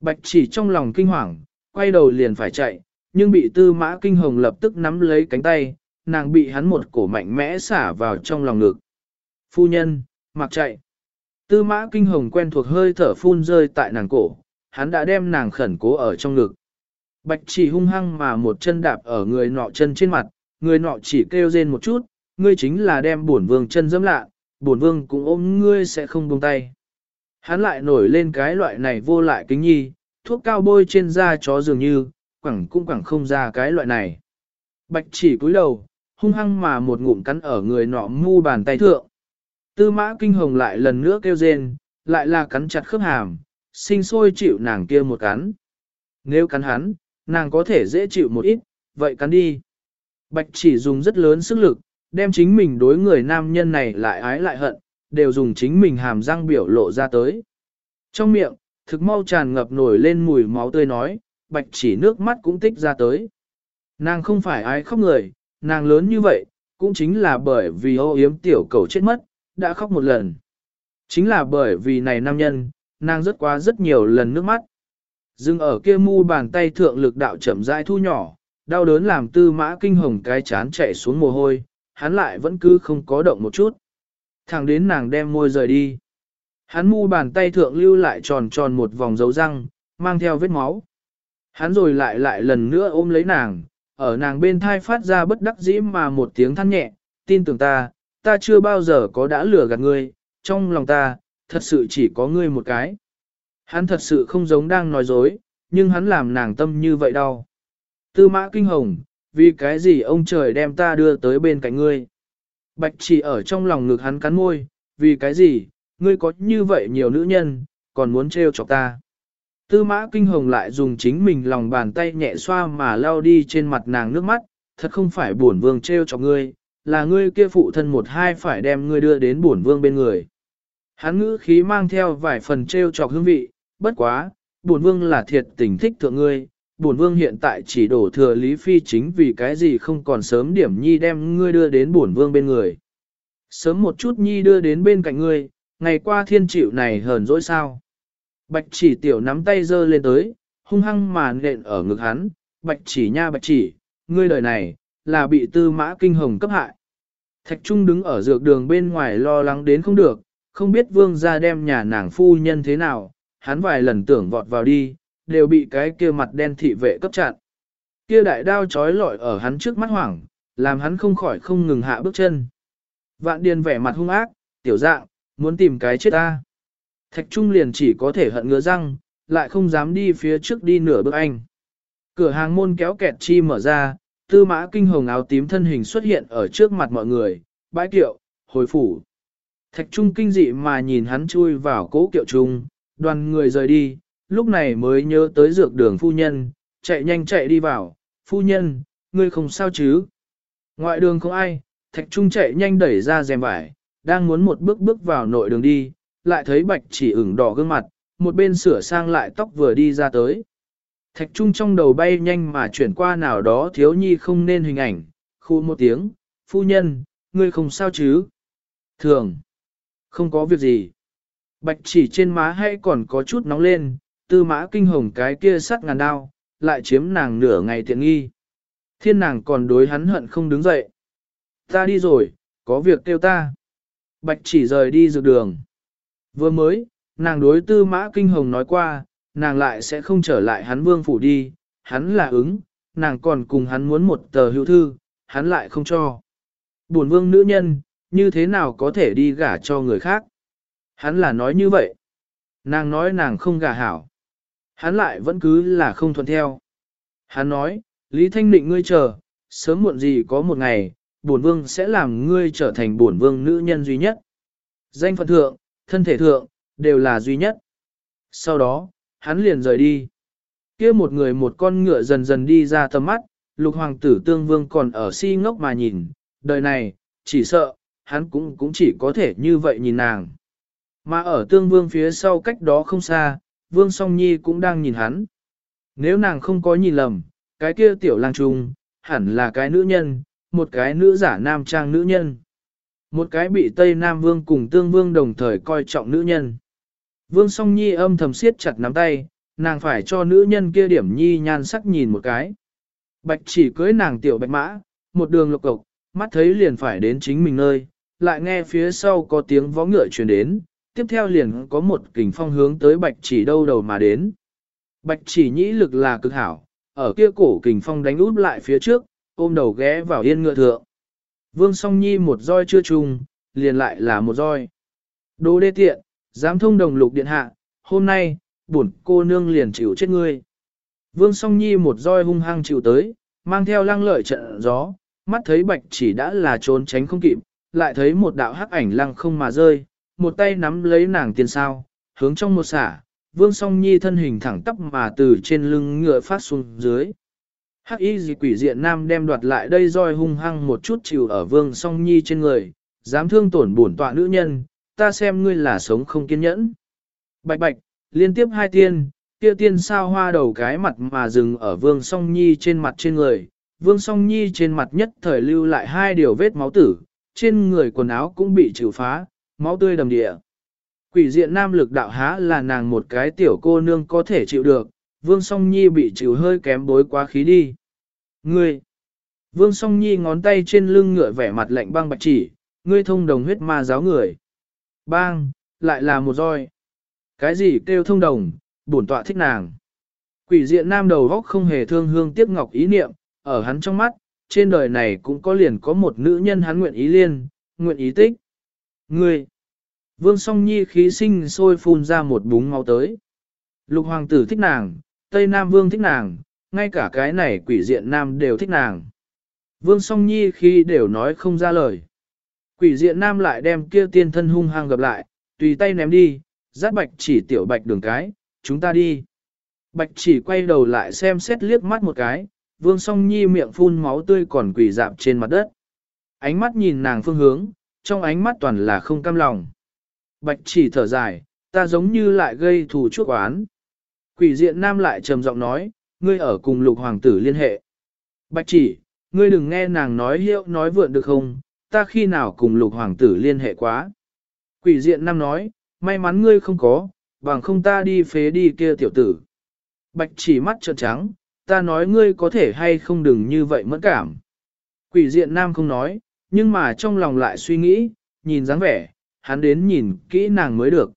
Bạch chỉ trong lòng kinh hoàng, quay đầu liền phải chạy, nhưng bị tư mã kinh hồng lập tức nắm lấy cánh tay, nàng bị hắn một cổ mạnh mẽ xả vào trong lòng ngực. Phu nhân, mặc chạy. Tư mã kinh hồng quen thuộc hơi thở phun rơi tại nàng cổ, hắn đã đem nàng khẩn cố ở trong ngực. Bạch chỉ hung hăng mà một chân đạp ở người nọ chân trên mặt, người nọ chỉ kêu rên một chút, ngươi chính là đem bổn vương chân dẫm lạ, bổn vương cũng ôm ngươi sẽ không buông tay. Hắn lại nổi lên cái loại này vô lại kính nhi, thuốc cao bôi trên da chó dường như, quẳng cũng quẳng không ra cái loại này. Bạch chỉ cúi đầu, hung hăng mà một ngụm cắn ở người nọ mu bàn tay thượng. Tư mã kinh hồng lại lần nữa kêu rên, lại là cắn chặt khớp hàm, sinh sôi chịu nàng kia một cắn. Nếu cắn hắn, nàng có thể dễ chịu một ít, vậy cắn đi. Bạch chỉ dùng rất lớn sức lực, đem chính mình đối người nam nhân này lại ái lại hận, đều dùng chính mình hàm răng biểu lộ ra tới. Trong miệng, thực mau tràn ngập nổi lên mùi máu tươi nói, bạch chỉ nước mắt cũng tích ra tới. Nàng không phải ai khóc người, nàng lớn như vậy, cũng chính là bởi vì ô yếm tiểu cầu chết mất, đã khóc một lần. Chính là bởi vì này nam nhân, nàng rất quá rất nhiều lần nước mắt. Dừng ở kia mu bàn tay thượng lực đạo chậm rãi thu nhỏ, đau đớn làm tư mã kinh hồng cái chán chạy xuống mồ hôi, hắn lại vẫn cứ không có động một chút. Thẳng đến nàng đem môi rời đi. Hắn mu bàn tay thượng lưu lại tròn tròn một vòng dấu răng, mang theo vết máu. Hắn rồi lại lại lần nữa ôm lấy nàng, ở nàng bên thai phát ra bất đắc dĩ mà một tiếng than nhẹ, tin tưởng ta, ta chưa bao giờ có đã lừa gạt ngươi, trong lòng ta, thật sự chỉ có ngươi một cái. Hắn thật sự không giống đang nói dối, nhưng hắn làm nàng tâm như vậy đau. Tư mã kinh hồng, vì cái gì ông trời đem ta đưa tới bên cạnh ngươi. Bạch chỉ ở trong lòng ngực hắn cắn môi, vì cái gì, ngươi có như vậy nhiều nữ nhân, còn muốn trêu chọc ta. Tư mã kinh hồng lại dùng chính mình lòng bàn tay nhẹ xoa mà lao đi trên mặt nàng nước mắt, thật không phải buồn vương trêu chọc ngươi, là ngươi kia phụ thân một hai phải đem ngươi đưa đến bổn vương bên người. Hắn ngữ khí mang theo vài phần trêu chọc hương vị, bất quá, bổn vương là thiệt tình thích thượng ngươi, bổn vương hiện tại chỉ đổ thừa Lý Phi chính vì cái gì không còn sớm điểm nhi đem ngươi đưa đến bổn vương bên người. Sớm một chút nhi đưa đến bên cạnh ngươi, ngày qua thiên chịu này hờn dỗi sao. Bạch chỉ tiểu nắm tay giơ lên tới, hung hăng mà nện ở ngực hắn, bạch chỉ nha bạch chỉ, ngươi đời này, là bị tư mã kinh hồng cấp hại. Thạch Trung đứng ở dược đường bên ngoài lo lắng đến không được, không biết vương ra đem nhà nàng phu nhân thế nào, hắn vài lần tưởng vọt vào đi, đều bị cái kia mặt đen thị vệ cấp chặn. Kia đại đao trói lọi ở hắn trước mắt hoảng, làm hắn không khỏi không ngừng hạ bước chân. Vạn điền vẻ mặt hung ác, tiểu dạng, muốn tìm cái chết ta. Thạch Trung liền chỉ có thể hận ngứa răng, lại không dám đi phía trước đi nửa bước anh. Cửa hàng môn kéo kẹt chi mở ra, tư mã kinh hồng áo tím thân hình xuất hiện ở trước mặt mọi người, bãi kiệu, hồi phủ. Thạch Trung kinh dị mà nhìn hắn chui vào cố kiệu trung, đoàn người rời đi, lúc này mới nhớ tới dược đường phu nhân, chạy nhanh chạy đi vào, phu nhân, ngươi không sao chứ. Ngoại đường không ai, Thạch Trung chạy nhanh đẩy ra rèm vải, đang muốn một bước bước vào nội đường đi, lại thấy bạch chỉ ửng đỏ gương mặt, một bên sửa sang lại tóc vừa đi ra tới. Thạch Trung trong đầu bay nhanh mà chuyển qua nào đó thiếu nhi không nên hình ảnh, khu một tiếng, phu nhân, ngươi không sao chứ? Thường, không có việc gì. Bạch chỉ trên má hay còn có chút nóng lên, tư mã kinh hồng cái kia sắt ngàn đao, lại chiếm nàng nửa ngày tiện nghi. Thiên nàng còn đối hắn hận không đứng dậy. Ta đi rồi, có việc kêu ta. Bạch chỉ rời đi dược đường. Vừa mới, nàng đối tư mã kinh hồng nói qua, nàng lại sẽ không trở lại hắn vương phủ đi, hắn là ứng, nàng còn cùng hắn muốn một tờ hữu thư, hắn lại không cho. Buồn vương nữ nhân, như thế nào có thể đi gả cho người khác? Hắn là nói như vậy. Nàng nói nàng không gả hảo. Hắn lại vẫn cứ là không thuận theo. Hắn nói, Lý Thanh Định ngươi chờ, sớm muộn gì có một ngày, bổn vương sẽ làm ngươi trở thành bổn vương nữ nhân duy nhất. Danh phận thượng, thân thể thượng, đều là duy nhất. Sau đó, hắn liền rời đi. kia một người một con ngựa dần dần đi ra tầm mắt, lục hoàng tử tương vương còn ở si ngốc mà nhìn, đời này, chỉ sợ, hắn cũng cũng chỉ có thể như vậy nhìn nàng. Mà ở tương vương phía sau cách đó không xa, vương song nhi cũng đang nhìn hắn. Nếu nàng không có nhìn lầm, cái kia tiểu lang trung, hẳn là cái nữ nhân, một cái nữ giả nam trang nữ nhân. Một cái bị Tây Nam Vương cùng Tương Vương đồng thời coi trọng nữ nhân. Vương song nhi âm thầm siết chặt nắm tay, nàng phải cho nữ nhân kia điểm nhi nhan sắc nhìn một cái. Bạch chỉ cưới nàng tiểu bạch mã, một đường lục cộc, mắt thấy liền phải đến chính mình nơi, lại nghe phía sau có tiếng vó ngựa truyền đến, tiếp theo liền có một kình phong hướng tới bạch chỉ đâu đầu mà đến. Bạch chỉ nhĩ lực là cực hảo, ở kia cổ kình phong đánh út lại phía trước, ôm đầu ghé vào yên ngựa thượng. Vương song nhi một roi chưa trùng, liền lại là một roi. Đồ đê tiện, dám thông đồng lục điện hạ, hôm nay, bổn cô nương liền chịu chết ngươi. Vương song nhi một roi hung hăng chịu tới, mang theo lăng lợi trận gió, mắt thấy bạch chỉ đã là trốn tránh không kịp, lại thấy một đạo hắc ảnh lăng không mà rơi, một tay nắm lấy nàng tiền sao, hướng trong một xả, vương song nhi thân hình thẳng tắp mà từ trên lưng ngựa phát xuống dưới. Hắc y gì quỷ diện nam đem đoạt lại đây roi hung hăng một chút chịu ở vương song nhi trên người, dám thương tổn bổn tọa nữ nhân, ta xem ngươi là sống không kiên nhẫn. Bạch bạch, liên tiếp hai tiên, kia tiên sao hoa đầu cái mặt mà dừng ở vương song nhi trên mặt trên người, vương song nhi trên mặt nhất thời lưu lại hai điều vết máu tử, trên người quần áo cũng bị trừ phá, máu tươi đầm địa. Quỷ diện nam lực đạo há là nàng một cái tiểu cô nương có thể chịu được, vương song nhi bị chịu hơi kém bối quá khí đi. Ngươi! Vương song nhi ngón tay trên lưng ngựa vẻ mặt lạnh băng bạch chỉ, ngươi thông đồng huyết ma giáo người. Bang! Lại là một roi. Cái gì kêu thông đồng, bổn tọa thích nàng. Quỷ diện nam đầu góc không hề thương hương tiếc ngọc ý niệm, ở hắn trong mắt, trên đời này cũng có liền có một nữ nhân hắn nguyện ý liên, nguyện ý tích. Ngươi! Vương song nhi khí sinh sôi phun ra một búng máu tới. Lục hoàng tử thích nàng, Tây Nam vương thích nàng, ngay cả cái này quỷ diện nam đều thích nàng. Vương song nhi khi đều nói không ra lời. Quỷ diện nam lại đem kia tiên thân hung hăng gặp lại, tùy tay ném đi, giáp bạch chỉ tiểu bạch đường cái, chúng ta đi. Bạch chỉ quay đầu lại xem xét liếc mắt một cái, vương song nhi miệng phun máu tươi còn quỷ dạp trên mặt đất. Ánh mắt nhìn nàng phương hướng, trong ánh mắt toàn là không cam lòng. Bạch chỉ thở dài, ta giống như lại gây thù chuốc oán. Quỷ diện nam lại trầm giọng nói, ngươi ở cùng lục hoàng tử liên hệ. Bạch chỉ, ngươi đừng nghe nàng nói hiệu nói vượn được không, ta khi nào cùng lục hoàng tử liên hệ quá. Quỷ diện nam nói, may mắn ngươi không có, bằng không ta đi phế đi kia tiểu tử. Bạch chỉ mắt trợn trắng, ta nói ngươi có thể hay không đừng như vậy mẫn cảm. Quỷ diện nam không nói, nhưng mà trong lòng lại suy nghĩ, nhìn dáng vẻ, hắn đến nhìn kỹ nàng mới được.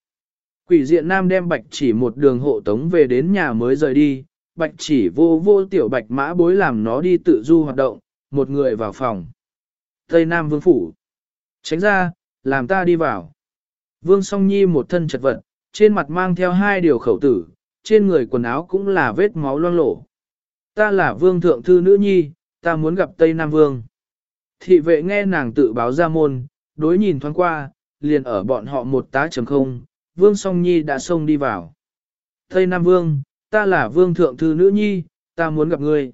Quỷ diện nam đem bạch chỉ một đường hộ tống về đến nhà mới rời đi, bạch chỉ vô vô tiểu bạch mã bối làm nó đi tự du hoạt động, một người vào phòng. Tây Nam Vương Phủ. Tránh ra, làm ta đi vào. Vương song nhi một thân chật vật, trên mặt mang theo hai điều khẩu tử, trên người quần áo cũng là vết máu loang lổ. Ta là vương thượng thư nữ nhi, ta muốn gặp Tây Nam Vương. Thị vệ nghe nàng tự báo ra môn, đối nhìn thoáng qua, liền ở bọn họ một tá trầm không, Vương Song Nhi đã xông đi vào. Tây Nam Vương, ta là Vương Thượng Thư Nữ Nhi, ta muốn gặp ngươi.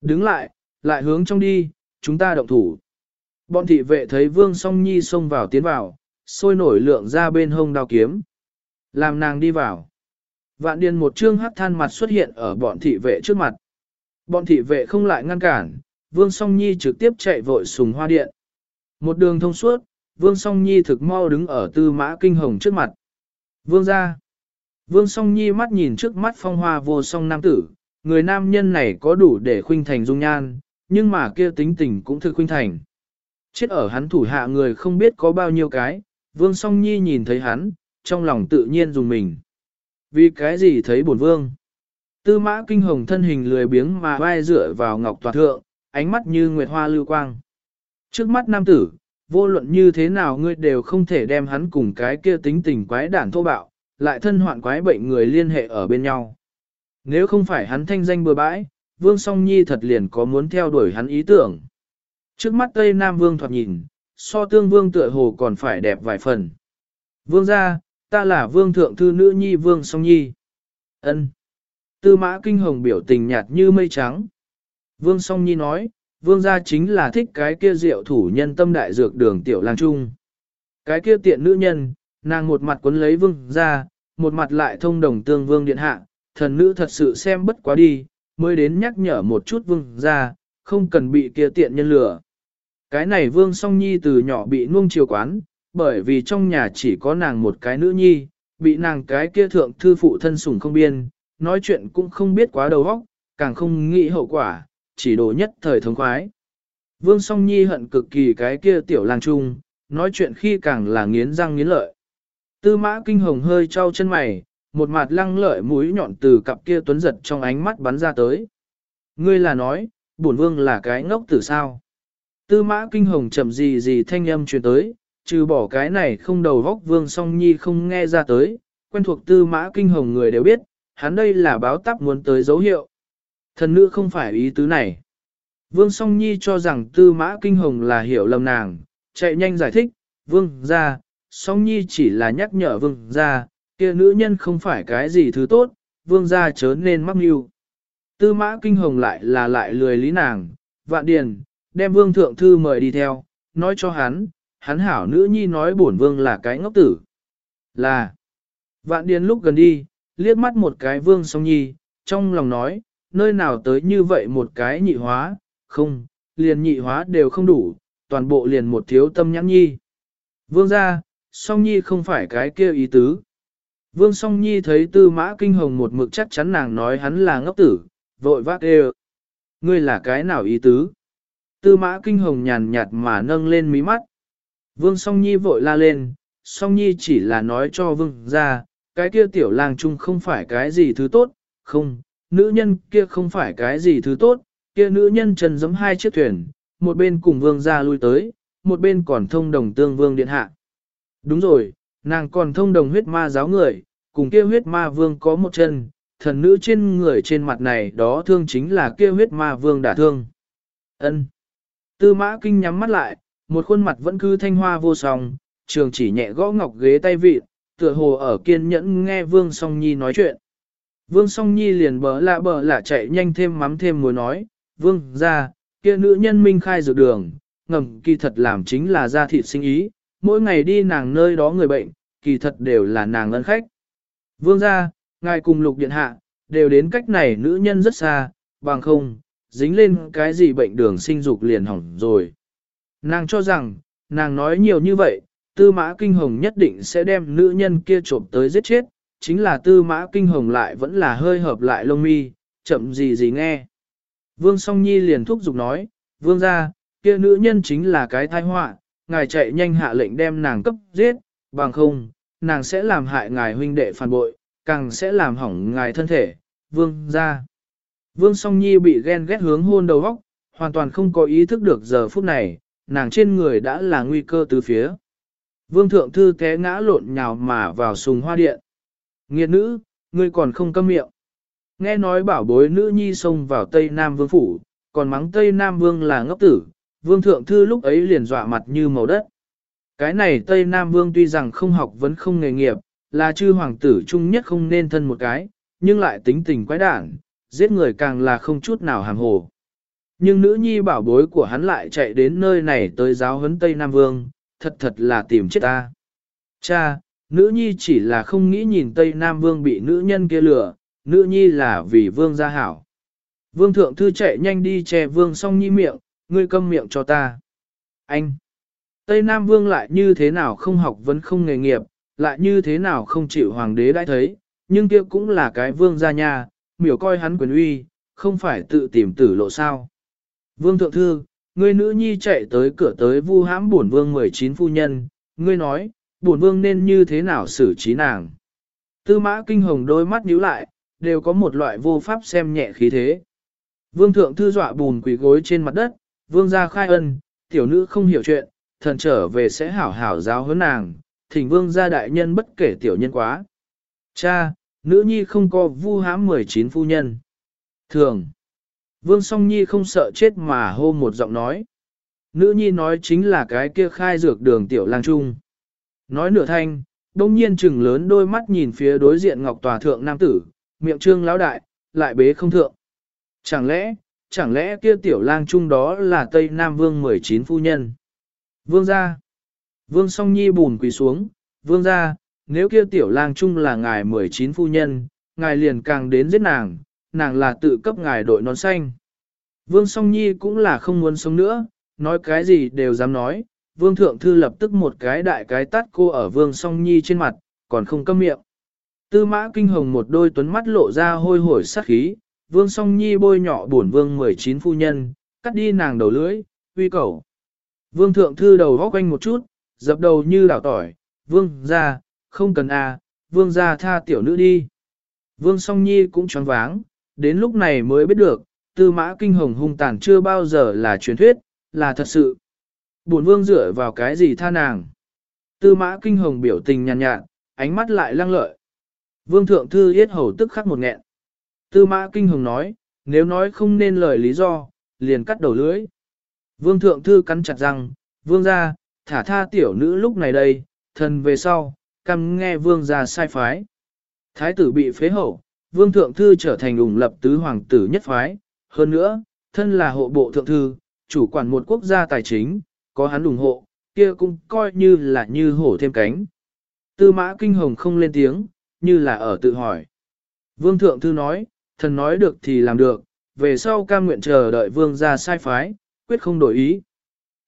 Đứng lại, lại hướng trong đi, chúng ta động thủ. Bọn thị vệ thấy Vương Song Nhi xông vào tiến vào, sôi nổi lượng ra bên hông đao kiếm. Làm nàng đi vào. Vạn điền một trương hắc than mặt xuất hiện ở bọn thị vệ trước mặt. Bọn thị vệ không lại ngăn cản, Vương Song Nhi trực tiếp chạy vội sùng hoa điện. Một đường thông suốt, Vương Song Nhi thực mau đứng ở tư mã kinh hồng trước mặt. Vương ra. Vương Song Nhi mắt nhìn trước mắt phong hoa vô song nam tử, người nam nhân này có đủ để khuynh thành dung nhan, nhưng mà kia tính tình cũng thực khuynh thành. Chết ở hắn thủ hạ người không biết có bao nhiêu cái, Vương Song Nhi nhìn thấy hắn, trong lòng tự nhiên dùng mình. Vì cái gì thấy bổn vương? Tư mã kinh hồng thân hình lười biếng mà vai dựa vào ngọc toàn thượng, ánh mắt như nguyệt hoa lưu quang. Trước mắt nam tử, vô luận như thế nào ngươi đều không thể đem hắn cùng cái kia tính tình quái đản thô bạo, lại thân hoạn quái bệnh người liên hệ ở bên nhau. Nếu không phải hắn thanh danh bừa bãi, Vương Song Nhi thật liền có muốn theo đuổi hắn ý tưởng. Trước mắt Tây Nam Vương thoạt nhìn, so tương vương tựa hồ còn phải đẹp vài phần. Vương gia, ta là vương thượng thư nữ nhi vương song nhi. ân Tư mã kinh hồng biểu tình nhạt như mây trắng. Vương song nhi nói, vương gia chính là thích cái kia rượu thủ nhân tâm đại dược đường tiểu lang trung. Cái kia tiện nữ nhân, nàng một mặt quấn lấy vương gia, một mặt lại thông đồng tương vương điện hạ, thần nữ thật sự xem bất quá đi, mới đến nhắc nhở một chút vương gia, không cần bị kia tiện nhân lừa. Cái này vương song nhi từ nhỏ bị nuông chiều quán, bởi vì trong nhà chỉ có nàng một cái nữ nhi, bị nàng cái kia thượng thư phụ thân sủng không biên, nói chuyện cũng không biết quá đầu óc, càng không nghĩ hậu quả, chỉ đồ nhất thời thống khoái. Vương song nhi hận cực kỳ cái kia tiểu lang trung, nói chuyện khi càng là nghiến răng nghiến lợi. Tư mã kinh hồng hơi trao chân mày, một mặt lăng lợi mũi nhọn từ cặp kia tuấn giật trong ánh mắt bắn ra tới. Ngươi là nói, bổn vương là cái ngốc tử sao? Tư mã kinh hồng chậm gì gì thanh âm truyền tới, trừ bỏ cái này không đầu vóc vương song nhi không nghe ra tới, quen thuộc tư mã kinh hồng người đều biết, hắn đây là báo tắp muốn tới dấu hiệu. Thần nữ không phải ý tứ này. Vương song nhi cho rằng tư mã kinh hồng là hiểu lầm nàng, chạy nhanh giải thích, vương ra, song nhi chỉ là nhắc nhở vương ra, kia nữ nhân không phải cái gì thứ tốt, vương ra chớ nên mắc mưu. Tư mã kinh hồng lại là lại lười lý nàng, vạn điền, đem vương thượng thư mời đi theo, nói cho hắn, hắn hảo nữ nhi nói bổn vương là cái ngốc tử. Là, vạn điền lúc gần đi, liếc mắt một cái vương song nhi, trong lòng nói, nơi nào tới như vậy một cái nhị hóa, không, liền nhị hóa đều không đủ, toàn bộ liền một thiếu tâm nhãn nhi. Vương ra, song nhi không phải cái kia ý tứ. Vương song nhi thấy tư mã kinh hồng một mực chắc chắn nàng nói hắn là ngốc tử, vội vác đều. Ngươi là cái nào ý tứ? Tư mã kinh hồng nhàn nhạt mà nâng lên mí mắt. Vương song nhi vội la lên, song nhi chỉ là nói cho vương ra, cái kia tiểu lang trung không phải cái gì thứ tốt, không, nữ nhân kia không phải cái gì thứ tốt, kia nữ nhân trần giống hai chiếc thuyền, một bên cùng vương ra lui tới, một bên còn thông đồng tương vương điện hạ. Đúng rồi, nàng còn thông đồng huyết ma giáo người, cùng kia huyết ma vương có một chân, thần nữ trên người trên mặt này đó thương chính là kia huyết ma vương đả thương. ân Tư mã kinh nhắm mắt lại, một khuôn mặt vẫn cứ thanh hoa vô song, trường chỉ nhẹ gõ ngọc ghế tay vịt, tựa hồ ở kiên nhẫn nghe Vương Song Nhi nói chuyện. Vương Song Nhi liền bỡ lạ bỡ lạ chạy nhanh thêm mắm thêm muối nói, Vương ra, kia nữ nhân minh khai dược đường, ngầm kỳ thật làm chính là gia thịt sinh ý, mỗi ngày đi nàng nơi đó người bệnh, kỳ thật đều là nàng ân khách. Vương ra, ngài cùng lục điện hạ, đều đến cách này nữ nhân rất xa, bằng không, dính lên cái gì bệnh đường sinh dục liền hỏng rồi. Nàng cho rằng, nàng nói nhiều như vậy, tư mã kinh hồng nhất định sẽ đem nữ nhân kia trộm tới giết chết, chính là tư mã kinh hồng lại vẫn là hơi hợp lại lông mi, chậm gì gì nghe. Vương song nhi liền thúc giục nói, vương ra, kia nữ nhân chính là cái tai họa, ngài chạy nhanh hạ lệnh đem nàng cấp giết, bằng không, nàng sẽ làm hại ngài huynh đệ phản bội, càng sẽ làm hỏng ngài thân thể, vương ra. Vương song nhi bị ghen ghét hướng hôn đầu góc, hoàn toàn không có ý thức được giờ phút này, nàng trên người đã là nguy cơ từ phía. Vương thượng thư té ngã lộn nhào mà vào sùng hoa điện. Nghiệt nữ, ngươi còn không câm miệng. Nghe nói bảo bối nữ nhi xông vào Tây Nam Vương phủ, còn mắng Tây Nam Vương là ngốc tử, Vương thượng thư lúc ấy liền dọa mặt như màu đất. Cái này Tây Nam Vương tuy rằng không học vẫn không nghề nghiệp, là chư hoàng tử chung nhất không nên thân một cái, nhưng lại tính tình quái đản, giết người càng là không chút nào hàng hồ. Nhưng nữ nhi bảo bối của hắn lại chạy đến nơi này tới giáo huấn Tây Nam Vương, thật thật là tìm chết ta. Cha, nữ nhi chỉ là không nghĩ nhìn Tây Nam Vương bị nữ nhân kia lừa, nữ nhi là vì Vương gia hảo. Vương thượng thư chạy nhanh đi che Vương song nhi miệng, ngươi câm miệng cho ta. Anh! Tây Nam Vương lại như thế nào không học vẫn không nghề nghiệp, lại như thế nào không chịu hoàng đế đã thấy, nhưng kia cũng là cái vương gia nhà, miểu coi hắn quyền uy, không phải tự tìm tử lộ sao. Vương thượng thư, ngươi nữ nhi chạy tới cửa tới vu hãm bổn vương 19 phu nhân, ngươi nói, bổn vương nên như thế nào xử trí nàng. Tư mã kinh hồng đôi mắt nhíu lại, đều có một loại vô pháp xem nhẹ khí thế. Vương thượng thư dọa bùn quỳ gối trên mặt đất, vương gia khai ân, tiểu nữ không hiểu chuyện, thần trở về sẽ hảo hảo giáo huấn nàng, thỉnh vương gia đại nhân bất kể tiểu nhân quá. Cha, nữ nhi không có vu hám 19 phu nhân. Thường. Vương song nhi không sợ chết mà hô một giọng nói. Nữ nhi nói chính là cái kia khai dược đường tiểu lang trung. Nói nửa thanh, đông nhiên chừng lớn đôi mắt nhìn phía đối diện ngọc tòa thượng nam tử, miệng trương lão đại, lại bế không thượng. Chẳng lẽ, chẳng lẽ kia tiểu lang trung đó là Tây Nam Vương 19 phu nhân? Vương gia. Vương song nhi bùn quỳ xuống, vương gia, nếu kia tiểu lang trung là ngài 19 phu nhân, ngài liền càng đến giết nàng, nàng là tự cấp ngài đội nón xanh. Vương song nhi cũng là không muốn sống nữa, nói cái gì đều dám nói, vương thượng thư lập tức một cái đại cái tắt cô ở vương song nhi trên mặt, còn không câm miệng. Tư mã kinh hồng một đôi tuấn mắt lộ ra hôi hổi sát khí, vương song nhi bôi nhỏ bổn vương 19 phu nhân, cắt đi nàng đầu lưỡi, uy cầu. Vương thượng thư đầu góc quanh một chút, dập đầu như đảo tỏi, vương ra, không cần à, vương ra tha tiểu nữ đi. Vương song nhi cũng choáng váng, đến lúc này mới biết được, tư mã kinh hồng hung tàn chưa bao giờ là truyền thuyết, là thật sự. Bổn vương dựa vào cái gì tha nàng. Tư mã kinh hồng biểu tình nhàn nhạt, nhạt, ánh mắt lại lăng lợi. Vương thượng thư yết hầu tức khắc một nghẹn. Tư mã kinh hồng nói, nếu nói không nên lời lý do, liền cắt đầu lưỡi. Vương thượng thư cắn chặt răng, vương ra, thả tha tiểu nữ lúc này đây, thần về sau, căm nghe vương gia sai phái. Thái tử bị phế hậu, vương thượng thư trở thành ủng lập tứ hoàng tử nhất phái. Hơn nữa, thân là hộ bộ thượng thư, chủ quản một quốc gia tài chính, có hắn ủng hộ, kia cũng coi như là như hổ thêm cánh. Tư mã kinh hồng không lên tiếng, như là ở tự hỏi. Vương thượng thư nói, thần nói được thì làm được, về sau cam nguyện chờ đợi vương ra sai phái, quyết không đổi ý.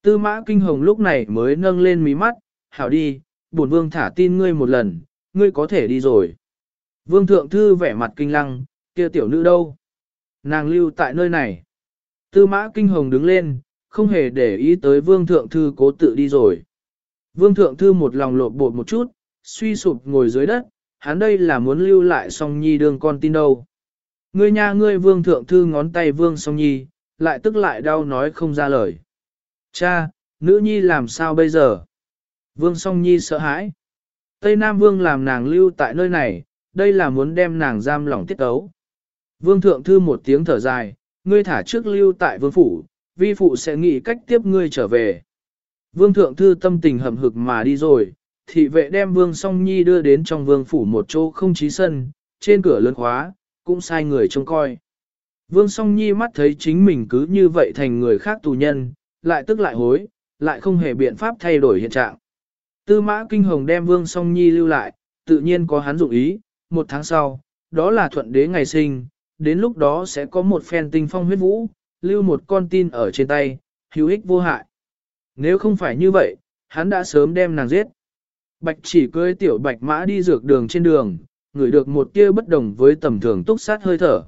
Tư mã kinh hồng lúc này mới nâng lên mí mắt, hảo đi, bổn vương thả tin ngươi một lần, ngươi có thể đi rồi. Vương thượng thư vẻ mặt kinh lăng, kia tiểu nữ đâu? Nàng lưu tại nơi này. Tư mã kinh hồng đứng lên, không hề để ý tới vương thượng thư cố tự đi rồi. Vương thượng thư một lòng lột bột một chút, suy sụp ngồi dưới đất, hắn đây là muốn lưu lại song nhi đương con tin đâu. Ngươi nha ngươi vương thượng thư ngón tay vương song nhi, lại tức lại đau nói không ra lời. Cha, nữ nhi làm sao bây giờ? Vương song nhi sợ hãi. Tây Nam vương làm nàng lưu tại nơi này, đây là muốn đem nàng giam lỏng tiết tấu. Vương thượng thư một tiếng thở dài, ngươi thả trước lưu tại vương phủ, vi phụ sẽ nghĩ cách tiếp ngươi trở về. Vương thượng thư tâm tình hầm hực mà đi rồi, thị vệ đem vương song nhi đưa đến trong vương phủ một chỗ không chí sân, trên cửa lớn khóa, cũng sai người trông coi. Vương song nhi mắt thấy chính mình cứ như vậy thành người khác tù nhân, lại tức lại hối, lại không hề biện pháp thay đổi hiện trạng. Tư mã kinh hồng đem vương song nhi lưu lại, tự nhiên có hắn dụng ý, một tháng sau, đó là thuận đế ngày sinh, đến lúc đó sẽ có một phen tinh phong huyết vũ, lưu một con tin ở trên tay, hữu ích vô hại. Nếu không phải như vậy, hắn đã sớm đem nàng giết. Bạch chỉ cưới tiểu bạch mã đi dược đường trên đường, ngửi được một tia bất đồng với tầm thường túc sát hơi thở.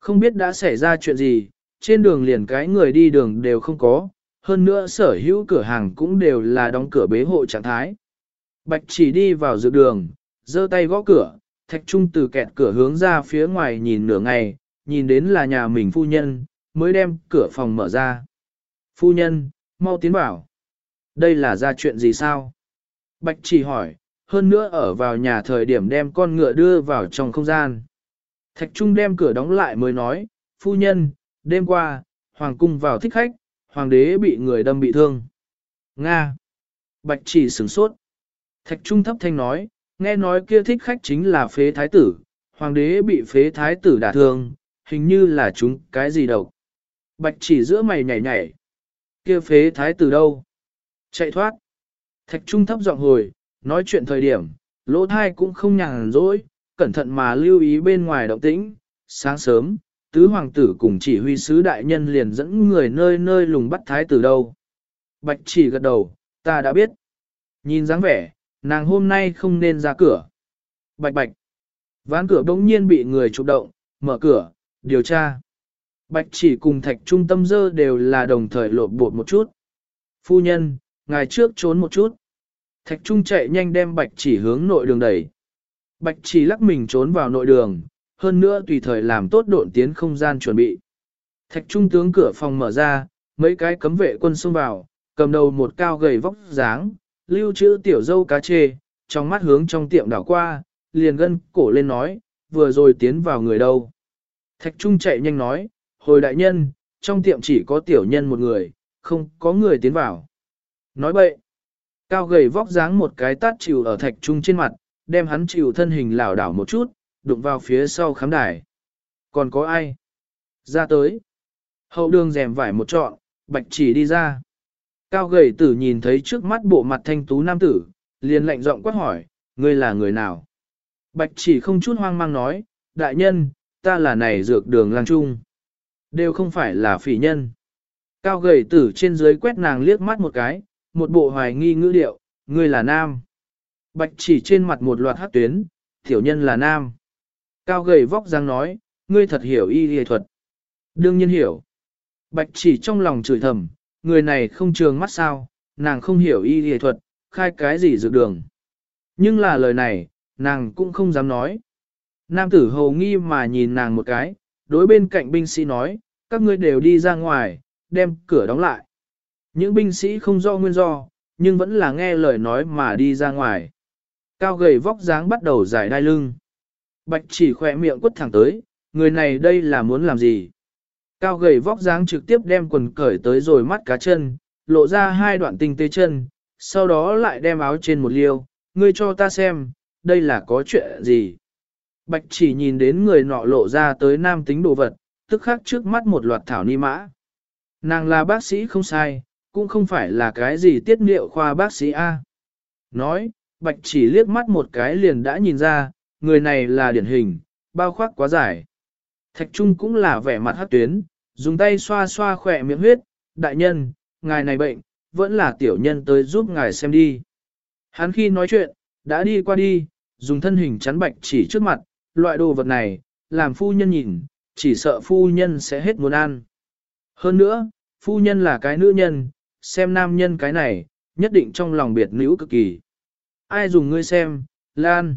Không biết đã xảy ra chuyện gì, trên đường liền cái người đi đường đều không có, hơn nữa sở hữu cửa hàng cũng đều là đóng cửa bế hộ trạng thái. Bạch chỉ đi vào dược đường, giơ tay gõ cửa, thạch trung từ kẹt cửa hướng ra phía ngoài nhìn nửa ngày, nhìn đến là nhà mình phu nhân, mới đem cửa phòng mở ra. Phu nhân, mau tiến vào. Đây là ra chuyện gì sao? Bạch chỉ hỏi, hơn nữa ở vào nhà thời điểm đem con ngựa đưa vào trong không gian. Thạch Trung đem cửa đóng lại mới nói, phu nhân, đêm qua, hoàng cung vào thích khách, hoàng đế bị người đâm bị thương. Nga. Bạch chỉ sửng sốt. Thạch Trung thấp thanh nói, nghe nói kia thích khách chính là phế thái tử, hoàng đế bị phế thái tử đả thương, hình như là chúng cái gì đâu. Bạch chỉ giữa mày nhảy nhảy. kia phế thái tử đâu? Chạy thoát. Thạch Trung thấp giọng hồi, nói chuyện thời điểm, lỗ thai cũng không nhàn rỗi, cẩn thận mà lưu ý bên ngoài động tĩnh. Sáng sớm, tứ hoàng tử cùng chỉ huy sứ đại nhân liền dẫn người nơi nơi lùng bắt thái tử đâu. Bạch chỉ gật đầu, ta đã biết. Nhìn dáng vẻ, nàng hôm nay không nên ra cửa. Bạch bạch. Ván cửa bỗng nhiên bị người chụp động, mở cửa, điều tra. Bạch chỉ cùng thạch trung tâm dơ đều là đồng thời lột bột một chút. Phu nhân, ngài trước trốn một chút. Thạch trung chạy nhanh đem bạch chỉ hướng nội đường đẩy. Bạch chỉ lắc mình trốn vào nội đường, hơn nữa tùy thời làm tốt độn tiến không gian chuẩn bị. Thạch trung tướng cửa phòng mở ra, mấy cái cấm vệ quân xông vào, cầm đầu một cao gầy vóc dáng, lưu trữ tiểu dâu cá chê, trong mắt hướng trong tiệm đảo qua, liền gân cổ lên nói, vừa rồi tiến vào người đâu. Thạch trung chạy nhanh nói, hồi đại nhân, trong tiệm chỉ có tiểu nhân một người, không có người tiến vào. Nói bậy, Cao gầy vóc dáng một cái tát chịu ở thạch trung trên mặt, đem hắn chịu thân hình lảo đảo một chút, đụng vào phía sau khám đài. Còn có ai? Ra tới. Hậu đường rèm vải một trọn, bạch chỉ đi ra. Cao gầy tử nhìn thấy trước mắt bộ mặt thanh tú nam tử, liền lạnh giọng quát hỏi, ngươi là người nào? Bạch chỉ không chút hoang mang nói, đại nhân, ta là này dược đường lang trung. Đều không phải là phỉ nhân. Cao gầy tử trên dưới quét nàng liếc mắt một cái, một bộ hoài nghi ngữ điệu, ngươi là nam. Bạch chỉ trên mặt một loạt hát tuyến, tiểu nhân là nam. Cao gầy vóc dáng nói, ngươi thật hiểu y y thuật. Đương nhiên hiểu. Bạch chỉ trong lòng chửi thầm, người này không trường mắt sao, nàng không hiểu y y thuật, khai cái gì dược đường. Nhưng là lời này, nàng cũng không dám nói. Nam tử hầu nghi mà nhìn nàng một cái, đối bên cạnh binh sĩ nói, các ngươi đều đi ra ngoài, đem cửa đóng lại. Những binh sĩ không do nguyên do, nhưng vẫn là nghe lời nói mà đi ra ngoài. Cao gầy vóc dáng bắt đầu giải đai lưng. Bạch chỉ khỏe miệng quất thẳng tới, người này đây là muốn làm gì? Cao gầy vóc dáng trực tiếp đem quần cởi tới rồi mắt cá chân, lộ ra hai đoạn tinh tế chân, sau đó lại đem áo trên một liêu, ngươi cho ta xem, đây là có chuyện gì? Bạch chỉ nhìn đến người nọ lộ ra tới nam tính đồ vật, tức khắc trước mắt một loạt thảo ni mã. Nàng là bác sĩ không sai, cũng không phải là cái gì tiết niệu khoa bác sĩ A. Nói, bạch chỉ liếc mắt một cái liền đã nhìn ra, người này là điển hình, bao khoác quá dài. Thạch Trung cũng là vẻ mặt hát tuyến, dùng tay xoa xoa khỏe miệng huyết, đại nhân, ngài này bệnh, vẫn là tiểu nhân tới giúp ngài xem đi. Hắn khi nói chuyện, đã đi qua đi, dùng thân hình chắn bạch chỉ trước mặt, loại đồ vật này, làm phu nhân nhìn, chỉ sợ phu nhân sẽ hết muốn ăn. Hơn nữa, phu nhân là cái nữ nhân, xem nam nhân cái này, nhất định trong lòng biệt nữ cực kỳ. Ai dùng ngươi xem, Lan.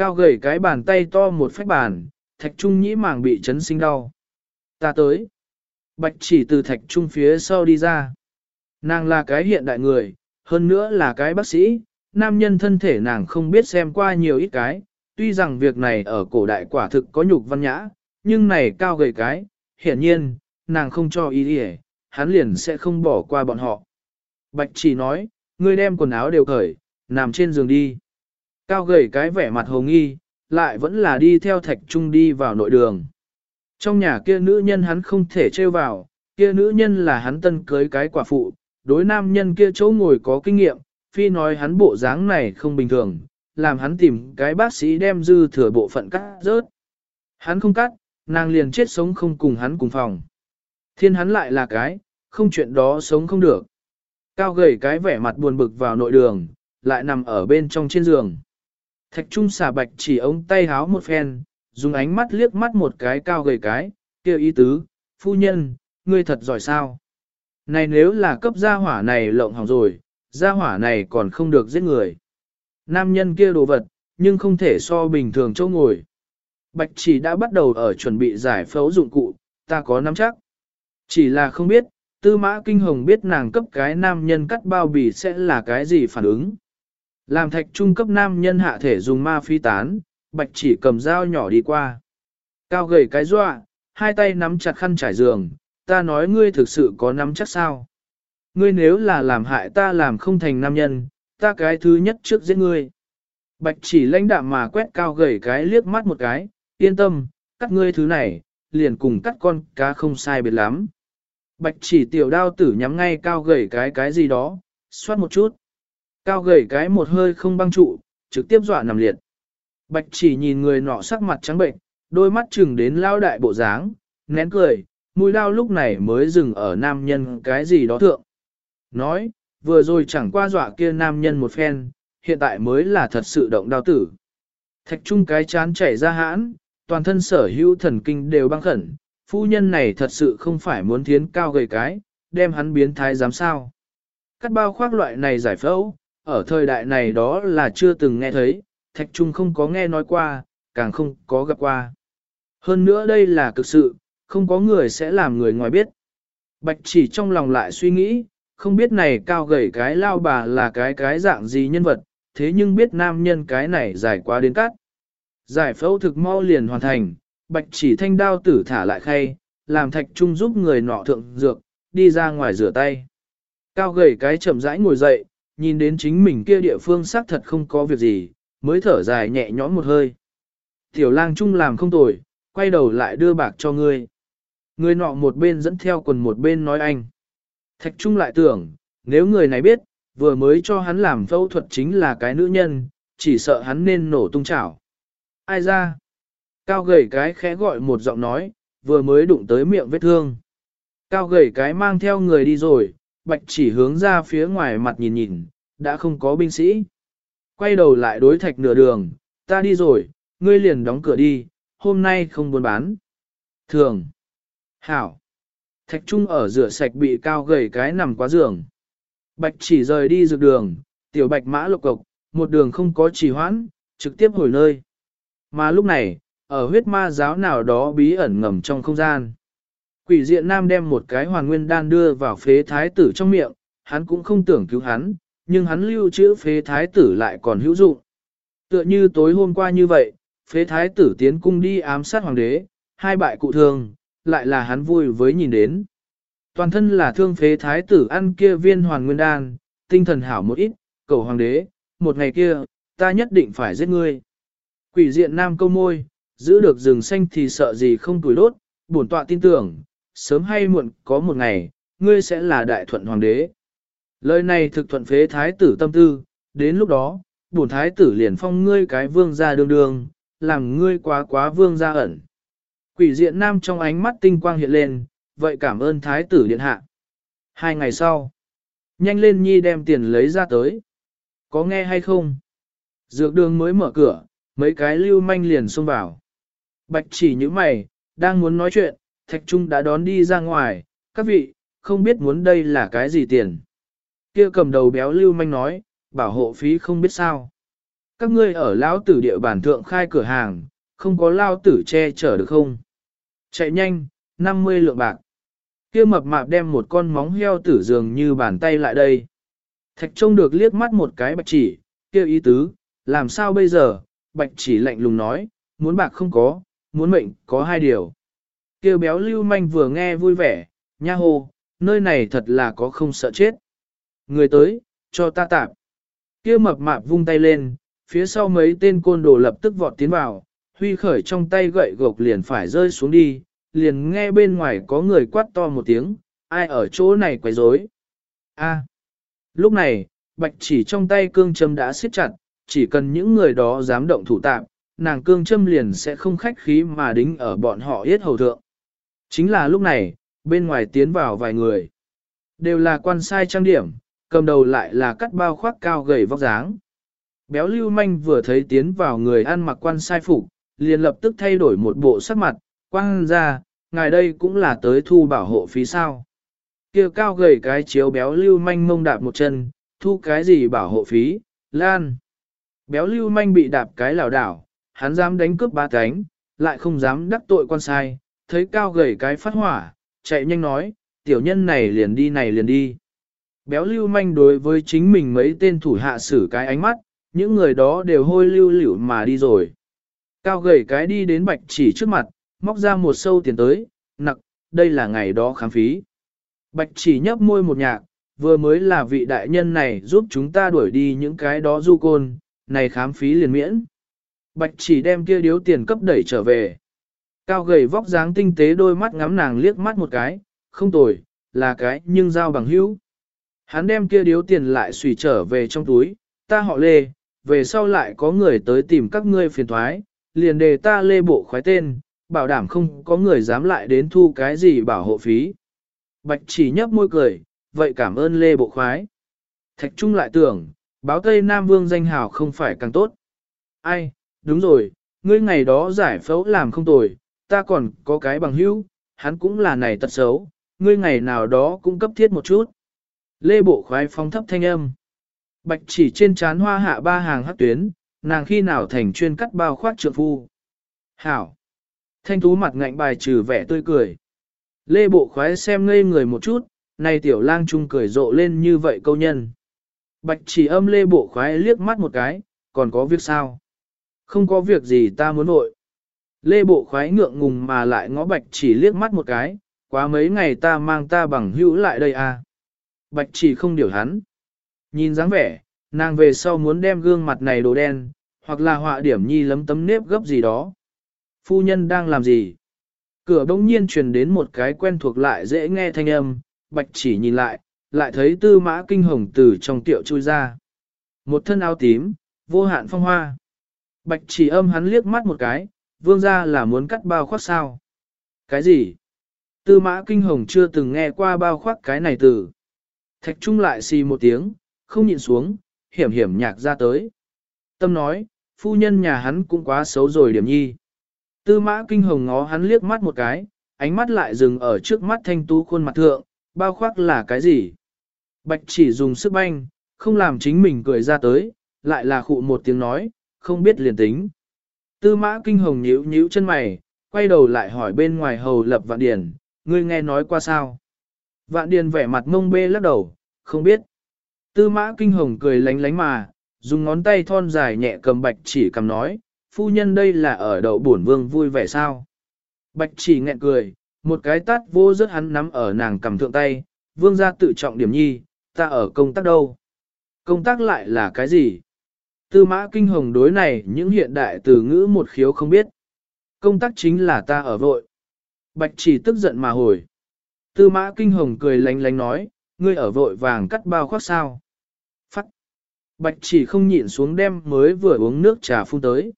Cao gầy cái bàn tay to một phách bàn, thạch trung nhĩ màng bị chấn sinh đau. Ta tới. Bạch chỉ từ thạch trung phía sau đi ra. Nàng là cái hiện đại người, hơn nữa là cái bác sĩ, nam nhân thân thể nàng không biết xem qua nhiều ít cái, tuy rằng việc này ở cổ đại quả thực có nhục văn nhã, nhưng này cao gầy cái, hiển nhiên, nàng không cho ý đi hắn liền sẽ không bỏ qua bọn họ. Bạch chỉ nói, ngươi đem quần áo đều cởi, nằm trên giường đi. Cao gầy cái vẻ mặt hồ nghi, lại vẫn là đi theo thạch trung đi vào nội đường. Trong nhà kia nữ nhân hắn không thể trêu vào, kia nữ nhân là hắn tân cưới cái quả phụ, đối nam nhân kia chỗ ngồi có kinh nghiệm, phi nói hắn bộ dáng này không bình thường, làm hắn tìm cái bác sĩ đem dư thừa bộ phận cắt rớt. Hắn không cắt, nàng liền chết sống không cùng hắn cùng phòng. Thiên hắn lại là cái, không chuyện đó sống không được. Cao gầy cái vẻ mặt buồn bực vào nội đường, lại nằm ở bên trong trên giường. Thạch trung xà bạch chỉ ống tay háo một phen, dùng ánh mắt liếc mắt một cái cao gầy cái, kêu ý tứ, phu nhân, ngươi thật giỏi sao. Này nếu là cấp gia hỏa này lộng hỏng rồi, gia hỏa này còn không được giết người. Nam nhân kia đồ vật, nhưng không thể so bình thường châu ngồi. Bạch chỉ đã bắt đầu ở chuẩn bị giải phẫu dụng cụ, ta có nắm chắc. Chỉ là không biết, tư mã kinh hồng biết nàng cấp cái nam nhân cắt bao bì sẽ là cái gì phản ứng. Làm thạch trung cấp nam nhân hạ thể dùng ma phi tán, bạch chỉ cầm dao nhỏ đi qua. Cao gầy cái dọa, hai tay nắm chặt khăn trải giường, ta nói ngươi thực sự có nắm chắc sao. Ngươi nếu là làm hại ta làm không thành nam nhân, ta cái thứ nhất trước giết ngươi. Bạch chỉ lãnh đạm mà quét cao gầy cái liếc mắt một cái, yên tâm, cắt ngươi thứ này, liền cùng cắt con cá không sai biệt lắm. Bạch chỉ tiểu đao tử nhắm ngay cao gầy cái cái gì đó, xoát một chút. Cao gầy cái một hơi không băng trụ, trực tiếp dọa nằm liệt. Bạch chỉ nhìn người nọ sắc mặt trắng bệnh, đôi mắt chừng đến lao đại bộ dáng, nén cười, mũi lao lúc này mới dừng ở nam nhân cái gì đó thượng. Nói, vừa rồi chẳng qua dọa kia nam nhân một phen, hiện tại mới là thật sự động đao tử. Thạch trung cái chán chảy ra hãn, toàn thân sở hữu thần kinh đều băng khẩn, phu nhân này thật sự không phải muốn thiến cao gầy cái, đem hắn biến thái dám sao. Cắt bao khoác loại này giải phẫu, ở thời đại này đó là chưa từng nghe thấy, thạch trung không có nghe nói qua, càng không có gặp qua. Hơn nữa đây là cực sự, không có người sẽ làm người ngoài biết. Bạch chỉ trong lòng lại suy nghĩ, không biết này cao gầy cái lao bà là cái cái dạng gì nhân vật, thế nhưng biết nam nhân cái này dài quá đến cắt. Giải phẫu thực mau liền hoàn thành, bạch chỉ thanh đao tử thả lại khay, làm thạch trung giúp người nọ thượng dược, đi ra ngoài rửa tay. Cao gầy cái chậm rãi ngồi dậy, nhìn đến chính mình kia địa phương xác thật không có việc gì, mới thở dài nhẹ nhõm một hơi. Tiểu lang trung làm không tồi, quay đầu lại đưa bạc cho ngươi. Người nọ một bên dẫn theo quần một bên nói anh. Thạch trung lại tưởng, nếu người này biết, vừa mới cho hắn làm phẫu thuật chính là cái nữ nhân, chỉ sợ hắn nên nổ tung chảo. Ai ra? Cao gầy cái khẽ gọi một giọng nói, vừa mới đụng tới miệng vết thương. Cao gầy cái mang theo người đi rồi, bạch chỉ hướng ra phía ngoài mặt nhìn nhìn, đã không có binh sĩ. Quay đầu lại đối thạch nửa đường, ta đi rồi, ngươi liền đóng cửa đi, hôm nay không buôn bán. Thường. Hảo. Thạch trung ở rửa sạch bị cao gầy cái nằm quá giường. Bạch chỉ rời đi dược đường, tiểu bạch mã lục cộc, một đường không có trì hoãn, trực tiếp hồi nơi. Mà lúc này, ở huyết ma giáo nào đó bí ẩn ngầm trong không gian. Quỷ diện nam đem một cái hoàn nguyên đan đưa vào phế thái tử trong miệng, hắn cũng không tưởng cứu hắn, nhưng hắn lưu trữ phế thái tử lại còn hữu dụng. Tựa như tối hôm qua như vậy, phế thái tử tiến cung đi ám sát hoàng đế, hai bại cụ thường, lại là hắn vui với nhìn đến. Toàn thân là thương phế thái tử ăn kia viên hoàn nguyên đan, tinh thần hảo một ít, cầu hoàng đế, một ngày kia, ta nhất định phải giết ngươi. Quỷ diện nam câu môi, giữ được rừng xanh thì sợ gì không tuổi đốt, bổn tọa tin tưởng, sớm hay muộn có một ngày, ngươi sẽ là đại thuận hoàng đế. Lời này thực thuận phế thái tử tâm tư, đến lúc đó, bổn thái tử liền phong ngươi cái vương gia đường đường, làm ngươi quá quá vương gia ẩn. Quỷ diện nam trong ánh mắt tinh quang hiện lên, vậy cảm ơn thái tử điện hạ. Hai ngày sau, nhanh lên nhi đem tiền lấy ra tới. Có nghe hay không? Dược đường mới mở cửa, mấy cái lưu manh liền xông vào. Bạch chỉ như mày, đang muốn nói chuyện, Thạch Trung đã đón đi ra ngoài, các vị, không biết muốn đây là cái gì tiền. Kia cầm đầu béo lưu manh nói, bảo hộ phí không biết sao. Các ngươi ở lão tử địa bản thượng khai cửa hàng, không có lao tử che chở được không? Chạy nhanh, 50 lượng bạc. Kia mập mạp đem một con móng heo tử dường như bàn tay lại đây. Thạch trông được liếc mắt một cái bạch chỉ, kia ý tứ, làm sao bây giờ? Bạch chỉ lạnh lùng nói, muốn bạc không có, muốn mệnh có hai điều. Kia béo lưu manh vừa nghe vui vẻ, nha hô, nơi này thật là có không sợ chết. Người tới, cho ta tạp. Kia mập mạp vung tay lên, phía sau mấy tên côn đồ lập tức vọt tiến vào, huy khởi trong tay gậy gộc liền phải rơi xuống đi, liền nghe bên ngoài có người quát to một tiếng, ai ở chỗ này quấy rối? A. Lúc này, bạch chỉ trong tay cương châm đã siết chặt, chỉ cần những người đó dám động thủ tạm, nàng cương châm liền sẽ không khách khí mà đính ở bọn họ yết hầu thượng. Chính là lúc này, bên ngoài tiến vào vài người. Đều là quan sai trang điểm, cầm đầu lại là cắt bao khoác cao gầy vóc dáng. Béo lưu manh vừa thấy tiến vào người ăn mặc quan sai phục, liền lập tức thay đổi một bộ sắc mặt, quang ra, ngài đây cũng là tới thu bảo hộ phí sao. kia cao gầy cái chiếu béo lưu manh mông đạp một chân, thu cái gì bảo hộ phí, lan. Béo lưu manh bị đạp cái lảo đảo, hắn dám đánh cướp ba cánh, lại không dám đắc tội quan sai, thấy cao gầy cái phát hỏa, chạy nhanh nói, tiểu nhân này liền đi này liền đi. Béo lưu manh đối với chính mình mấy tên thủ hạ xử cái ánh mắt, những người đó đều hôi lưu liễu mà đi rồi. Cao gầy cái đi đến bạch chỉ trước mặt, móc ra một sâu tiền tới, nặng, đây là ngày đó khám phí. Bạch chỉ nhấp môi một nhạc, vừa mới là vị đại nhân này giúp chúng ta đuổi đi những cái đó du côn, này khám phí liền miễn. Bạch chỉ đem kia điếu tiền cấp đẩy trở về. Cao gầy vóc dáng tinh tế đôi mắt ngắm nàng liếc mắt một cái, không tồi, là cái nhưng giao bằng hữu. Hắn đem kia điếu tiền lại xùy trở về trong túi, ta họ lê, về sau lại có người tới tìm các ngươi phiền thoái, liền đề ta lê bộ khoái tên, bảo đảm không có người dám lại đến thu cái gì bảo hộ phí. Bạch chỉ nhấp môi cười, vậy cảm ơn lê bộ khoái. Thạch Trung lại tưởng, báo Tây Nam Vương danh hào không phải càng tốt. Ai, đúng rồi, ngươi ngày đó giải phẫu làm không tồi, ta còn có cái bằng hữu, hắn cũng là này tật xấu, ngươi ngày nào đó cũng cấp thiết một chút. Lê bộ khoái phong thấp thanh âm. Bạch chỉ trên chán hoa hạ ba hàng hắc tuyến, nàng khi nào thành chuyên cắt bao khoát trượng phu. Hảo. Thanh tú mặt ngạnh bài trừ vẻ tươi cười. Lê bộ khoái xem ngây người một chút, này tiểu lang trung cười rộ lên như vậy câu nhân. Bạch chỉ âm lê bộ khoái liếc mắt một cái, còn có việc sao? Không có việc gì ta muốn nội. Lê bộ khoái ngượng ngùng mà lại ngó bạch chỉ liếc mắt một cái, quá mấy ngày ta mang ta bằng hữu lại đây à. Bạch chỉ không điều hắn. Nhìn dáng vẻ, nàng về sau muốn đem gương mặt này đồ đen, hoặc là họa điểm nhi lấm tấm nếp gấp gì đó. Phu nhân đang làm gì? Cửa đông nhiên truyền đến một cái quen thuộc lại dễ nghe thanh âm, bạch chỉ nhìn lại, lại thấy tư mã kinh hồng từ trong tiệu chui ra. Một thân áo tím, vô hạn phong hoa. Bạch chỉ âm hắn liếc mắt một cái, vương gia là muốn cắt bao khoác sao. Cái gì? Tư mã kinh hồng chưa từng nghe qua bao khoác cái này từ. Thạch trung lại xì một tiếng, không nhịn xuống, hiểm hiểm nhạc ra tới. Tâm nói, phu nhân nhà hắn cũng quá xấu rồi điểm nhi. Tư mã kinh hồng ngó hắn liếc mắt một cái, ánh mắt lại dừng ở trước mắt thanh tú khuôn mặt thượng, bao khoác là cái gì? Bạch chỉ dùng sức banh, không làm chính mình cười ra tới, lại là khụ một tiếng nói, không biết liền tính. Tư mã kinh hồng nhíu nhíu chân mày, quay đầu lại hỏi bên ngoài hầu lập vạn điền. ngươi nghe nói qua sao? Vạn điền vẻ mặt mông bê lắc đầu, không biết. Tư mã kinh hồng cười lánh lánh mà, dùng ngón tay thon dài nhẹ cầm bạch chỉ cầm nói, phu nhân đây là ở đậu bổn vương vui vẻ sao? Bạch chỉ nghẹn cười, một cái tát vô rất hắn nắm ở nàng cầm thượng tay, vương gia tự trọng điểm nhi, ta ở công tác đâu? Công tác lại là cái gì? Tư mã kinh hồng đối này những hiện đại từ ngữ một khiếu không biết. Công tác chính là ta ở vội. Bạch chỉ tức giận mà hồi. Tư mã kinh hồng cười lánh lánh nói, ngươi ở vội vàng cắt bao khoác sao. Phắt. Bạch chỉ không nhịn xuống đem mới vừa uống nước trà phun tới.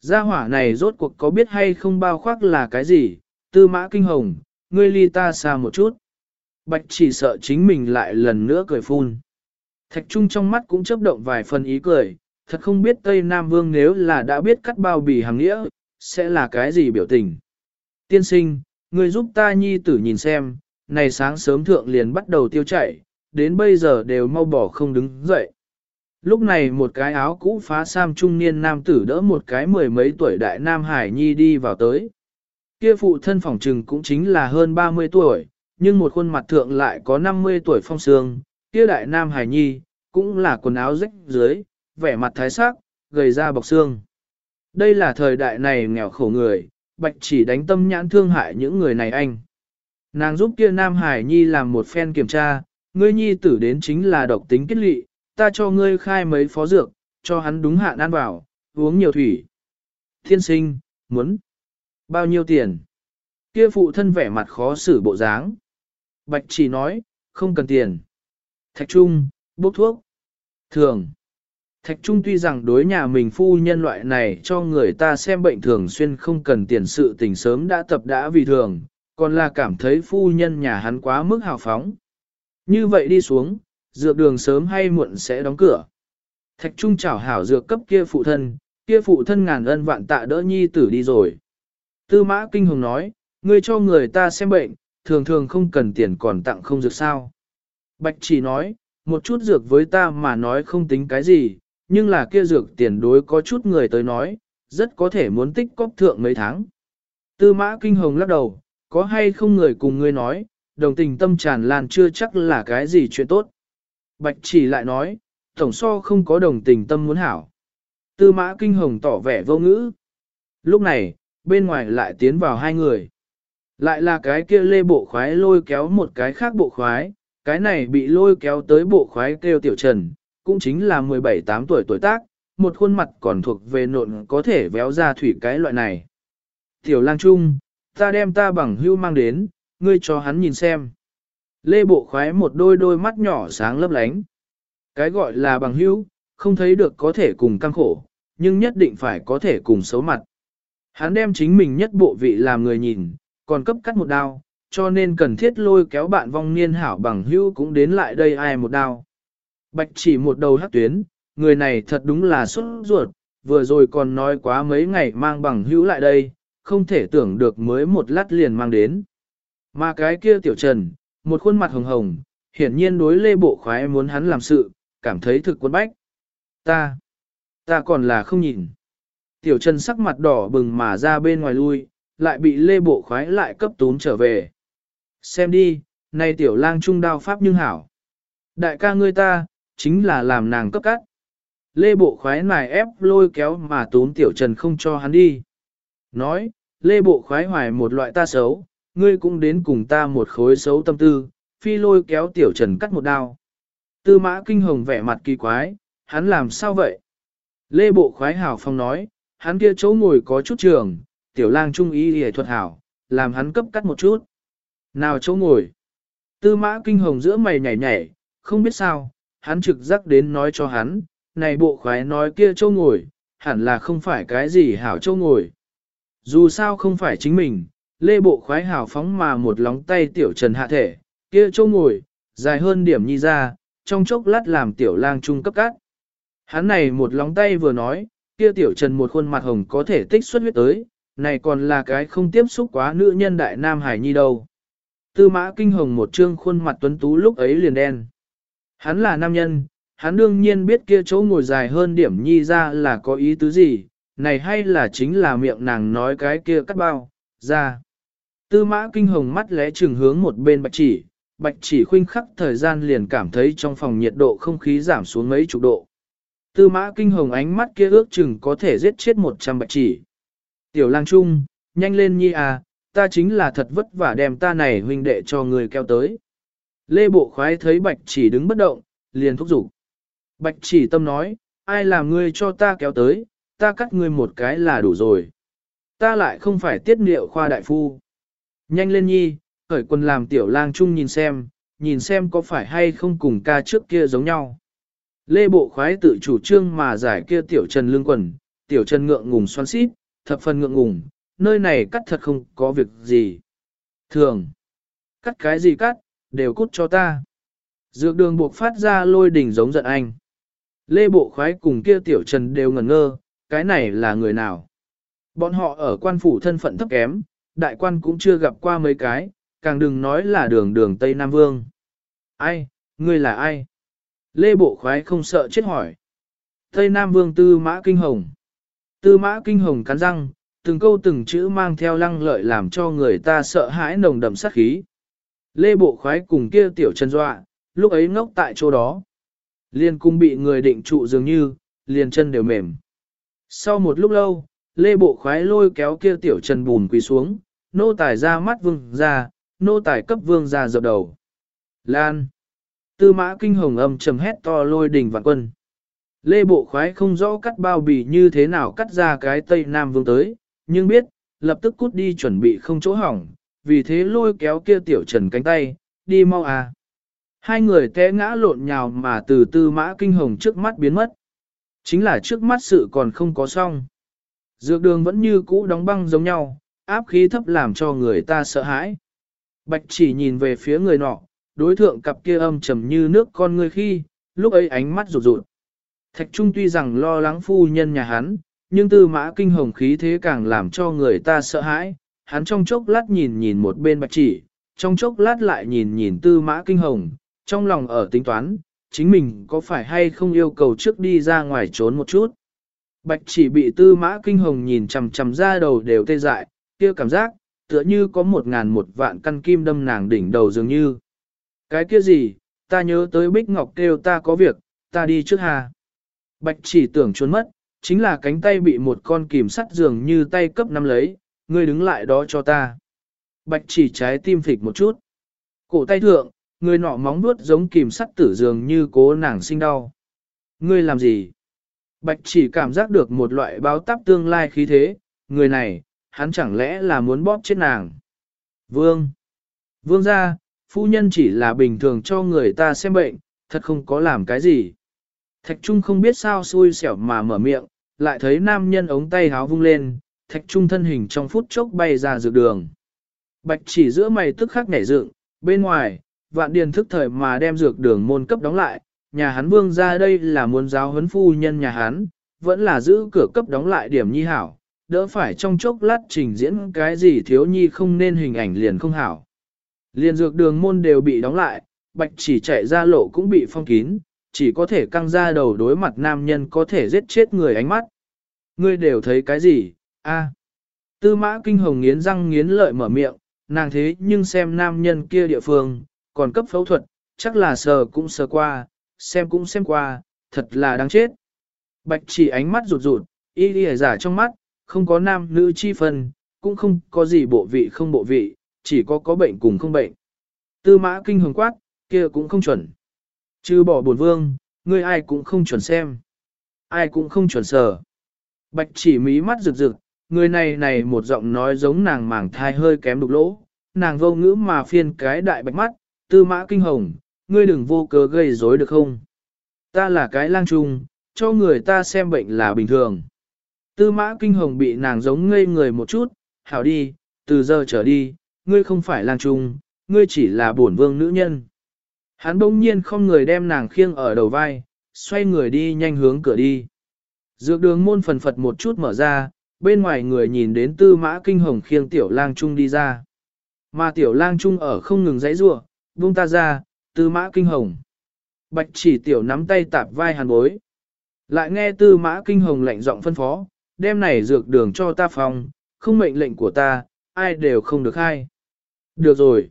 Gia hỏa này rốt cuộc có biết hay không bao khoác là cái gì, tư mã kinh hồng, ngươi ly ta xa một chút. Bạch chỉ sợ chính mình lại lần nữa cười phun. Thạch Trung trong mắt cũng chớp động vài phần ý cười, thật không biết Tây Nam Vương nếu là đã biết cắt bao bì hàng nghĩa, sẽ là cái gì biểu tình. Tiên sinh, người giúp ta nhi tử nhìn xem, này sáng sớm thượng liền bắt đầu tiêu chảy, đến bây giờ đều mau bỏ không đứng dậy. Lúc này một cái áo cũ phá sam trung niên nam tử đỡ một cái mười mấy tuổi đại nam hải nhi đi vào tới. Kia phụ thân phòng trừng cũng chính là hơn 30 tuổi, nhưng một khuôn mặt thượng lại có 50 tuổi phong sương, kia đại nam hải nhi, cũng là quần áo rách dưới, vẻ mặt thái sắc, gầy ra bọc xương. Đây là thời đại này nghèo khổ người, bạch chỉ đánh tâm nhãn thương hại những người này anh. Nàng giúp kia Nam Hải Nhi làm một phen kiểm tra, ngươi nhi tử đến chính là độc tính kết lị, ta cho ngươi khai mấy phó dược, cho hắn đúng hạn ăn vào, uống nhiều thủy. Thiên sinh, muốn. Bao nhiêu tiền? Kia phụ thân vẻ mặt khó xử bộ dáng. Bạch chỉ nói, không cần tiền. Thạch Trung, bốc thuốc. Thường. Thạch Trung tuy rằng đối nhà mình phu nhân loại này cho người ta xem bệnh thường xuyên không cần tiền sự tình sớm đã tập đã vì thường, còn là cảm thấy phu nhân nhà hắn quá mức hào phóng. Như vậy đi xuống, dược đường sớm hay muộn sẽ đóng cửa. Thạch Trung chảo hảo dược cấp kia phụ thân, kia phụ thân ngàn ân vạn tạ đỡ nhi tử đi rồi. Tư mã kinh hồng nói, ngươi cho người ta xem bệnh, thường thường không cần tiền còn tặng không dược sao. Bạch chỉ nói, một chút dược với ta mà nói không tính cái gì, nhưng là kia dược tiền đối có chút người tới nói, rất có thể muốn tích cóp thượng mấy tháng. Tư mã kinh hồng lắc đầu, có hay không người cùng ngươi nói, đồng tình tâm tràn lan chưa chắc là cái gì chuyện tốt. Bạch chỉ lại nói, tổng so không có đồng tình tâm muốn hảo. Tư mã kinh hồng tỏ vẻ vô ngữ. Lúc này, bên ngoài lại tiến vào hai người. Lại là cái kia lê bộ khoái lôi kéo một cái khác bộ khoái, cái này bị lôi kéo tới bộ khoái kêu tiểu trần, cũng chính là 17-8 tuổi tuổi tác, một khuôn mặt còn thuộc về nộn có thể véo ra thủy cái loại này. Tiểu lang trung, ta đem ta bằng hưu mang đến, ngươi cho hắn nhìn xem. Lê bộ khoái một đôi đôi mắt nhỏ sáng lấp lánh. Cái gọi là bằng hưu, không thấy được có thể cùng căng khổ, nhưng nhất định phải có thể cùng xấu mặt. Hắn đem chính mình nhất bộ vị làm người nhìn, còn cấp cắt một đao, cho nên cần thiết lôi kéo bạn vong niên hảo bằng hưu cũng đến lại đây ai một đao. Bạch chỉ một đầu hắc tuyến, người này thật đúng là xuất ruột, vừa rồi còn nói quá mấy ngày mang bằng hữu lại đây, không thể tưởng được mới một lát liền mang đến. Mà cái kia tiểu trần, một khuôn mặt hồng hồng, hiển nhiên đối lê bộ khoái muốn hắn làm sự, cảm thấy thực quân bách. Ta, ta còn là không nhìn. Tiểu trần sắc mặt đỏ bừng mà ra bên ngoài lui, lại bị lê bộ khoái lại cấp tún trở về. Xem đi, nay tiểu lang trung đao pháp nhưng hảo. Đại ca ngươi ta, chính là làm nàng cấp cắt. Lê bộ khoái nài ép lôi kéo mà tốn tiểu trần không cho hắn đi. Nói, lê bộ khoái hoài một loại ta xấu, ngươi cũng đến cùng ta một khối xấu tâm tư, phi lôi kéo tiểu trần cắt một đao. Tư mã kinh hồng vẻ mặt kỳ quái, hắn làm sao vậy? Lê Bộ khoái hảo phong nói, hắn kia chỗ ngồi có chút trường, tiểu lang trung ý hề thuật hảo, làm hắn cấp cắt một chút. Nào chỗ ngồi? Tư mã kinh hồng giữa mày nhảy nhảy, không biết sao, hắn trực giác đến nói cho hắn, này bộ khoái nói kia châu ngồi, hẳn là không phải cái gì hảo châu ngồi. Dù sao không phải chính mình, lê bộ khoái hảo phóng mà một lóng tay tiểu trần hạ thể, kia châu ngồi, dài hơn điểm nhi ra, trong chốc lát làm tiểu lang trung cấp cắt. Hắn này một lóng tay vừa nói, kia tiểu trần một khuôn mặt hồng có thể tích xuất huyết tới, này còn là cái không tiếp xúc quá nữ nhân đại nam hải nhi đâu. Tư mã kinh hồng một trương khuôn mặt tuấn tú lúc ấy liền đen. Hắn là nam nhân, hắn đương nhiên biết kia chỗ ngồi dài hơn điểm nhi ra là có ý tứ gì, này hay là chính là miệng nàng nói cái kia cắt bao, ra. Tư mã kinh hồng mắt lẽ trừng hướng một bên bạch chỉ, bạch chỉ khuynh khắc thời gian liền cảm thấy trong phòng nhiệt độ không khí giảm xuống mấy chục độ. Tư mã kinh hồng ánh mắt kia ước chừng có thể giết chết một trăm bạch chỉ. Tiểu lang trung, nhanh lên nhi à, ta chính là thật vất vả đem ta này huynh đệ cho người kéo tới. Lê Bộ khoái thấy bạch chỉ đứng bất động, liền thúc giục. Bạch chỉ tâm nói, ai làm ngươi cho ta kéo tới, ta cắt ngươi một cái là đủ rồi. Ta lại không phải tiết niệu khoa đại phu. Nhanh lên nhi, khởi quân làm tiểu lang trung nhìn xem, nhìn xem có phải hay không cùng ca trước kia giống nhau. Lê Bộ khoái tự chủ trương mà giải kia tiểu trần lương quần, tiểu trần ngượng ngùng xoắn xít, thập phần ngượng ngùng, nơi này cắt thật không có việc gì. Thường, cắt cái gì cắt, đều cút cho ta. Dược đường buộc phát ra lôi đỉnh giống giận anh. Lê Bộ khoái cùng kia tiểu trần đều ngẩn ngơ, cái này là người nào? Bọn họ ở quan phủ thân phận thấp kém, đại quan cũng chưa gặp qua mấy cái, càng đừng nói là đường đường Tây Nam Vương. Ai, ngươi là ai? Lê Bộ khoái không sợ chết hỏi. Tây Nam Vương Tư Mã Kinh Hồng. Tư Mã Kinh Hồng cắn răng, từng câu từng chữ mang theo lăng lợi làm cho người ta sợ hãi nồng đậm sát khí. Lê Bộ khoái cùng kia tiểu chân dọa, lúc ấy ngốc tại chỗ đó. Liên cung bị người định trụ dường như, liền chân đều mềm. Sau một lúc lâu, Lê Bộ khoái lôi kéo kia tiểu chân bùn quỳ xuống, nô tài ra mắt vương ra, nô tài cấp vương ra dập đầu. Lan. Tư mã kinh hồng âm trầm hét to lôi đình vạn quân. Lê Bộ khoái không rõ cắt bao bì như thế nào cắt ra cái Tây Nam vương tới, nhưng biết, lập tức cút đi chuẩn bị không chỗ hỏng, vì thế lôi kéo kia tiểu trần cánh tay, đi mau à. Hai người té ngã lộn nhào mà từ tư mã kinh hồng trước mắt biến mất. Chính là trước mắt sự còn không có xong. Dược đường vẫn như cũ đóng băng giống nhau, áp khí thấp làm cho người ta sợ hãi. Bạch chỉ nhìn về phía người nọ, đối thượng cặp kia âm trầm như nước con người khi, lúc ấy ánh mắt rụt rụt. Thạch Trung tuy rằng lo lắng phu nhân nhà hắn, nhưng tư mã kinh hồng khí thế càng làm cho người ta sợ hãi. Hắn trong chốc lát nhìn nhìn một bên bạch chỉ, trong chốc lát lại nhìn nhìn tư mã kinh hồng, trong lòng ở tính toán, chính mình có phải hay không yêu cầu trước đi ra ngoài trốn một chút. Bạch chỉ bị tư mã kinh hồng nhìn chằm chằm ra đầu đều tê dại, kia cảm giác, tựa như có một ngàn một vạn căn kim đâm nàng đỉnh đầu dường như. Cái kia gì, ta nhớ tới Bích Ngọc kêu ta có việc, ta đi trước hà. Bạch chỉ tưởng trốn mất, chính là cánh tay bị một con kìm sắt dường như tay cấp nắm lấy, ngươi đứng lại đó cho ta. Bạch chỉ trái tim phịch một chút. Cổ tay thượng, người nọ móng vuốt giống kìm sắt tử dường như cố nàng sinh đau. Ngươi làm gì? Bạch chỉ cảm giác được một loại báo táp tương lai khí thế, người này, hắn chẳng lẽ là muốn bóp chết nàng. Vương! Vương ra, phu nhân chỉ là bình thường cho người ta xem bệnh, thật không có làm cái gì. Thạch Trung không biết sao xui xẻo mà mở miệng, lại thấy nam nhân ống tay háo vung lên, Thạch Trung thân hình trong phút chốc bay ra dược đường. Bạch chỉ giữa mày tức khắc nhảy dựng, bên ngoài, vạn điền thức thời mà đem dược đường môn cấp đóng lại, nhà hắn vương ra đây là muốn giáo huấn phu nhân nhà hắn, vẫn là giữ cửa cấp đóng lại điểm nhi hảo, đỡ phải trong chốc lát trình diễn cái gì thiếu nhi không nên hình ảnh liền không hảo. Liền dược đường môn đều bị đóng lại, bạch chỉ chạy ra lộ cũng bị phong kín, chỉ có thể căng ra đầu đối mặt nam nhân có thể giết chết người ánh mắt. Ngươi đều thấy cái gì, a Tư mã kinh hồng nghiến răng nghiến lợi mở miệng, nàng thế nhưng xem nam nhân kia địa phương, còn cấp phẫu thuật, chắc là sờ cũng sờ qua, xem cũng xem qua, thật là đáng chết. Bạch chỉ ánh mắt rụt rụt, y đi giả trong mắt, không có nam nữ chi phân, cũng không có gì bộ vị không bộ vị, chỉ có có bệnh cùng không bệnh. Tư mã kinh hồng quát, kia cũng không chuẩn. Chứ bỏ buồn vương, ngươi ai cũng không chuẩn xem. Ai cũng không chuẩn sờ. Bạch chỉ mí mắt rực rực, người này này một giọng nói giống nàng mảng thai hơi kém đục lỗ, nàng vô ngữ mà phiên cái đại bạch mắt, tư mã kinh hồng, ngươi đừng vô cớ gây rối được không? Ta là cái lang trung, cho người ta xem bệnh là bình thường. Tư mã kinh hồng bị nàng giống ngây người một chút, hảo đi, từ giờ trở đi, ngươi không phải lang trung, ngươi chỉ là bổn vương nữ nhân. Hắn bỗng nhiên không người đem nàng khiêng ở đầu vai, xoay người đi nhanh hướng cửa đi. Dược đường môn phần phật một chút mở ra, bên ngoài người nhìn đến tư mã kinh hồng khiêng tiểu lang trung đi ra. Mà tiểu lang trung ở không ngừng dãy rủa buông ta ra, tư mã kinh hồng. Bạch chỉ tiểu nắm tay tạp vai hàn bối. Lại nghe tư mã kinh hồng lệnh giọng phân phó, đem này dược đường cho ta phòng, không mệnh lệnh của ta, ai đều không được hay. Được rồi.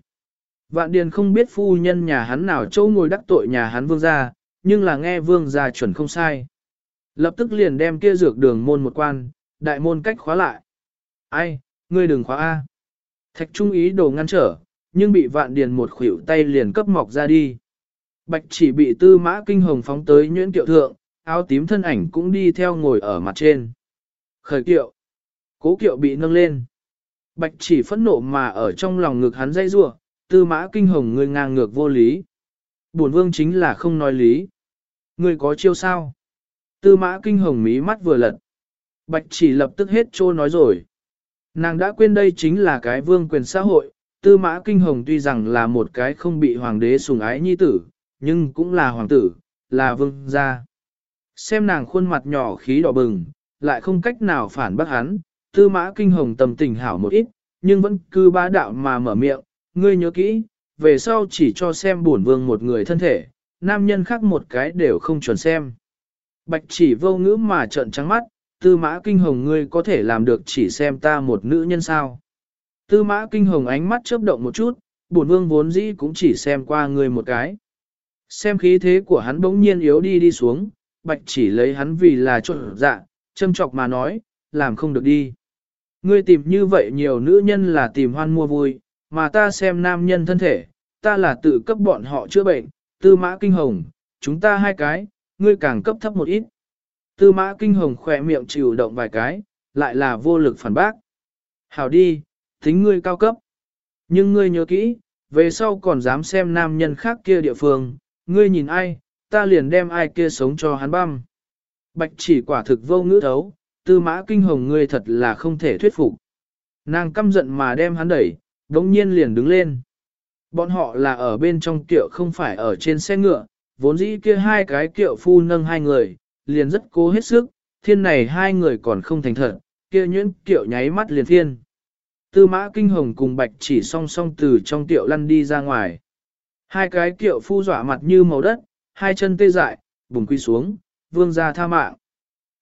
Vạn điền không biết phu nhân nhà hắn nào châu ngồi đắc tội nhà hắn vương gia, nhưng là nghe vương gia chuẩn không sai. Lập tức liền đem kia dược đường môn một quan, đại môn cách khóa lại. Ai, ngươi đừng khóa A. Thạch trung ý đồ ngăn trở, nhưng bị vạn điền một khuỷu tay liền cấp mọc ra đi. Bạch chỉ bị tư mã kinh hồng phóng tới nhuyễn tiệu thượng, áo tím thân ảnh cũng đi theo ngồi ở mặt trên. Khởi kiệu. Cố kiệu bị nâng lên. Bạch chỉ phẫn nộ mà ở trong lòng ngực hắn dây rua, tư mã kinh hồng người ngang ngược vô lý. Bổn vương chính là không nói lý. Ngươi có chiêu sao? Tư mã kinh hồng mí mắt vừa lật. Bạch chỉ lập tức hết trô nói rồi. Nàng đã quên đây chính là cái vương quyền xã hội, tư mã kinh hồng tuy rằng là một cái không bị hoàng đế sủng ái nhi tử, nhưng cũng là hoàng tử, là vương gia. Xem nàng khuôn mặt nhỏ khí đỏ bừng, lại không cách nào phản bác hắn, tư mã kinh hồng tầm tình hảo một ít, nhưng vẫn cứ bá đạo mà mở miệng, ngươi nhớ kỹ, về sau chỉ cho xem bổn vương một người thân thể, nam nhân khác một cái đều không chuẩn xem. Bạch chỉ vô ngữ mà trợn trắng mắt, tư mã kinh hồng ngươi có thể làm được chỉ xem ta một nữ nhân sao. Tư mã kinh hồng ánh mắt chớp động một chút, bổn vương vốn dĩ cũng chỉ xem qua ngươi một cái. Xem khí thế của hắn bỗng nhiên yếu đi đi xuống, bạch chỉ lấy hắn vì là trộn dạ, châm chọc mà nói, làm không được đi. Ngươi tìm như vậy nhiều nữ nhân là tìm hoan mua vui, mà ta xem nam nhân thân thể, ta là tự cấp bọn họ chữa bệnh, tư mã kinh hồng, chúng ta hai cái, ngươi càng cấp thấp một ít. Tư mã kinh hồng khỏe miệng chịu động vài cái, lại là vô lực phản bác. Hảo đi, tính ngươi cao cấp. Nhưng ngươi nhớ kỹ, về sau còn dám xem nam nhân khác kia địa phương, ngươi nhìn ai, ta liền đem ai kia sống cho hắn băm. Bạch chỉ quả thực vô ngữ thấu, tư mã kinh hồng ngươi thật là không thể thuyết phục. Nàng căm giận mà đem hắn đẩy, đống nhiên liền đứng lên. Bọn họ là ở bên trong kiệu không phải ở trên xe ngựa, vốn dĩ kia hai cái kiệu phu nâng hai người, liền rất cố hết sức, thiên này hai người còn không thành thật, kia nhuyễn kiệu nháy mắt liền thiên. Tư mã kinh hồng cùng bạch chỉ song song từ trong tiệu lăn đi ra ngoài. Hai cái kiệu phu dọa mặt như màu đất, hai chân tê dại, bùng quy xuống, vương ra tha mạng.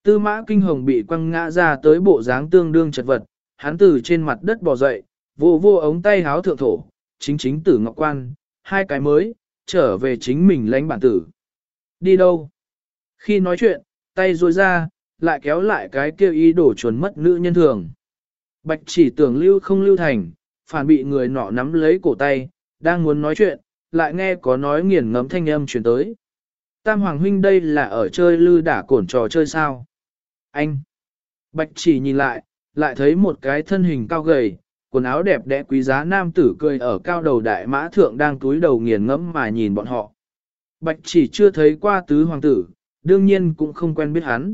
Tư mã kinh hồng bị quăng ngã ra tới bộ dáng tương đương chật vật, hắn từ trên mặt đất bò dậy, vô vô ống tay háo thượng thổ, chính chính tử ngọc quan, hai cái mới, trở về chính mình lãnh bản tử. Đi đâu? Khi nói chuyện, tay ruôi ra, lại kéo lại cái kêu ý đổ chuồn mất nữ nhân thường. Bạch chỉ tưởng lưu không lưu thành, phản bị người nọ nắm lấy cổ tay, đang muốn nói chuyện, lại nghe có nói nghiền ngấm thanh âm chuyển tới. Tam Hoàng Huynh đây là ở chơi lư đả cổn trò chơi sao? Anh! Bạch chỉ nhìn lại, lại thấy một cái thân hình cao gầy, quần áo đẹp đẽ quý giá nam tử cười ở cao đầu đại mã thượng đang túi đầu nghiền ngẫm mà nhìn bọn họ. Bạch chỉ chưa thấy qua tứ hoàng tử, đương nhiên cũng không quen biết hắn.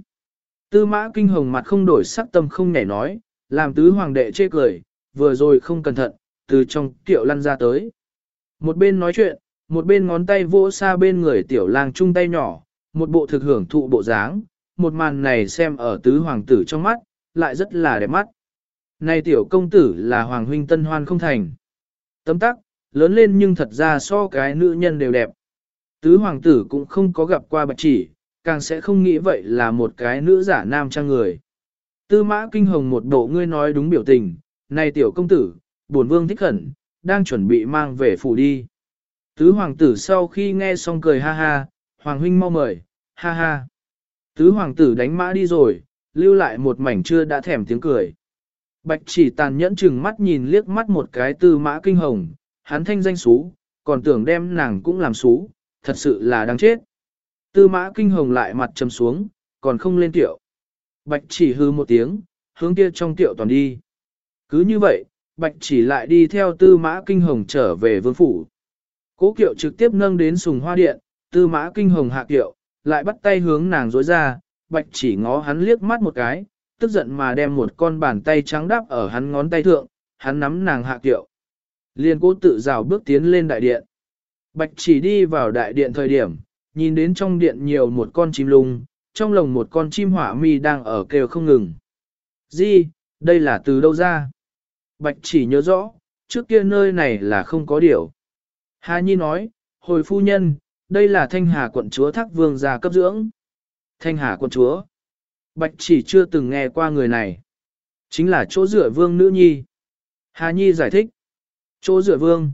Tư mã kinh hồng mặt không đổi sắc tâm không nhảy nói, làm tứ hoàng đệ chê cười, vừa rồi không cẩn thận, từ trong tiểu lăn ra tới. Một bên nói chuyện, một bên ngón tay vỗ xa bên người tiểu lang chung tay nhỏ, một bộ thực hưởng thụ bộ dáng, một màn này xem ở tứ hoàng tử trong mắt, lại rất là đẹp mắt. Này tiểu công tử là hoàng huynh tân hoan không thành. Tấm tắc, lớn lên nhưng thật ra so cái nữ nhân đều đẹp. Tứ hoàng tử cũng không có gặp qua bạch chỉ, càng sẽ không nghĩ vậy là một cái nữ giả nam trang người. Tư mã kinh hồng một bộ ngươi nói đúng biểu tình, này tiểu công tử, bổn vương thích khẩn, đang chuẩn bị mang về phủ đi. Tứ hoàng tử sau khi nghe xong cười ha ha, hoàng huynh mau mời, ha ha. Tứ hoàng tử đánh mã đi rồi, lưu lại một mảnh chưa đã thèm tiếng cười. Bạch chỉ tàn nhẫn chừng mắt nhìn liếc mắt một cái tư mã kinh hồng, hắn thanh danh xú, còn tưởng đem nàng cũng làm xú, thật sự là đáng chết. Tư mã kinh hồng lại mặt trầm xuống, còn không lên tiệu. Bạch chỉ hư một tiếng, hướng kia trong tiệu toàn đi. Cứ như vậy, bạch chỉ lại đi theo tư mã kinh hồng trở về vương phủ. Cố kiệu trực tiếp nâng đến sùng hoa điện, tư mã kinh hồng hạ kiệu, lại bắt tay hướng nàng dối ra, bạch chỉ ngó hắn liếc mắt một cái, tức giận mà đem một con bàn tay trắng đắp ở hắn ngón tay thượng, hắn nắm nàng hạ kiệu. Liên cố tự rào bước tiến lên đại điện. Bạch chỉ đi vào đại điện thời điểm, nhìn đến trong điện nhiều một con chim lung, trong lồng một con chim hỏa mi đang ở kêu không ngừng. Di, đây là từ đâu ra? Bạch chỉ nhớ rõ, trước kia nơi này là không có điều. Hà Nhi nói, hồi phu nhân, đây là thanh hà quận chúa thác vương gia cấp dưỡng. Thanh hà quận chúa. Bạch chỉ chưa từng nghe qua người này. Chính là chỗ rửa vương nữ nhi. Hà Nhi giải thích. Chỗ rửa vương.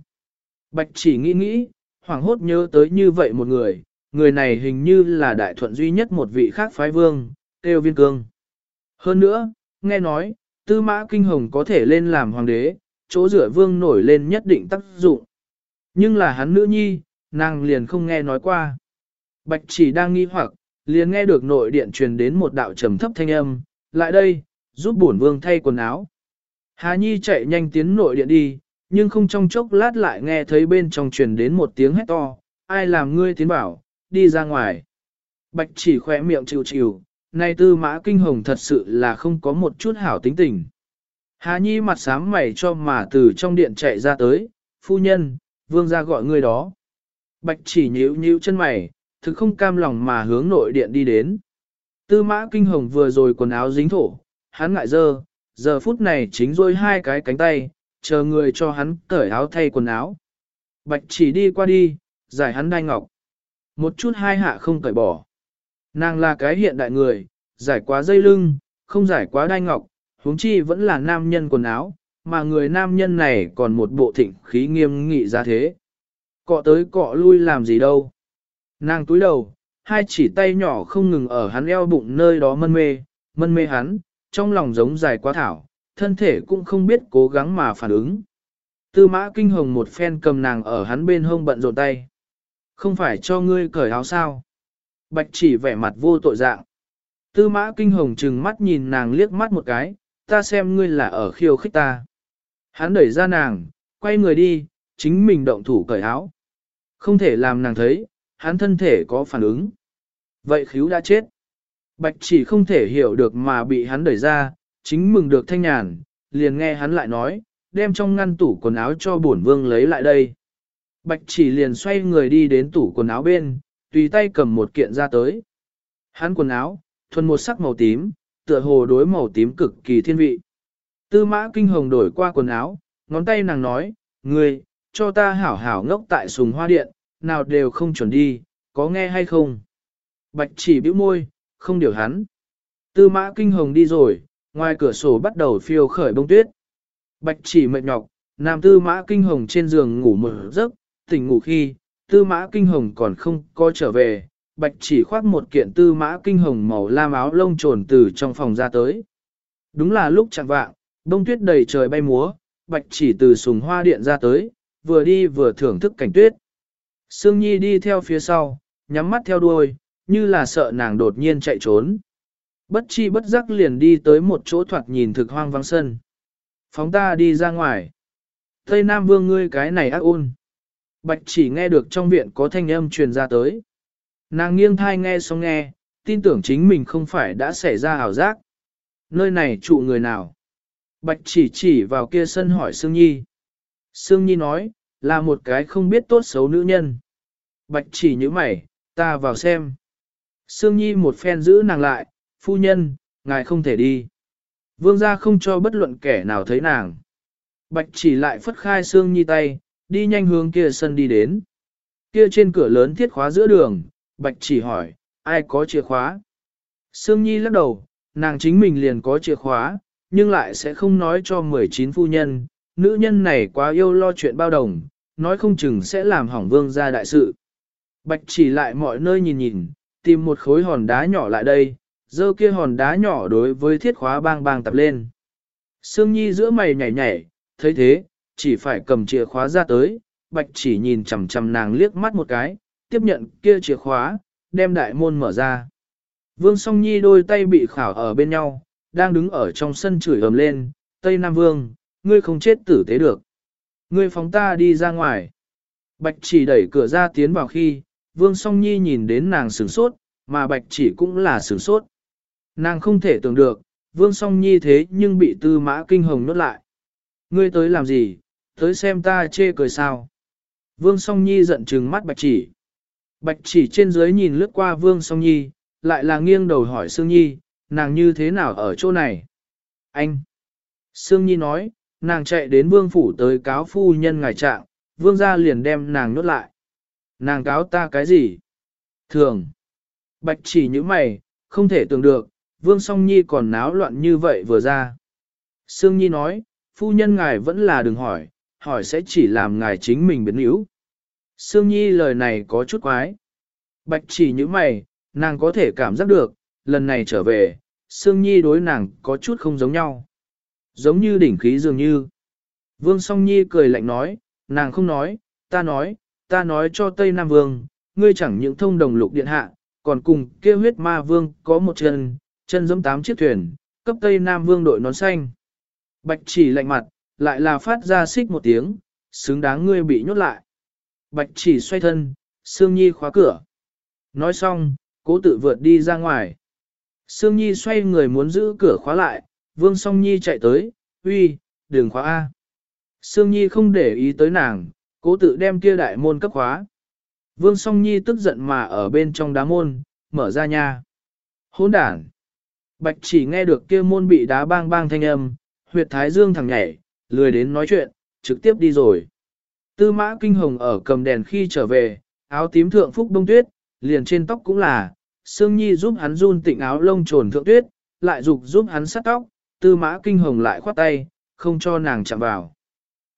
Bạch chỉ nghĩ nghĩ, hoảng hốt nhớ tới như vậy một người, người này hình như là đại thuận duy nhất một vị khác phái vương, tiêu viên cương. Hơn nữa, nghe nói, tư mã kinh hồng có thể lên làm hoàng đế, chỗ rửa vương nổi lên nhất định tác dụng. Nhưng là hắn nữ nhi, nàng liền không nghe nói qua. Bạch chỉ đang nghi hoặc, liền nghe được nội điện truyền đến một đạo trầm thấp thanh âm, lại đây, giúp bổn vương thay quần áo. Hà Nhi chạy nhanh tiến nội điện đi, nhưng không trong chốc lát lại nghe thấy bên trong truyền đến một tiếng hét to, ai làm ngươi tiến bảo, đi ra ngoài. Bạch chỉ khỏe miệng chịu chịu, nay tư mã kinh hồng thật sự là không có một chút hảo tính tình. Hà Nhi mặt sám mày cho mà từ trong điện chạy ra tới, phu nhân, vương ra gọi người đó. Bạch chỉ nhíu nhíu chân mày, thực không cam lòng mà hướng nội điện đi đến. Tư mã kinh hồng vừa rồi quần áo dính thổ, hắn ngại dơ, giờ phút này chính rôi hai cái cánh tay, chờ người cho hắn cởi áo thay quần áo. Bạch chỉ đi qua đi, giải hắn đai ngọc. Một chút hai hạ không cởi bỏ. Nàng là cái hiện đại người, giải quá dây lưng, không giải quá đai ngọc, huống chi vẫn là nam nhân quần áo, mà người nam nhân này còn một bộ thịnh khí nghiêm nghị ra thế. Cọ tới cọ lui làm gì đâu. Nàng túi đầu, hai chỉ tay nhỏ không ngừng ở hắn eo bụng nơi đó mân mê, mân mê hắn, trong lòng giống dài quá thảo, thân thể cũng không biết cố gắng mà phản ứng. Tư mã kinh hồng một phen cầm nàng ở hắn bên hông bận rộn tay. Không phải cho ngươi cởi áo sao. Bạch chỉ vẻ mặt vô tội dạng. Tư mã kinh hồng trừng mắt nhìn nàng liếc mắt một cái, ta xem ngươi là ở khiêu khích ta. Hắn đẩy ra nàng, quay người đi, chính mình động thủ cởi áo. Không thể làm nàng thấy, hắn thân thể có phản ứng. Vậy khíu đã chết. Bạch chỉ không thể hiểu được mà bị hắn đẩy ra, chính mừng được thanh nhàn, liền nghe hắn lại nói, đem trong ngăn tủ quần áo cho bổn vương lấy lại đây. Bạch chỉ liền xoay người đi đến tủ quần áo bên, tùy tay cầm một kiện ra tới. Hắn quần áo, thuần một sắc màu tím, tựa hồ đối màu tím cực kỳ thiên vị. Tư mã kinh hồng đổi qua quần áo, ngón tay nàng nói, ngươi, cho ta hảo hảo ngốc tại sùng hoa điện, nào đều không chuẩn đi, có nghe hay không? Bạch chỉ bĩu môi, không điều hắn. Tư mã kinh hồng đi rồi, ngoài cửa sổ bắt đầu phiêu khởi bông tuyết. Bạch chỉ mệt nhọc, nam tư mã kinh hồng trên giường ngủ mở giấc, tỉnh ngủ khi, tư mã kinh hồng còn không có trở về, bạch chỉ khoác một kiện tư mã kinh hồng màu lam áo lông trồn từ trong phòng ra tới. Đúng là lúc chẳng vạng, bông tuyết đầy trời bay múa, bạch chỉ từ sùng hoa điện ra tới, vừa đi vừa thưởng thức cảnh tuyết. Sương Nhi đi theo phía sau, nhắm mắt theo đuôi, như là sợ nàng đột nhiên chạy trốn. Bất chi bất giác liền đi tới một chỗ thoạt nhìn thực hoang vắng sân. Phóng ta đi ra ngoài. Tây Nam Vương ngươi cái này ác ôn. Bạch chỉ nghe được trong viện có thanh âm truyền ra tới. Nàng nghiêng thai nghe xong nghe, tin tưởng chính mình không phải đã xảy ra ảo giác. Nơi này trụ người nào? Bạch chỉ chỉ vào kia sân hỏi Sương Nhi. Sương Nhi nói, là một cái không biết tốt xấu nữ nhân. Bạch chỉ như mày, ta vào xem. Sương Nhi một phen giữ nàng lại, phu nhân, ngài không thể đi. Vương gia không cho bất luận kẻ nào thấy nàng. Bạch chỉ lại phất khai Sương Nhi tay, đi nhanh hướng kia sân đi đến. Kia trên cửa lớn thiết khóa giữa đường, Bạch chỉ hỏi, ai có chìa khóa? Sương Nhi lắc đầu, nàng chính mình liền có chìa khóa, nhưng lại sẽ không nói cho 19 phu nhân, nữ nhân này quá yêu lo chuyện bao đồng, nói không chừng sẽ làm hỏng vương gia đại sự. Bạch chỉ lại mọi nơi nhìn nhìn, tìm một khối hòn đá nhỏ lại đây, dơ kia hòn đá nhỏ đối với thiết khóa bang bang tập lên. Sương Nhi giữa mày nhảy nhảy, thấy thế, chỉ phải cầm chìa khóa ra tới, bạch chỉ nhìn chằm chằm nàng liếc mắt một cái, tiếp nhận kia chìa khóa, đem đại môn mở ra. Vương song nhi đôi tay bị khảo ở bên nhau, đang đứng ở trong sân chửi ầm lên, Tây Nam Vương, ngươi không chết tử tế được. Ngươi phóng ta đi ra ngoài. Bạch chỉ đẩy cửa ra tiến vào khi, Vương song nhi nhìn đến nàng sửng sốt, mà bạch chỉ cũng là sửng sốt. Nàng không thể tưởng được, Vương song nhi thế nhưng bị tư mã kinh hồng nuốt lại. Ngươi tới làm gì, tới xem ta chê cười sao. Vương song nhi giận trừng mắt bạch chỉ. Bạch chỉ trên dưới nhìn lướt qua Vương song nhi, lại là nghiêng đầu hỏi Sương Nhi, nàng như thế nào ở chỗ này? Anh! Sương Nhi nói, nàng chạy đến vương phủ tới cáo phu nhân ngài trạng, vương gia liền đem nàng nốt lại. Nàng cáo ta cái gì? Thường! Bạch chỉ như mày, không thể tưởng được, vương song nhi còn náo loạn như vậy vừa ra. Sương Nhi nói, phu nhân ngài vẫn là đừng hỏi, hỏi sẽ chỉ làm ngài chính mình biến yếu. Sương Nhi lời này có chút quái. Bạch chỉ như mày, nàng có thể cảm giác được, lần này trở về, Sương Nhi đối nàng có chút không giống nhau. Giống như đỉnh khí dường như. Vương Song Nhi cười lạnh nói, nàng không nói, ta nói, ta nói cho Tây Nam Vương, ngươi chẳng những thông đồng lục điện hạ, còn cùng kêu huyết ma vương có một chân, chân giống tám chiếc thuyền, cấp Tây Nam Vương đội nón xanh. Bạch chỉ lạnh mặt, lại là phát ra xích một tiếng, xứng đáng ngươi bị nhốt lại. Bạch chỉ xoay thân, Sương Nhi khóa cửa. Nói xong, cố tự vượt đi ra ngoài. Sương Nhi xoay người muốn giữ cửa khóa lại, Vương Song Nhi chạy tới, uy, đường khóa A. Sương Nhi không để ý tới nàng, cố tự đem kia đại môn cấp khóa. Vương Song Nhi tức giận mà ở bên trong đá môn, mở ra nha. Hỗn đản. Bạch chỉ nghe được kia môn bị đá bang bang thanh âm, huyệt thái dương thẳng nhảy, lười đến nói chuyện, trực tiếp đi rồi. Tư mã kinh hồng ở cầm đèn khi trở về, áo tím thượng phúc đông tuyết, liền trên tóc cũng là, Sương Nhi giúp hắn run tịnh áo lông trồn thượng tuyết, lại dục giúp hắn sát tóc, tư mã kinh hồng lại khoát tay, không cho nàng chạm vào.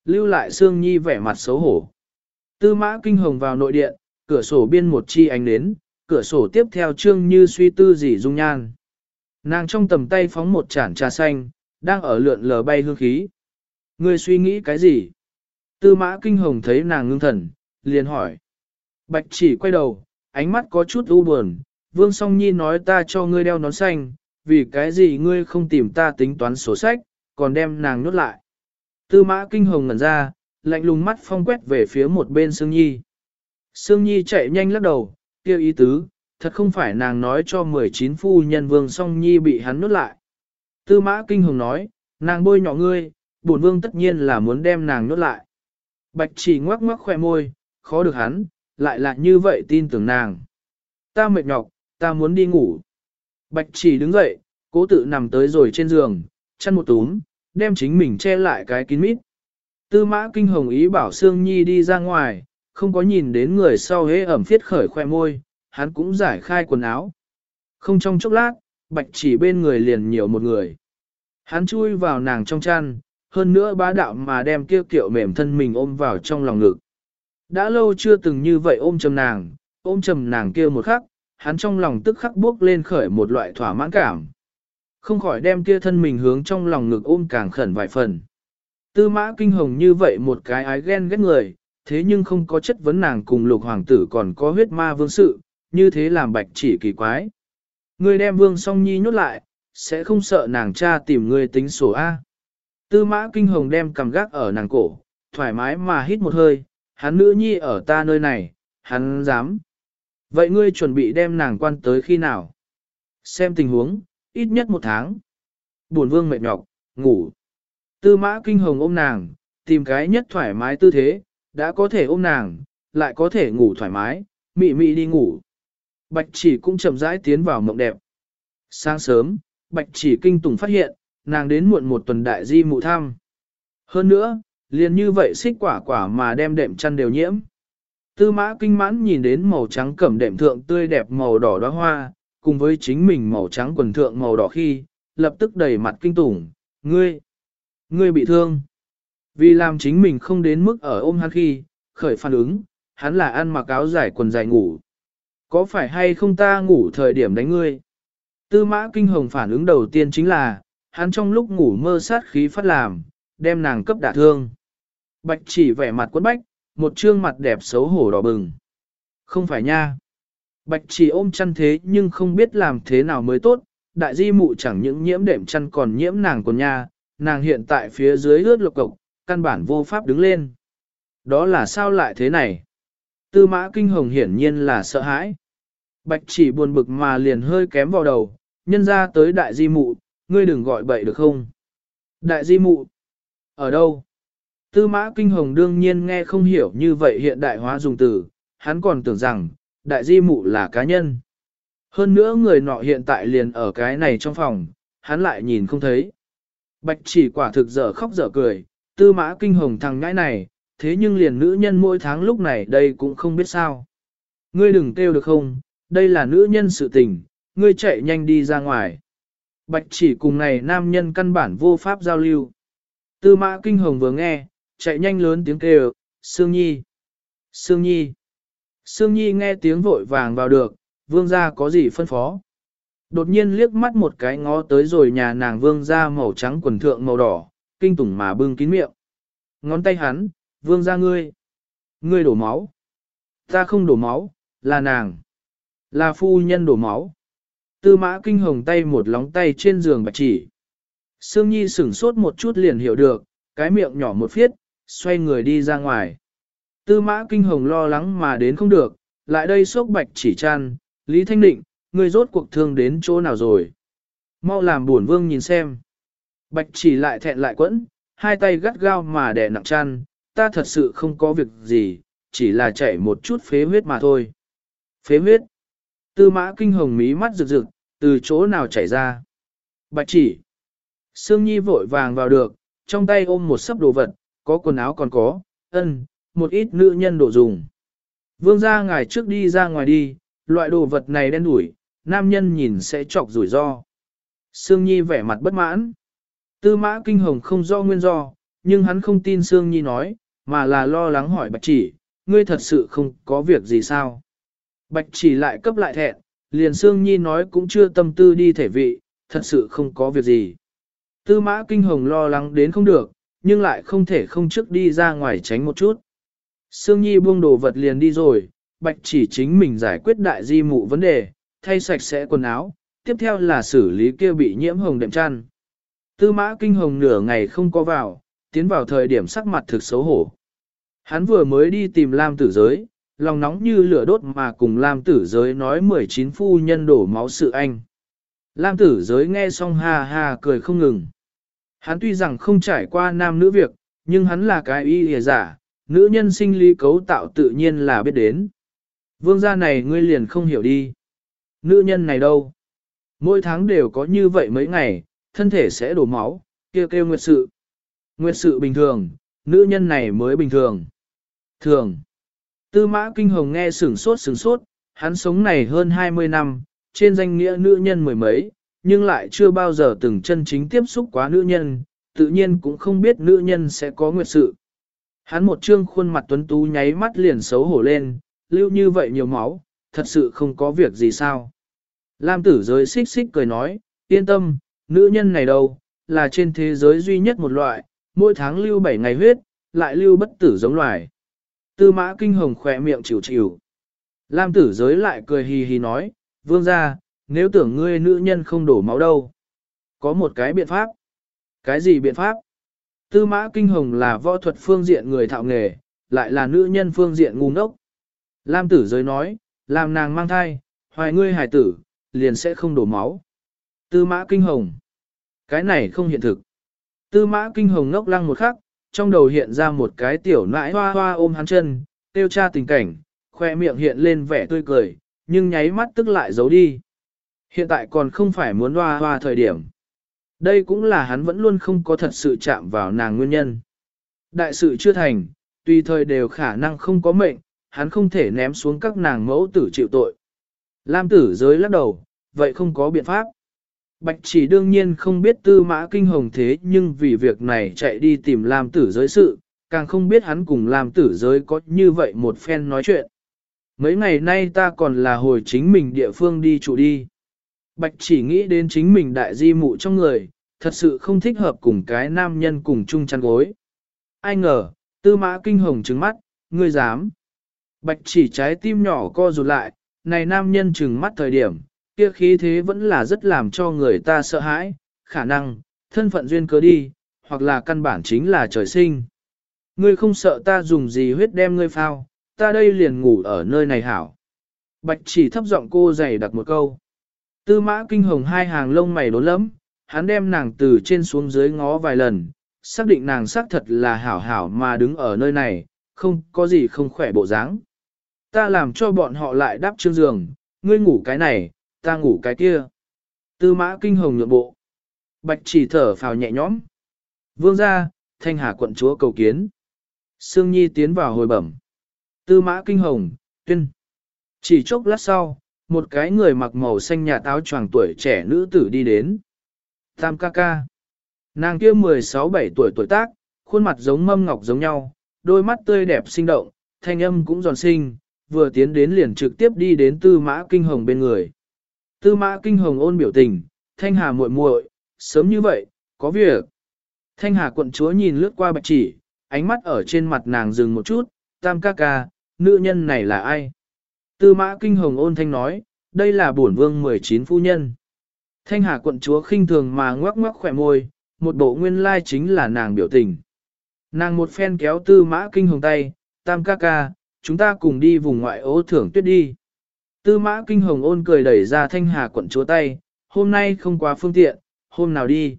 Lưu lại Sương Nhi vẻ mặt xấu hổ. Tư mã kinh hồng vào nội điện, cửa sổ biên một chi ánh nến, cửa sổ tiếp theo trương như suy tư gì dung nhan. Nàng trong tầm tay phóng một chản trà xanh, đang ở lượn lờ bay hương khí. Ngươi suy nghĩ cái gì? Tư mã kinh hồng thấy nàng ngưng thần, liền hỏi. Bạch chỉ quay đầu, ánh mắt có chút u buồn, Vương Song Nhi nói ta cho ngươi đeo nón xanh, vì cái gì ngươi không tìm ta tính toán sổ sách, còn đem nàng nhốt lại. Tư mã kinh hồng ngẩn ra, lạnh lùng mắt phong quét về phía một bên Sương Nhi. Sương Nhi chạy nhanh lắc đầu, kêu ý tứ, thật không phải nàng nói cho 19 phu nhân Vương Song Nhi bị hắn nhốt lại. Tư mã kinh hồng nói, nàng bôi nhỏ ngươi, bổn vương tất nhiên là muốn đem nàng nhốt lại. Bạch chỉ ngoắc ngoắc khoe môi, khó được hắn, lại là như vậy tin tưởng nàng. Ta mệt nhọc, ta muốn đi ngủ. Bạch chỉ đứng dậy, cố tự nằm tới rồi trên giường, chăn một túm, đem chính mình che lại cái kín mít. Tư mã kinh hồng ý bảo Sương Nhi đi ra ngoài, không có nhìn đến người sau hế ẩm phiết khởi khoe môi, hắn cũng giải khai quần áo. Không trong chốc lát, bạch chỉ bên người liền nhiều một người. Hắn chui vào nàng trong chăn, hơn nữa bá đạo mà đem kia kiệu mềm thân mình ôm vào trong lòng ngực. Đã lâu chưa từng như vậy ôm chầm nàng, ôm chầm nàng kia một khắc, hắn trong lòng tức khắc bước lên khởi một loại thỏa mãn cảm. Không khỏi đem kia thân mình hướng trong lòng ngực ôm càng khẩn vài phần. Tư mã kinh hồng như vậy một cái ái ghen ghét người, thế nhưng không có chất vấn nàng cùng lục hoàng tử còn có huyết ma vương sự, như thế làm bạch chỉ kỳ quái. Người đem vương song nhi nhốt lại, sẽ không sợ nàng cha tìm người tính sổ A. Tư mã kinh hồng đem cầm gác ở nàng cổ, thoải mái mà hít một hơi, hắn nữ nhi ở ta nơi này, hắn dám. Vậy ngươi chuẩn bị đem nàng quan tới khi nào? Xem tình huống, ít nhất một tháng. Buồn vương mệt nhọc, ngủ. Tư mã kinh hồng ôm nàng, tìm cái nhất thoải mái tư thế, đã có thể ôm nàng, lại có thể ngủ thoải mái, mị mị đi ngủ. Bạch chỉ cũng chậm rãi tiến vào mộng đẹp. Sáng sớm, bạch chỉ kinh tùng phát hiện, nàng đến muộn một tuần đại di mụ thăm. Hơn nữa, liền như vậy xích quả quả mà đem đệm chăn đều nhiễm. Tư mã kinh mãn nhìn đến màu trắng cẩm đệm thượng tươi đẹp màu đỏ đóa hoa, cùng với chính mình màu trắng quần thượng màu đỏ khi, lập tức đầy mặt kinh tủng, ngươi, ngươi bị thương. Vì làm chính mình không đến mức ở ôm hắn khi, khởi phản ứng, hắn là ăn mặc áo dài quần dài ngủ. Có phải hay không ta ngủ thời điểm đánh ngươi? Tư mã kinh hồng phản ứng đầu tiên chính là, hắn trong lúc ngủ mơ sát khí phát làm, đem nàng cấp đả thương. Bạch chỉ vẻ mặt quấn bách, một trương mặt đẹp xấu hổ đỏ bừng. Không phải nha. Bạch chỉ ôm chăn thế nhưng không biết làm thế nào mới tốt, đại di mụ chẳng những nhiễm đệm chăn còn nhiễm nàng còn nha, nàng hiện tại phía dưới ướt lục cộc, căn bản vô pháp đứng lên. Đó là sao lại thế này? Tư mã kinh hồng hiển nhiên là sợ hãi. Bạch chỉ buồn bực mà liền hơi kém vào đầu, nhân ra tới đại di mụ, ngươi đừng gọi bậy được không? Đại di mụ? Ở đâu? Tư mã kinh hồng đương nhiên nghe không hiểu như vậy hiện đại hóa dùng từ, hắn còn tưởng rằng, đại di mụ là cá nhân. Hơn nữa người nọ hiện tại liền ở cái này trong phòng, hắn lại nhìn không thấy. Bạch chỉ quả thực dở khóc dở cười, tư mã kinh hồng thằng ngãi này, thế nhưng liền nữ nhân mỗi tháng lúc này đây cũng không biết sao. Ngươi đừng kêu được không, đây là nữ nhân sự tình, ngươi chạy nhanh đi ra ngoài. Bạch chỉ cùng này nam nhân căn bản vô pháp giao lưu. Tư mã kinh hồng vừa nghe, chạy nhanh lớn tiếng kêu, Sương Nhi. Sương Nhi. Sương Nhi nghe tiếng vội vàng vào được, vương gia có gì phân phó. Đột nhiên liếc mắt một cái ngó tới rồi nhà nàng vương gia màu trắng quần thượng màu đỏ, kinh tủng mà bưng kín miệng. Ngón tay hắn, vương gia ngươi. Ngươi đổ máu. Ta không đổ máu, là nàng. Là phu nhân đổ máu. Tư mã kinh hồng tay một lóng tay trên giường bạch chỉ. Sương Nhi sửng sốt một chút liền hiểu được, cái miệng nhỏ một phiết, xoay người đi ra ngoài. Tư mã kinh hồng lo lắng mà đến không được, lại đây sốc bạch chỉ chăn, Lý Thanh Định, người rốt cuộc thương đến chỗ nào rồi. Mau làm buồn vương nhìn xem. Bạch chỉ lại thẹn lại quẫn, hai tay gắt gao mà đè nặng chăn, ta thật sự không có việc gì, chỉ là chảy một chút phế huyết mà thôi. Phế huyết. Tư mã kinh hồng mí mắt rực rực, từ chỗ nào chảy ra. Bạch chỉ. Sương Nhi vội vàng vào được, trong tay ôm một sấp đồ vật, có quần áo còn có, ân, một ít nữ nhân đồ dùng. Vương gia ngài trước đi ra ngoài đi, loại đồ vật này đen đủi, nam nhân nhìn sẽ chọc rủi ro. Sương Nhi vẻ mặt bất mãn. Tư mã kinh hồng không do nguyên do, nhưng hắn không tin Sương Nhi nói, mà là lo lắng hỏi bạch chỉ, ngươi thật sự không có việc gì sao. Bạch chỉ lại cấp lại thẹn, liền Sương Nhi nói cũng chưa tâm tư đi thể vị, thật sự không có việc gì. Tư mã kinh hồng lo lắng đến không được, nhưng lại không thể không trước đi ra ngoài tránh một chút. Sương Nhi buông đồ vật liền đi rồi, bạch chỉ chính mình giải quyết đại di mụ vấn đề, thay sạch sẽ quần áo, tiếp theo là xử lý kia bị nhiễm hồng đệm chăn. Tư mã kinh hồng nửa ngày không có vào, tiến vào thời điểm sắc mặt thực xấu hổ. Hắn vừa mới đi tìm Lam tử giới, lòng nóng như lửa đốt mà cùng Lam tử giới nói 19 phu nhân đổ máu sự anh. Lam tử giới nghe xong ha ha cười không ngừng. Hắn tuy rằng không trải qua nam nữ việc, nhưng hắn là cái y hề giả, nữ nhân sinh lý cấu tạo tự nhiên là biết đến. Vương gia này ngươi liền không hiểu đi. Nữ nhân này đâu? Mỗi tháng đều có như vậy mấy ngày, thân thể sẽ đổ máu, kêu kêu nguyệt sự. Nguyệt sự bình thường, nữ nhân này mới bình thường. Thường. Tư mã kinh hồng nghe sửng sốt sửng sốt, hắn sống này hơn 20 năm, trên danh nghĩa nữ nhân mười mấy, nhưng lại chưa bao giờ từng chân chính tiếp xúc quá nữ nhân, tự nhiên cũng không biết nữ nhân sẽ có nguyệt sự. Hắn một trương khuôn mặt tuấn tú nháy mắt liền xấu hổ lên, lưu như vậy nhiều máu, thật sự không có việc gì sao. Lam tử giới xích xích cười nói, yên tâm, nữ nhân này đâu, là trên thế giới duy nhất một loại, mỗi tháng lưu 7 ngày huyết, lại lưu bất tử giống loài. Tư mã kinh hồng khỏe miệng chịu chịu. Lam tử giới lại cười hì hì nói, vương ra, nếu tưởng ngươi nữ nhân không đổ máu đâu. Có một cái biện pháp. Cái gì biện pháp? Tư mã kinh hồng là võ thuật phương diện người thạo nghề, lại là nữ nhân phương diện ngu ngốc. Lam tử giới nói, làm nàng mang thai, hoài ngươi hài tử, liền sẽ không đổ máu. Tư mã kinh hồng. Cái này không hiện thực. Tư mã kinh hồng ngốc lăng một khắc, trong đầu hiện ra một cái tiểu nãi hoa hoa ôm hắn chân, tiêu tra tình cảnh, khoe miệng hiện lên vẻ tươi cười, nhưng nháy mắt tức lại giấu đi. Hiện tại còn không phải muốn hoa hoa thời điểm. Đây cũng là hắn vẫn luôn không có thật sự chạm vào nàng nguyên nhân. Đại sự chưa thành, tùy thời đều khả năng không có mệnh, hắn không thể ném xuống các nàng mẫu tử chịu tội. Lam tử giới lắc đầu, vậy không có biện pháp. Bạch chỉ đương nhiên không biết tư mã kinh hồng thế nhưng vì việc này chạy đi tìm Lam tử giới sự, càng không biết hắn cùng Lam tử giới có như vậy một phen nói chuyện. Mấy ngày nay ta còn là hồi chính mình địa phương đi trụ đi. Bạch chỉ nghĩ đến chính mình đại di mụ trong người, thật sự không thích hợp cùng cái nam nhân cùng chung chăn gối. Ai ngờ, tư mã kinh hồng trứng mắt, ngươi dám. Bạch chỉ trái tim nhỏ co rụt lại, này nam nhân trừng mắt thời điểm, kia khí thế vẫn là rất làm cho người ta sợ hãi, khả năng, thân phận duyên cớ đi, hoặc là căn bản chính là trời sinh. Ngươi không sợ ta dùng gì huyết đem ngươi phao, ta đây liền ngủ ở nơi này hảo. Bạch chỉ thấp giọng cô dày đặt một câu. Tư mã kinh hồng hai hàng lông mày đốn lắm, hắn đem nàng từ trên xuống dưới ngó vài lần, xác định nàng xác thật là hảo hảo mà đứng ở nơi này, không có gì không khỏe bộ dáng. Ta làm cho bọn họ lại đắp trương giường, ngươi ngủ cái này, ta ngủ cái kia. Tư mã kinh hồng nhượng bộ. Bạch chỉ thở phào nhẹ nhõm. Vương ra, thanh hà quận chúa cầu kiến. Sương Nhi tiến vào hồi bẩm. Tư mã kinh hồng, tuyên. Chỉ chốc lát sau, một cái người mặc màu xanh nhà táo choàng tuổi trẻ nữ tử đi đến. Tam ca ca. Nàng kia 16-17 tuổi tuổi tác, khuôn mặt giống mâm ngọc giống nhau, đôi mắt tươi đẹp sinh động, thanh âm cũng giòn xinh, vừa tiến đến liền trực tiếp đi đến tư mã kinh hồng bên người. Tư mã kinh hồng ôn biểu tình, thanh hà muội muội, sớm như vậy, có việc. Thanh hà quận chúa nhìn lướt qua bạch chỉ, ánh mắt ở trên mặt nàng dừng một chút, tam ca ca, nữ nhân này là ai? Tư mã kinh hồng ôn thanh nói, đây là bổn vương 19 phu nhân. Thanh hà quận chúa khinh thường mà ngoắc ngoắc khỏe môi, một bộ nguyên lai chính là nàng biểu tình. Nàng một phen kéo tư mã kinh hồng tay, tam ca ca, chúng ta cùng đi vùng ngoại ô thưởng tuyết đi. Tư mã kinh hồng ôn cười đẩy ra thanh hà quận chúa tay, hôm nay không quá phương tiện, hôm nào đi.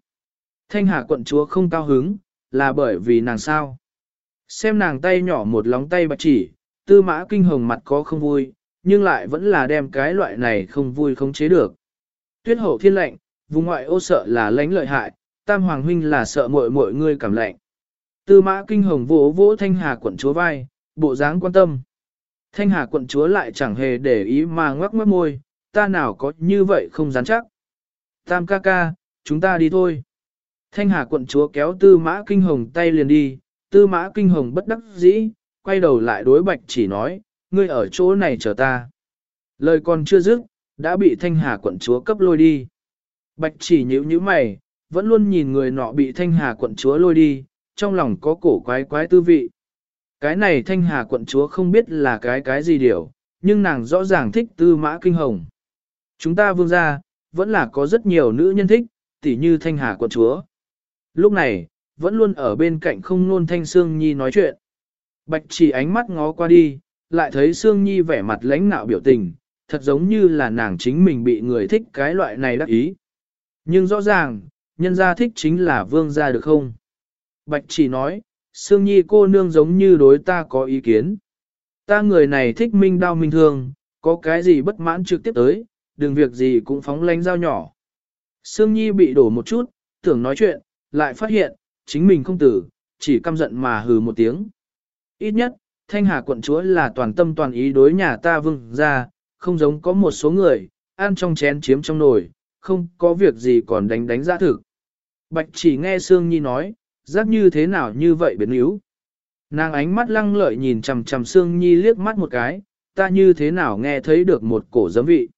Thanh hà quận chúa không cao hứng, là bởi vì nàng sao. Xem nàng tay nhỏ một lóng tay bạch chỉ, tư mã kinh hồng mặt có không vui, nhưng lại vẫn là đem cái loại này không vui không chế được. Tuyết hậu thiên lệnh, vùng ngoại ô sợ là lãnh lợi hại, tam hoàng huynh là sợ mọi mọi người cảm lạnh. Tư mã kinh hồng vỗ vỗ thanh hà quận chúa vai, bộ dáng quan tâm. Thanh hà quận chúa lại chẳng hề để ý mà ngoắc mất môi, ta nào có như vậy không dám chắc. Tam ca ca, chúng ta đi thôi. Thanh hà quận chúa kéo tư mã kinh hồng tay liền đi, tư mã kinh hồng bất đắc dĩ, quay đầu lại đối bạch chỉ nói, ngươi ở chỗ này chờ ta. Lời còn chưa dứt, đã bị thanh hà quận chúa cấp lôi đi. Bạch chỉ nhíu nhíu mày, vẫn luôn nhìn người nọ bị thanh hà quận chúa lôi đi, trong lòng có cổ quái quái tư vị. Cái này thanh hà quận chúa không biết là cái cái gì điều, nhưng nàng rõ ràng thích tư mã kinh hồng. Chúng ta vương gia vẫn là có rất nhiều nữ nhân thích, tỉ như thanh hà quận chúa. Lúc này, vẫn luôn ở bên cạnh không luôn thanh Sương Nhi nói chuyện. Bạch chỉ ánh mắt ngó qua đi, lại thấy Sương Nhi vẻ mặt lãnh nạo biểu tình, thật giống như là nàng chính mình bị người thích cái loại này đắc ý. Nhưng rõ ràng, nhân gia thích chính là vương gia được không? Bạch chỉ nói, Sương Nhi cô nương giống như đối ta có ý kiến. Ta người này thích minh đao minh thương, có cái gì bất mãn trực tiếp tới, đừng việc gì cũng phóng lánh dao nhỏ. Sương Nhi bị đổ một chút, tưởng nói chuyện, lại phát hiện, chính mình không tử, chỉ căm giận mà hừ một tiếng. Ít nhất, Thanh Hà quận chúa là toàn tâm toàn ý đối nhà ta vương ra, không giống có một số người, ăn trong chén chiếm trong nồi, không có việc gì còn đánh đánh giá thực. Bạch chỉ nghe Sương Nhi nói, giác như thế nào như vậy biến yếu. Nàng ánh mắt lăng lợi nhìn chằm chằm Sương Nhi liếc mắt một cái, ta như thế nào nghe thấy được một cổ giấm vị.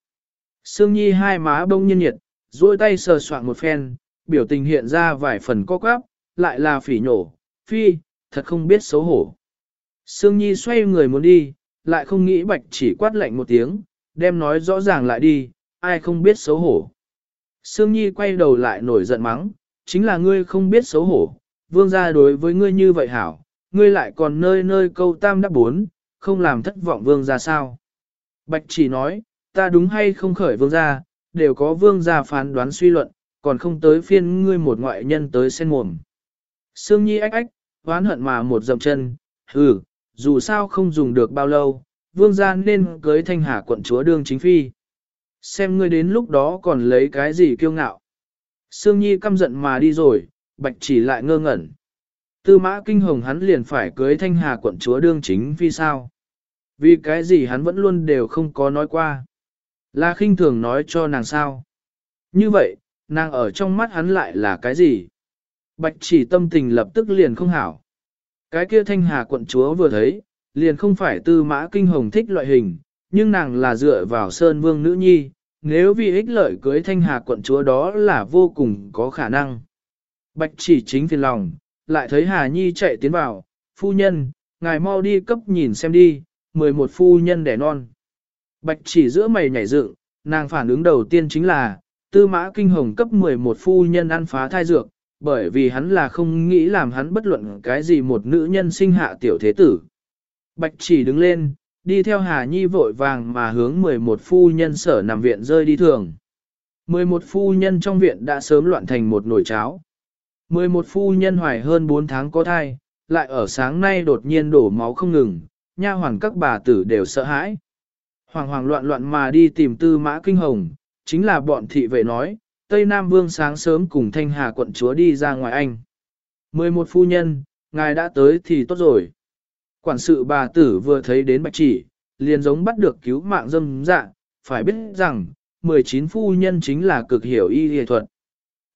Sương Nhi hai má bông nhiên nhiệt, duỗi tay sờ soạn một phen, biểu tình hiện ra vài phần co quắp, lại là phỉ nhổ, phi, thật không biết xấu hổ. Sương Nhi xoay người muốn đi, lại không nghĩ bạch chỉ quát lạnh một tiếng, đem nói rõ ràng lại đi, ai không biết xấu hổ. Sương Nhi quay đầu lại nổi giận mắng, chính là ngươi không biết xấu hổ, vương gia đối với ngươi như vậy hảo, ngươi lại còn nơi nơi câu tam đáp bốn, không làm thất vọng vương gia sao. Bạch chỉ nói, ta đúng hay không khởi vương gia, đều có vương gia phán đoán suy luận, còn không tới phiên ngươi một ngoại nhân tới sen mồm. Sương Nhi ách ách, hoán hận mà một dậm chân, hừ, dù sao không dùng được bao lâu, vương gia nên cưới thanh hà quận chúa đương chính phi. Xem ngươi đến lúc đó còn lấy cái gì kiêu ngạo. Sương Nhi căm giận mà đi rồi, bạch chỉ lại ngơ ngẩn. Tư mã kinh hồng hắn liền phải cưới thanh hà quận chúa đương chính vì sao. Vì cái gì hắn vẫn luôn đều không có nói qua. Là khinh thường nói cho nàng sao. Như vậy, nàng ở trong mắt hắn lại là cái gì? Bạch chỉ tâm tình lập tức liền không hảo. Cái kia thanh hà quận chúa vừa thấy, liền không phải tư mã kinh hồng thích loại hình, nhưng nàng là dựa vào sơn vương nữ nhi, nếu vì ích lợi cưới thanh hà quận chúa đó là vô cùng có khả năng. Bạch chỉ chính phiền lòng, lại thấy hà nhi chạy tiến vào, phu nhân, ngài mau đi cấp nhìn xem đi, 11 phu nhân đẻ non. Bạch chỉ giữa mày nhảy dựng, nàng phản ứng đầu tiên chính là, tư mã kinh hồng cấp 11 phu nhân ăn phá thai dược, bởi vì hắn là không nghĩ làm hắn bất luận cái gì một nữ nhân sinh hạ tiểu thế tử. Bạch chỉ đứng lên, đi theo Hà Nhi vội vàng mà hướng 11 phu nhân sở nằm viện rơi đi thường. 11 phu nhân trong viện đã sớm loạn thành một nồi cháo. 11 phu nhân hoài hơn 4 tháng có thai, lại ở sáng nay đột nhiên đổ máu không ngừng, nha hoàn các bà tử đều sợ hãi. Hoàng hoàng loạn loạn mà đi tìm tư mã kinh hồng, chính là bọn thị vệ nói, Tây Nam Vương sáng sớm cùng Thanh Hà quận chúa đi ra ngoài anh. 11 phu nhân, ngài đã tới thì tốt rồi. Quản sự bà tử vừa thấy đến bạch chỉ, liền giống bắt được cứu mạng dâm dạ, phải biết rằng, 19 phu nhân chính là cực hiểu y y thuật.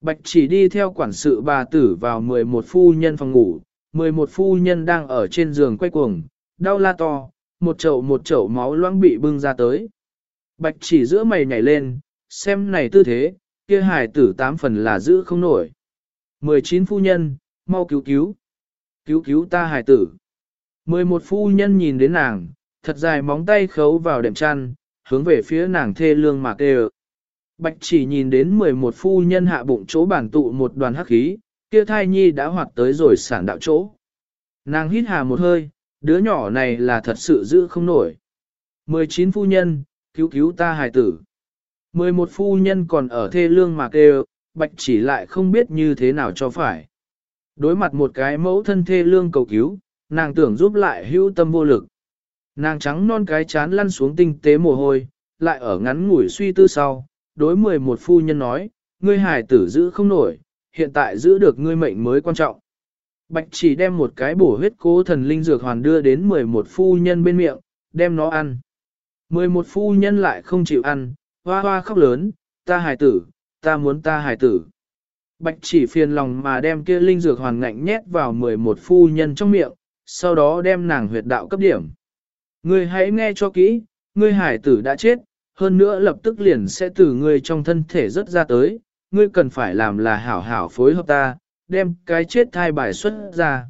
Bạch chỉ đi theo quản sự bà tử vào 11 phu nhân phòng ngủ, 11 phu nhân đang ở trên giường quay cuồng, đau la to, một chậu một chậu máu loãng bị bưng ra tới. Bạch chỉ giữa mày nhảy lên, xem này tư thế, kia hài tử tám phần là giữ không nổi. 19 phu nhân, mau cứu cứu. Cứu cứu ta hài tử. 11 phu nhân nhìn đến nàng, thật dài móng tay khấu vào đệm chăn, hướng về phía nàng thê lương mà kêu. Bạch chỉ nhìn đến 11 phu nhân hạ bụng chỗ bản tụ một đoàn hắc khí, kia thai nhi đã hoạt tới rồi sản đạo chỗ. Nàng hít hà một hơi, đứa nhỏ này là thật sự giữ không nổi. 19 phu nhân, cứu cứu ta hài tử. 11 phu nhân còn ở thê lương mà kêu, bạch chỉ lại không biết như thế nào cho phải. Đối mặt một cái mẫu thân thê lương cầu cứu, nàng tưởng giúp lại hữu tâm vô lực. Nàng trắng non cái chán lăn xuống tinh tế mồ hôi, lại ở ngắn ngủi suy tư sau, đối 11 phu nhân nói, ngươi hài tử giữ không nổi, hiện tại giữ được ngươi mệnh mới quan trọng. Bạch chỉ đem một cái bổ huyết cố thần linh dược hoàn đưa đến 11 phu nhân bên miệng, đem nó ăn. 11 phu nhân lại không chịu ăn, hoa hoa khóc lớn, ta hài tử, ta muốn ta hài tử. Bạch chỉ phiền lòng mà đem kia linh dược hoàn ngạnh nhét vào 11 phu nhân trong miệng, sau đó đem nàng huyệt đạo cấp điểm. Ngươi hãy nghe cho kỹ, ngươi hải tử đã chết, hơn nữa lập tức liền sẽ từ ngươi trong thân thể rất ra tới, ngươi cần phải làm là hảo hảo phối hợp ta, đem cái chết thai bài xuất ra.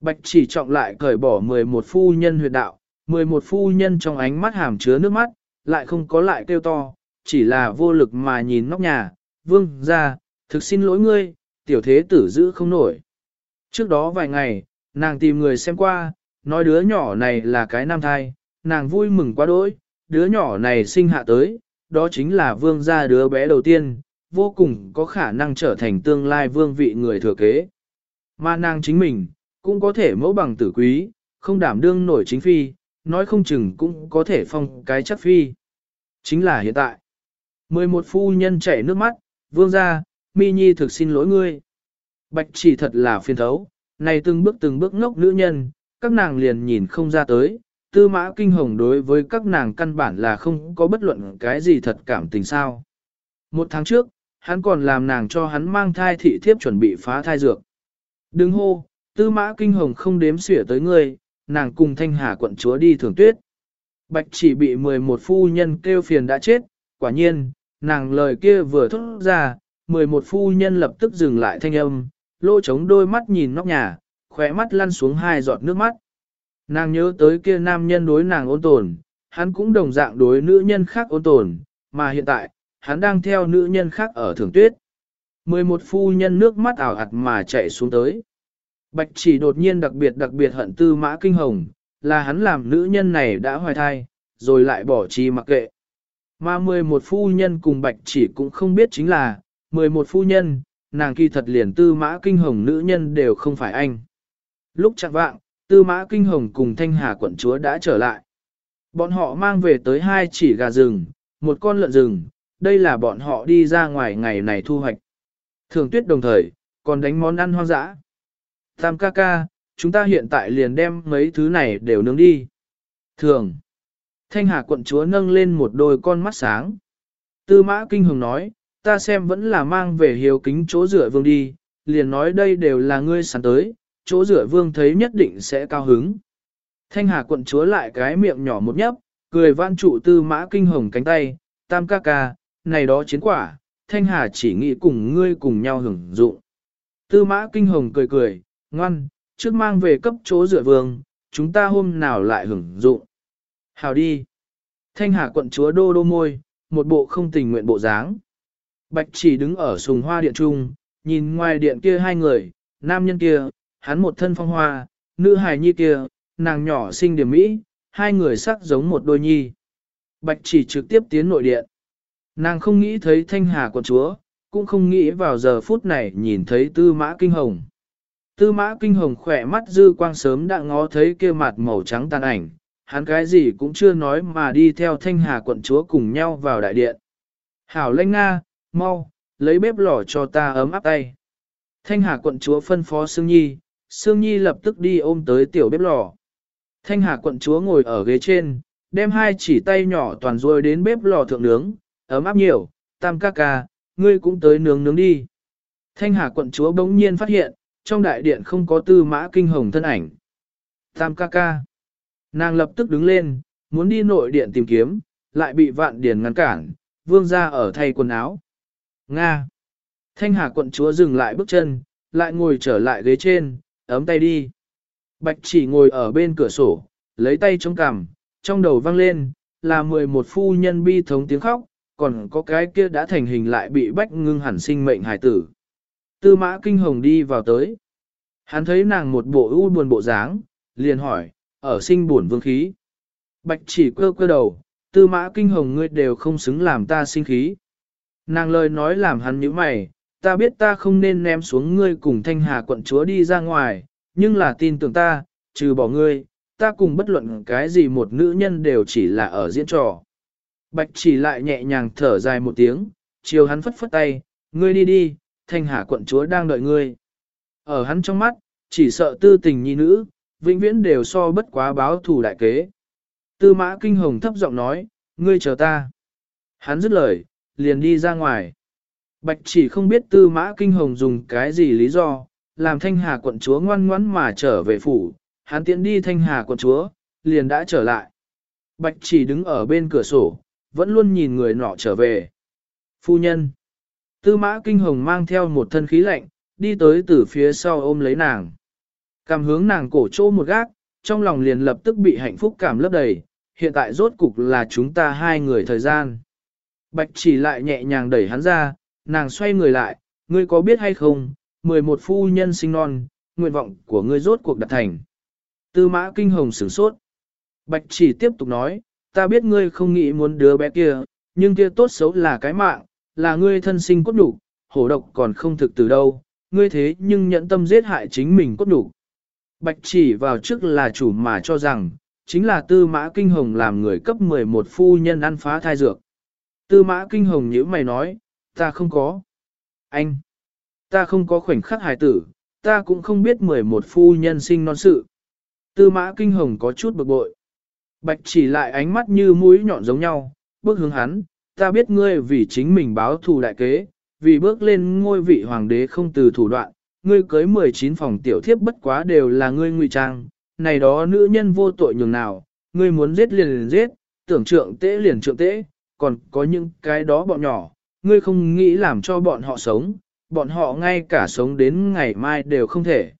Bạch chỉ trọng lại cởi bỏ 11 phu nhân huyệt đạo, 11 phu nhân trong ánh mắt hàm chứa nước mắt, lại không có lại kêu to, chỉ là vô lực mà nhìn nóc nhà, vương ra, thực xin lỗi ngươi, tiểu thế tử giữ không nổi. Trước đó vài ngày, nàng tìm người xem qua, nói đứa nhỏ này là cái nam thai, nàng vui mừng quá đỗi, đứa nhỏ này sinh hạ tới, đó chính là vương gia đứa bé đầu tiên, vô cùng có khả năng trở thành tương lai vương vị người thừa kế. Mà nàng chính mình, cũng có thể mẫu bằng tử quý, không đảm đương nổi chính phi, nói không chừng cũng có thể phong cái chắc phi. Chính là hiện tại. 11 phu nhân chảy nước mắt, vương gia, mi nhi thực xin lỗi ngươi. Bạch chỉ thật là phiền thấu, này từng bước từng bước ngốc nữ nhân, các nàng liền nhìn không ra tới, tư mã kinh hồng đối với các nàng căn bản là không có bất luận cái gì thật cảm tình sao. Một tháng trước, hắn còn làm nàng cho hắn mang thai thị thiếp chuẩn bị phá thai dược. Đừng hô, tư mã kinh hồng không đếm xỉa tới ngươi, nàng cùng thanh hà quận chúa đi thưởng tuyết. Bạch chỉ bị 11 phu nhân kêu phiền đã chết, quả nhiên, nàng lời kia vừa thốt ra, 11 phu nhân lập tức dừng lại thanh âm, lô trống đôi mắt nhìn nóc nhà, khóe mắt lăn xuống hai giọt nước mắt. Nàng nhớ tới kia nam nhân đối nàng ôn tồn, hắn cũng đồng dạng đối nữ nhân khác ôn tồn, mà hiện tại, hắn đang theo nữ nhân khác ở thường tuyết. 11 phu nhân nước mắt ảo ạt mà chạy xuống tới. Bạch chỉ đột nhiên đặc biệt đặc biệt hận tư mã kinh hồng, là hắn làm nữ nhân này đã hoài thai, rồi lại bỏ chi mặc kệ. Mà 11 phu nhân cùng bạch chỉ cũng không biết chính là, 11 phu nhân, nàng kỳ thật liền tư mã kinh hồng nữ nhân đều không phải anh. Lúc chặt vạng, tư mã kinh hồng cùng thanh hà quận chúa đã trở lại. Bọn họ mang về tới hai chỉ gà rừng, một con lợn rừng, đây là bọn họ đi ra ngoài ngày này thu hoạch. Thường tuyết đồng thời, còn đánh món ăn hoang dã. Tam ca ca, chúng ta hiện tại liền đem mấy thứ này đều nướng đi. Thường. Thanh Hà quận chúa nâng lên một đôi con mắt sáng. Tư mã kinh hồng nói, ta xem vẫn là mang về hiếu kính chỗ rửa vương đi, liền nói đây đều là ngươi sẵn tới, chỗ rửa vương thấy nhất định sẽ cao hứng. Thanh Hà quận chúa lại cái miệng nhỏ một nhấp, cười van trụ tư mã kinh hồng cánh tay, tam ca ca, này đó chiến quả, Thanh Hà chỉ nghĩ cùng ngươi cùng nhau hưởng dụng. Tư mã kinh hồng cười cười, ngoan, trước mang về cấp chỗ rửa vương, chúng ta hôm nào lại hưởng dụng. Hào đi. Thanh Hà quận chúa đô đô môi, một bộ không tình nguyện bộ dáng. Bạch chỉ đứng ở sùng hoa điện trung, nhìn ngoài điện kia hai người, nam nhân kia, hắn một thân phong hoa, nữ hài nhi kia, nàng nhỏ xinh điểm mỹ, hai người sắc giống một đôi nhi. Bạch chỉ trực tiếp tiến nội điện. Nàng không nghĩ thấy thanh hà quận chúa, cũng không nghĩ vào giờ phút này nhìn thấy tư mã kinh hồng. Tư mã kinh hồng khỏe mắt dư quang sớm đã ngó thấy kia mặt màu trắng tàn ảnh, hắn cái gì cũng chưa nói mà đi theo thanh hà quận chúa cùng nhau vào đại điện. Hảo lanh nga, mau, lấy bếp lò cho ta ấm áp tay. Thanh hà quận chúa phân phó Sương Nhi, Sương Nhi lập tức đi ôm tới tiểu bếp lò. Thanh hà quận chúa ngồi ở ghế trên, đem hai chỉ tay nhỏ toàn rồi đến bếp lò thượng nướng, ấm áp nhiều, tam ca ca, ngươi cũng tới nướng nướng đi. Thanh hà quận chúa bỗng nhiên phát hiện, trong đại điện không có tư mã kinh hồng thân ảnh. Tam ca ca. Nàng lập tức đứng lên, muốn đi nội điện tìm kiếm, lại bị vạn điển ngăn cản, vương ra ở thay quần áo. Nga. Thanh hà quận chúa dừng lại bước chân, lại ngồi trở lại ghế trên, ấm tay đi. Bạch chỉ ngồi ở bên cửa sổ, lấy tay chống cằm, trong đầu vang lên, là 11 phu nhân bi thống tiếng khóc, còn có cái kia đã thành hình lại bị bách ngưng hẳn sinh mệnh hải tử. Tư mã kinh hồng đi vào tới. Hắn thấy nàng một bộ u buồn bộ dáng, liền hỏi, ở sinh buồn vương khí. Bạch chỉ cơ cơ đầu, tư mã kinh hồng ngươi đều không xứng làm ta sinh khí. Nàng lời nói làm hắn nhíu mày, ta biết ta không nên ném xuống ngươi cùng thanh hà quận chúa đi ra ngoài, nhưng là tin tưởng ta, trừ bỏ ngươi, ta cùng bất luận cái gì một nữ nhân đều chỉ là ở diễn trò. Bạch chỉ lại nhẹ nhàng thở dài một tiếng, chiều hắn phất phất tay, ngươi đi đi, thanh hà quận chúa đang đợi ngươi. Ở hắn trong mắt, chỉ sợ tư tình nhi nữ, vĩnh viễn đều so bất quá báo thù đại kế. Tư mã kinh hồng thấp giọng nói, ngươi chờ ta. Hắn dứt lời, liền đi ra ngoài. Bạch chỉ không biết tư mã kinh hồng dùng cái gì lý do, làm thanh hà quận chúa ngoan ngoãn mà trở về phủ, hắn Tiễn đi thanh hà quận chúa, liền đã trở lại. Bạch chỉ đứng ở bên cửa sổ, vẫn luôn nhìn người nọ trở về. Phu nhân. Tư mã kinh hồng mang theo một thân khí lạnh, đi tới từ phía sau ôm lấy nàng. Cảm hướng nàng cổ chỗ một gác, trong lòng liền lập tức bị hạnh phúc cảm lấp đầy, hiện tại rốt cục là chúng ta hai người thời gian. Bạch chỉ lại nhẹ nhàng đẩy hắn ra, nàng xoay người lại, ngươi có biết hay không, 11 phu nhân sinh non, nguyện vọng của ngươi rốt cuộc đạt thành. Tư mã kinh hồng sửng sốt. Bạch chỉ tiếp tục nói, ta biết ngươi không nghĩ muốn đứa bé kia, nhưng kia tốt xấu là cái mạng, là ngươi thân sinh cốt đủ, hổ độc còn không thực từ đâu, ngươi thế nhưng nhận tâm giết hại chính mình cốt đủ. Bạch chỉ vào trước là chủ mà cho rằng, chính là tư mã kinh hồng làm người cấp 11 phu nhân ăn phá thai dược. Tư mã kinh hồng nhíu mày nói, ta không có. Anh, ta không có khoảnh khắc hài tử, ta cũng không biết 11 phu nhân sinh non sự. Tư mã kinh hồng có chút bực bội. Bạch chỉ lại ánh mắt như mũi nhọn giống nhau, bước hướng hắn, ta biết ngươi vì chính mình báo thù đại kế, vì bước lên ngôi vị hoàng đế không từ thủ đoạn, ngươi cưới 19 phòng tiểu thiếp bất quá đều là ngươi ngụy trang, này đó nữ nhân vô tội nhường nào, ngươi muốn giết liền liền giết, tưởng trượng tế liền trượng tế, còn có những cái đó bọn nhỏ, ngươi không nghĩ làm cho bọn họ sống, bọn họ ngay cả sống đến ngày mai đều không thể.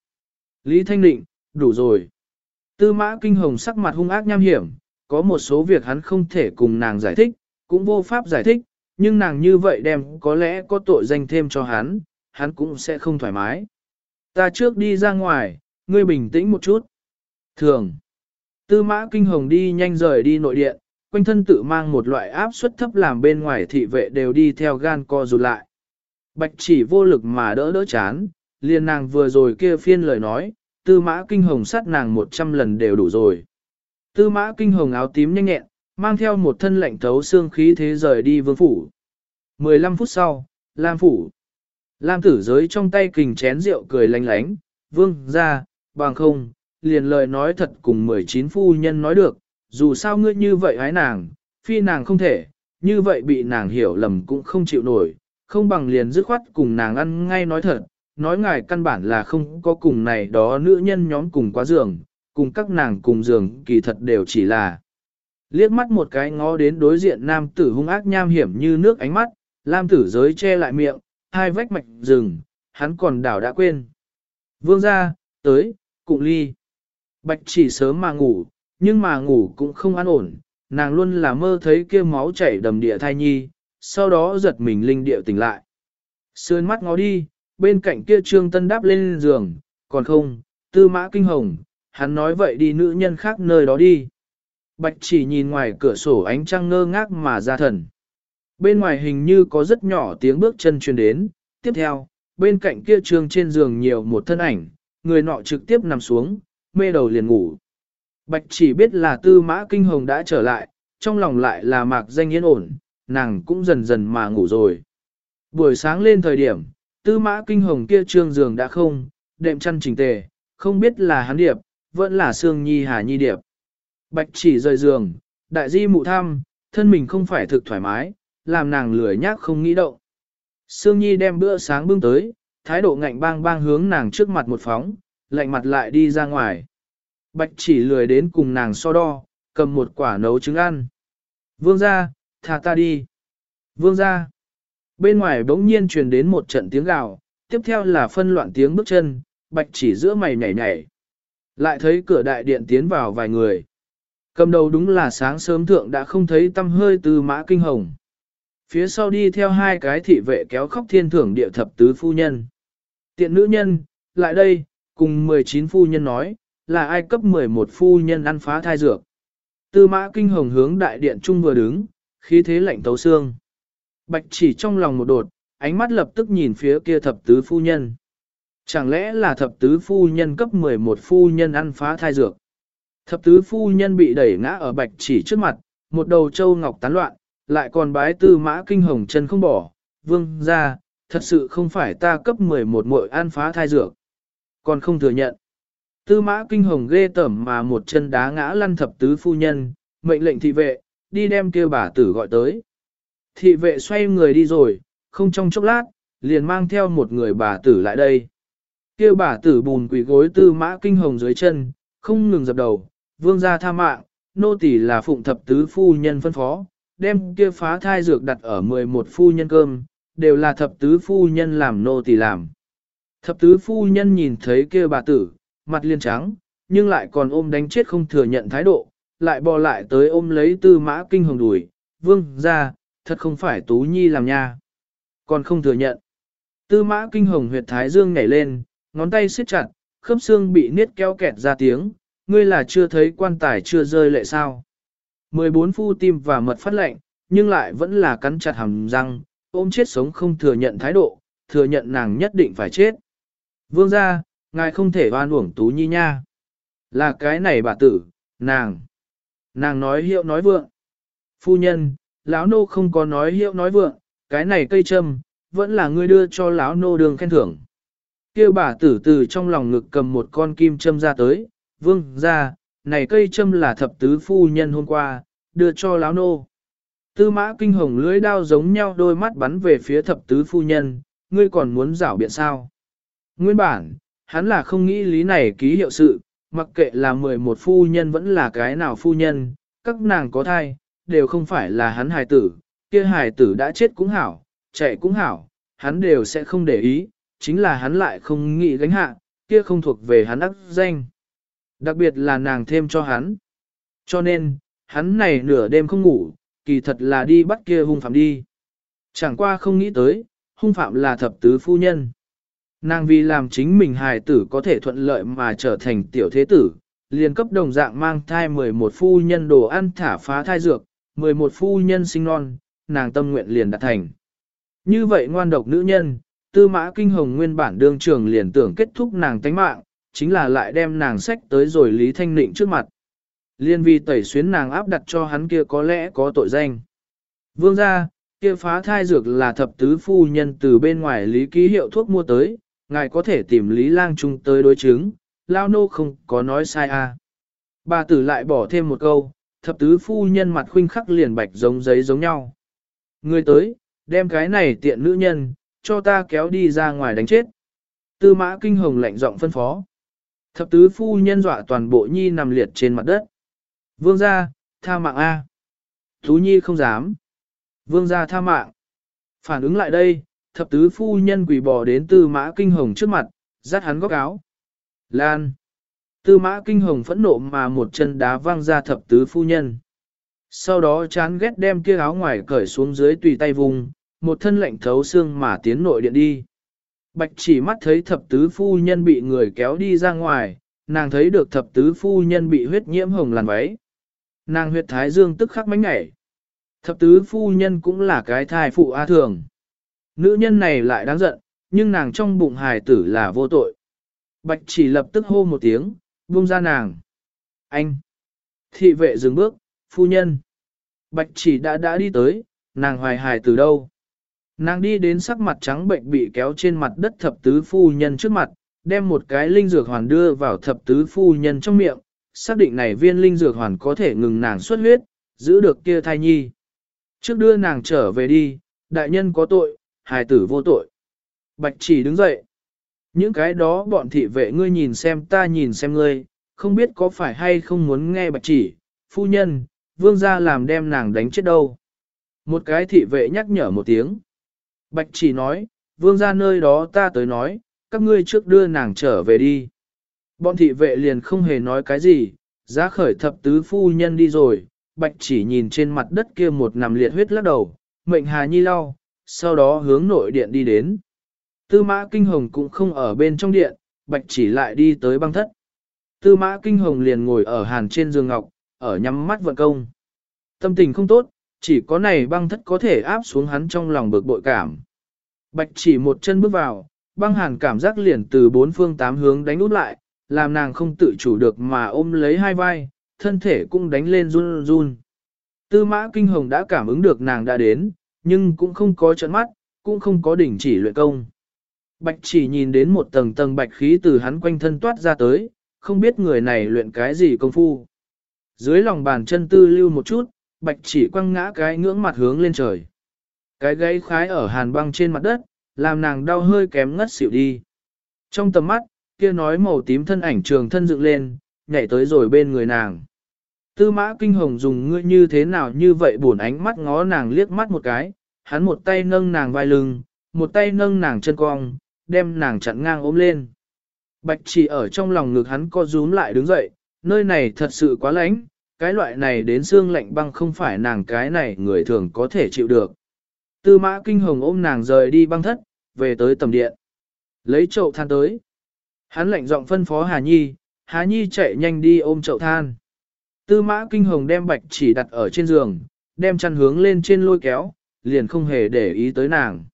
Lý Thanh Định, đủ rồi. Tư mã kinh hồng sắc mặt hung ác nham hiểm, có một số việc hắn không thể cùng nàng giải thích, cũng vô pháp giải thích, nhưng nàng như vậy đem có lẽ có tội danh thêm cho hắn, hắn cũng sẽ không thoải mái. Ta trước đi ra ngoài, ngươi bình tĩnh một chút. Thường, tư mã kinh hồng đi nhanh rời đi nội điện, quanh thân tự mang một loại áp suất thấp làm bên ngoài thị vệ đều đi theo gan co rụt lại. Bạch chỉ vô lực mà đỡ đỡ chán, liền nàng vừa rồi kia phiên lời nói, tư mã kinh hồng sát nàng một trăm lần đều đủ rồi. Tư mã kinh hồng áo tím nhanh nhẹn, mang theo một thân lạnh thấu xương khí thế rời đi vương phủ. 15 phút sau, Lam phủ. Lam tử giới trong tay kình chén rượu cười lánh lánh, vương ra, bằng không, liền lời nói thật cùng 19 phu nhân nói được, dù sao ngươi như vậy hái nàng, phi nàng không thể, như vậy bị nàng hiểu lầm cũng không chịu nổi, không bằng liền dứt khoát cùng nàng ăn ngay nói thật, nói ngài căn bản là không có cùng này đó nữ nhân nhóm cùng quá giường, cùng các nàng cùng giường kỳ thật đều chỉ là. Liếc mắt một cái ngó đến đối diện nam tử hung ác nham hiểm như nước ánh mắt, lam tử giới che lại miệng, hai vách mạch rừng, hắn còn đảo đã quên. Vương ra, tới, cụng ly. Bạch chỉ sớm mà ngủ, nhưng mà ngủ cũng không an ổn, nàng luôn là mơ thấy kia máu chảy đầm địa thai nhi, sau đó giật mình linh địa tỉnh lại. Sườn mắt ngó đi, bên cạnh kia trương tân đáp lên giường, còn không, tư mã kinh hồng, hắn nói vậy đi nữ nhân khác nơi đó đi. Bạch chỉ nhìn ngoài cửa sổ ánh trăng ngơ ngác mà ra thần. Bên ngoài hình như có rất nhỏ tiếng bước chân truyền đến, tiếp theo, bên cạnh kia trương trên giường nhiều một thân ảnh, người nọ trực tiếp nằm xuống, mê đầu liền ngủ. Bạch chỉ biết là tư mã kinh hồng đã trở lại, trong lòng lại là mạc danh yên ổn, nàng cũng dần dần mà ngủ rồi. Buổi sáng lên thời điểm, tư mã kinh hồng kia trương giường đã không, đệm chăn chỉnh tề, không biết là hắn điệp, vẫn là Sương Nhi Hà Nhi điệp. Bạch chỉ rời giường, đại di mụ thăm, thân mình không phải thực thoải mái, làm nàng lười nhác không nghĩ động. Sương Nhi đem bữa sáng bưng tới, thái độ ngạnh bang bang hướng nàng trước mặt một phóng, lạnh mặt lại đi ra ngoài. Bạch chỉ lười đến cùng nàng so đo, cầm một quả nấu trứng ăn. Vương ra, thả ta đi. Vương ra. Bên ngoài bỗng nhiên truyền đến một trận tiếng gào, tiếp theo là phân loạn tiếng bước chân, bạch chỉ giữa mày nhảy nhảy. Lại thấy cửa đại điện tiến vào vài người. Cầm đầu đúng là sáng sớm thượng đã không thấy tâm hơi từ mã kinh hồng. Phía sau đi theo hai cái thị vệ kéo khóc thiên thưởng địa thập tứ phu nhân. Tiện nữ nhân, lại đây, cùng 19 phu nhân nói, là ai cấp 11 phu nhân ăn phá thai dược. Tư mã kinh hồng hướng đại điện trung vừa đứng, khí thế lạnh tấu xương. Bạch chỉ trong lòng một đột, ánh mắt lập tức nhìn phía kia thập tứ phu nhân. Chẳng lẽ là thập tứ phu nhân cấp 11 phu nhân ăn phá thai dược? Thập tứ phu nhân bị đẩy ngã ở bạch chỉ trước mặt, một đầu châu ngọc tán loạn, lại còn bái tư mã kinh hồng chân không bỏ, vương ra, thật sự không phải ta cấp 11 muội ăn phá thai dược. Còn không thừa nhận. Tư mã kinh hồng ghê tởm mà một chân đá ngã lăn thập tứ phu nhân, mệnh lệnh thị vệ, đi đem kêu bà tử gọi tới. Thị vệ xoay người đi rồi, không trong chốc lát, liền mang theo một người bà tử lại đây. Kêu bà tử bùn quỷ gối tư mã kinh hồng dưới chân, không ngừng dập đầu, vương gia tha mạng, nô tỳ là phụng thập tứ phu nhân phân phó, đem kia phá thai dược đặt ở 11 phu nhân cơm, đều là thập tứ phu nhân làm nô tỳ làm. Thập tứ phu nhân nhìn thấy kia bà tử, mặt liên trắng, nhưng lại còn ôm đánh chết không thừa nhận thái độ, lại bò lại tới ôm lấy tư mã kinh hồng đuổi, vương ra, thật không phải tú nhi làm nha. Còn không thừa nhận. Tư mã kinh hồng huyệt thái dương nhảy lên, ngón tay siết chặt, khớp xương bị niết keo kẹt ra tiếng, ngươi là chưa thấy quan tài chưa rơi lệ sao. 14 phu tim và mật phát lệnh, nhưng lại vẫn là cắn chặt hàm răng, ôm chết sống không thừa nhận thái độ, thừa nhận nàng nhất định phải chết. Vương ra, ngài không thể oan uổng tú nhi nha. Là cái này bà tử, nàng. Nàng nói hiệu nói vượng. Phu nhân, lão nô không có nói hiệu nói vượng, cái này cây châm, vẫn là ngươi đưa cho lão nô đường khen thưởng. Kêu bà tử từ trong lòng ngực cầm một con kim châm ra tới, vương ra, này cây châm là thập tứ phu nhân hôm qua, đưa cho lão nô. Tư mã kinh hồng lưới đao giống nhau đôi mắt bắn về phía thập tứ phu nhân, ngươi còn muốn rảo biện sao? Nguyên bản, hắn là không nghĩ lý này ký hiệu sự, mặc kệ là 11 phu nhân vẫn là cái nào phu nhân, các nàng có thai, đều không phải là hắn hài tử, kia hài tử đã chết cũng hảo, chạy cũng hảo, hắn đều sẽ không để ý, chính là hắn lại không nghĩ gánh hạ, kia không thuộc về hắn ác danh. Đặc biệt là nàng thêm cho hắn. Cho nên, hắn này nửa đêm không ngủ, kỳ thật là đi bắt kia hung phạm đi. Chẳng qua không nghĩ tới, hung phạm là thập tứ phu nhân. Nàng vì làm chính mình hài tử có thể thuận lợi mà trở thành tiểu thế tử, liền cấp đồng dạng mang thai 11 phu nhân đồ ăn thả phá thai dược, 11 phu nhân sinh non, nàng tâm nguyện liền đạt thành. Như vậy ngoan độc nữ nhân, tư mã kinh hồng nguyên bản đương trường liền tưởng kết thúc nàng tánh mạng, chính là lại đem nàng sách tới rồi Lý Thanh Nịnh trước mặt. Liên vi tẩy xuyến nàng áp đặt cho hắn kia có lẽ có tội danh. Vương ra, kia phá thai dược là thập tứ phu nhân từ bên ngoài lý ký hiệu thuốc mua tới, ngài có thể tìm Lý Lang Trung tới đối chứng, Lao Nô không có nói sai à. Bà tử lại bỏ thêm một câu, thập tứ phu nhân mặt khuynh khắc liền bạch giống giấy giống nhau. Người tới, đem cái này tiện nữ nhân, cho ta kéo đi ra ngoài đánh chết. Tư mã kinh hồng lạnh giọng phân phó. Thập tứ phu nhân dọa toàn bộ nhi nằm liệt trên mặt đất. Vương gia, tha mạng A. Tú nhi không dám. Vương gia tha mạng. Phản ứng lại đây, thập tứ phu nhân quỳ bò đến tư mã kinh hồng trước mặt, dắt hắn góc áo. Lan. Tư mã kinh hồng phẫn nộ mà một chân đá văng ra thập tứ phu nhân. Sau đó chán ghét đem kia áo ngoài cởi xuống dưới tùy tay vùng, một thân lạnh thấu xương mà tiến nội điện đi. Bạch chỉ mắt thấy thập tứ phu nhân bị người kéo đi ra ngoài, nàng thấy được thập tứ phu nhân bị huyết nhiễm hồng làn váy. Nàng huyết thái dương tức khắc mánh ngảy. Thập tứ phu nhân cũng là cái thai phụ A thường. Nữ nhân này lại đáng giận, nhưng nàng trong bụng hài tử là vô tội. Bạch chỉ lập tức hô một tiếng, buông ra nàng. Anh! Thị vệ dừng bước, phu nhân. Bạch chỉ đã đã đi tới, nàng hoài hài từ đâu. Nàng đi đến sắc mặt trắng bệnh bị kéo trên mặt đất thập tứ phu nhân trước mặt, đem một cái linh dược hoàn đưa vào thập tứ phu nhân trong miệng, xác định này viên linh dược hoàn có thể ngừng nàng xuất huyết, giữ được kia thai nhi. Trước đưa nàng trở về đi, đại nhân có tội, hài tử vô tội. Bạch chỉ đứng dậy. Những cái đó bọn thị vệ ngươi nhìn xem ta nhìn xem ngươi, không biết có phải hay không muốn nghe bạch chỉ, phu nhân, vương gia làm đem nàng đánh chết đâu. Một cái thị vệ nhắc nhở một tiếng. Bạch chỉ nói, vương gia nơi đó ta tới nói, các ngươi trước đưa nàng trở về đi. Bọn thị vệ liền không hề nói cái gì, giá khởi thập tứ phu nhân đi rồi, bạch chỉ nhìn trên mặt đất kia một nằm liệt huyết lắc đầu, mệnh hà nhi lau, sau đó hướng nội điện đi đến. Tư mã kinh hồng cũng không ở bên trong điện, bạch chỉ lại đi tới băng thất. Tư mã kinh hồng liền ngồi ở hàn trên giường ngọc, ở nhắm mắt vận công. Tâm tình không tốt, chỉ có này băng thất có thể áp xuống hắn trong lòng bực bội cảm. Bạch chỉ một chân bước vào, băng hàn cảm giác liền từ bốn phương tám hướng đánh út lại, làm nàng không tự chủ được mà ôm lấy hai vai, thân thể cũng đánh lên run run. Tư mã kinh hồng đã cảm ứng được nàng đã đến, nhưng cũng không có trận mắt, cũng không có đỉnh chỉ luyện công. Bạch chỉ nhìn đến một tầng tầng bạch khí từ hắn quanh thân toát ra tới, không biết người này luyện cái gì công phu. Dưới lòng bàn chân tư lưu một chút, bạch chỉ quăng ngã cái ngưỡng mặt hướng lên trời. Cái gáy khái ở hàn băng trên mặt đất, làm nàng đau hơi kém ngất xỉu đi. Trong tầm mắt, kia nói màu tím thân ảnh trường thân dựng lên, nhảy tới rồi bên người nàng. Tư mã kinh hồng dùng ngươi như thế nào như vậy buồn ánh mắt ngó nàng liếc mắt một cái, hắn một tay nâng nàng vai lưng, một tay nâng nàng chân cong, đem nàng chặn ngang ôm lên. Bạch chỉ ở trong lòng ngực hắn co rúm lại đứng dậy, nơi này thật sự quá lạnh, cái loại này đến xương lạnh băng không phải nàng cái này người thường có thể chịu được. Tư mã kinh hồng ôm nàng rời đi băng thất, về tới tầm điện. Lấy chậu than tới. Hắn lạnh giọng phân phó Hà Nhi, Hà Nhi chạy nhanh đi ôm chậu than. Tư mã kinh hồng đem bạch chỉ đặt ở trên giường, đem chăn hướng lên trên lôi kéo, liền không hề để ý tới nàng.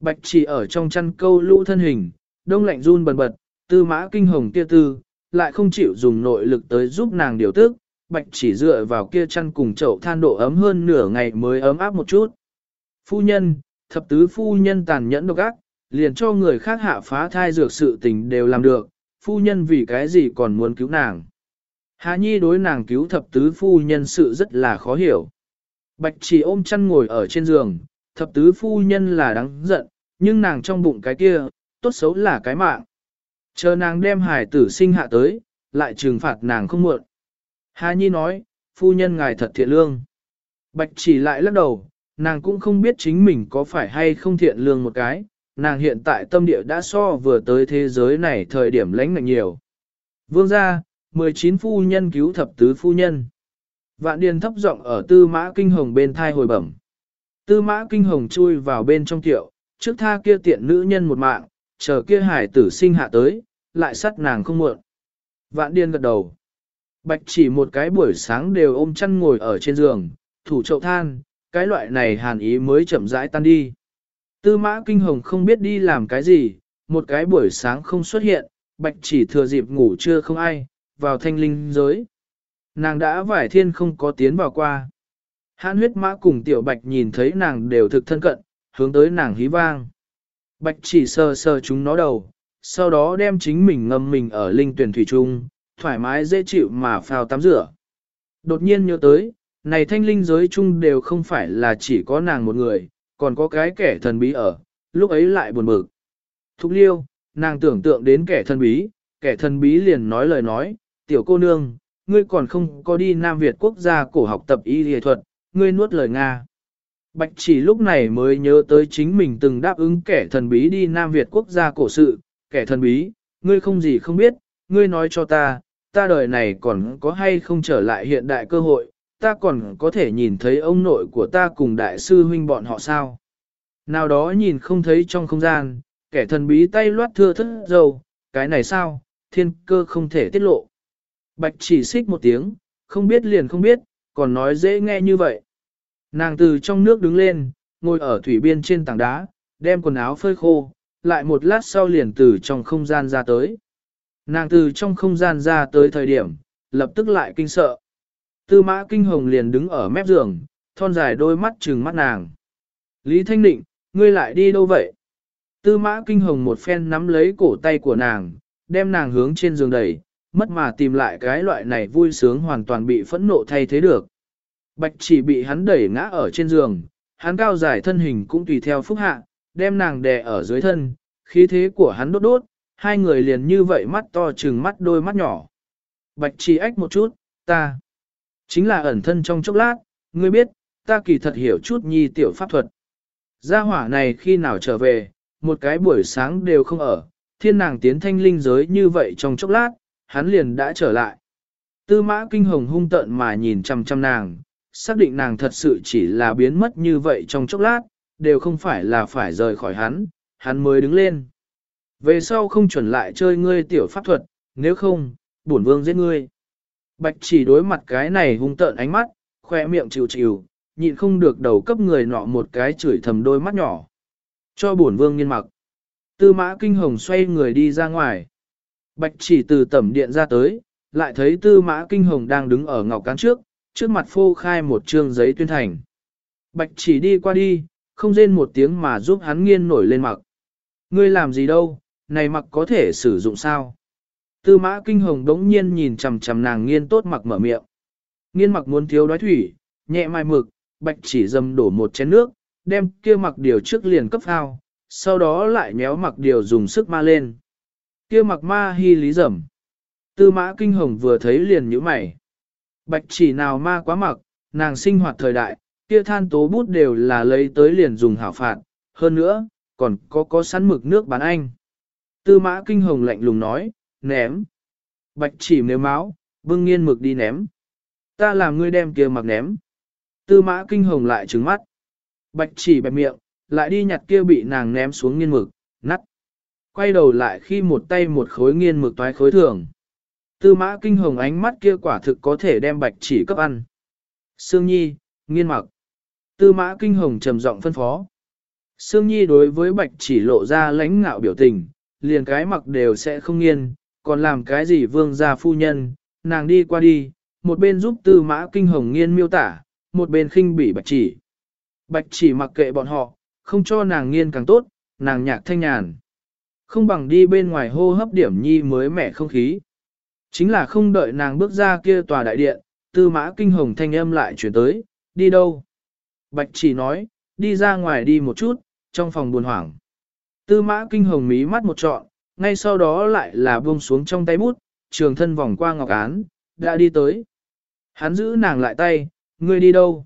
Bạch chỉ ở trong chăn câu lũ thân hình, đông lạnh run bần bật, tư mã kinh hồng kia tư, lại không chịu dùng nội lực tới giúp nàng điều tức, bạch chỉ dựa vào kia chăn cùng chậu than độ ấm hơn nửa ngày mới ấm áp một chút. Phu nhân, thập tứ phu nhân tàn nhẫn độc ác, liền cho người khác hạ phá thai dược sự tình đều làm được, phu nhân vì cái gì còn muốn cứu nàng. Hà Nhi đối nàng cứu thập tứ phu nhân sự rất là khó hiểu. Bạch chỉ ôm chăn ngồi ở trên giường, thập tứ phu nhân là đáng giận, nhưng nàng trong bụng cái kia, tốt xấu là cái mạng. Chờ nàng đem hải tử sinh hạ tới, lại trừng phạt nàng không muộn. Hà Nhi nói, phu nhân ngài thật thiện lương. Bạch chỉ lại lắc đầu, nàng cũng không biết chính mình có phải hay không thiện lương một cái, nàng hiện tại tâm địa đã so vừa tới thế giới này thời điểm lãnh ngạnh nhiều. Vương gia, 19 phu nhân cứu thập tứ phu nhân. Vạn điền thấp giọng ở tư mã kinh hồng bên thai hồi bẩm. Tư mã kinh hồng chui vào bên trong tiệu, trước tha kia tiện nữ nhân một mạng, chờ kia hải tử sinh hạ tới, lại sắt nàng không muộn. Vạn điên gật đầu. Bạch chỉ một cái buổi sáng đều ôm chăn ngồi ở trên giường, thủ chậu than, cái loại này hàn ý mới chậm rãi tan đi. Tư mã kinh hồng không biết đi làm cái gì, một cái buổi sáng không xuất hiện, bạch chỉ thừa dịp ngủ trưa không ai, vào thanh linh giới. Nàng đã vải thiên không có tiến vào qua. Hãn huyết mã cùng tiểu bạch nhìn thấy nàng đều thực thân cận, hướng tới nàng hí vang. Bạch chỉ sờ sờ chúng nó đầu, sau đó đem chính mình ngâm mình ở linh tuyển thủy trung, thoải mái dễ chịu mà phao tắm rửa. Đột nhiên nhớ tới, này thanh linh giới chung đều không phải là chỉ có nàng một người, còn có cái kẻ thần bí ở, lúc ấy lại buồn bực. Thúc liêu, nàng tưởng tượng đến kẻ thần bí, kẻ thần bí liền nói lời nói, tiểu cô nương, ngươi còn không có đi Nam Việt quốc gia cổ học tập y y thuật, ngươi nuốt lời Nga. Bạch chỉ lúc này mới nhớ tới chính mình từng đáp ứng kẻ thần bí đi Nam Việt quốc gia cổ sự, kẻ thần bí, ngươi không gì không biết, ngươi nói cho ta, ta đời này còn có hay không trở lại hiện đại cơ hội, ta còn có thể nhìn thấy ông nội của ta cùng đại sư huynh bọn họ sao. Nào đó nhìn không thấy trong không gian, kẻ thần bí tay loát thưa thất dầu, cái này sao, thiên cơ không thể tiết lộ. Bạch chỉ xích một tiếng, không biết liền không biết, còn nói dễ nghe như vậy. Nàng từ trong nước đứng lên, ngồi ở thủy biên trên tảng đá, đem quần áo phơi khô, lại một lát sau liền từ trong không gian ra tới. Nàng từ trong không gian ra tới thời điểm, lập tức lại kinh sợ. Tư mã kinh hồng liền đứng ở mép giường, thon dài đôi mắt trừng mắt nàng. Lý Thanh Định, ngươi lại đi đâu vậy? Tư mã kinh hồng một phen nắm lấy cổ tay của nàng, đem nàng hướng trên giường đẩy, mất mà tìm lại cái loại này vui sướng hoàn toàn bị phẫn nộ thay thế được. Bạch chỉ bị hắn đẩy ngã ở trên giường, hắn cao dài thân hình cũng tùy theo phúc hạ, đem nàng đè ở dưới thân, khí thế của hắn đốt đốt, hai người liền như vậy mắt to trừng mắt đôi mắt nhỏ. Bạch chỉ ách một chút, ta, chính là ẩn thân trong chốc lát, ngươi biết, ta kỳ thật hiểu chút nhi tiểu pháp thuật. Gia hỏa này khi nào trở về, một cái buổi sáng đều không ở, thiên nàng tiến thanh linh giới như vậy trong chốc lát, hắn liền đã trở lại. Tư mã kinh hồng hung tợn mà nhìn chăm chăm nàng, xác định nàng thật sự chỉ là biến mất như vậy trong chốc lát, đều không phải là phải rời khỏi hắn, hắn mới đứng lên. Về sau không chuẩn lại chơi ngươi tiểu pháp thuật, nếu không, bổn vương giết ngươi. Bạch chỉ đối mặt cái này hung tợn ánh mắt, khoe miệng chịu chịu, nhịn không được đầu cấp người nọ một cái chửi thầm đôi mắt nhỏ. Cho bổn vương nghiên mặc. Tư mã kinh hồng xoay người đi ra ngoài. Bạch chỉ từ tẩm điện ra tới, lại thấy tư mã kinh hồng đang đứng ở ngọc cán trước, trước mặt phô khai một trương giấy tuyên thành. Bạch chỉ đi qua đi, không rên một tiếng mà giúp hắn nghiên nổi lên mặc. Ngươi làm gì đâu, này mặc có thể sử dụng sao? Tư mã kinh hồng đống nhiên nhìn chằm chằm nàng nghiên tốt mặc mở miệng. Nghiên mặc muốn thiếu đói thủy, nhẹ mai mực, bạch chỉ dầm đổ một chén nước, đem kia mặc điều trước liền cấp phao, sau đó lại nhéo mặc điều dùng sức ma lên. Kia mặc ma hy lý dầm. Tư mã kinh hồng vừa thấy liền nhíu mày. Bạch chỉ nào ma quá mặc, nàng sinh hoạt thời đại, kia than tố bút đều là lấy tới liền dùng hảo phạt, hơn nữa, còn có có sẵn mực nước bán anh. Tư mã kinh hồng lạnh lùng nói, ném. Bạch chỉ nếu máu, bưng nghiên mực đi ném. Ta làm ngươi đem kia mặc ném. Tư mã kinh hồng lại trứng mắt. Bạch chỉ bẹp miệng, lại đi nhặt kia bị nàng ném xuống nghiên mực, nắt. Quay đầu lại khi một tay một khối nghiên mực toái khối thường. Tư mã kinh hồng ánh mắt kia quả thực có thể đem bạch chỉ cấp ăn. Sương Nhi, nghiên mặc. Tư mã kinh hồng trầm giọng phân phó. Sương Nhi đối với bạch chỉ lộ ra lãnh ngạo biểu tình, liền cái mặc đều sẽ không nghiên, còn làm cái gì vương gia phu nhân, nàng đi qua đi, một bên giúp tư mã kinh hồng nghiên miêu tả, một bên khinh bỉ bạch chỉ. Bạch chỉ mặc kệ bọn họ, không cho nàng nghiên càng tốt, nàng nhạc thanh nhàn. Không bằng đi bên ngoài hô hấp điểm nhi mới mẻ không khí. Chính là không đợi nàng bước ra kia tòa đại điện, tư mã kinh hồng thanh âm lại chuyển tới, đi đâu? Bạch chỉ nói, đi ra ngoài đi một chút, trong phòng buồn hoảng. Tư mã kinh hồng mí mắt một trọn, ngay sau đó lại là buông xuống trong tay bút, trường thân vòng qua ngọc án, đã đi tới. Hắn giữ nàng lại tay, ngươi đi đâu?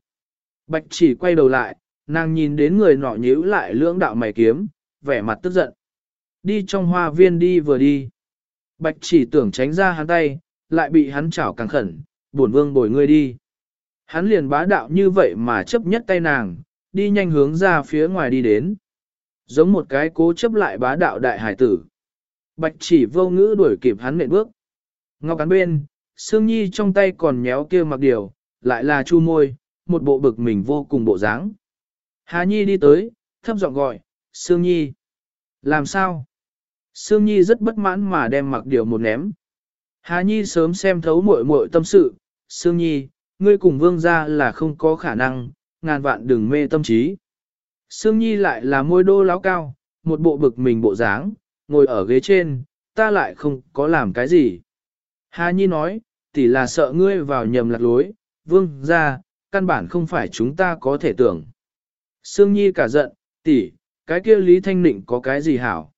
Bạch chỉ quay đầu lại, nàng nhìn đến người nọ nhíu lại lưỡng đạo mày kiếm, vẻ mặt tức giận. Đi trong hoa viên đi vừa đi. Bạch chỉ tưởng tránh ra hắn tay, lại bị hắn chảo càng khẩn, buồn vương bồi ngươi đi. Hắn liền bá đạo như vậy mà chấp nhất tay nàng, đi nhanh hướng ra phía ngoài đi đến. Giống một cái cố chấp lại bá đạo đại hải tử. Bạch chỉ vô ngữ đuổi kịp hắn nện bước. Ngọc cắn bên, Sương Nhi trong tay còn méo kia mặc điều, lại là chu môi, một bộ bực mình vô cùng bộ dáng. Hà Nhi đi tới, thấp giọng gọi, Sương Nhi. Làm sao? Sương Nhi rất bất mãn mà đem mặc điều một ném. Hà Nhi sớm xem thấu muội muội tâm sự, Sương Nhi, ngươi cùng vương gia là không có khả năng, ngàn vạn đừng mê tâm trí. Sương Nhi lại là môi đô láo cao, một bộ bực mình bộ dáng, ngồi ở ghế trên, ta lại không có làm cái gì. Hà Nhi nói, tỷ là sợ ngươi vào nhầm lạc lối, vương gia, căn bản không phải chúng ta có thể tưởng. Sương Nhi cả giận, tỷ, cái kia Lý Thanh Nịnh có cái gì hảo.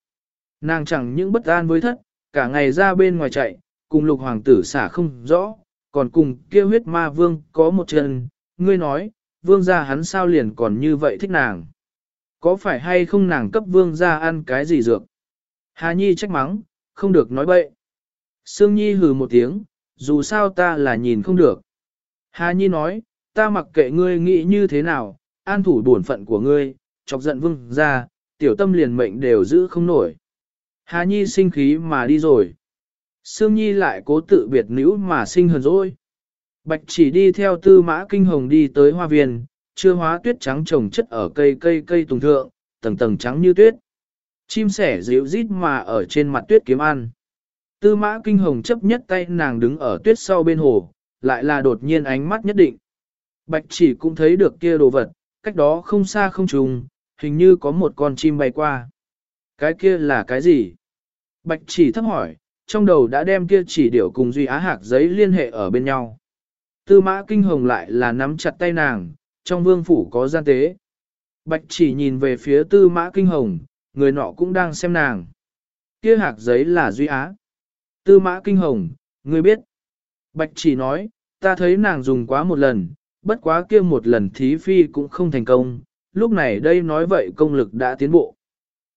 Nàng chẳng những bất an với thất, cả ngày ra bên ngoài chạy, cùng lục hoàng tử xả không rõ, còn cùng kia huyết ma vương có một chân, ngươi nói, vương gia hắn sao liền còn như vậy thích nàng. Có phải hay không nàng cấp vương gia ăn cái gì dược? Hà Nhi trách mắng, không được nói bậy. Sương Nhi hừ một tiếng, dù sao ta là nhìn không được. Hà Nhi nói, ta mặc kệ ngươi nghĩ như thế nào, an thủ bổn phận của ngươi, chọc giận vương gia, tiểu tâm liền mệnh đều giữ không nổi. Hà Nhi sinh khí mà đi rồi. Sương Nhi lại cố tự biệt nữ mà sinh hờn rồi. Bạch chỉ đi theo tư mã kinh hồng đi tới hoa viên, chưa hóa tuyết trắng trồng chất ở cây cây cây tùng thượng, tầng tầng trắng như tuyết. Chim sẻ dịu rít mà ở trên mặt tuyết kiếm ăn. Tư mã kinh hồng chấp nhất tay nàng đứng ở tuyết sau bên hồ, lại là đột nhiên ánh mắt nhất định. Bạch chỉ cũng thấy được kia đồ vật, cách đó không xa không trùng, hình như có một con chim bay qua. Cái kia là cái gì? Bạch chỉ thấp hỏi, trong đầu đã đem kia chỉ điểu cùng Duy Á Hạc giấy liên hệ ở bên nhau. Tư mã kinh hồng lại là nắm chặt tay nàng, trong vương phủ có gian tế. Bạch chỉ nhìn về phía tư mã kinh hồng, người nọ cũng đang xem nàng. Kia hạc giấy là Duy Á. Tư mã kinh hồng, ngươi biết. Bạch chỉ nói, ta thấy nàng dùng quá một lần, bất quá kia một lần thí phi cũng không thành công, lúc này đây nói vậy công lực đã tiến bộ.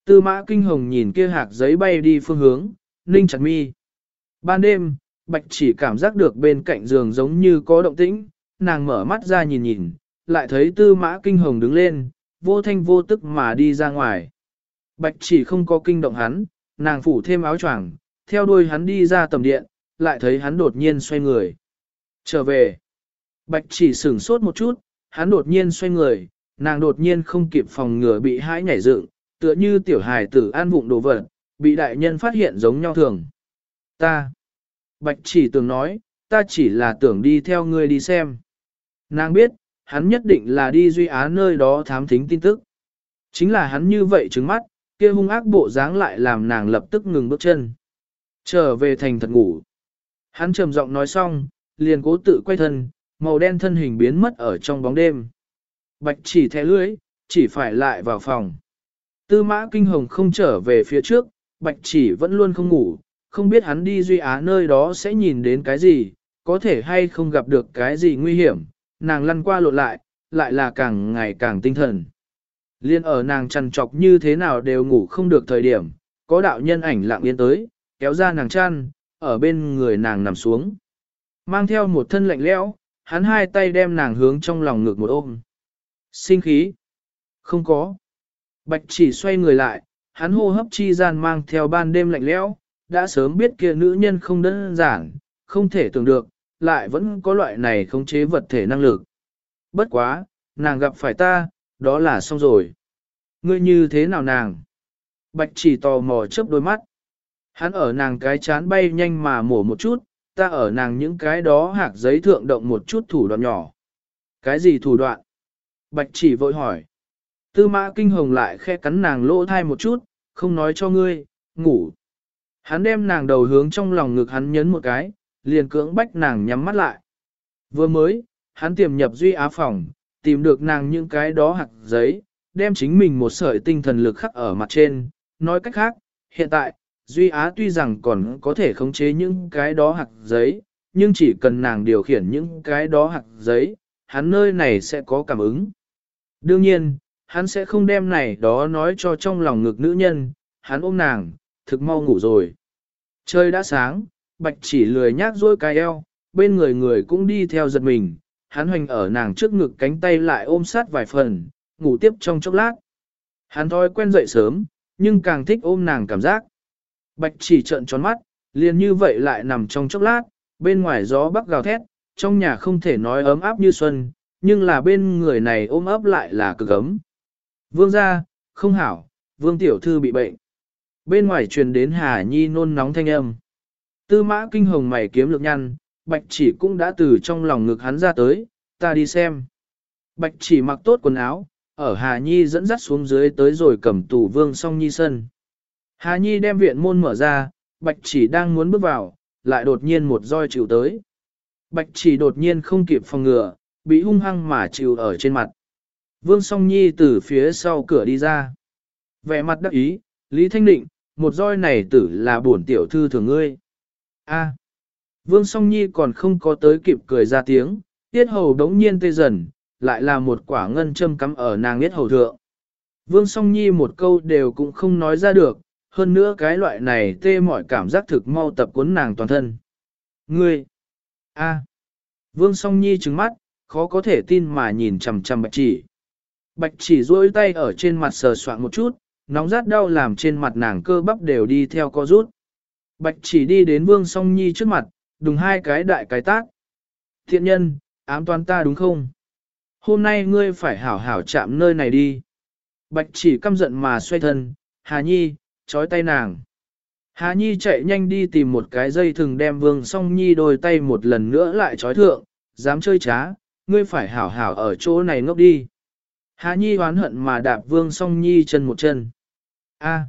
Tư mã kinh hồng nhìn kia hạc giấy bay đi phương hướng, ninh chặt mi. Ban đêm, bạch chỉ cảm giác được bên cạnh giường giống như có động tĩnh, nàng mở mắt ra nhìn nhìn, lại thấy tư mã kinh hồng đứng lên, vô thanh vô tức mà đi ra ngoài. Bạch chỉ không có kinh động hắn, nàng phủ thêm áo choàng, theo đuôi hắn đi ra tầm điện, lại thấy hắn đột nhiên xoay người. Trở về. Bạch chỉ sửng sốt một chút, hắn đột nhiên xoay người, nàng đột nhiên không kịp phòng ngừa bị hãi nhảy dựng, tựa như tiểu hài tử an vụng đồ vật, bị đại nhân phát hiện giống nhau thường. Ta. Bạch chỉ tưởng nói, ta chỉ là tưởng đi theo ngươi đi xem. Nàng biết, hắn nhất định là đi duy á nơi đó thám thính tin tức. Chính là hắn như vậy trứng mắt, kia hung ác bộ dáng lại làm nàng lập tức ngừng bước chân. Trở về thành thật ngủ. Hắn trầm giọng nói xong, liền cố tự quay thân, màu đen thân hình biến mất ở trong bóng đêm. Bạch chỉ thẻ lưới, chỉ phải lại vào phòng. Tư mã kinh hồng không trở về phía trước, bạch chỉ vẫn luôn không ngủ, không biết hắn đi duy á nơi đó sẽ nhìn đến cái gì, có thể hay không gặp được cái gì nguy hiểm, nàng lăn qua lộn lại, lại là càng ngày càng tinh thần. Liên ở nàng chằn trọc như thế nào đều ngủ không được thời điểm, có đạo nhân ảnh lặng yên tới, kéo ra nàng chăn, ở bên người nàng nằm xuống. Mang theo một thân lạnh lẽo, hắn hai tay đem nàng hướng trong lòng ngực một ôm. Sinh khí. Không có. Bạch chỉ xoay người lại, hắn hô hấp chi gian mang theo ban đêm lạnh lẽo, đã sớm biết kia nữ nhân không đơn giản, không thể tưởng được, lại vẫn có loại này khống chế vật thể năng lực. Bất quá, nàng gặp phải ta, đó là xong rồi. Ngươi như thế nào nàng? Bạch chỉ tò mò chớp đôi mắt. Hắn ở nàng cái chán bay nhanh mà mổ một chút, ta ở nàng những cái đó hạc giấy thượng động một chút thủ đoạn nhỏ. Cái gì thủ đoạn? Bạch chỉ vội hỏi. Tư mã kinh hồng lại khe cắn nàng lỗ thai một chút, không nói cho ngươi, ngủ. Hắn đem nàng đầu hướng trong lòng ngực hắn nhấn một cái, liền cưỡng bách nàng nhắm mắt lại. Vừa mới, hắn tiềm nhập duy á phòng, tìm được nàng những cái đó hạt giấy, đem chính mình một sợi tinh thần lực khắc ở mặt trên. Nói cách khác, hiện tại, duy á tuy rằng còn có thể khống chế những cái đó hạt giấy, nhưng chỉ cần nàng điều khiển những cái đó hạt giấy, hắn nơi này sẽ có cảm ứng. Đương nhiên, hắn sẽ không đem này đó nói cho trong lòng ngực nữ nhân, hắn ôm nàng, thực mau ngủ rồi. Trời đã sáng, bạch chỉ lười nhác dôi cái eo, bên người người cũng đi theo giật mình, hắn hoành ở nàng trước ngực cánh tay lại ôm sát vài phần, ngủ tiếp trong chốc lát. Hắn thói quen dậy sớm, nhưng càng thích ôm nàng cảm giác. Bạch chỉ trợn tròn mắt, liền như vậy lại nằm trong chốc lát, bên ngoài gió bắc gào thét, trong nhà không thể nói ấm áp như xuân, nhưng là bên người này ôm ấp lại là cực ấm. Vương gia, không hảo, vương tiểu thư bị bệnh. Bên ngoài truyền đến Hà Nhi nôn nóng thanh âm. Tư mã kinh hồng mày kiếm lực nhăn, bạch chỉ cũng đã từ trong lòng ngực hắn ra tới, ta đi xem. Bạch chỉ mặc tốt quần áo, ở Hà Nhi dẫn dắt xuống dưới tới rồi cầm tủ vương song nhi sân. Hà Nhi đem viện môn mở ra, bạch chỉ đang muốn bước vào, lại đột nhiên một roi chịu tới. Bạch chỉ đột nhiên không kịp phòng ngừa, bị hung hăng mà chịu ở trên mặt. Vương song nhi từ phía sau cửa đi ra. Vẻ mặt đắc ý, Lý Thanh Định, một roi này tử là bổn tiểu thư thường ngươi. A. Vương song nhi còn không có tới kịp cười ra tiếng, tiết hầu đống nhiên tê dần, lại là một quả ngân châm cắm ở nàng biết hầu thượng. Vương song nhi một câu đều cũng không nói ra được, hơn nữa cái loại này tê mọi cảm giác thực mau tập cuốn nàng toàn thân. Ngươi! A! Vương song nhi trừng mắt, khó có thể tin mà nhìn chằm chằm bạch chỉ. Bạch chỉ duỗi tay ở trên mặt sờ soạn một chút, nóng rát đau làm trên mặt nàng cơ bắp đều đi theo co rút. Bạch chỉ đi đến vương song nhi trước mặt, đùng hai cái đại cái tác. Thiện nhân, ám toán ta đúng không? Hôm nay ngươi phải hảo hảo chạm nơi này đi. Bạch chỉ căm giận mà xoay thân, Hà Nhi, trói tay nàng. Hà Nhi chạy nhanh đi tìm một cái dây thừng đem vương song nhi đôi tay một lần nữa lại trói thượng, dám chơi trá, ngươi phải hảo hảo ở chỗ này ngốc đi. Hà Nhi hoán hận mà đạp vương song nhi chân một chân. A.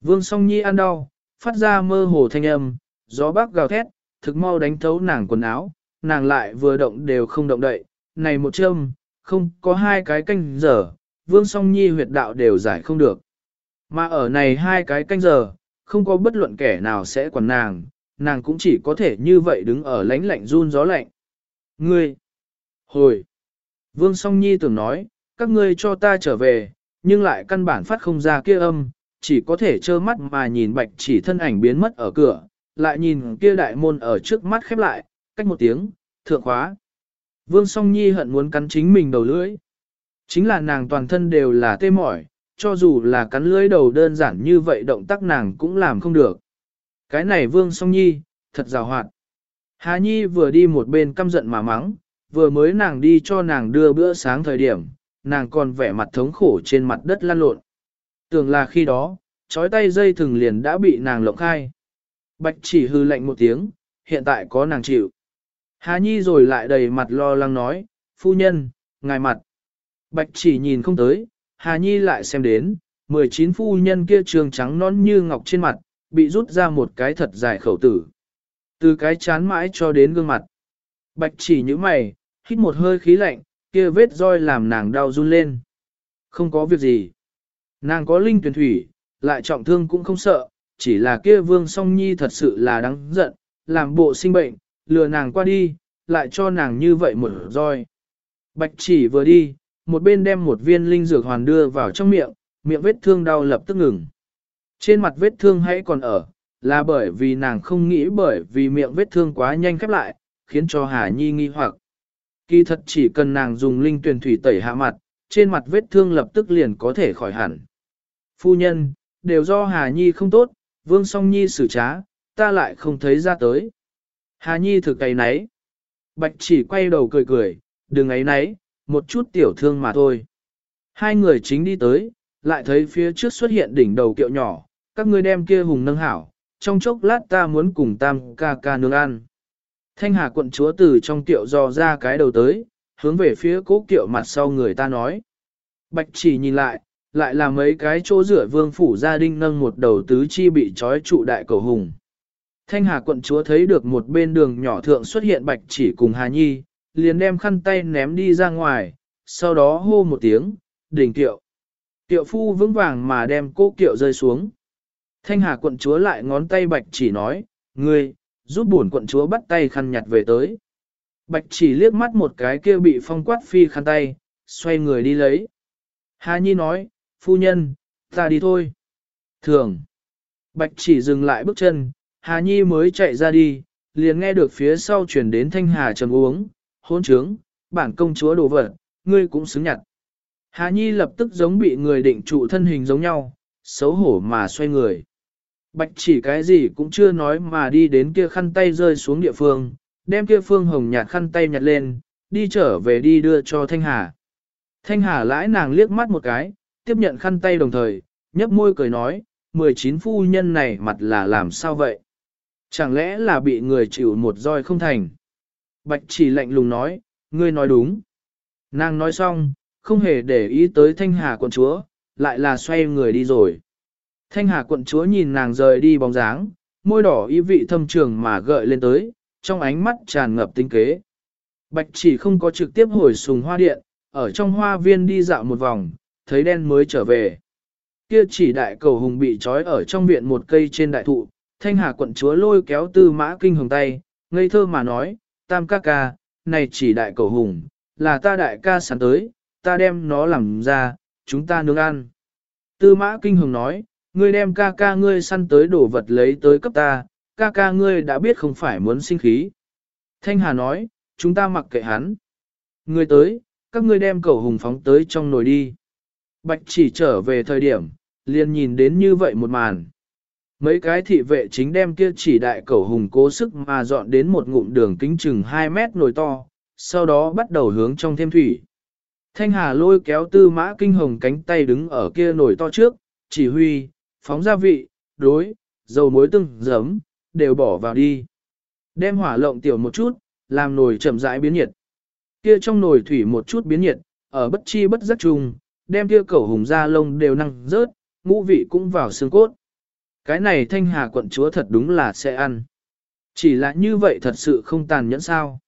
Vương song nhi ăn đau, phát ra mơ hồ thanh âm, gió bắc gào thét, thực mau đánh thấu nàng quần áo, nàng lại vừa động đều không động đậy, này một châm, không có hai cái canh giờ, vương song nhi huyệt đạo đều giải không được. Mà ở này hai cái canh giờ, không có bất luận kẻ nào sẽ quản nàng, nàng cũng chỉ có thể như vậy đứng ở lánh lạnh run gió lạnh. Ngươi! Hồi! Vương song nhi tưởng nói, các ngươi cho ta trở về, nhưng lại căn bản phát không ra kia âm, chỉ có thể trơ mắt mà nhìn bạch chỉ thân ảnh biến mất ở cửa, lại nhìn kia đại môn ở trước mắt khép lại, cách một tiếng, thượng khóa. Vương song nhi hận muốn cắn chính mình đầu lưỡi. Chính là nàng toàn thân đều là tê mỏi, cho dù là cắn lưỡi đầu đơn giản như vậy động tác nàng cũng làm không được. Cái này vương song nhi, thật rào hoạt. Hà nhi vừa đi một bên căm giận mà mắng, vừa mới nàng đi cho nàng đưa bữa sáng thời điểm, nàng còn vẻ mặt thống khổ trên mặt đất lăn lộn. Tưởng là khi đó, trói tay dây thừng liền đã bị nàng lộng khai. Bạch chỉ hư lạnh một tiếng, hiện tại có nàng chịu. Hà Nhi rồi lại đầy mặt lo lắng nói, phu nhân, ngài mặt. Bạch chỉ nhìn không tới, Hà Nhi lại xem đến, 19 phu nhân kia trường trắng non như ngọc trên mặt, bị rút ra một cái thật dài khẩu tử. Từ cái chán mãi cho đến gương mặt. Bạch chỉ như mày, hít một hơi khí lạnh, kia vết roi làm nàng đau run lên. Không có việc gì. Nàng có linh tuyển thủy, lại trọng thương cũng không sợ, chỉ là kia vương song nhi thật sự là đáng giận, làm bộ sinh bệnh, lừa nàng qua đi, lại cho nàng như vậy một roi. Bạch chỉ vừa đi, một bên đem một viên linh dược hoàn đưa vào trong miệng, miệng vết thương đau lập tức ngừng. Trên mặt vết thương hãy còn ở, là bởi vì nàng không nghĩ bởi vì miệng vết thương quá nhanh khép lại, khiến cho Hà Nhi nghi hoặc. Kỳ thật chỉ cần nàng dùng linh tuyển thủy tẩy hạ mặt, trên mặt vết thương lập tức liền có thể khỏi hẳn. Phu nhân, đều do Hà Nhi không tốt, Vương Song Nhi xử trá, ta lại không thấy ra tới. Hà Nhi thực cày nấy. Bạch chỉ quay đầu cười cười, đừng ấy nấy, một chút tiểu thương mà thôi. Hai người chính đi tới, lại thấy phía trước xuất hiện đỉnh đầu kiệu nhỏ, các ngươi đem kia hùng nâng hảo, trong chốc lát ta muốn cùng tam ca ca nương ăn. Thanh Hà quận chúa từ trong tiệu dò ra cái đầu tới, hướng về phía cố kiệu mặt sau người ta nói. Bạch chỉ nhìn lại, lại là mấy cái chỗ rửa vương phủ gia đình nâng một đầu tứ chi bị trói trụ đại cầu hùng. Thanh Hà quận chúa thấy được một bên đường nhỏ thượng xuất hiện bạch chỉ cùng Hà Nhi, liền đem khăn tay ném đi ra ngoài, sau đó hô một tiếng, đỉnh tiệu. Tiệu phu vững vàng mà đem cô kiệu rơi xuống. Thanh Hà quận chúa lại ngón tay bạch chỉ nói, ngươi, giúp bổn quận chúa bắt tay khăn nhặt về tới. Bạch chỉ liếc mắt một cái kia bị phong quát phi khăn tay, xoay người đi lấy. Hà Nhi nói, phu nhân, ta đi thôi. Thường. Bạch chỉ dừng lại bước chân, Hà Nhi mới chạy ra đi, liền nghe được phía sau chuyển đến thanh hà trầm uống, hôn trướng, bản công chúa đồ vật, ngươi cũng xứng nhặt. Hà Nhi lập tức giống bị người định trụ thân hình giống nhau, xấu hổ mà xoay người. Bạch chỉ cái gì cũng chưa nói mà đi đến kia khăn tay rơi xuống địa phương, đem kia phương hồng nhạt khăn tay nhặt lên, đi trở về đi đưa cho Thanh Hà. Thanh Hà lãi nàng liếc mắt một cái, tiếp nhận khăn tay đồng thời, nhấp môi cười nói, 19 phu nhân này mặt là làm sao vậy? Chẳng lẽ là bị người chịu một roi không thành? Bạch chỉ lạnh lùng nói, ngươi nói đúng. Nàng nói xong, không hề để ý tới thanh hà quận chúa, lại là xoay người đi rồi. Thanh hà quận chúa nhìn nàng rời đi bóng dáng, môi đỏ ý vị thâm trường mà gợi lên tới, trong ánh mắt tràn ngập tinh kế. Bạch chỉ không có trực tiếp hồi sùng hoa điện, ở trong hoa viên đi dạo một vòng, thấy đen mới trở về. Kia chỉ đại cầu hùng bị trói ở trong viện một cây trên đại thụ, thanh hà quận chúa lôi kéo tư mã kinh hồng tay, ngây thơ mà nói, tam ca ca, này chỉ đại cầu hùng, là ta đại ca sẵn tới, ta đem nó làm ra, chúng ta nướng ăn. Tư mã kinh hồng nói, ngươi đem ca ca ngươi săn tới đổ vật lấy tới cấp ta, ca ca ngươi đã biết không phải muốn sinh khí. Thanh Hà nói, chúng ta mặc kệ hắn. Ngươi tới, các ngươi đem cầu hùng phóng tới trong nồi đi. Bạch chỉ trở về thời điểm, liền nhìn đến như vậy một màn. Mấy cái thị vệ chính đem kia chỉ đại cầu hùng cố sức mà dọn đến một ngụm đường kính chừng 2 mét nồi to, sau đó bắt đầu hướng trong thêm thủy. Thanh Hà lôi kéo tư mã kinh hồng cánh tay đứng ở kia nồi to trước, chỉ huy, phóng gia vị, đối, dầu muối tương, giấm, đều bỏ vào đi. Đem hỏa lộng tiểu một chút, làm nồi chậm rãi biến nhiệt. Kia trong nồi thủy một chút biến nhiệt, ở bất chi bất giác trùng, đem kia cẩu hùng da lông đều năng rớt, ngũ vị cũng vào xương cốt. Cái này thanh hà quận chúa thật đúng là sẽ ăn. Chỉ là như vậy thật sự không tàn nhẫn sao.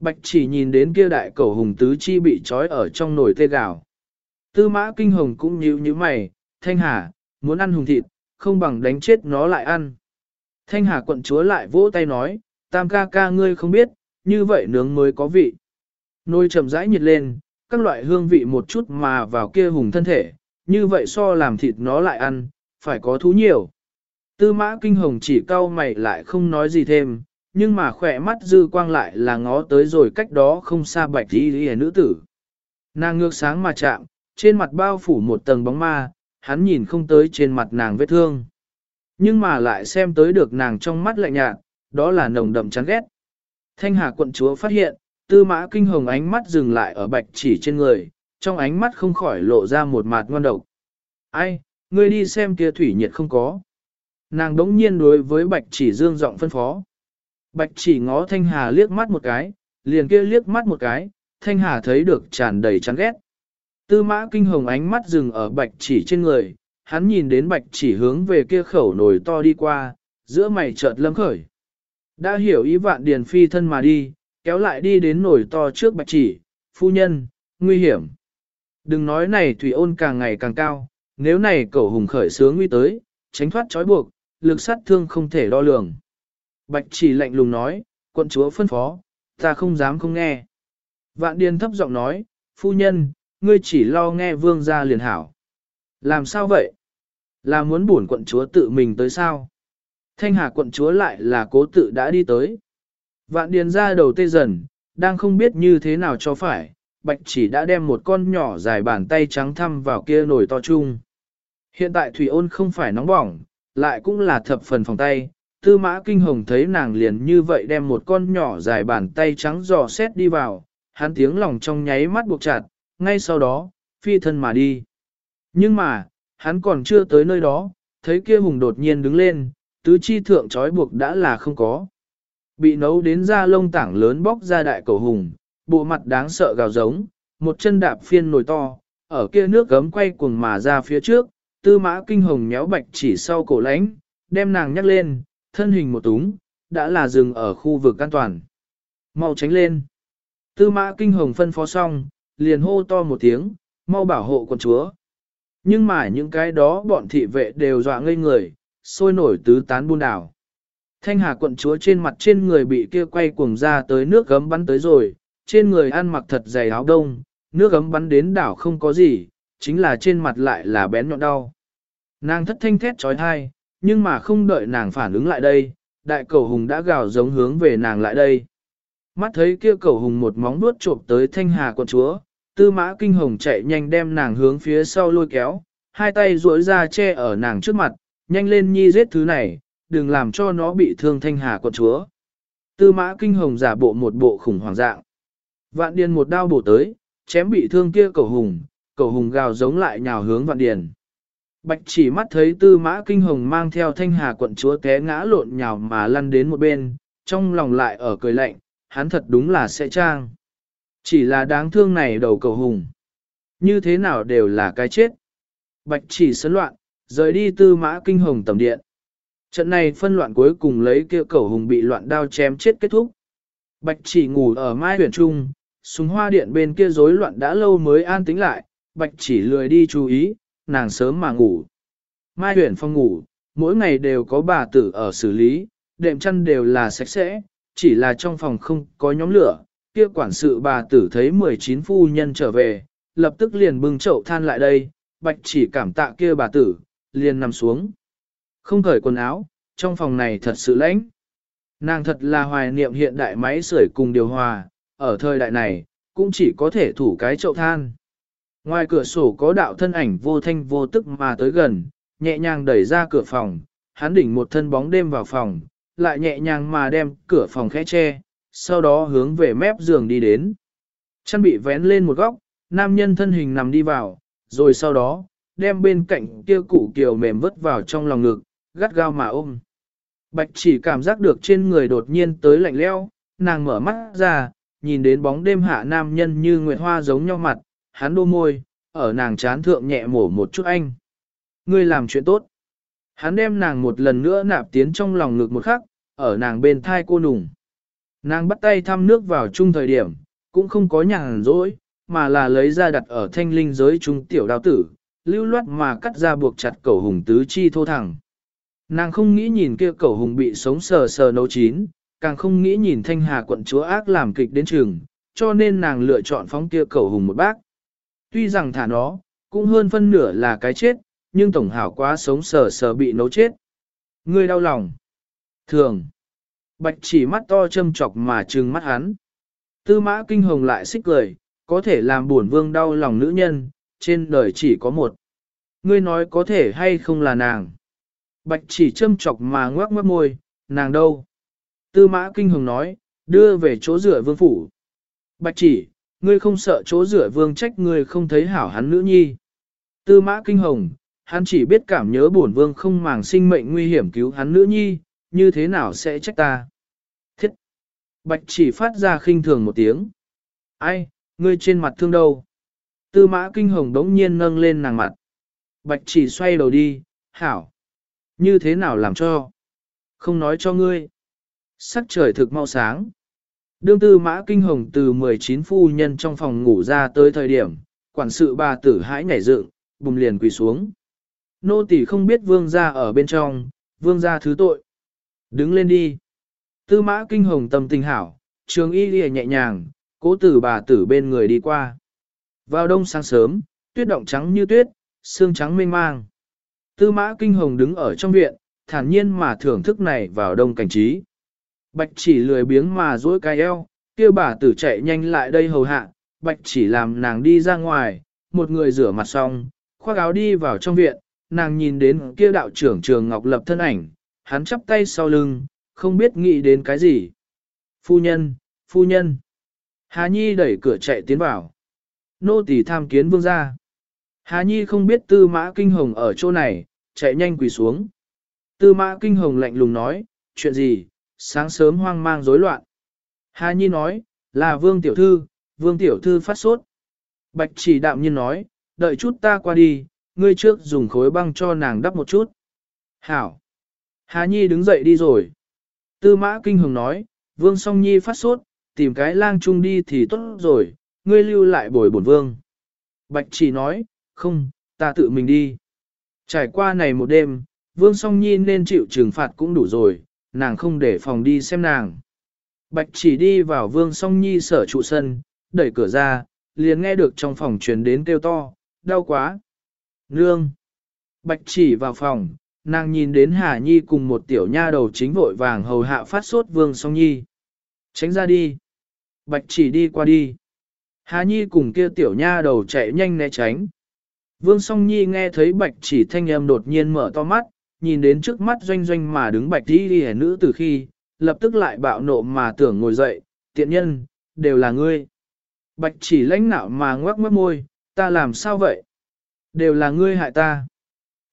Bạch chỉ nhìn đến kia đại cẩu hùng tứ chi bị trói ở trong nồi tê gạo. Tư mã kinh hồng cũng nhíu như mày, thanh hà, muốn ăn hùng thịt, không bằng đánh chết nó lại ăn. Thanh hà quận chúa lại vỗ tay nói, tam ca ca ngươi không biết, như vậy nướng mới có vị. Nồi chậm rãi nhiệt lên, các loại hương vị một chút mà vào kia hùng thân thể, như vậy so làm thịt nó lại ăn, phải có thú nhiều. Tư mã kinh hồng chỉ cau mày lại không nói gì thêm, nhưng mà khỏe mắt dư quang lại là ngó tới rồi cách đó không xa bạch đi đi nữ tử. Nàng ngược sáng mà chạm, trên mặt bao phủ một tầng bóng ma, hắn nhìn không tới trên mặt nàng vết thương. Nhưng mà lại xem tới được nàng trong mắt lạnh nhạt, đó là nồng đậm chán ghét. Thanh Hà quận chúa phát hiện, tư mã kinh hồng ánh mắt dừng lại ở bạch chỉ trên người, trong ánh mắt không khỏi lộ ra một mặt ngon độc. Ai, ngươi đi xem kia thủy nhiệt không có. Nàng đống nhiên đối với bạch chỉ dương giọng phân phó. Bạch chỉ ngó Thanh Hà liếc mắt một cái, liền kia liếc mắt một cái, Thanh Hà thấy được tràn đầy chán ghét. Tư mã kinh hồng ánh mắt dừng ở bạch chỉ trên người, hắn nhìn đến bạch chỉ hướng về kia khẩu nồi to đi qua, giữa mày chợt lâm khởi. Đã hiểu ý vạn điền phi thân mà đi, kéo lại đi đến nồi to trước bạch chỉ, phu nhân, nguy hiểm. Đừng nói này thủy ôn càng ngày càng cao, nếu này cẩu hùng khởi sướng nguy tới, tránh thoát trói buộc, lực sát thương không thể đo lường. Bạch chỉ lạnh lùng nói, quận chúa phân phó, ta không dám không nghe. Vạn điền thấp giọng nói, phu nhân, ngươi chỉ lo nghe vương gia liền hảo. Làm sao vậy? Là muốn bổn quận chúa tự mình tới sao? Thanh hà quận chúa lại là cố tự đã đi tới. Vạn điền ra đầu tê dần, đang không biết như thế nào cho phải, bạch chỉ đã đem một con nhỏ dài bàn tay trắng thăm vào kia nồi to chung. Hiện tại thủy ôn không phải nóng bỏng, lại cũng là thập phần phòng tay. Tư mã kinh hồng thấy nàng liền như vậy đem một con nhỏ dài bàn tay trắng dò xét đi vào, hắn tiếng lòng trong nháy mắt buộc chặt, ngay sau đó, phi thân mà đi. Nhưng mà, hắn còn chưa tới nơi đó, thấy kia hùng đột nhiên đứng lên, tứ chi thượng trói buộc đã là không có. Bị nấu đến da lông tảng lớn bóc ra đại cầu hùng, bộ mặt đáng sợ gào giống, một chân đạp phiên nồi to, ở kia nước gấm quay cuồng mà ra phía trước, tư mã kinh hồng nhéo bạch chỉ sau cổ lánh, đem nàng nhắc lên, thân hình một túng, đã là dừng ở khu vực an toàn. Mau tránh lên. Tư mã kinh hồng phân phó xong, liền hô to một tiếng, mau bảo hộ con chúa. Nhưng mà những cái đó bọn thị vệ đều dọa ngây người, sôi nổi tứ tán buôn đảo. Thanh hà quận chúa trên mặt trên người bị kia quay cuồng ra tới nước gấm bắn tới rồi, trên người ăn mặc thật dày áo đông, nước gấm bắn đến đảo không có gì, chính là trên mặt lại là bén nhọn đau. Nàng thất thanh thét trói thai, nhưng mà không đợi nàng phản ứng lại đây, đại cầu hùng đã gào giống hướng về nàng lại đây. Mắt thấy kia cầu hùng một móng vuốt trộm tới thanh hà quận chúa, tư mã kinh hồng chạy nhanh đem nàng hướng phía sau lôi kéo, hai tay duỗi ra che ở nàng trước mặt, nhanh lên nhi giết thứ này, đừng làm cho nó bị thương thanh hà quận chúa. Tư mã kinh hồng giả bộ một bộ khủng hoảng dạng. Vạn điền một đao bổ tới, chém bị thương kia cầu hùng, cầu hùng gào giống lại nhào hướng vạn điền. Bạch chỉ mắt thấy tư mã kinh hồng mang theo thanh hà quận chúa té ngã lộn nhào mà lăn đến một bên, trong lòng lại ở cười lạnh, hắn thật đúng là sẽ trang. Chỉ là đáng thương này đầu cầu hùng. Như thế nào đều là cái chết. Bạch chỉ sấn loạn, rời đi tư mã kinh hồng tầm điện. Trận này phân loạn cuối cùng lấy kia cầu hùng bị loạn đao chém chết kết thúc. Bạch chỉ ngủ ở mai huyền trung, súng hoa điện bên kia rối loạn đã lâu mới an tính lại, bạch chỉ lười đi chú ý, nàng sớm mà ngủ. Mai huyền phong ngủ, mỗi ngày đều có bà tử ở xử lý, đệm chăn đều là sạch sẽ, chỉ là trong phòng không có nhóm lửa, kia quản sự bà tử thấy 19 phu nhân trở về, lập tức liền bưng chậu than lại đây, bạch chỉ cảm tạ kia bà tử, liền nằm xuống. Không cởi quần áo, trong phòng này thật sự lãnh. Nàng thật là hoài niệm hiện đại máy sưởi cùng điều hòa, ở thời đại này, cũng chỉ có thể thủ cái chậu than. Ngoài cửa sổ có đạo thân ảnh vô thanh vô tức mà tới gần, nhẹ nhàng đẩy ra cửa phòng, hắn đỉnh một thân bóng đêm vào phòng, lại nhẹ nhàng mà đem cửa phòng khẽ che, sau đó hướng về mép giường đi đến. Chăn bị vén lên một góc, nam nhân thân hình nằm đi vào, rồi sau đó, đem bên cạnh kia cụ kiều mềm vứt vào trong lòng ngực, gắt gao mà ôm. Bạch chỉ cảm giác được trên người đột nhiên tới lạnh leo, nàng mở mắt ra, nhìn đến bóng đêm hạ nam nhân như nguyệt hoa giống nhau mặt, hắn đô môi, ở nàng chán thượng nhẹ mổ một chút anh. Ngươi làm chuyện tốt. Hắn đem nàng một lần nữa nạp tiến trong lòng ngực một khắc, ở nàng bên thai cô nùng. Nàng bắt tay thăm nước vào chung thời điểm, cũng không có nhàn rỗi, mà là lấy ra đặt ở thanh linh giới trung tiểu đao tử, lưu loát mà cắt ra buộc chặt cẩu hùng tứ chi thô thẳng. Nàng không nghĩ nhìn kia cẩu hùng bị sống sờ sờ nấu chín, càng không nghĩ nhìn thanh hà quận chúa ác làm kịch đến trường, cho nên nàng lựa chọn phóng kia cẩu hùng một bác. Tuy rằng thả nó, cũng hơn phân nửa là cái chết, nhưng tổng hảo quá sống sờ sờ bị nấu chết. Ngươi đau lòng. Thường. Bạch chỉ mắt to châm chọc mà trừng mắt hắn. Tư mã kinh hồng lại xích cười, có thể làm buồn vương đau lòng nữ nhân, trên đời chỉ có một. Ngươi nói có thể hay không là nàng. Bạch chỉ châm chọc mà ngoác mất môi, nàng đâu? Tư mã kinh hồng nói, đưa về chỗ rửa vương phủ. Bạch chỉ, ngươi không sợ chỗ rửa vương trách ngươi không thấy hảo hắn nữ nhi. Tư mã kinh hồng, hắn chỉ biết cảm nhớ bổn vương không màng sinh mệnh nguy hiểm cứu hắn nữ nhi, như thế nào sẽ trách ta. Thiết! Bạch chỉ phát ra khinh thường một tiếng. Ai, ngươi trên mặt thương đâu? Tư mã kinh hồng đống nhiên nâng lên nàng mặt. Bạch chỉ xoay đầu đi, hảo. Như thế nào làm cho? Không nói cho ngươi. Sắc trời thực mau sáng. Đương tư mã kinh hồng từ 19 phu nhân trong phòng ngủ ra tới thời điểm, quản sự bà tử hãi nhảy dựng, bùng liền quỳ xuống. Nô tỳ không biết vương gia ở bên trong, vương gia thứ tội. Đứng lên đi. Tư mã kinh hồng tâm tình hảo, trường y lìa nhẹ nhàng, cố tử bà tử bên người đi qua. Vào đông sáng sớm, tuyết động trắng như tuyết, xương trắng mênh mang. Tư mã kinh hồng đứng ở trong viện, thản nhiên mà thưởng thức này vào đông cảnh trí. Bạch chỉ lười biếng mà duỗi cái eo, kia bà tử chạy nhanh lại đây hầu hạ, bạch chỉ làm nàng đi ra ngoài, một người rửa mặt xong, khoác áo đi vào trong viện, nàng nhìn đến kia đạo trưởng trường ngọc lập thân ảnh, hắn chắp tay sau lưng, không biết nghĩ đến cái gì. Phu nhân, phu nhân. Hà Nhi đẩy cửa chạy tiến vào. Nô tỳ tham kiến vương gia. Hà Nhi không biết tư mã kinh hồng ở chỗ này, chạy nhanh quỳ xuống. Tư mã kinh hồng lạnh lùng nói, chuyện gì, sáng sớm hoang mang rối loạn. Hà Nhi nói, là vương tiểu thư, vương tiểu thư phát sốt. Bạch chỉ đạm nhiên nói, đợi chút ta qua đi, ngươi trước dùng khối băng cho nàng đắp một chút. Hảo. Hà Nhi đứng dậy đi rồi. Tư mã kinh hồng nói, vương song nhi phát sốt, tìm cái lang chung đi thì tốt rồi, ngươi lưu lại bồi bổn vương. Bạch chỉ nói, không, ta tự mình đi. Trải qua này một đêm, vương song nhi nên chịu trừng phạt cũng đủ rồi, nàng không để phòng đi xem nàng. Bạch chỉ đi vào vương song nhi sở trụ sân, đẩy cửa ra, liền nghe được trong phòng truyền đến kêu to, đau quá. Nương! Bạch chỉ vào phòng, nàng nhìn đến Hà Nhi cùng một tiểu nha đầu chính vội vàng hầu hạ phát sốt vương song nhi. Tránh ra đi! Bạch chỉ đi qua đi. Hà Nhi cùng kia tiểu nha đầu chạy nhanh né tránh. Vương song nhi nghe thấy bạch chỉ thanh âm đột nhiên mở to mắt, nhìn đến trước mắt doanh doanh mà đứng bạch đi đi nữ từ khi, lập tức lại bạo nộ mà tưởng ngồi dậy, tiện nhân, đều là ngươi. Bạch chỉ lãnh nạo mà ngoác mất môi, ta làm sao vậy? Đều là ngươi hại ta.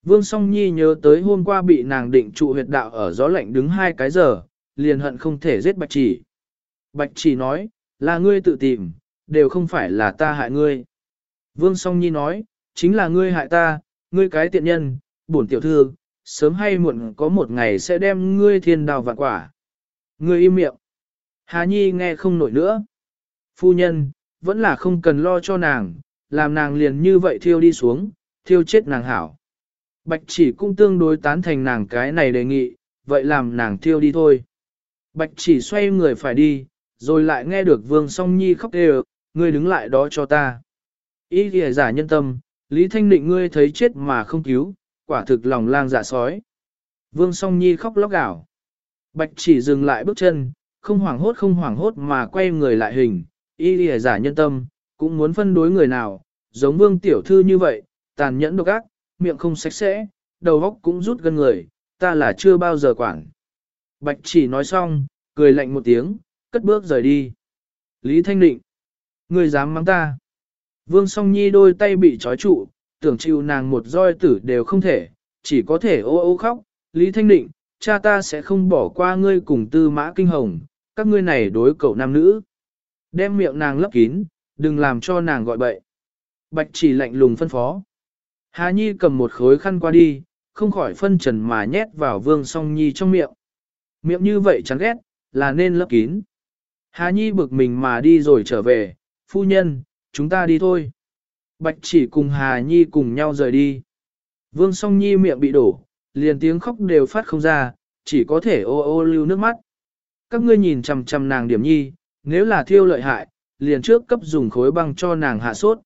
Vương song nhi nhớ tới hôm qua bị nàng định trụ huyệt đạo ở gió lạnh đứng hai cái giờ, liền hận không thể giết bạch chỉ. Bạch chỉ nói, là ngươi tự tìm, đều không phải là ta hại ngươi. Vương song nhi nói, chính là ngươi hại ta, ngươi cái tiện nhân, bổn tiểu thư, sớm hay muộn có một ngày sẽ đem ngươi thiên đào vạn quả. Ngươi im miệng. Hà Nhi nghe không nổi nữa. Phu nhân, vẫn là không cần lo cho nàng, làm nàng liền như vậy thiêu đi xuống, thiêu chết nàng hảo. Bạch chỉ cũng tương đối tán thành nàng cái này đề nghị, vậy làm nàng thiêu đi thôi. Bạch chỉ xoay người phải đi, rồi lại nghe được vương song nhi khóc đều, ngươi đứng lại đó cho ta. Ý kìa giả nhân tâm, Lý Thanh Định ngươi thấy chết mà không cứu, quả thực lòng lang dạ sói. Vương song nhi khóc lóc gào. Bạch chỉ dừng lại bước chân, không hoảng hốt không hoảng hốt mà quay người lại hình, Ý kìa giả nhân tâm, cũng muốn phân đối người nào, giống vương tiểu thư như vậy, tàn nhẫn độc ác, miệng không sạch sẽ, đầu góc cũng rút gần người, ta là chưa bao giờ quản. Bạch chỉ nói xong, cười lạnh một tiếng, cất bước rời đi. Lý Thanh Định, người dám mắng ta. Vương song nhi đôi tay bị trói trụ, tưởng chịu nàng một roi tử đều không thể, chỉ có thể ô ô khóc. Lý Thanh Định, cha ta sẽ không bỏ qua ngươi cùng tư mã kinh hồng, các ngươi này đối cậu nam nữ. Đem miệng nàng lấp kín, đừng làm cho nàng gọi bậy. Bạch chỉ lạnh lùng phân phó. Hà Nhi cầm một khối khăn qua đi, không khỏi phân trần mà nhét vào vương song nhi trong miệng. Miệng như vậy chán ghét, là nên lấp kín. Hà Nhi bực mình mà đi rồi trở về, phu nhân, chúng ta đi thôi. Bạch chỉ cùng Hà Nhi cùng nhau rời đi. Vương song nhi miệng bị đổ, liền tiếng khóc đều phát không ra, chỉ có thể ô ô lưu nước mắt. Các ngươi nhìn chằm chằm nàng điểm nhi, nếu là thiêu lợi hại, liền trước cấp dùng khối băng cho nàng hạ sốt.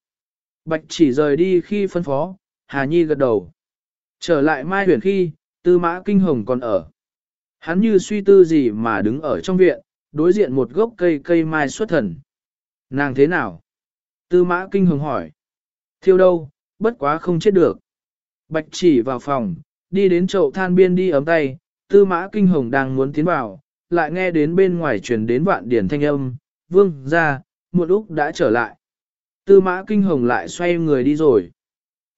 Bạch chỉ rời đi khi phân phó, Hà Nhi gật đầu. Trở lại mai huyền khi, tư mã kinh hồng còn ở. Hắn như suy tư gì mà đứng ở trong viện, đối diện một gốc cây cây mai xuất thần. Nàng thế nào? Tư mã kinh hồng hỏi. Thiêu đâu, bất quá không chết được. Bạch chỉ vào phòng, đi đến chậu than biên đi ấm tay, tư mã kinh hồng đang muốn tiến vào, lại nghe đến bên ngoài truyền đến vạn điển thanh âm, vương ra, một lúc đã trở lại. Tư mã kinh hồng lại xoay người đi rồi.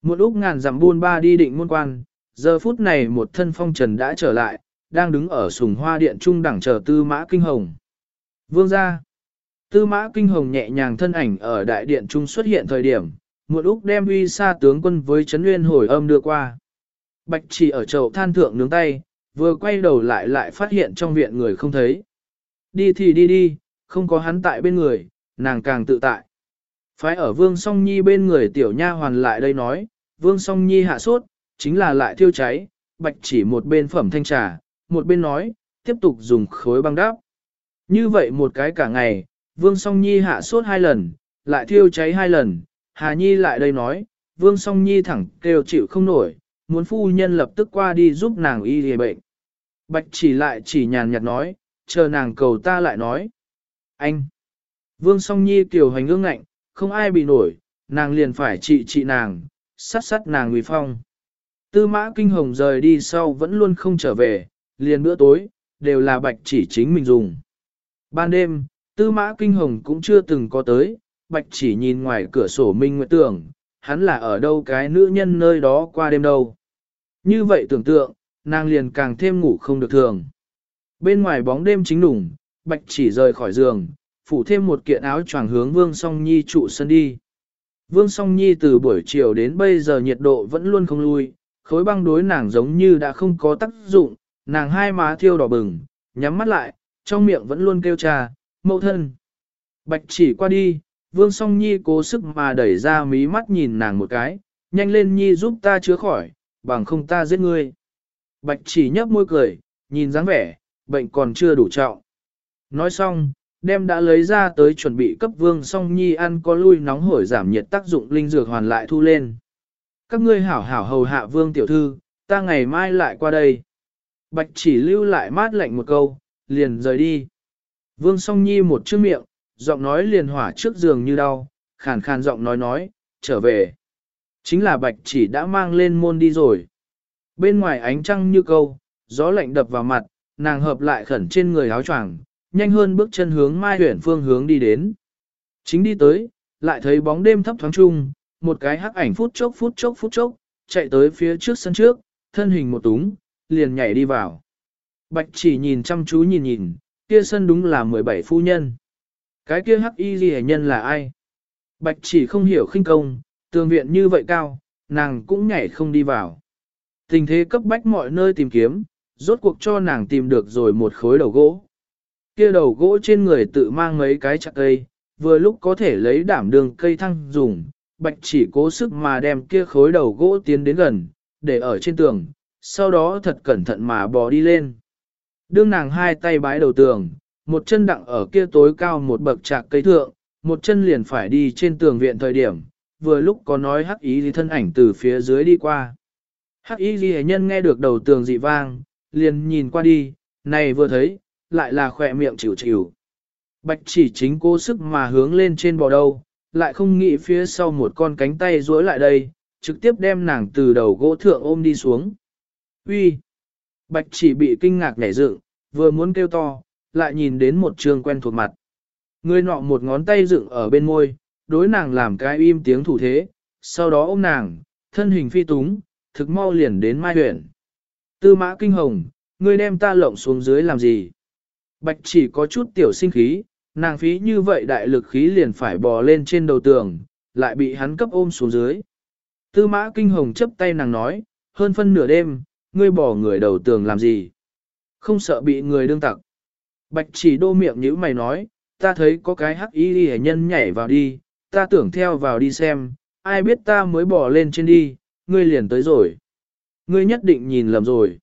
Một lúc ngàn dặm buôn ba đi định môn quan, giờ phút này một thân phong trần đã trở lại, đang đứng ở sùng hoa điện trung đẳng chờ tư mã kinh hồng. Vương ra. Tư mã kinh hồng nhẹ nhàng thân ảnh ở đại điện trung xuất hiện thời điểm, một lúc đem uy sa tướng quân với chấn nguyên hồi âm đưa qua. Bạch chỉ ở chậu than thượng nướng tay, vừa quay đầu lại lại phát hiện trong viện người không thấy. Đi thì đi đi, không có hắn tại bên người, nàng càng tự tại. Phái ở Vương Song Nhi bên người tiểu nha hoàn lại đây nói, Vương Song Nhi hạ sốt, chính là lại thiêu cháy, bạch chỉ một bên phẩm thanh trà, một bên nói, tiếp tục dùng khối băng đáp. Như vậy một cái cả ngày, Vương Song Nhi hạ sốt hai lần, lại thiêu cháy hai lần, Hà Nhi lại đây nói, Vương Song Nhi thẳng kêu chịu không nổi, muốn phu nhân lập tức qua đi giúp nàng y lìa bệnh. Bạch chỉ lại chỉ nhàn nhạt nói, chờ nàng cầu ta lại nói. Anh! Vương Song Nhi tiểu hành ương ngạnh, không ai bị nổi, nàng liền phải trị trị nàng, sát sát nàng nguy phong. Tư mã kinh hồng rời đi sau vẫn luôn không trở về, liền bữa tối, đều là bạch chỉ chính mình dùng. Ban đêm, tư mã kinh hồng cũng chưa từng có tới, bạch chỉ nhìn ngoài cửa sổ minh nguyện tưởng, hắn là ở đâu cái nữ nhân nơi đó qua đêm đâu. Như vậy tưởng tượng, nàng liền càng thêm ngủ không được thường. Bên ngoài bóng đêm chính đủng, bạch chỉ rời khỏi giường, phủ thêm một kiện áo choàng hướng Vương Song Nhi trụ sân đi. Vương Song Nhi từ buổi chiều đến bây giờ nhiệt độ vẫn luôn không lui, khối băng đối nàng giống như đã không có tác dụng, nàng hai má thiêu đỏ bừng, nhắm mắt lại, trong miệng vẫn luôn kêu trà, mẫu thân. Bạch chỉ qua đi, Vương Song Nhi cố sức mà đẩy ra mí mắt nhìn nàng một cái, nhanh lên Nhi giúp ta chữa khỏi, bằng không ta giết ngươi. Bạch chỉ nhấp môi cười, nhìn dáng vẻ, bệnh còn chưa đủ trọng. Nói xong, đem đã lấy ra tới chuẩn bị cấp Vương Song Nhi ăn có lui nóng hổi giảm nhiệt tác dụng linh dược hoàn lại thu lên. Các ngươi hảo hảo hầu hạ Vương tiểu thư, ta ngày mai lại qua đây. Bạch chỉ lưu lại mát lạnh một câu, liền rời đi. Vương song nhi một chữ miệng, giọng nói liền hỏa trước giường như đau, khàn khàn giọng nói nói, trở về. Chính là bạch chỉ đã mang lên môn đi rồi. Bên ngoài ánh trăng như câu, gió lạnh đập vào mặt, nàng hợp lại khẩn trên người áo choàng, nhanh hơn bước chân hướng mai huyển phương hướng đi đến. Chính đi tới, lại thấy bóng đêm thấp thoáng chung một cái hắc ảnh phút chốc phút chốc phút chốc, chạy tới phía trước sân trước, thân hình một túng, liền nhảy đi vào. Bạch chỉ nhìn chăm chú nhìn nhìn, kia sân đúng là 17 phu nhân. Cái kia hắc y ghi nhân là ai? Bạch chỉ không hiểu khinh công, tường viện như vậy cao, nàng cũng nhảy không đi vào. Tình thế cấp bách mọi nơi tìm kiếm, rốt cuộc cho nàng tìm được rồi một khối đầu gỗ. Kia đầu gỗ trên người tự mang mấy cái chặt cây, vừa lúc có thể lấy đảm đường cây thăng dùng, bạch chỉ cố sức mà đem kia khối đầu gỗ tiến đến gần, để ở trên tường, sau đó thật cẩn thận mà bò đi lên. Đương nàng hai tay bái đầu tường, một chân đặng ở kia tối cao một bậc chạc cây thượng, một chân liền phải đi trên tường viện thời điểm, vừa lúc có nói hắc ý thì thân ảnh từ phía dưới đi qua. Hắc ý ghi nhân nghe được đầu tường dị vang, liền nhìn qua đi, này vừa thấy, lại là khỏe miệng chịu chịu. Bạch chỉ chính cố sức mà hướng lên trên bò đâu, lại không nghĩ phía sau một con cánh tay duỗi lại đây, trực tiếp đem nàng từ đầu gỗ thượng ôm đi xuống. Uy, Bạch chỉ bị kinh ngạc nhảy dựng, vừa muốn kêu to, lại nhìn đến một trường quen thuộc mặt. Người nọ một ngón tay dựng ở bên môi, đối nàng làm cái im tiếng thủ thế, sau đó ôm nàng, thân hình phi túng, thực mau liền đến mai huyện. Tư mã kinh hồng, ngươi đem ta lộng xuống dưới làm gì? Bạch chỉ có chút tiểu sinh khí, nàng phí như vậy đại lực khí liền phải bò lên trên đầu tường, lại bị hắn cấp ôm xuống dưới. Tư mã kinh hồng chấp tay nàng nói, hơn phân nửa đêm, ngươi bỏ người đầu tường làm gì? Không sợ bị người đương tặc. Bạch chỉ đô miệng như mày nói, ta thấy có cái hắc y đi nhân nhảy vào đi, ta tưởng theo vào đi xem, ai biết ta mới bỏ lên trên đi, ngươi liền tới rồi. Ngươi nhất định nhìn lầm rồi.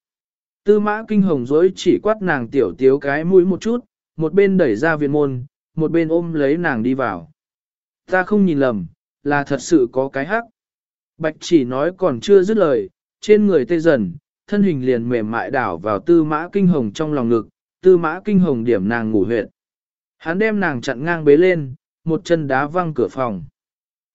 Tư mã kinh hồng dối chỉ quát nàng tiểu tiếu cái mũi một chút, một bên đẩy ra viện môn, một bên ôm lấy nàng đi vào. Ta không nhìn lầm, là thật sự có cái hắc. Bạch chỉ nói còn chưa dứt lời, trên người tê dần, thân hình liền mềm mại đảo vào tư mã kinh hồng trong lòng ngực, tư mã kinh hồng điểm nàng ngủ huyệt. Hắn đem nàng chặn ngang bế lên, một chân đá văng cửa phòng.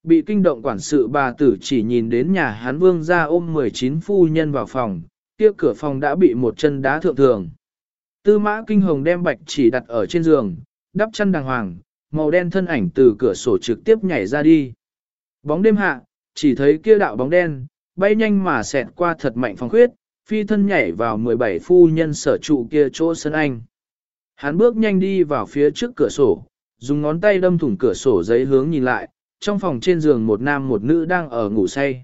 Bị kinh động quản sự bà tử chỉ nhìn đến nhà hắn vương ra ôm 19 phu nhân vào phòng, kia cửa phòng đã bị một chân đá thượng thường. Tư mã kinh hồng đem bạch chỉ đặt ở trên giường, đắp chân đàng hoàng, màu đen thân ảnh từ cửa sổ trực tiếp nhảy ra đi. Bóng đêm hạ, chỉ thấy kia đạo bóng đen, bay nhanh mà xẹt qua thật mạnh phong khuyết, phi thân nhảy vào 17 phu nhân sở trụ kia chỗ sân anh. Hắn bước nhanh đi vào phía trước cửa sổ, dùng ngón tay đâm thủng cửa sổ giấy hướng nhìn lại, trong phòng trên giường một nam một nữ đang ở ngủ say.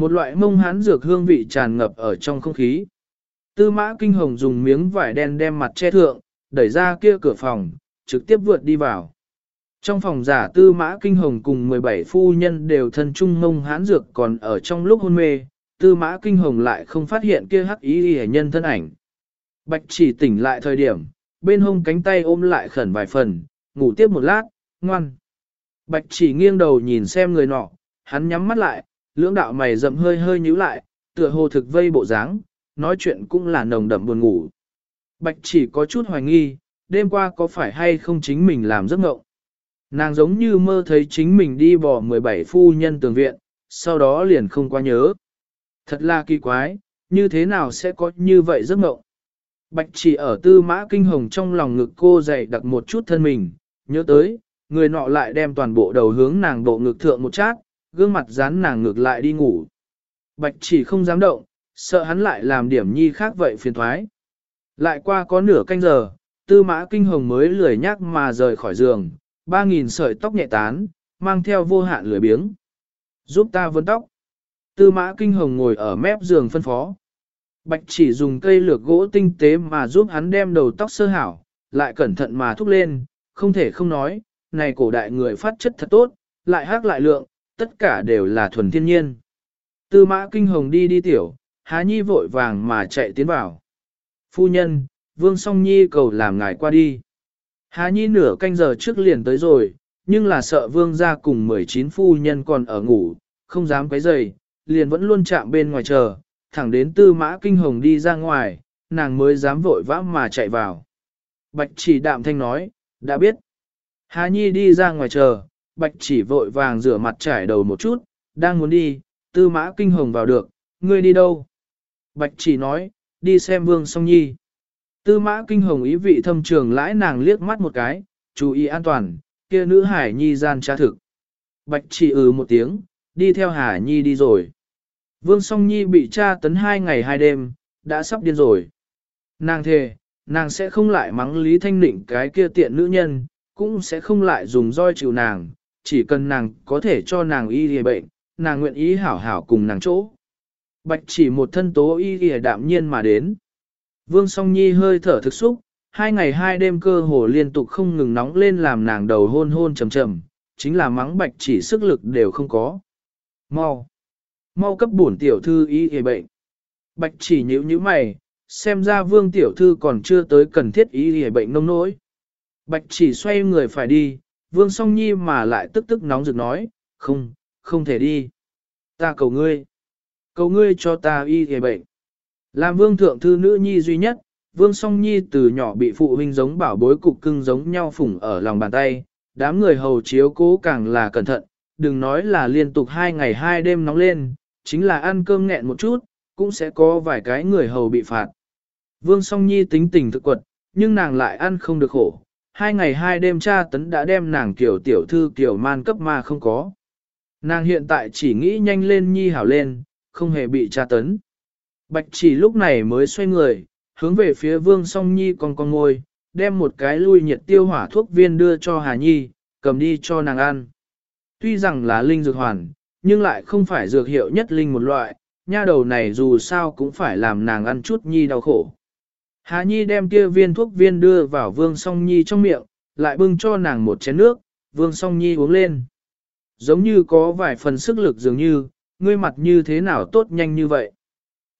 Một loại mông hán dược hương vị tràn ngập ở trong không khí. Tư mã kinh hồng dùng miếng vải đen đem mặt che thượng, đẩy ra kia cửa phòng, trực tiếp vượt đi vào. Trong phòng giả tư mã kinh hồng cùng 17 phu nhân đều thân trung mông hán dược còn ở trong lúc hôn mê, tư mã kinh hồng lại không phát hiện kia hắc ý hề nhân thân ảnh. Bạch chỉ tỉnh lại thời điểm, bên hông cánh tay ôm lại khẩn vài phần, ngủ tiếp một lát, ngoan. Bạch chỉ nghiêng đầu nhìn xem người nọ, hắn nhắm mắt lại, lưỡng đạo mày rậm hơi hơi nhíu lại, tựa hồ thực vây bộ dáng, nói chuyện cũng là nồng đậm buồn ngủ. Bạch chỉ có chút hoài nghi, đêm qua có phải hay không chính mình làm giấc ngộng. Nàng giống như mơ thấy chính mình đi bỏ 17 phu nhân tường viện, sau đó liền không qua nhớ. Thật là kỳ quái, như thế nào sẽ có như vậy giấc ngộng. Bạch chỉ ở tư mã kinh hồng trong lòng ngực cô dày đặt một chút thân mình, nhớ tới, người nọ lại đem toàn bộ đầu hướng nàng bộ ngực thượng một chát, gương mặt dán nàng ngược lại đi ngủ. Bạch chỉ không dám động, sợ hắn lại làm điểm nhi khác vậy phiền thoái. Lại qua có nửa canh giờ, tư mã kinh hồng mới lười nhắc mà rời khỏi giường, ba nghìn sợi tóc nhẹ tán, mang theo vô hạn lười biếng. Giúp ta vấn tóc. Tư mã kinh hồng ngồi ở mép giường phân phó. Bạch chỉ dùng cây lược gỗ tinh tế mà giúp hắn đem đầu tóc sơ hảo, lại cẩn thận mà thúc lên, không thể không nói, này cổ đại người phát chất thật tốt, lại hát lại lượng, tất cả đều là thuần thiên nhiên. Tư mã kinh hồng đi đi tiểu, há nhi vội vàng mà chạy tiến vào. Phu nhân, vương song nhi cầu làm ngài qua đi. Há nhi nửa canh giờ trước liền tới rồi, nhưng là sợ vương ra cùng 19 phu nhân còn ở ngủ, không dám quấy rầy, liền vẫn luôn chạm bên ngoài chờ, thẳng đến tư mã kinh hồng đi ra ngoài, nàng mới dám vội vã mà chạy vào. Bạch chỉ đạm thanh nói, đã biết. Hà Nhi đi ra ngoài chờ, bạch chỉ vội vàng rửa mặt trải đầu một chút, đang muốn đi, tư mã kinh hồng vào được, ngươi đi đâu? Bạch chỉ nói, đi xem vương song nhi. Tư mã kinh hồng ý vị thâm trường lãi nàng liếc mắt một cái, chú ý an toàn, kia nữ hải nhi gian tra thực. Bạch chỉ ừ một tiếng, đi theo hải nhi đi rồi. Vương song nhi bị tra tấn hai ngày hai đêm, đã sắp điên rồi. Nàng thề, nàng sẽ không lại mắng Lý Thanh Nịnh cái kia tiện nữ nhân, cũng sẽ không lại dùng roi chịu nàng, chỉ cần nàng có thể cho nàng y lìa bệnh, nàng nguyện ý hảo hảo cùng nàng chỗ. Bạch chỉ một thân tố y lìa đạm nhiên mà đến. Vương song nhi hơi thở thực xúc, hai ngày hai đêm cơ hồ liên tục không ngừng nóng lên làm nàng đầu hôn hôn trầm trầm, chính là mắng bạch chỉ sức lực đều không có. Mau! Mau cấp bổn tiểu thư y lìa bệnh. Bạch chỉ nhíu nhíu mày, xem ra vương tiểu thư còn chưa tới cần thiết y lìa bệnh nông nỗi. Bạch chỉ xoay người phải đi, vương song nhi mà lại tức tức nóng rực nói, không, không thể đi. Ta cầu ngươi, cầu ngươi cho ta y hề bệnh. Làm vương thượng thư nữ nhi duy nhất, Vương Song Nhi từ nhỏ bị phụ huynh giống bảo bối cục cưng giống nhau phủng ở lòng bàn tay, đám người hầu chiếu cố càng là cẩn thận, đừng nói là liên tục hai ngày hai đêm nóng lên, chính là ăn cơm nghẹn một chút, cũng sẽ có vài cái người hầu bị phạt. Vương Song Nhi tính tình thực quật, nhưng nàng lại ăn không được khổ. Hai ngày hai đêm tra tấn đã đem nàng kiểu tiểu thư kiểu man cấp mà không có. Nàng hiện tại chỉ nghĩ nhanh lên nhi hảo lên, không hề bị tra tấn. Bạch chỉ lúc này mới xoay người, hướng về phía vương song nhi con con ngồi, đem một cái lui nhiệt tiêu hỏa thuốc viên đưa cho Hà Nhi, cầm đi cho nàng ăn. Tuy rằng là linh dược hoàn, nhưng lại không phải dược hiệu nhất linh một loại, nha đầu này dù sao cũng phải làm nàng ăn chút nhi đau khổ. Hà Nhi đem kia viên thuốc viên đưa vào Vương Song Nhi trong miệng, lại bưng cho nàng một chén nước, Vương Song Nhi uống lên. Giống như có vài phần sức lực dường như, ngươi mặt như thế nào tốt nhanh như vậy.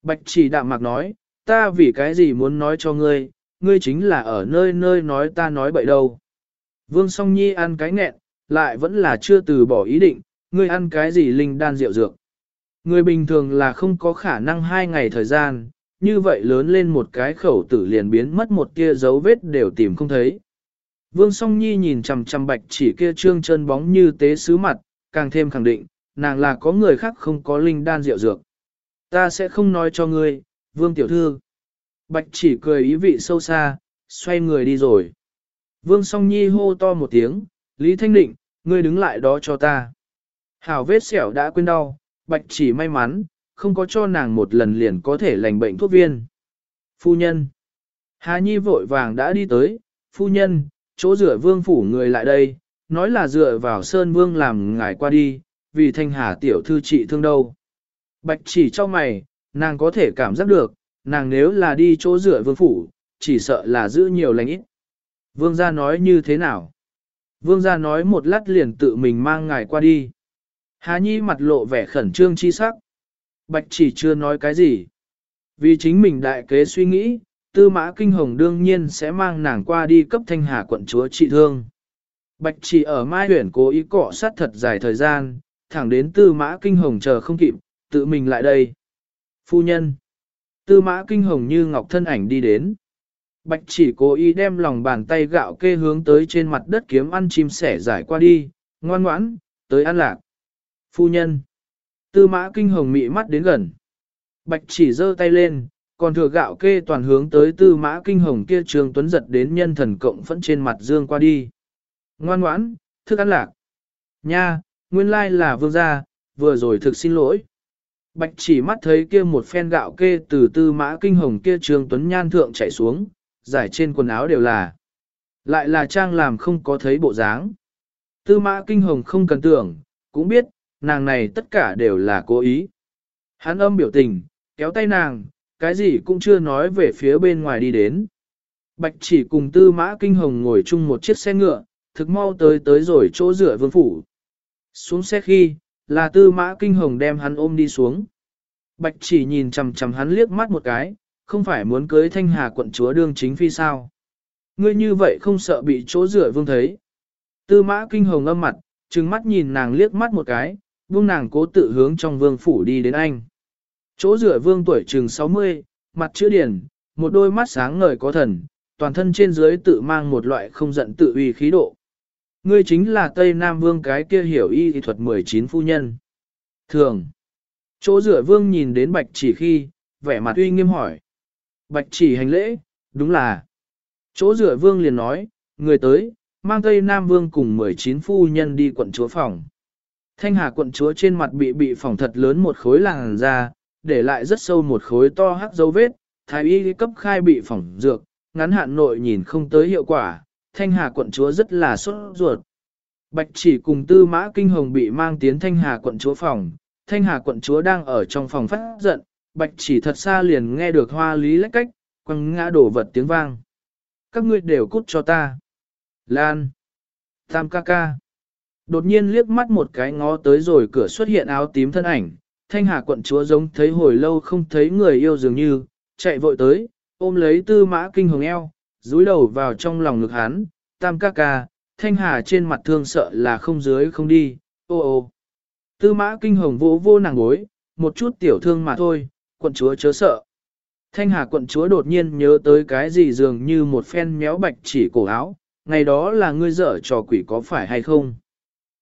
Bạch chỉ đạm mạc nói, ta vì cái gì muốn nói cho ngươi, ngươi chính là ở nơi nơi nói ta nói bậy đâu. Vương Song Nhi ăn cái nghẹn, lại vẫn là chưa từ bỏ ý định, ngươi ăn cái gì linh đan rượu dược. Người bình thường là không có khả năng hai ngày thời gian, như vậy lớn lên một cái khẩu tử liền biến mất một kia dấu vết đều tìm không thấy. Vương Song Nhi nhìn chằm chằm bạch chỉ kia trương chân bóng như tế sứ mặt, càng thêm khẳng định, nàng là có người khác không có linh đan rượu dược. Ta sẽ không nói cho ngươi, Vương Tiểu Thư. Bạch chỉ cười ý vị sâu xa, xoay người đi rồi. Vương Song Nhi hô to một tiếng, Lý Thanh Định, ngươi đứng lại đó cho ta. Hảo vết sẹo đã quên đau, bạch chỉ may mắn, không có cho nàng một lần liền có thể lành bệnh thuốc viên. Phu nhân. Hà Nhi vội vàng đã đi tới, phu nhân, chỗ rửa vương phủ người lại đây, nói là dựa vào Sơn Vương làm ngài qua đi, vì thanh hà tiểu thư trị thương đâu. Bạch chỉ cho mày, nàng có thể cảm giác được, nàng nếu là đi chỗ rửa vương phủ, chỉ sợ là giữ nhiều lành ít. Vương gia nói như thế nào? Vương gia nói một lát liền tự mình mang ngài qua đi. Hà Nhi mặt lộ vẻ khẩn trương chi sắc. Bạch chỉ chưa nói cái gì. Vì chính mình đại kế suy nghĩ, tư mã kinh hồng đương nhiên sẽ mang nàng qua đi cấp thanh hà quận chúa trị thương. Bạch chỉ ở mai huyển cố ý cọ sát thật dài thời gian, thẳng đến tư mã kinh hồng chờ không kịp, tự mình lại đây. Phu nhân. Tư mã kinh hồng như ngọc thân ảnh đi đến. Bạch chỉ cố ý đem lòng bàn tay gạo kê hướng tới trên mặt đất kiếm ăn chim sẻ giải qua đi, ngoan ngoãn, tới ăn lạc. Phu nhân. Tư mã kinh hồng mị mắt đến gần. Bạch chỉ giơ tay lên, còn thừa gạo kê toàn hướng tới tư mã kinh hồng kia trường tuấn giật đến nhân thần cộng phẫn trên mặt dương qua đi. Ngoan ngoãn, thức ăn lạc. Nha, nguyên lai là vương gia, vừa rồi thực xin lỗi. Bạch chỉ mắt thấy kia một phen gạo kê từ tư mã kinh hồng kia trường tuấn nhan thượng chảy xuống, giải trên quần áo đều là. Lại là trang làm không có thấy bộ dáng. Tư mã kinh hồng không cần tưởng, cũng biết, nàng này tất cả đều là cố ý. Hắn âm biểu tình, kéo tay nàng, cái gì cũng chưa nói về phía bên ngoài đi đến. Bạch chỉ cùng tư mã kinh hồng ngồi chung một chiếc xe ngựa, thực mau tới tới rồi chỗ rửa vương phủ. Xuống xe khi, là tư mã kinh hồng đem hắn ôm đi xuống. Bạch chỉ nhìn chằm chằm hắn liếc mắt một cái, không phải muốn cưới thanh hà quận chúa đương chính phi sao. Ngươi như vậy không sợ bị chỗ rửa vương thấy. Tư mã kinh hồng âm mặt, trừng mắt nhìn nàng liếc mắt một cái, vương nàng cố tự hướng trong vương phủ đi đến anh. Chỗ rửa vương tuổi chừng 60, mặt chữ điển, một đôi mắt sáng ngời có thần, toàn thân trên dưới tự mang một loại không giận tự uy khí độ. Ngươi chính là Tây Nam Vương cái kia hiểu y thuật 19 phu nhân. Thường. Chỗ rửa vương nhìn đến bạch chỉ khi, vẻ mặt uy nghiêm hỏi. Bạch chỉ hành lễ, đúng là. Chỗ rửa vương liền nói, người tới, mang Tây Nam Vương cùng 19 phu nhân đi quận chúa phòng. Thanh Hà quận chúa trên mặt bị bị phỏng thật lớn một khối làng ra, để lại rất sâu một khối to hắc dấu vết, thái y cấp khai bị phỏng dược, ngắn hạn nội nhìn không tới hiệu quả, Thanh Hà quận chúa rất là sốt ruột. Bạch chỉ cùng tư mã kinh hồng bị mang tiến Thanh Hà quận chúa phòng, Thanh Hà quận chúa đang ở trong phòng phát giận, Bạch chỉ thật xa liền nghe được hoa lý lách cách, quăng ngã đổ vật tiếng vang. Các ngươi đều cút cho ta. Lan. Tam ca ca. Đột nhiên liếc mắt một cái ngó tới rồi cửa xuất hiện áo tím thân ảnh, thanh hà quận chúa giống thấy hồi lâu không thấy người yêu dường như, chạy vội tới, ôm lấy tư mã kinh hồng eo, rúi đầu vào trong lòng ngực hắn, tam ca ca, thanh hà trên mặt thương sợ là không dưới không đi, ô ô. Tư mã kinh hồng vỗ vô nàng gối, một chút tiểu thương mà thôi, quận chúa chớ sợ. Thanh Hà quận chúa đột nhiên nhớ tới cái gì dường như một phen méo bạch chỉ cổ áo, ngày đó là ngươi dở trò quỷ có phải hay không?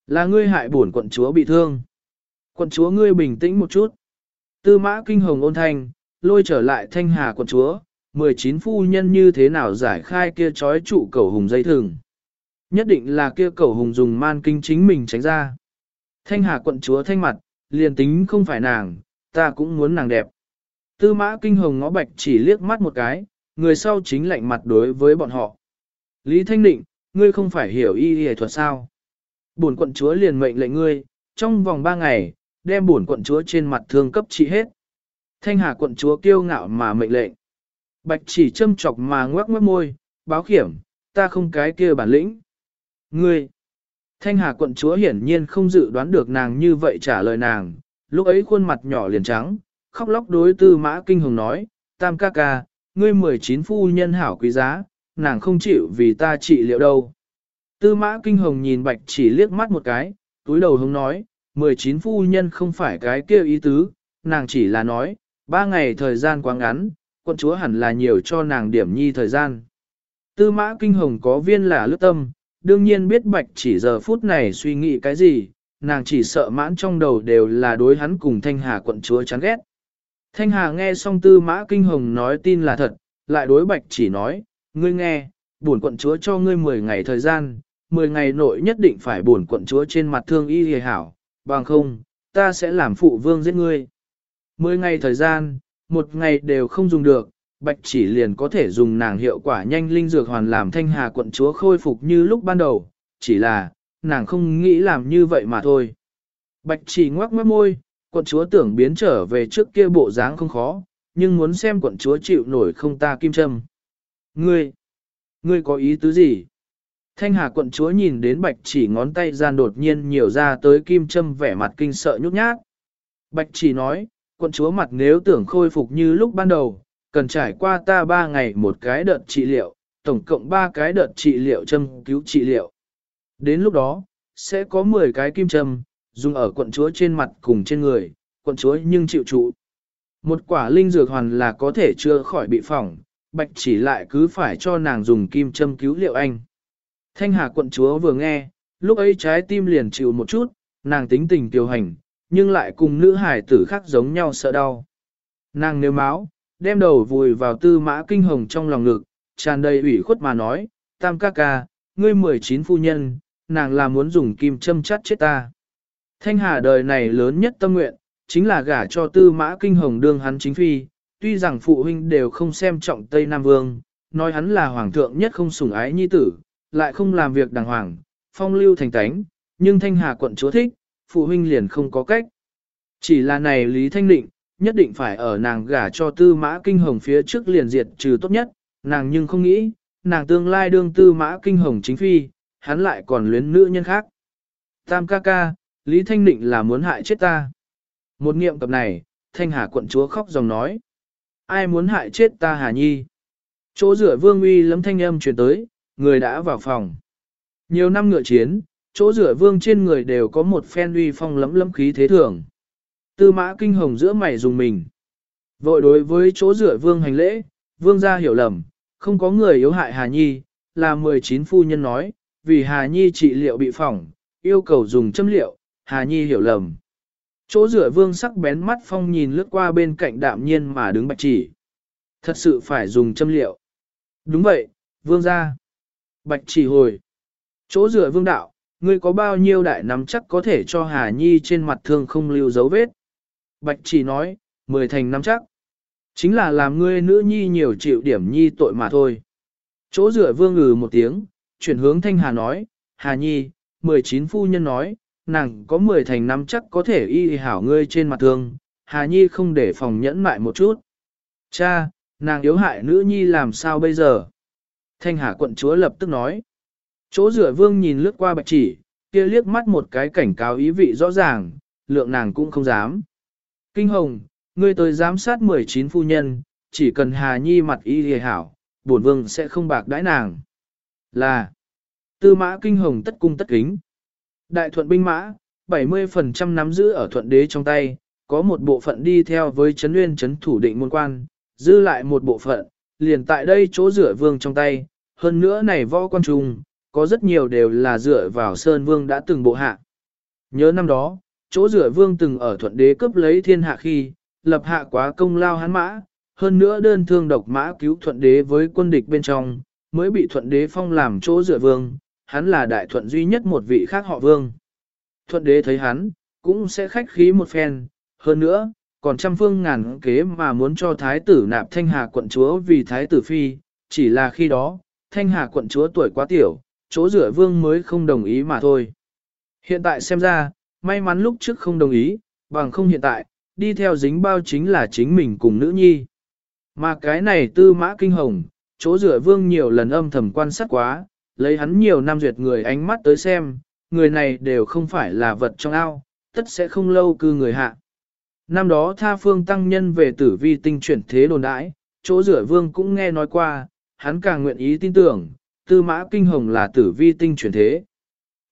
Là ngươi hại bổn quận chúa bị thương. Quận chúa ngươi bình tĩnh một chút. Tư mã kinh hồng ôn thanh, lôi trở lại thanh hà quận chúa, 19 phu nhân như thế nào giải khai kia trói trụ cầu hùng dây thừng. Nhất định là kia cầu hùng dùng man kinh chính mình tránh ra. Thanh hà quận chúa thanh mặt, liền tính không phải nàng, ta cũng muốn nàng đẹp. Tư mã kinh hồng ngó bạch chỉ liếc mắt một cái, người sau chính lạnh mặt đối với bọn họ. Lý Thanh Định, ngươi không phải hiểu y y thuật sao? Bổn quận chúa liền mệnh lệnh ngươi, trong vòng ba ngày, đem bổn quận chúa trên mặt thương cấp trị hết. Thanh Hà quận chúa kiêu ngạo mà mệnh lệnh. Bạch chỉ châm chọc mà ngoác ngoác môi, báo khiểm, ta không cái kia bản lĩnh. Ngươi! Thanh Hà quận chúa hiển nhiên không dự đoán được nàng như vậy trả lời nàng, lúc ấy khuôn mặt nhỏ liền trắng, khóc lóc đối tư mã kinh hồng nói, tam ca ca, ngươi 19 phu nhân hảo quý giá, nàng không chịu vì ta trị liệu đâu. Tư mã kinh hồng nhìn bạch chỉ liếc mắt một cái, túi đầu hông nói, 19 phu nhân không phải cái kia ý tứ, nàng chỉ là nói, ba ngày thời gian quá ngắn, quân chúa hẳn là nhiều cho nàng điểm nhi thời gian. Tư mã kinh hồng có viên là lướt tâm, đương nhiên biết bạch chỉ giờ phút này suy nghĩ cái gì, nàng chỉ sợ mãn trong đầu đều là đối hắn cùng thanh hà quận chúa chán ghét. Thanh hà nghe xong tư mã kinh hồng nói tin là thật, lại đối bạch chỉ nói, ngươi nghe, bổn quận chúa cho ngươi 10 ngày thời gian, 10 ngày nội nhất định phải bổn quận chúa trên mặt thương y hề hảo, bằng không, ta sẽ làm phụ vương giết ngươi. 10 ngày thời gian, một ngày đều không dùng được, bạch chỉ liền có thể dùng nàng hiệu quả nhanh linh dược hoàn làm thanh hà quận chúa khôi phục như lúc ban đầu, chỉ là, nàng không nghĩ làm như vậy mà thôi. Bạch chỉ ngoác mất môi, quận chúa tưởng biến trở về trước kia bộ dáng không khó, nhưng muốn xem quận chúa chịu nổi không ta kim châm. Ngươi, ngươi có ý tứ gì? Thanh Hà quận chúa nhìn đến bạch chỉ ngón tay gian đột nhiên nhiều ra tới kim châm vẻ mặt kinh sợ nhút nhát. Bạch chỉ nói, quận chúa mặt nếu tưởng khôi phục như lúc ban đầu, cần trải qua ta ba ngày một cái đợt trị liệu, tổng cộng ba cái đợt trị liệu châm cứu trị liệu. Đến lúc đó, sẽ có 10 cái kim châm, dùng ở quận chúa trên mặt cùng trên người, quận chúa nhưng chịu trụ. Một quả linh dược hoàn là có thể chưa khỏi bị phỏng, bạch chỉ lại cứ phải cho nàng dùng kim châm cứu liệu anh. Thanh Hà quận chúa vừa nghe, lúc ấy trái tim liền chịu một chút, nàng tính tình tiêu hành, nhưng lại cùng nữ hải tử khác giống nhau sợ đau. Nàng nếu máu, đem đầu vùi vào tư mã kinh hồng trong lòng ngực, tràn đầy ủy khuất mà nói, tam ca ca, ngươi 19 phu nhân, nàng là muốn dùng kim châm chắt chết ta. Thanh Hà đời này lớn nhất tâm nguyện, chính là gả cho tư mã kinh hồng đương hắn chính phi, tuy rằng phụ huynh đều không xem trọng Tây Nam Vương, nói hắn là hoàng thượng nhất không sủng ái nhi tử, lại không làm việc đàng hoàng, phong lưu thành tánh, nhưng Thanh Hà quận chúa thích, phụ huynh liền không có cách. Chỉ là này Lý Thanh Định, nhất định phải ở nàng gả cho tư mã kinh hồng phía trước liền diệt trừ tốt nhất, nàng nhưng không nghĩ, nàng tương lai đương tư mã kinh hồng chính phi, hắn lại còn luyến nữ nhân khác. Tam ca ca, Lý Thanh Định là muốn hại chết ta. Một nghiệm cập này, Thanh Hà quận chúa khóc dòng nói. Ai muốn hại chết ta Hà Nhi? Chỗ rửa vương uy lấm thanh âm truyền tới, người đã vào phòng. Nhiều năm ngựa chiến, chỗ rửa vương trên người đều có một phen uy phong lấm lấm khí thế thường. Tư mã kinh hồng giữa mày dùng mình. Vội đối với chỗ rửa vương hành lễ, vương gia hiểu lầm, không có người yếu hại Hà Nhi, là 19 phu nhân nói, vì Hà Nhi trị liệu bị phỏng, yêu cầu dùng châm liệu, Hà Nhi hiểu lầm. Chỗ rửa vương sắc bén mắt phong nhìn lướt qua bên cạnh đạm nhiên mà đứng bạch chỉ. Thật sự phải dùng châm liệu. Đúng vậy, vương gia. Bạch chỉ hồi. Chỗ rửa vương đạo, ngươi có bao nhiêu đại nắm chắc có thể cho Hà Nhi trên mặt thương không lưu dấu vết. Bạch chỉ nói, mười thành nắm chắc. Chính là làm ngươi nữ nhi nhiều chịu điểm nhi tội mà thôi. Chỗ rửa vương ngừ một tiếng, chuyển hướng thanh hà nói, Hà Nhi, mười chín phu nhân nói, nàng có mười thành nắm chắc có thể y hảo ngươi trên mặt thương, Hà Nhi không để phòng nhẫn mại một chút. Cha, nàng yếu hại nữ nhi làm sao bây giờ? Thanh Hà quận chúa lập tức nói. Chỗ rửa vương nhìn lướt qua bạch chỉ, kia liếc mắt một cái cảnh cáo ý vị rõ ràng, lượng nàng cũng không dám. Kinh hồng, ngươi tới giám sát 19 phu nhân, chỉ cần Hà Nhi mặt y hề hảo, bổn vương sẽ không bạc đãi nàng. Là, tư mã kinh hồng tất cung tất kính. Đại thuận binh mã, 70% nắm giữ ở thuận đế trong tay, có một bộ phận đi theo với chấn nguyên chấn thủ định môn quan, dư lại một bộ phận, liền tại đây chỗ rửa vương trong tay, hơn nữa này võ quan trung, có rất nhiều đều là dựa vào Sơn Vương đã từng bộ hạ. Nhớ năm đó, chỗ rửa vương từng ở thuận đế cấp lấy thiên hạ khi, lập hạ quá công lao hắn mã, hơn nữa đơn thương độc mã cứu thuận đế với quân địch bên trong, mới bị thuận đế phong làm chỗ rửa vương, hắn là đại thuận duy nhất một vị khác họ vương. Thuận đế thấy hắn, cũng sẽ khách khí một phen, hơn nữa, còn trăm phương ngàn kế mà muốn cho thái tử nạp thanh hà quận chúa vì thái tử phi, chỉ là khi đó, thanh hà quận chúa tuổi quá tiểu, chỗ rửa vương mới không đồng ý mà thôi. Hiện tại xem ra, may mắn lúc trước không đồng ý, bằng không hiện tại, đi theo dính bao chính là chính mình cùng nữ nhi. Mà cái này tư mã kinh hồng, chỗ rửa vương nhiều lần âm thầm quan sát quá, lấy hắn nhiều năm duyệt người ánh mắt tới xem, người này đều không phải là vật trong ao, tất sẽ không lâu cư người hạ. Năm đó tha phương tăng nhân về tử vi tinh chuyển thế đồn đãi, chỗ rửa vương cũng nghe nói qua, hắn càng nguyện ý tin tưởng, tư mã kinh hồng là tử vi tinh chuyển thế.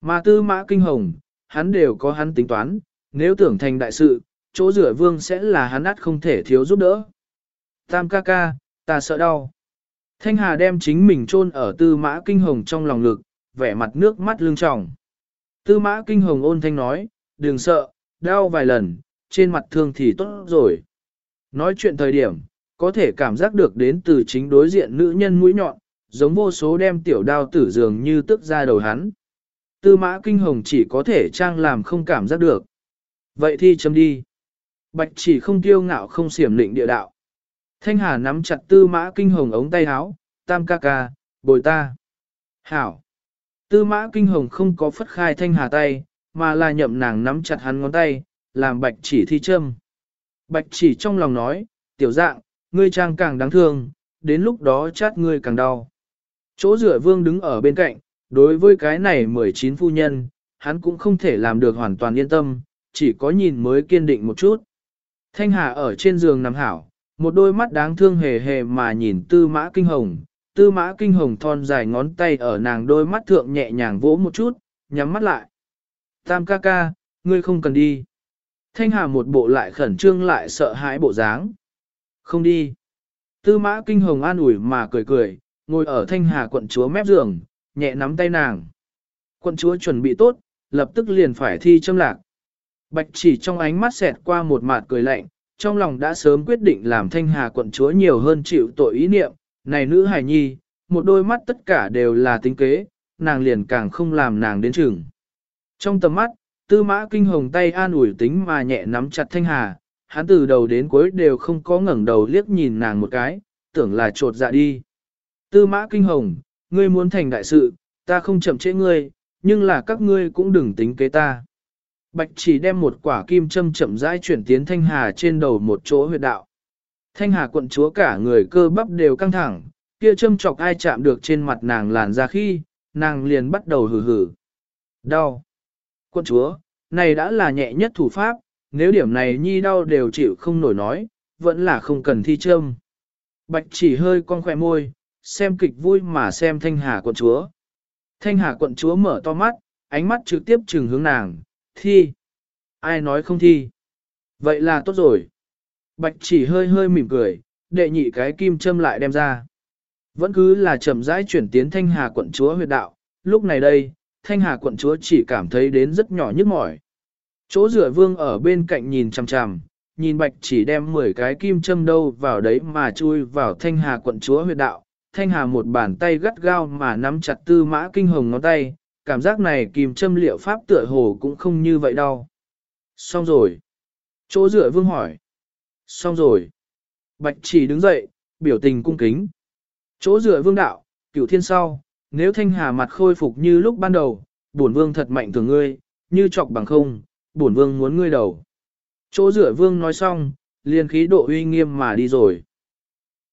Mà tư mã kinh hồng, hắn đều có hắn tính toán, nếu tưởng thành đại sự, chỗ rửa vương sẽ là hắn át không thể thiếu giúp đỡ. Tam ca ca, ta sợ đau. Thanh Hà đem chính mình chôn ở tư mã kinh hồng trong lòng lực, vẻ mặt nước mắt lưng tròng. Tư mã kinh hồng ôn thanh nói, đừng sợ, đau vài lần, trên mặt thương thì tốt rồi. Nói chuyện thời điểm, có thể cảm giác được đến từ chính đối diện nữ nhân mũi nhọn, giống vô số đem tiểu đao tử dường như tức ra đầu hắn. Tư mã kinh hồng chỉ có thể trang làm không cảm giác được. Vậy thì chấm đi. Bạch chỉ không tiêu ngạo không xiểm lịnh địa đạo. Thanh Hà nắm chặt tư mã kinh hồng ống tay áo, tam ca ca, bồi ta. Hảo. Tư mã kinh hồng không có phất khai Thanh Hà tay, mà là nhậm nàng nắm chặt hắn ngón tay, làm bạch chỉ thi châm. Bạch chỉ trong lòng nói, tiểu dạng, ngươi trang càng đáng thương, đến lúc đó chát ngươi càng đau. Chỗ rửa vương đứng ở bên cạnh, đối với cái này 19 phu nhân, hắn cũng không thể làm được hoàn toàn yên tâm, chỉ có nhìn mới kiên định một chút. Thanh Hà ở trên giường nằm hảo, một đôi mắt đáng thương hề hề mà nhìn tư mã kinh hồng, tư mã kinh hồng thon dài ngón tay ở nàng đôi mắt thượng nhẹ nhàng vỗ một chút, nhắm mắt lại. Tam ca ca, ngươi không cần đi. Thanh Hà một bộ lại khẩn trương lại sợ hãi bộ dáng. Không đi. Tư mã kinh hồng an ủi mà cười cười, ngồi ở Thanh Hà quận chúa mép giường, nhẹ nắm tay nàng. Quận chúa chuẩn bị tốt, lập tức liền phải thi châm lạc. Bạch chỉ trong ánh mắt xẹt qua một mặt cười lạnh, trong lòng đã sớm quyết định làm thanh hà quận chúa nhiều hơn chịu tội ý niệm, này nữ hài nhi, một đôi mắt tất cả đều là tính kế, nàng liền càng không làm nàng đến chừng. Trong tầm mắt, tư mã kinh hồng tay an ủi tính mà nhẹ nắm chặt thanh hà, hắn từ đầu đến cuối đều không có ngẩng đầu liếc nhìn nàng một cái, tưởng là trột dạ đi. Tư mã kinh hồng, ngươi muốn thành đại sự, ta không chậm trễ ngươi, nhưng là các ngươi cũng đừng tính kế ta. Bạch chỉ đem một quả kim châm chậm rãi chuyển tiến thanh hà trên đầu một chỗ huyệt đạo. Thanh hà quận chúa cả người cơ bắp đều căng thẳng, kia châm chọc ai chạm được trên mặt nàng làn ra khi, nàng liền bắt đầu hừ hừ. Đau. Quận chúa, này đã là nhẹ nhất thủ pháp, nếu điểm này nhi đau đều chịu không nổi nói, vẫn là không cần thi châm. Bạch chỉ hơi con khỏe môi, xem kịch vui mà xem thanh hà quận chúa. Thanh hà quận chúa mở to mắt, ánh mắt trực tiếp trừng hướng nàng, thi. Ai nói không thi? Vậy là tốt rồi. Bạch chỉ hơi hơi mỉm cười, đệ nhị cái kim châm lại đem ra. Vẫn cứ là chậm rãi chuyển tiến thanh hà quận chúa huyệt đạo, lúc này đây, thanh hà quận chúa chỉ cảm thấy đến rất nhỏ nhức mỏi. Chỗ rửa vương ở bên cạnh nhìn chằm chằm, nhìn bạch chỉ đem 10 cái kim châm đâu vào đấy mà chui vào thanh hà quận chúa huyệt đạo. Thanh hà một bàn tay gắt gao mà nắm chặt tư mã kinh hồng ngón tay, cảm giác này kìm châm liệu pháp tựa hồ cũng không như vậy đâu. Xong rồi. Chỗ rửa vương hỏi. Xong rồi. Bạch chỉ đứng dậy, biểu tình cung kính. Chỗ rửa vương đạo, cửu thiên sau, nếu thanh hà mặt khôi phục như lúc ban đầu, bổn vương thật mạnh thường ngươi, như chọc bằng không, bổn vương muốn ngươi đầu. Chỗ rửa vương nói xong, liền khí độ uy nghiêm mà đi rồi.